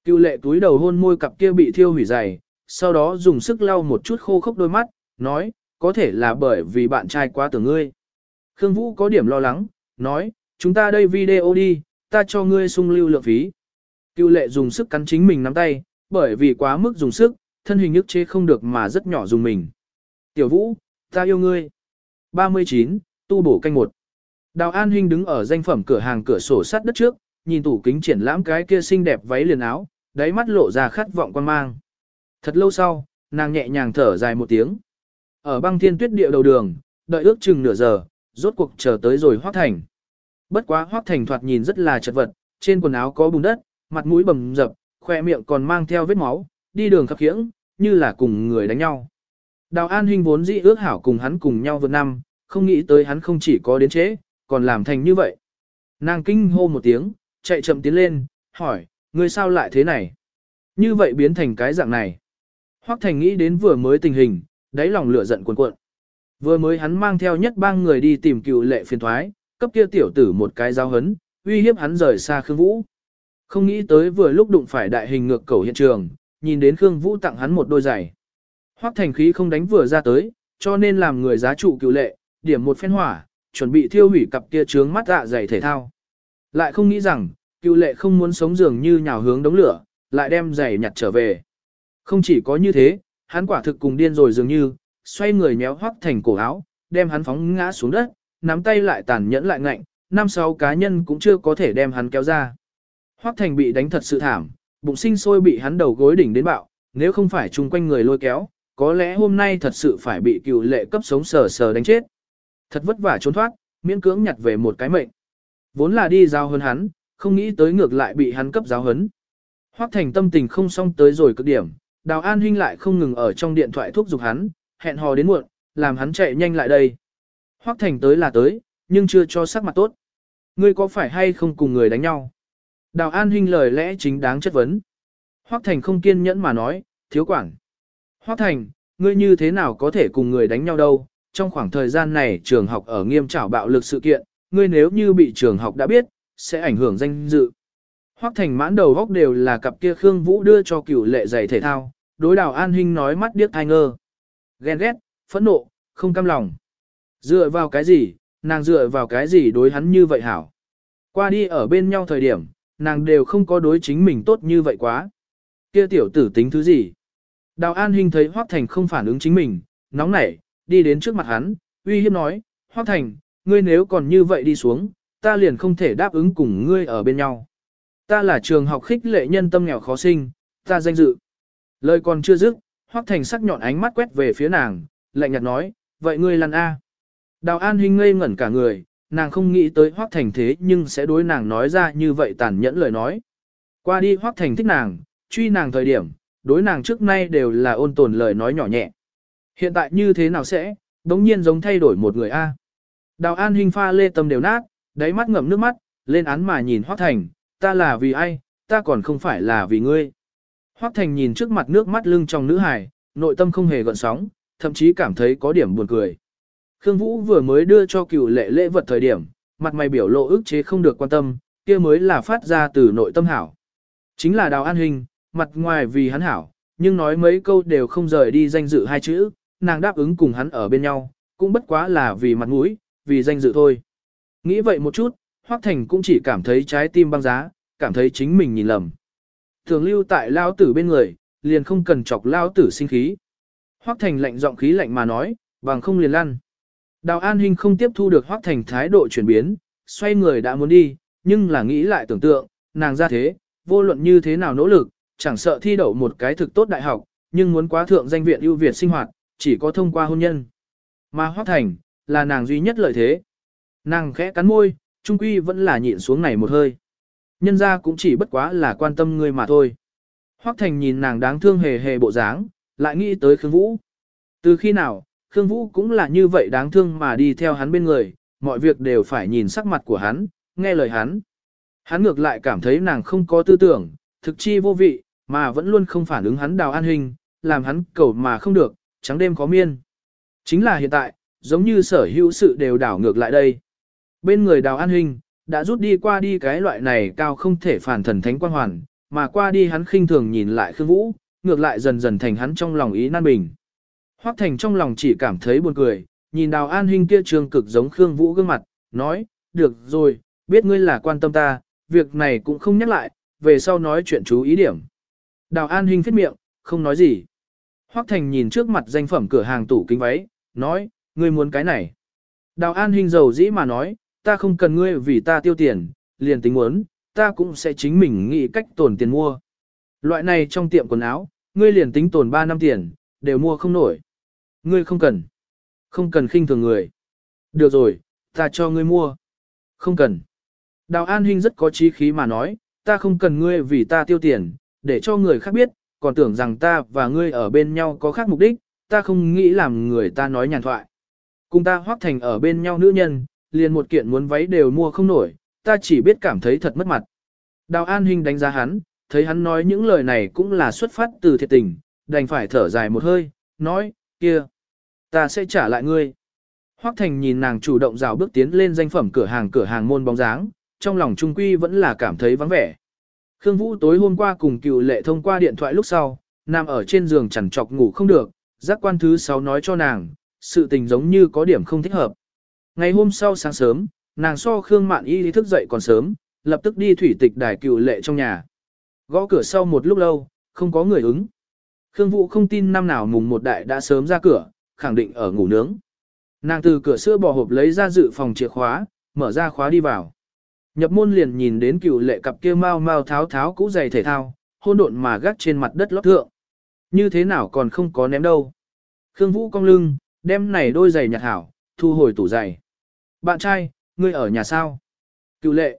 Cựu lệ túi đầu hôn môi cặp kia bị thiêu hủy dày, sau đó dùng sức lau một chút khô khốc đôi mắt, nói, có thể là bởi vì bạn trai quá tưởng ngươi. Khương Vũ có điểm lo lắng, nói, chúng ta đây video đi, ta cho ngươi sung lưu lượng phí. Cựu lệ dùng sức cắn chính mình nắm tay, bởi vì quá mức dùng sức, thân hình ức chế không được mà rất nhỏ dùng mình. Tiểu Vũ, ta yêu ngươi. 39, tu bổ canh một. Đào An Hinh đứng ở danh phẩm cửa hàng cửa sổ sắt đất trước, nhìn tủ kính triển lãm cái kia xinh đẹp váy liền áo, đáy mắt lộ ra khát vọng quan mang. Thật lâu sau, nàng nhẹ nhàng thở dài một tiếng. Ở băng thiên tuyết địa đầu đường, đợi ước chừng nửa giờ, rốt cuộc chờ tới rồi Hoắc Thành. Bất quá Hoắc Thành thoạt nhìn rất là chật vật, trên quần áo có bùn đất, mặt mũi bầm dập, khoe miệng còn mang theo vết máu, đi đường khập khiễng, như là cùng người đánh nhau. Đào An Hinh vốn dĩ ước hảo cùng hắn cùng nhau vượt năm, không nghĩ tới hắn không chỉ có đến chế, còn làm thành như vậy. Nàng kinh hô một tiếng, chạy chậm tiến lên, hỏi, ngươi sao lại thế này? Như vậy biến thành cái dạng này. Hoắc Thành nghĩ đến vừa mới tình hình, đáy lòng lửa giận cuồn cuộn. Vừa mới hắn mang theo nhất bang người đi tìm cựu lệ phiền thoái, cấp kia tiểu tử một cái giao hấn, uy hiếp hắn rời xa Khương Vũ. Không nghĩ tới vừa lúc đụng phải đại hình ngược cầu hiện trường, nhìn đến Khương Vũ tặng hắn một đôi giày. Hoắc Thành khí không đánh vừa ra tới, cho nên làm người giá trụ cựu lệ, điểm một phen hỏa, chuẩn bị thiêu hủy cặp kia trướng mắt dạ dày thể thao. Lại không nghĩ rằng, cựu lệ không muốn sống dường như nhào hướng đống lửa, lại đem giày nhặt trở về. Không chỉ có như thế, hắn quả thực cùng điên rồi dường như, xoay người nhéo hoắc thành cổ áo, đem hắn phóng ngã xuống đất, nắm tay lại tàn nhẫn lại ngạnh, năm sáu cá nhân cũng chưa có thể đem hắn kéo ra. Hoắc thành bị đánh thật sự thảm, bụng sinh sôi bị hắn đầu gối đỉnh đến bạo, nếu không phải chung quanh người lôi kéo, có lẽ hôm nay thật sự phải bị cựu lệ cấp sống sờ sờ đánh chết. Thật vất vả trốn thoát, miễn cưỡng nhặt về một cái mệnh. Vốn là đi giao hơn hắn, không nghĩ tới ngược lại bị hắn cấp giáo hấn. Hoắc Thành tâm tình không xong tới rồi cực điểm, Đào An Hinh lại không ngừng ở trong điện thoại thúc giục hắn, hẹn hò đến muộn, làm hắn chạy nhanh lại đây. Hoắc Thành tới là tới, nhưng chưa cho sắc mặt tốt. Ngươi có phải hay không cùng người đánh nhau? Đào An Hinh lời lẽ chính đáng chất vấn. Hoắc Thành không kiên nhẫn mà nói, thiếu quản. Hoắc Thành, ngươi như thế nào có thể cùng người đánh nhau đâu? Trong khoảng thời gian này trường học ở nghiêm trảo bạo lực sự kiện, ngươi nếu như bị trường học đã biết, sẽ ảnh hưởng danh dự. Hoắc Thành mãn đầu góc đều là cặp kia Khương Vũ đưa cho cửu lệ giày thể thao, đối đào an Hinh nói mắt điếc ai ngơ. Ghen ghét, phẫn nộ, không cam lòng. Dựa vào cái gì, nàng dựa vào cái gì đối hắn như vậy hảo. Qua đi ở bên nhau thời điểm, nàng đều không có đối chính mình tốt như vậy quá. Kia tiểu tử tính thứ gì? Đào An Hinh thấy Hoắc Thành không phản ứng chính mình, nóng nảy, đi đến trước mặt hắn, uy hiếp nói, Hoắc Thành, ngươi nếu còn như vậy đi xuống, ta liền không thể đáp ứng cùng ngươi ở bên nhau. Ta là trường học khích lệ nhân tâm nghèo khó sinh, ta danh dự. Lời còn chưa dứt, Hoắc Thành sắc nhọn ánh mắt quét về phía nàng, lạnh nhạt nói, vậy ngươi lăn A. Đào An Hinh ngây ngẩn cả người, nàng không nghĩ tới Hoắc Thành thế nhưng sẽ đối nàng nói ra như vậy tàn nhẫn lời nói. Qua đi Hoắc Thành thích nàng, truy nàng thời điểm, đối nàng trước nay đều là ôn tồn lời nói nhỏ nhẹ. Hiện tại như thế nào sẽ, đống nhiên giống thay đổi một người A. Đào An Hinh pha lê tâm đều nát, đáy mắt ngậm nước mắt, lên án mà nhìn Hoắc Thành, ta là vì ai, ta còn không phải là vì ngươi. Hoắc Thành nhìn trước mặt nước mắt lưng trong nữ hài, nội tâm không hề gợn sóng, thậm chí cảm thấy có điểm buồn cười. Khương Vũ vừa mới đưa cho cựu lệ lễ vật thời điểm, mặt mày biểu lộ ức chế không được quan tâm, kia mới là phát ra từ nội tâm hảo. Chính là đào an hình, mặt ngoài vì hắn hảo, nhưng nói mấy câu đều không rời đi danh dự hai chữ, nàng đáp ứng cùng hắn ở bên nhau, cũng bất quá là vì mặt mũi, vì danh dự thôi. Nghĩ vậy một chút, Hoắc Thành cũng chỉ cảm thấy trái tim băng giá, cảm thấy chính mình nhìn lầm. Thường lưu tại lao tử bên người, liền không cần chọc lao tử sinh khí. Hoắc Thành lạnh giọng khí lạnh mà nói, bằng không liền lăn. Đào An Hinh không tiếp thu được Hoắc Thành thái độ chuyển biến, xoay người đã muốn đi, nhưng là nghĩ lại tưởng tượng, nàng ra thế, vô luận như thế nào nỗ lực, chẳng sợ thi đậu một cái thực tốt đại học, nhưng muốn quá thượng danh viện ưu việt sinh hoạt, chỉ có thông qua hôn nhân. Mà Hoắc Thành, là nàng duy nhất lợi thế. Nàng khẽ cắn môi, trung quy vẫn là nhịn xuống này một hơi. Nhân ra cũng chỉ bất quá là quan tâm ngươi mà thôi. Hoắc Thành nhìn nàng đáng thương hề hề bộ dáng, lại nghĩ tới Khương Vũ. Từ khi nào, Khương Vũ cũng là như vậy đáng thương mà đi theo hắn bên người, mọi việc đều phải nhìn sắc mặt của hắn, nghe lời hắn. Hắn ngược lại cảm thấy nàng không có tư tưởng, thực chi vô vị, mà vẫn luôn không phản ứng hắn đào an hình, làm hắn cầu mà không được, trắng đêm có miên. Chính là hiện tại, giống như sở hữu sự đều đảo ngược lại đây. Bên người đào an hình, đã rút đi qua đi cái loại này cao không thể phản thần thánh quan hoàn, mà qua đi hắn khinh thường nhìn lại Khương Vũ, ngược lại dần dần thành hắn trong lòng ý nan bình. Hoắc Thành trong lòng chỉ cảm thấy buồn cười, nhìn Đào An Hinh kia trường cực giống Khương Vũ gương mặt, nói, được rồi, biết ngươi là quan tâm ta, việc này cũng không nhắc lại, về sau nói chuyện chú ý điểm. Đào An Hinh phết miệng, không nói gì. Hoắc Thành nhìn trước mặt danh phẩm cửa hàng tủ kính váy, nói, ngươi muốn cái này. Đào An Hinh giàu dĩ mà nói, ta không cần ngươi vì ta tiêu tiền, liền tính muốn, ta cũng sẽ chính mình nghĩ cách tồn tiền mua. Loại này trong tiệm quần áo, ngươi liền tính tồn 3 năm tiền, đều mua không nổi. Ngươi không cần. Không cần khinh thường người. Được rồi, Ta cho ngươi mua. Không cần. Đào An Hinh rất có trí khí mà nói, ta không cần ngươi vì ta tiêu tiền, để cho người khác biết, còn tưởng rằng ta và ngươi ở bên nhau có khác mục đích, ta không nghĩ làm người ta nói nhàn thoại. Cùng ta hoác thành ở bên nhau nữ nhân, liền một kiện muốn váy đều mua không nổi, ta chỉ biết cảm thấy thật mất mặt. Đào An Hinh đánh giá hắn, thấy hắn nói những lời này cũng là xuất phát từ thiệt tình, đành phải thở dài một hơi, nói, kia, ta sẽ trả lại ngươi. Hoắc Thành nhìn nàng chủ động rào bước tiến lên danh phẩm cửa hàng cửa hàng môn bóng dáng, trong lòng trung quy vẫn là cảm thấy vắng vẻ. Khương Vũ tối hôm qua cùng cựu lệ thông qua điện thoại lúc sau, nằm ở trên giường chẳng chọc ngủ không được, giác quan thứ sáu nói cho nàng, sự tình giống như có điểm không thích hợp. Ngày hôm sau sáng sớm, nàng so Khương Mạn Y thức dậy còn sớm, lập tức đi thủy tịch đài cựu lệ trong nhà. Gõ cửa sau một lúc lâu, không có người ứng. Khương Vũ không tin năm nào mùng một đại đã sớm ra cửa, khẳng định ở ngủ nướng. Nàng từ cửa sữa bò hộp lấy ra dự phòng chìa khóa, mở ra khóa đi vào. Nhập môn liền nhìn đến cựu lệ cặp kia mau mau tháo tháo cũ giày thể thao, hôn độn mà gác trên mặt đất lót thượng. Như thế nào còn không có ném đâu. Khương Vũ cong lưng, đem này đôi giày nhặt hảo, thu hồi tủ giày. Bạn trai, ngươi ở nhà sao? Cựu lệ.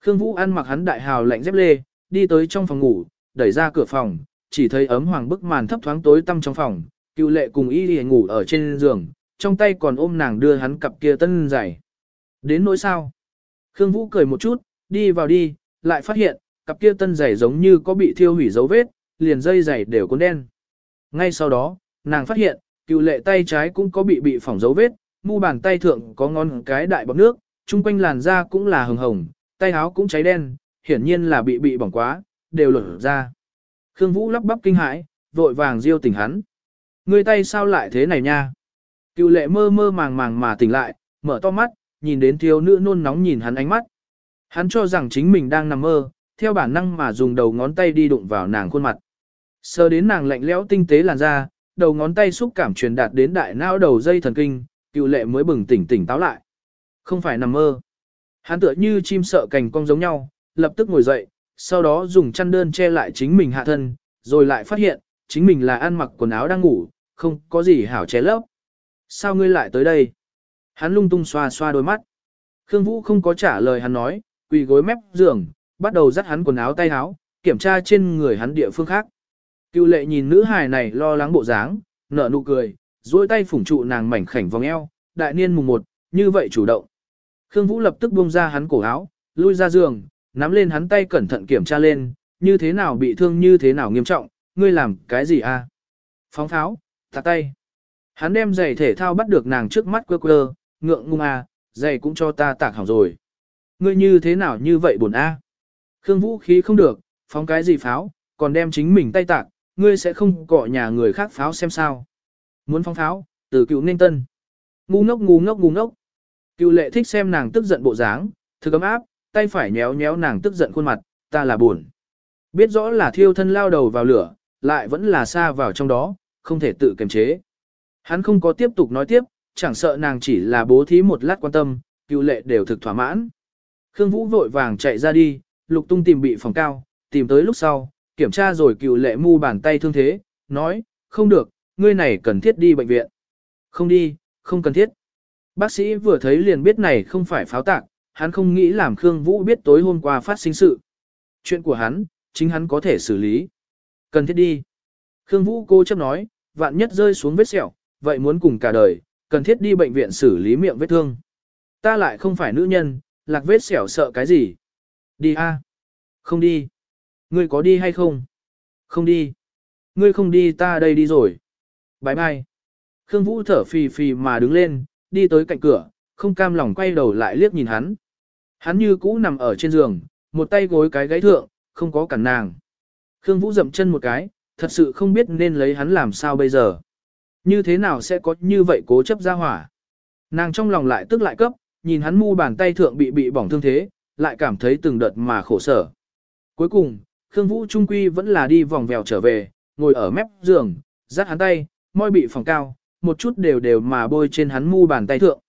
Khương Vũ ăn mặc hắn đại hào lạnh dép lê, đi tới trong phòng ngủ, đẩy ra cửa phòng, chỉ thấy ấm hoàng bức màn thấp thoáng tối tăm trong phòng, cựu lệ cùng y đi ngủ ở trên giường, trong tay còn ôm nàng đưa hắn cặp kia tân giày. Đến nỗi sao? Khương Vũ cười một chút, đi vào đi, lại phát hiện, cặp kia tân giày giống như có bị thiêu hủy dấu vết, liền dây giày đều cuốn đen. Ngay sau đó, nàng phát hiện, cựu lệ tay trái cũng có bị bị phỏng dấu vết, mu bàn tay thượng có ngón cái đại bọc nước, chung quanh làn da cũng là hồng hồng, tay áo cũng cháy đen, hiển nhiên là bị bị bỏng quá, đều lột ra. Khương Vũ lắp bắp kinh hãi, vội vàng diêu tỉnh hắn. Người tay sao lại thế này nha? Cựu lệ mơ mơ màng màng mà tỉnh lại, mở to mắt, nhìn đến thiếu nữ nôn nóng nhìn hắn ánh mắt. Hắn cho rằng chính mình đang nằm mơ, theo bản năng mà dùng đầu ngón tay đi đụng vào nàng khuôn mặt. Sờ đến nàng lạnh lẽo tinh tế làn da, đầu ngón tay xúc cảm truyền đạt đến đại não đầu dây thần kinh, cựu lệ mới bừng tỉnh tỉnh táo lại. Không phải nằm mơ. Hắn tựa như chim sợ cành cong giống nhau, lập tức ngồi dậy, sau đó dùng chăn đơn che lại chính mình hạ thân, rồi lại phát hiện, chính mình là ăn mặc quần áo đang ngủ, không có gì hảo che lấp. Sao ngươi lại tới đây? Hắn lung tung xoa xoa đôi mắt. Khương Vũ không có trả lời hắn nói, quỳ gối mép giường, bắt đầu dắt hắn quần áo tay áo, kiểm tra trên người hắn địa phương khác. Cựu lệ nhìn nữ hài này lo lắng bộ dáng, nở nụ cười, duỗi tay phủng trụ nàng mảnh khảnh vòng eo, đại niên mùng một, như vậy chủ động. Khương Vũ lập tức buông ra hắn cổ áo, lui ra giường, nắm lên hắn tay cẩn thận kiểm tra lên, như thế nào bị thương như thế nào nghiêm trọng, ngươi làm cái gì a? À? Phóng tháo, thả tay. Hắn đem giày thể thao bắt được nàng trước mắt quơ quơ, ngượng ngung a, à, giày cũng cho ta tạc hỏng rồi. Ngươi như thế nào như vậy buồn a? À? Khương Vũ khí không được, phóng cái gì pháo, còn đem chính mình tay tạc, ngươi sẽ không cọ nhà người khác pháo xem sao. Muốn phóng pháo, từ cựu nên tân. Ngu ngốc ngu ngốc ngu ngốc. Cựu lệ thích xem nàng tức giận bộ dáng, thực ấm áp, tay phải nhéo nhéo nàng tức giận khuôn mặt, ta là buồn. Biết rõ là thiêu thân lao đầu vào lửa, lại vẫn là xa vào trong đó, không thể tự kiềm chế. Hắn không có tiếp tục nói tiếp, chẳng sợ nàng chỉ là bố thí một lát quan tâm, cựu lệ đều thực thỏa mãn. Khương Vũ vội vàng chạy ra đi, lục tung tìm bị phòng cao, tìm tới lúc sau, kiểm tra rồi cựu lệ mu bàn tay thương thế, nói, không được, ngươi này cần thiết đi bệnh viện. Không đi, không cần thiết. Bác sĩ vừa thấy liền biết này không phải pháo tạc, hắn không nghĩ làm Khương Vũ biết tối hôm qua phát sinh sự. Chuyện của hắn, chính hắn có thể xử lý. Cần thiết đi. Khương Vũ cô chấp nói, vạn nhất rơi xuống vết sẹo, vậy muốn cùng cả đời, cần thiết đi bệnh viện xử lý miệng vết thương. Ta lại không phải nữ nhân, lạc vết sẹo sợ cái gì. Đi a? Không đi. Ngươi có đi hay không? Không đi. Ngươi không đi ta đây đi rồi. Bye bye. Khương Vũ thở phì phì mà đứng lên, đi tới cạnh cửa, không cam lòng quay đầu lại liếc nhìn hắn. Hắn như cũ nằm ở trên giường, một tay gối cái gáy thượng, không có cản nàng. Khương Vũ dậm chân một cái, thật sự không biết nên lấy hắn làm sao bây giờ. Như thế nào sẽ có như vậy cố chấp ra hỏa. Nàng trong lòng lại tức lại cấp, nhìn hắn mu bàn tay thượng bị bị bỏng thương thế, lại cảm thấy từng đợt mà khổ sở. Cuối cùng, Khương Vũ Trung Quy vẫn là đi vòng vèo trở về, ngồi ở mép giường, dắt hắn tay, môi bị phòng cao, một chút đều đều mà bôi trên hắn mu bàn tay thượng.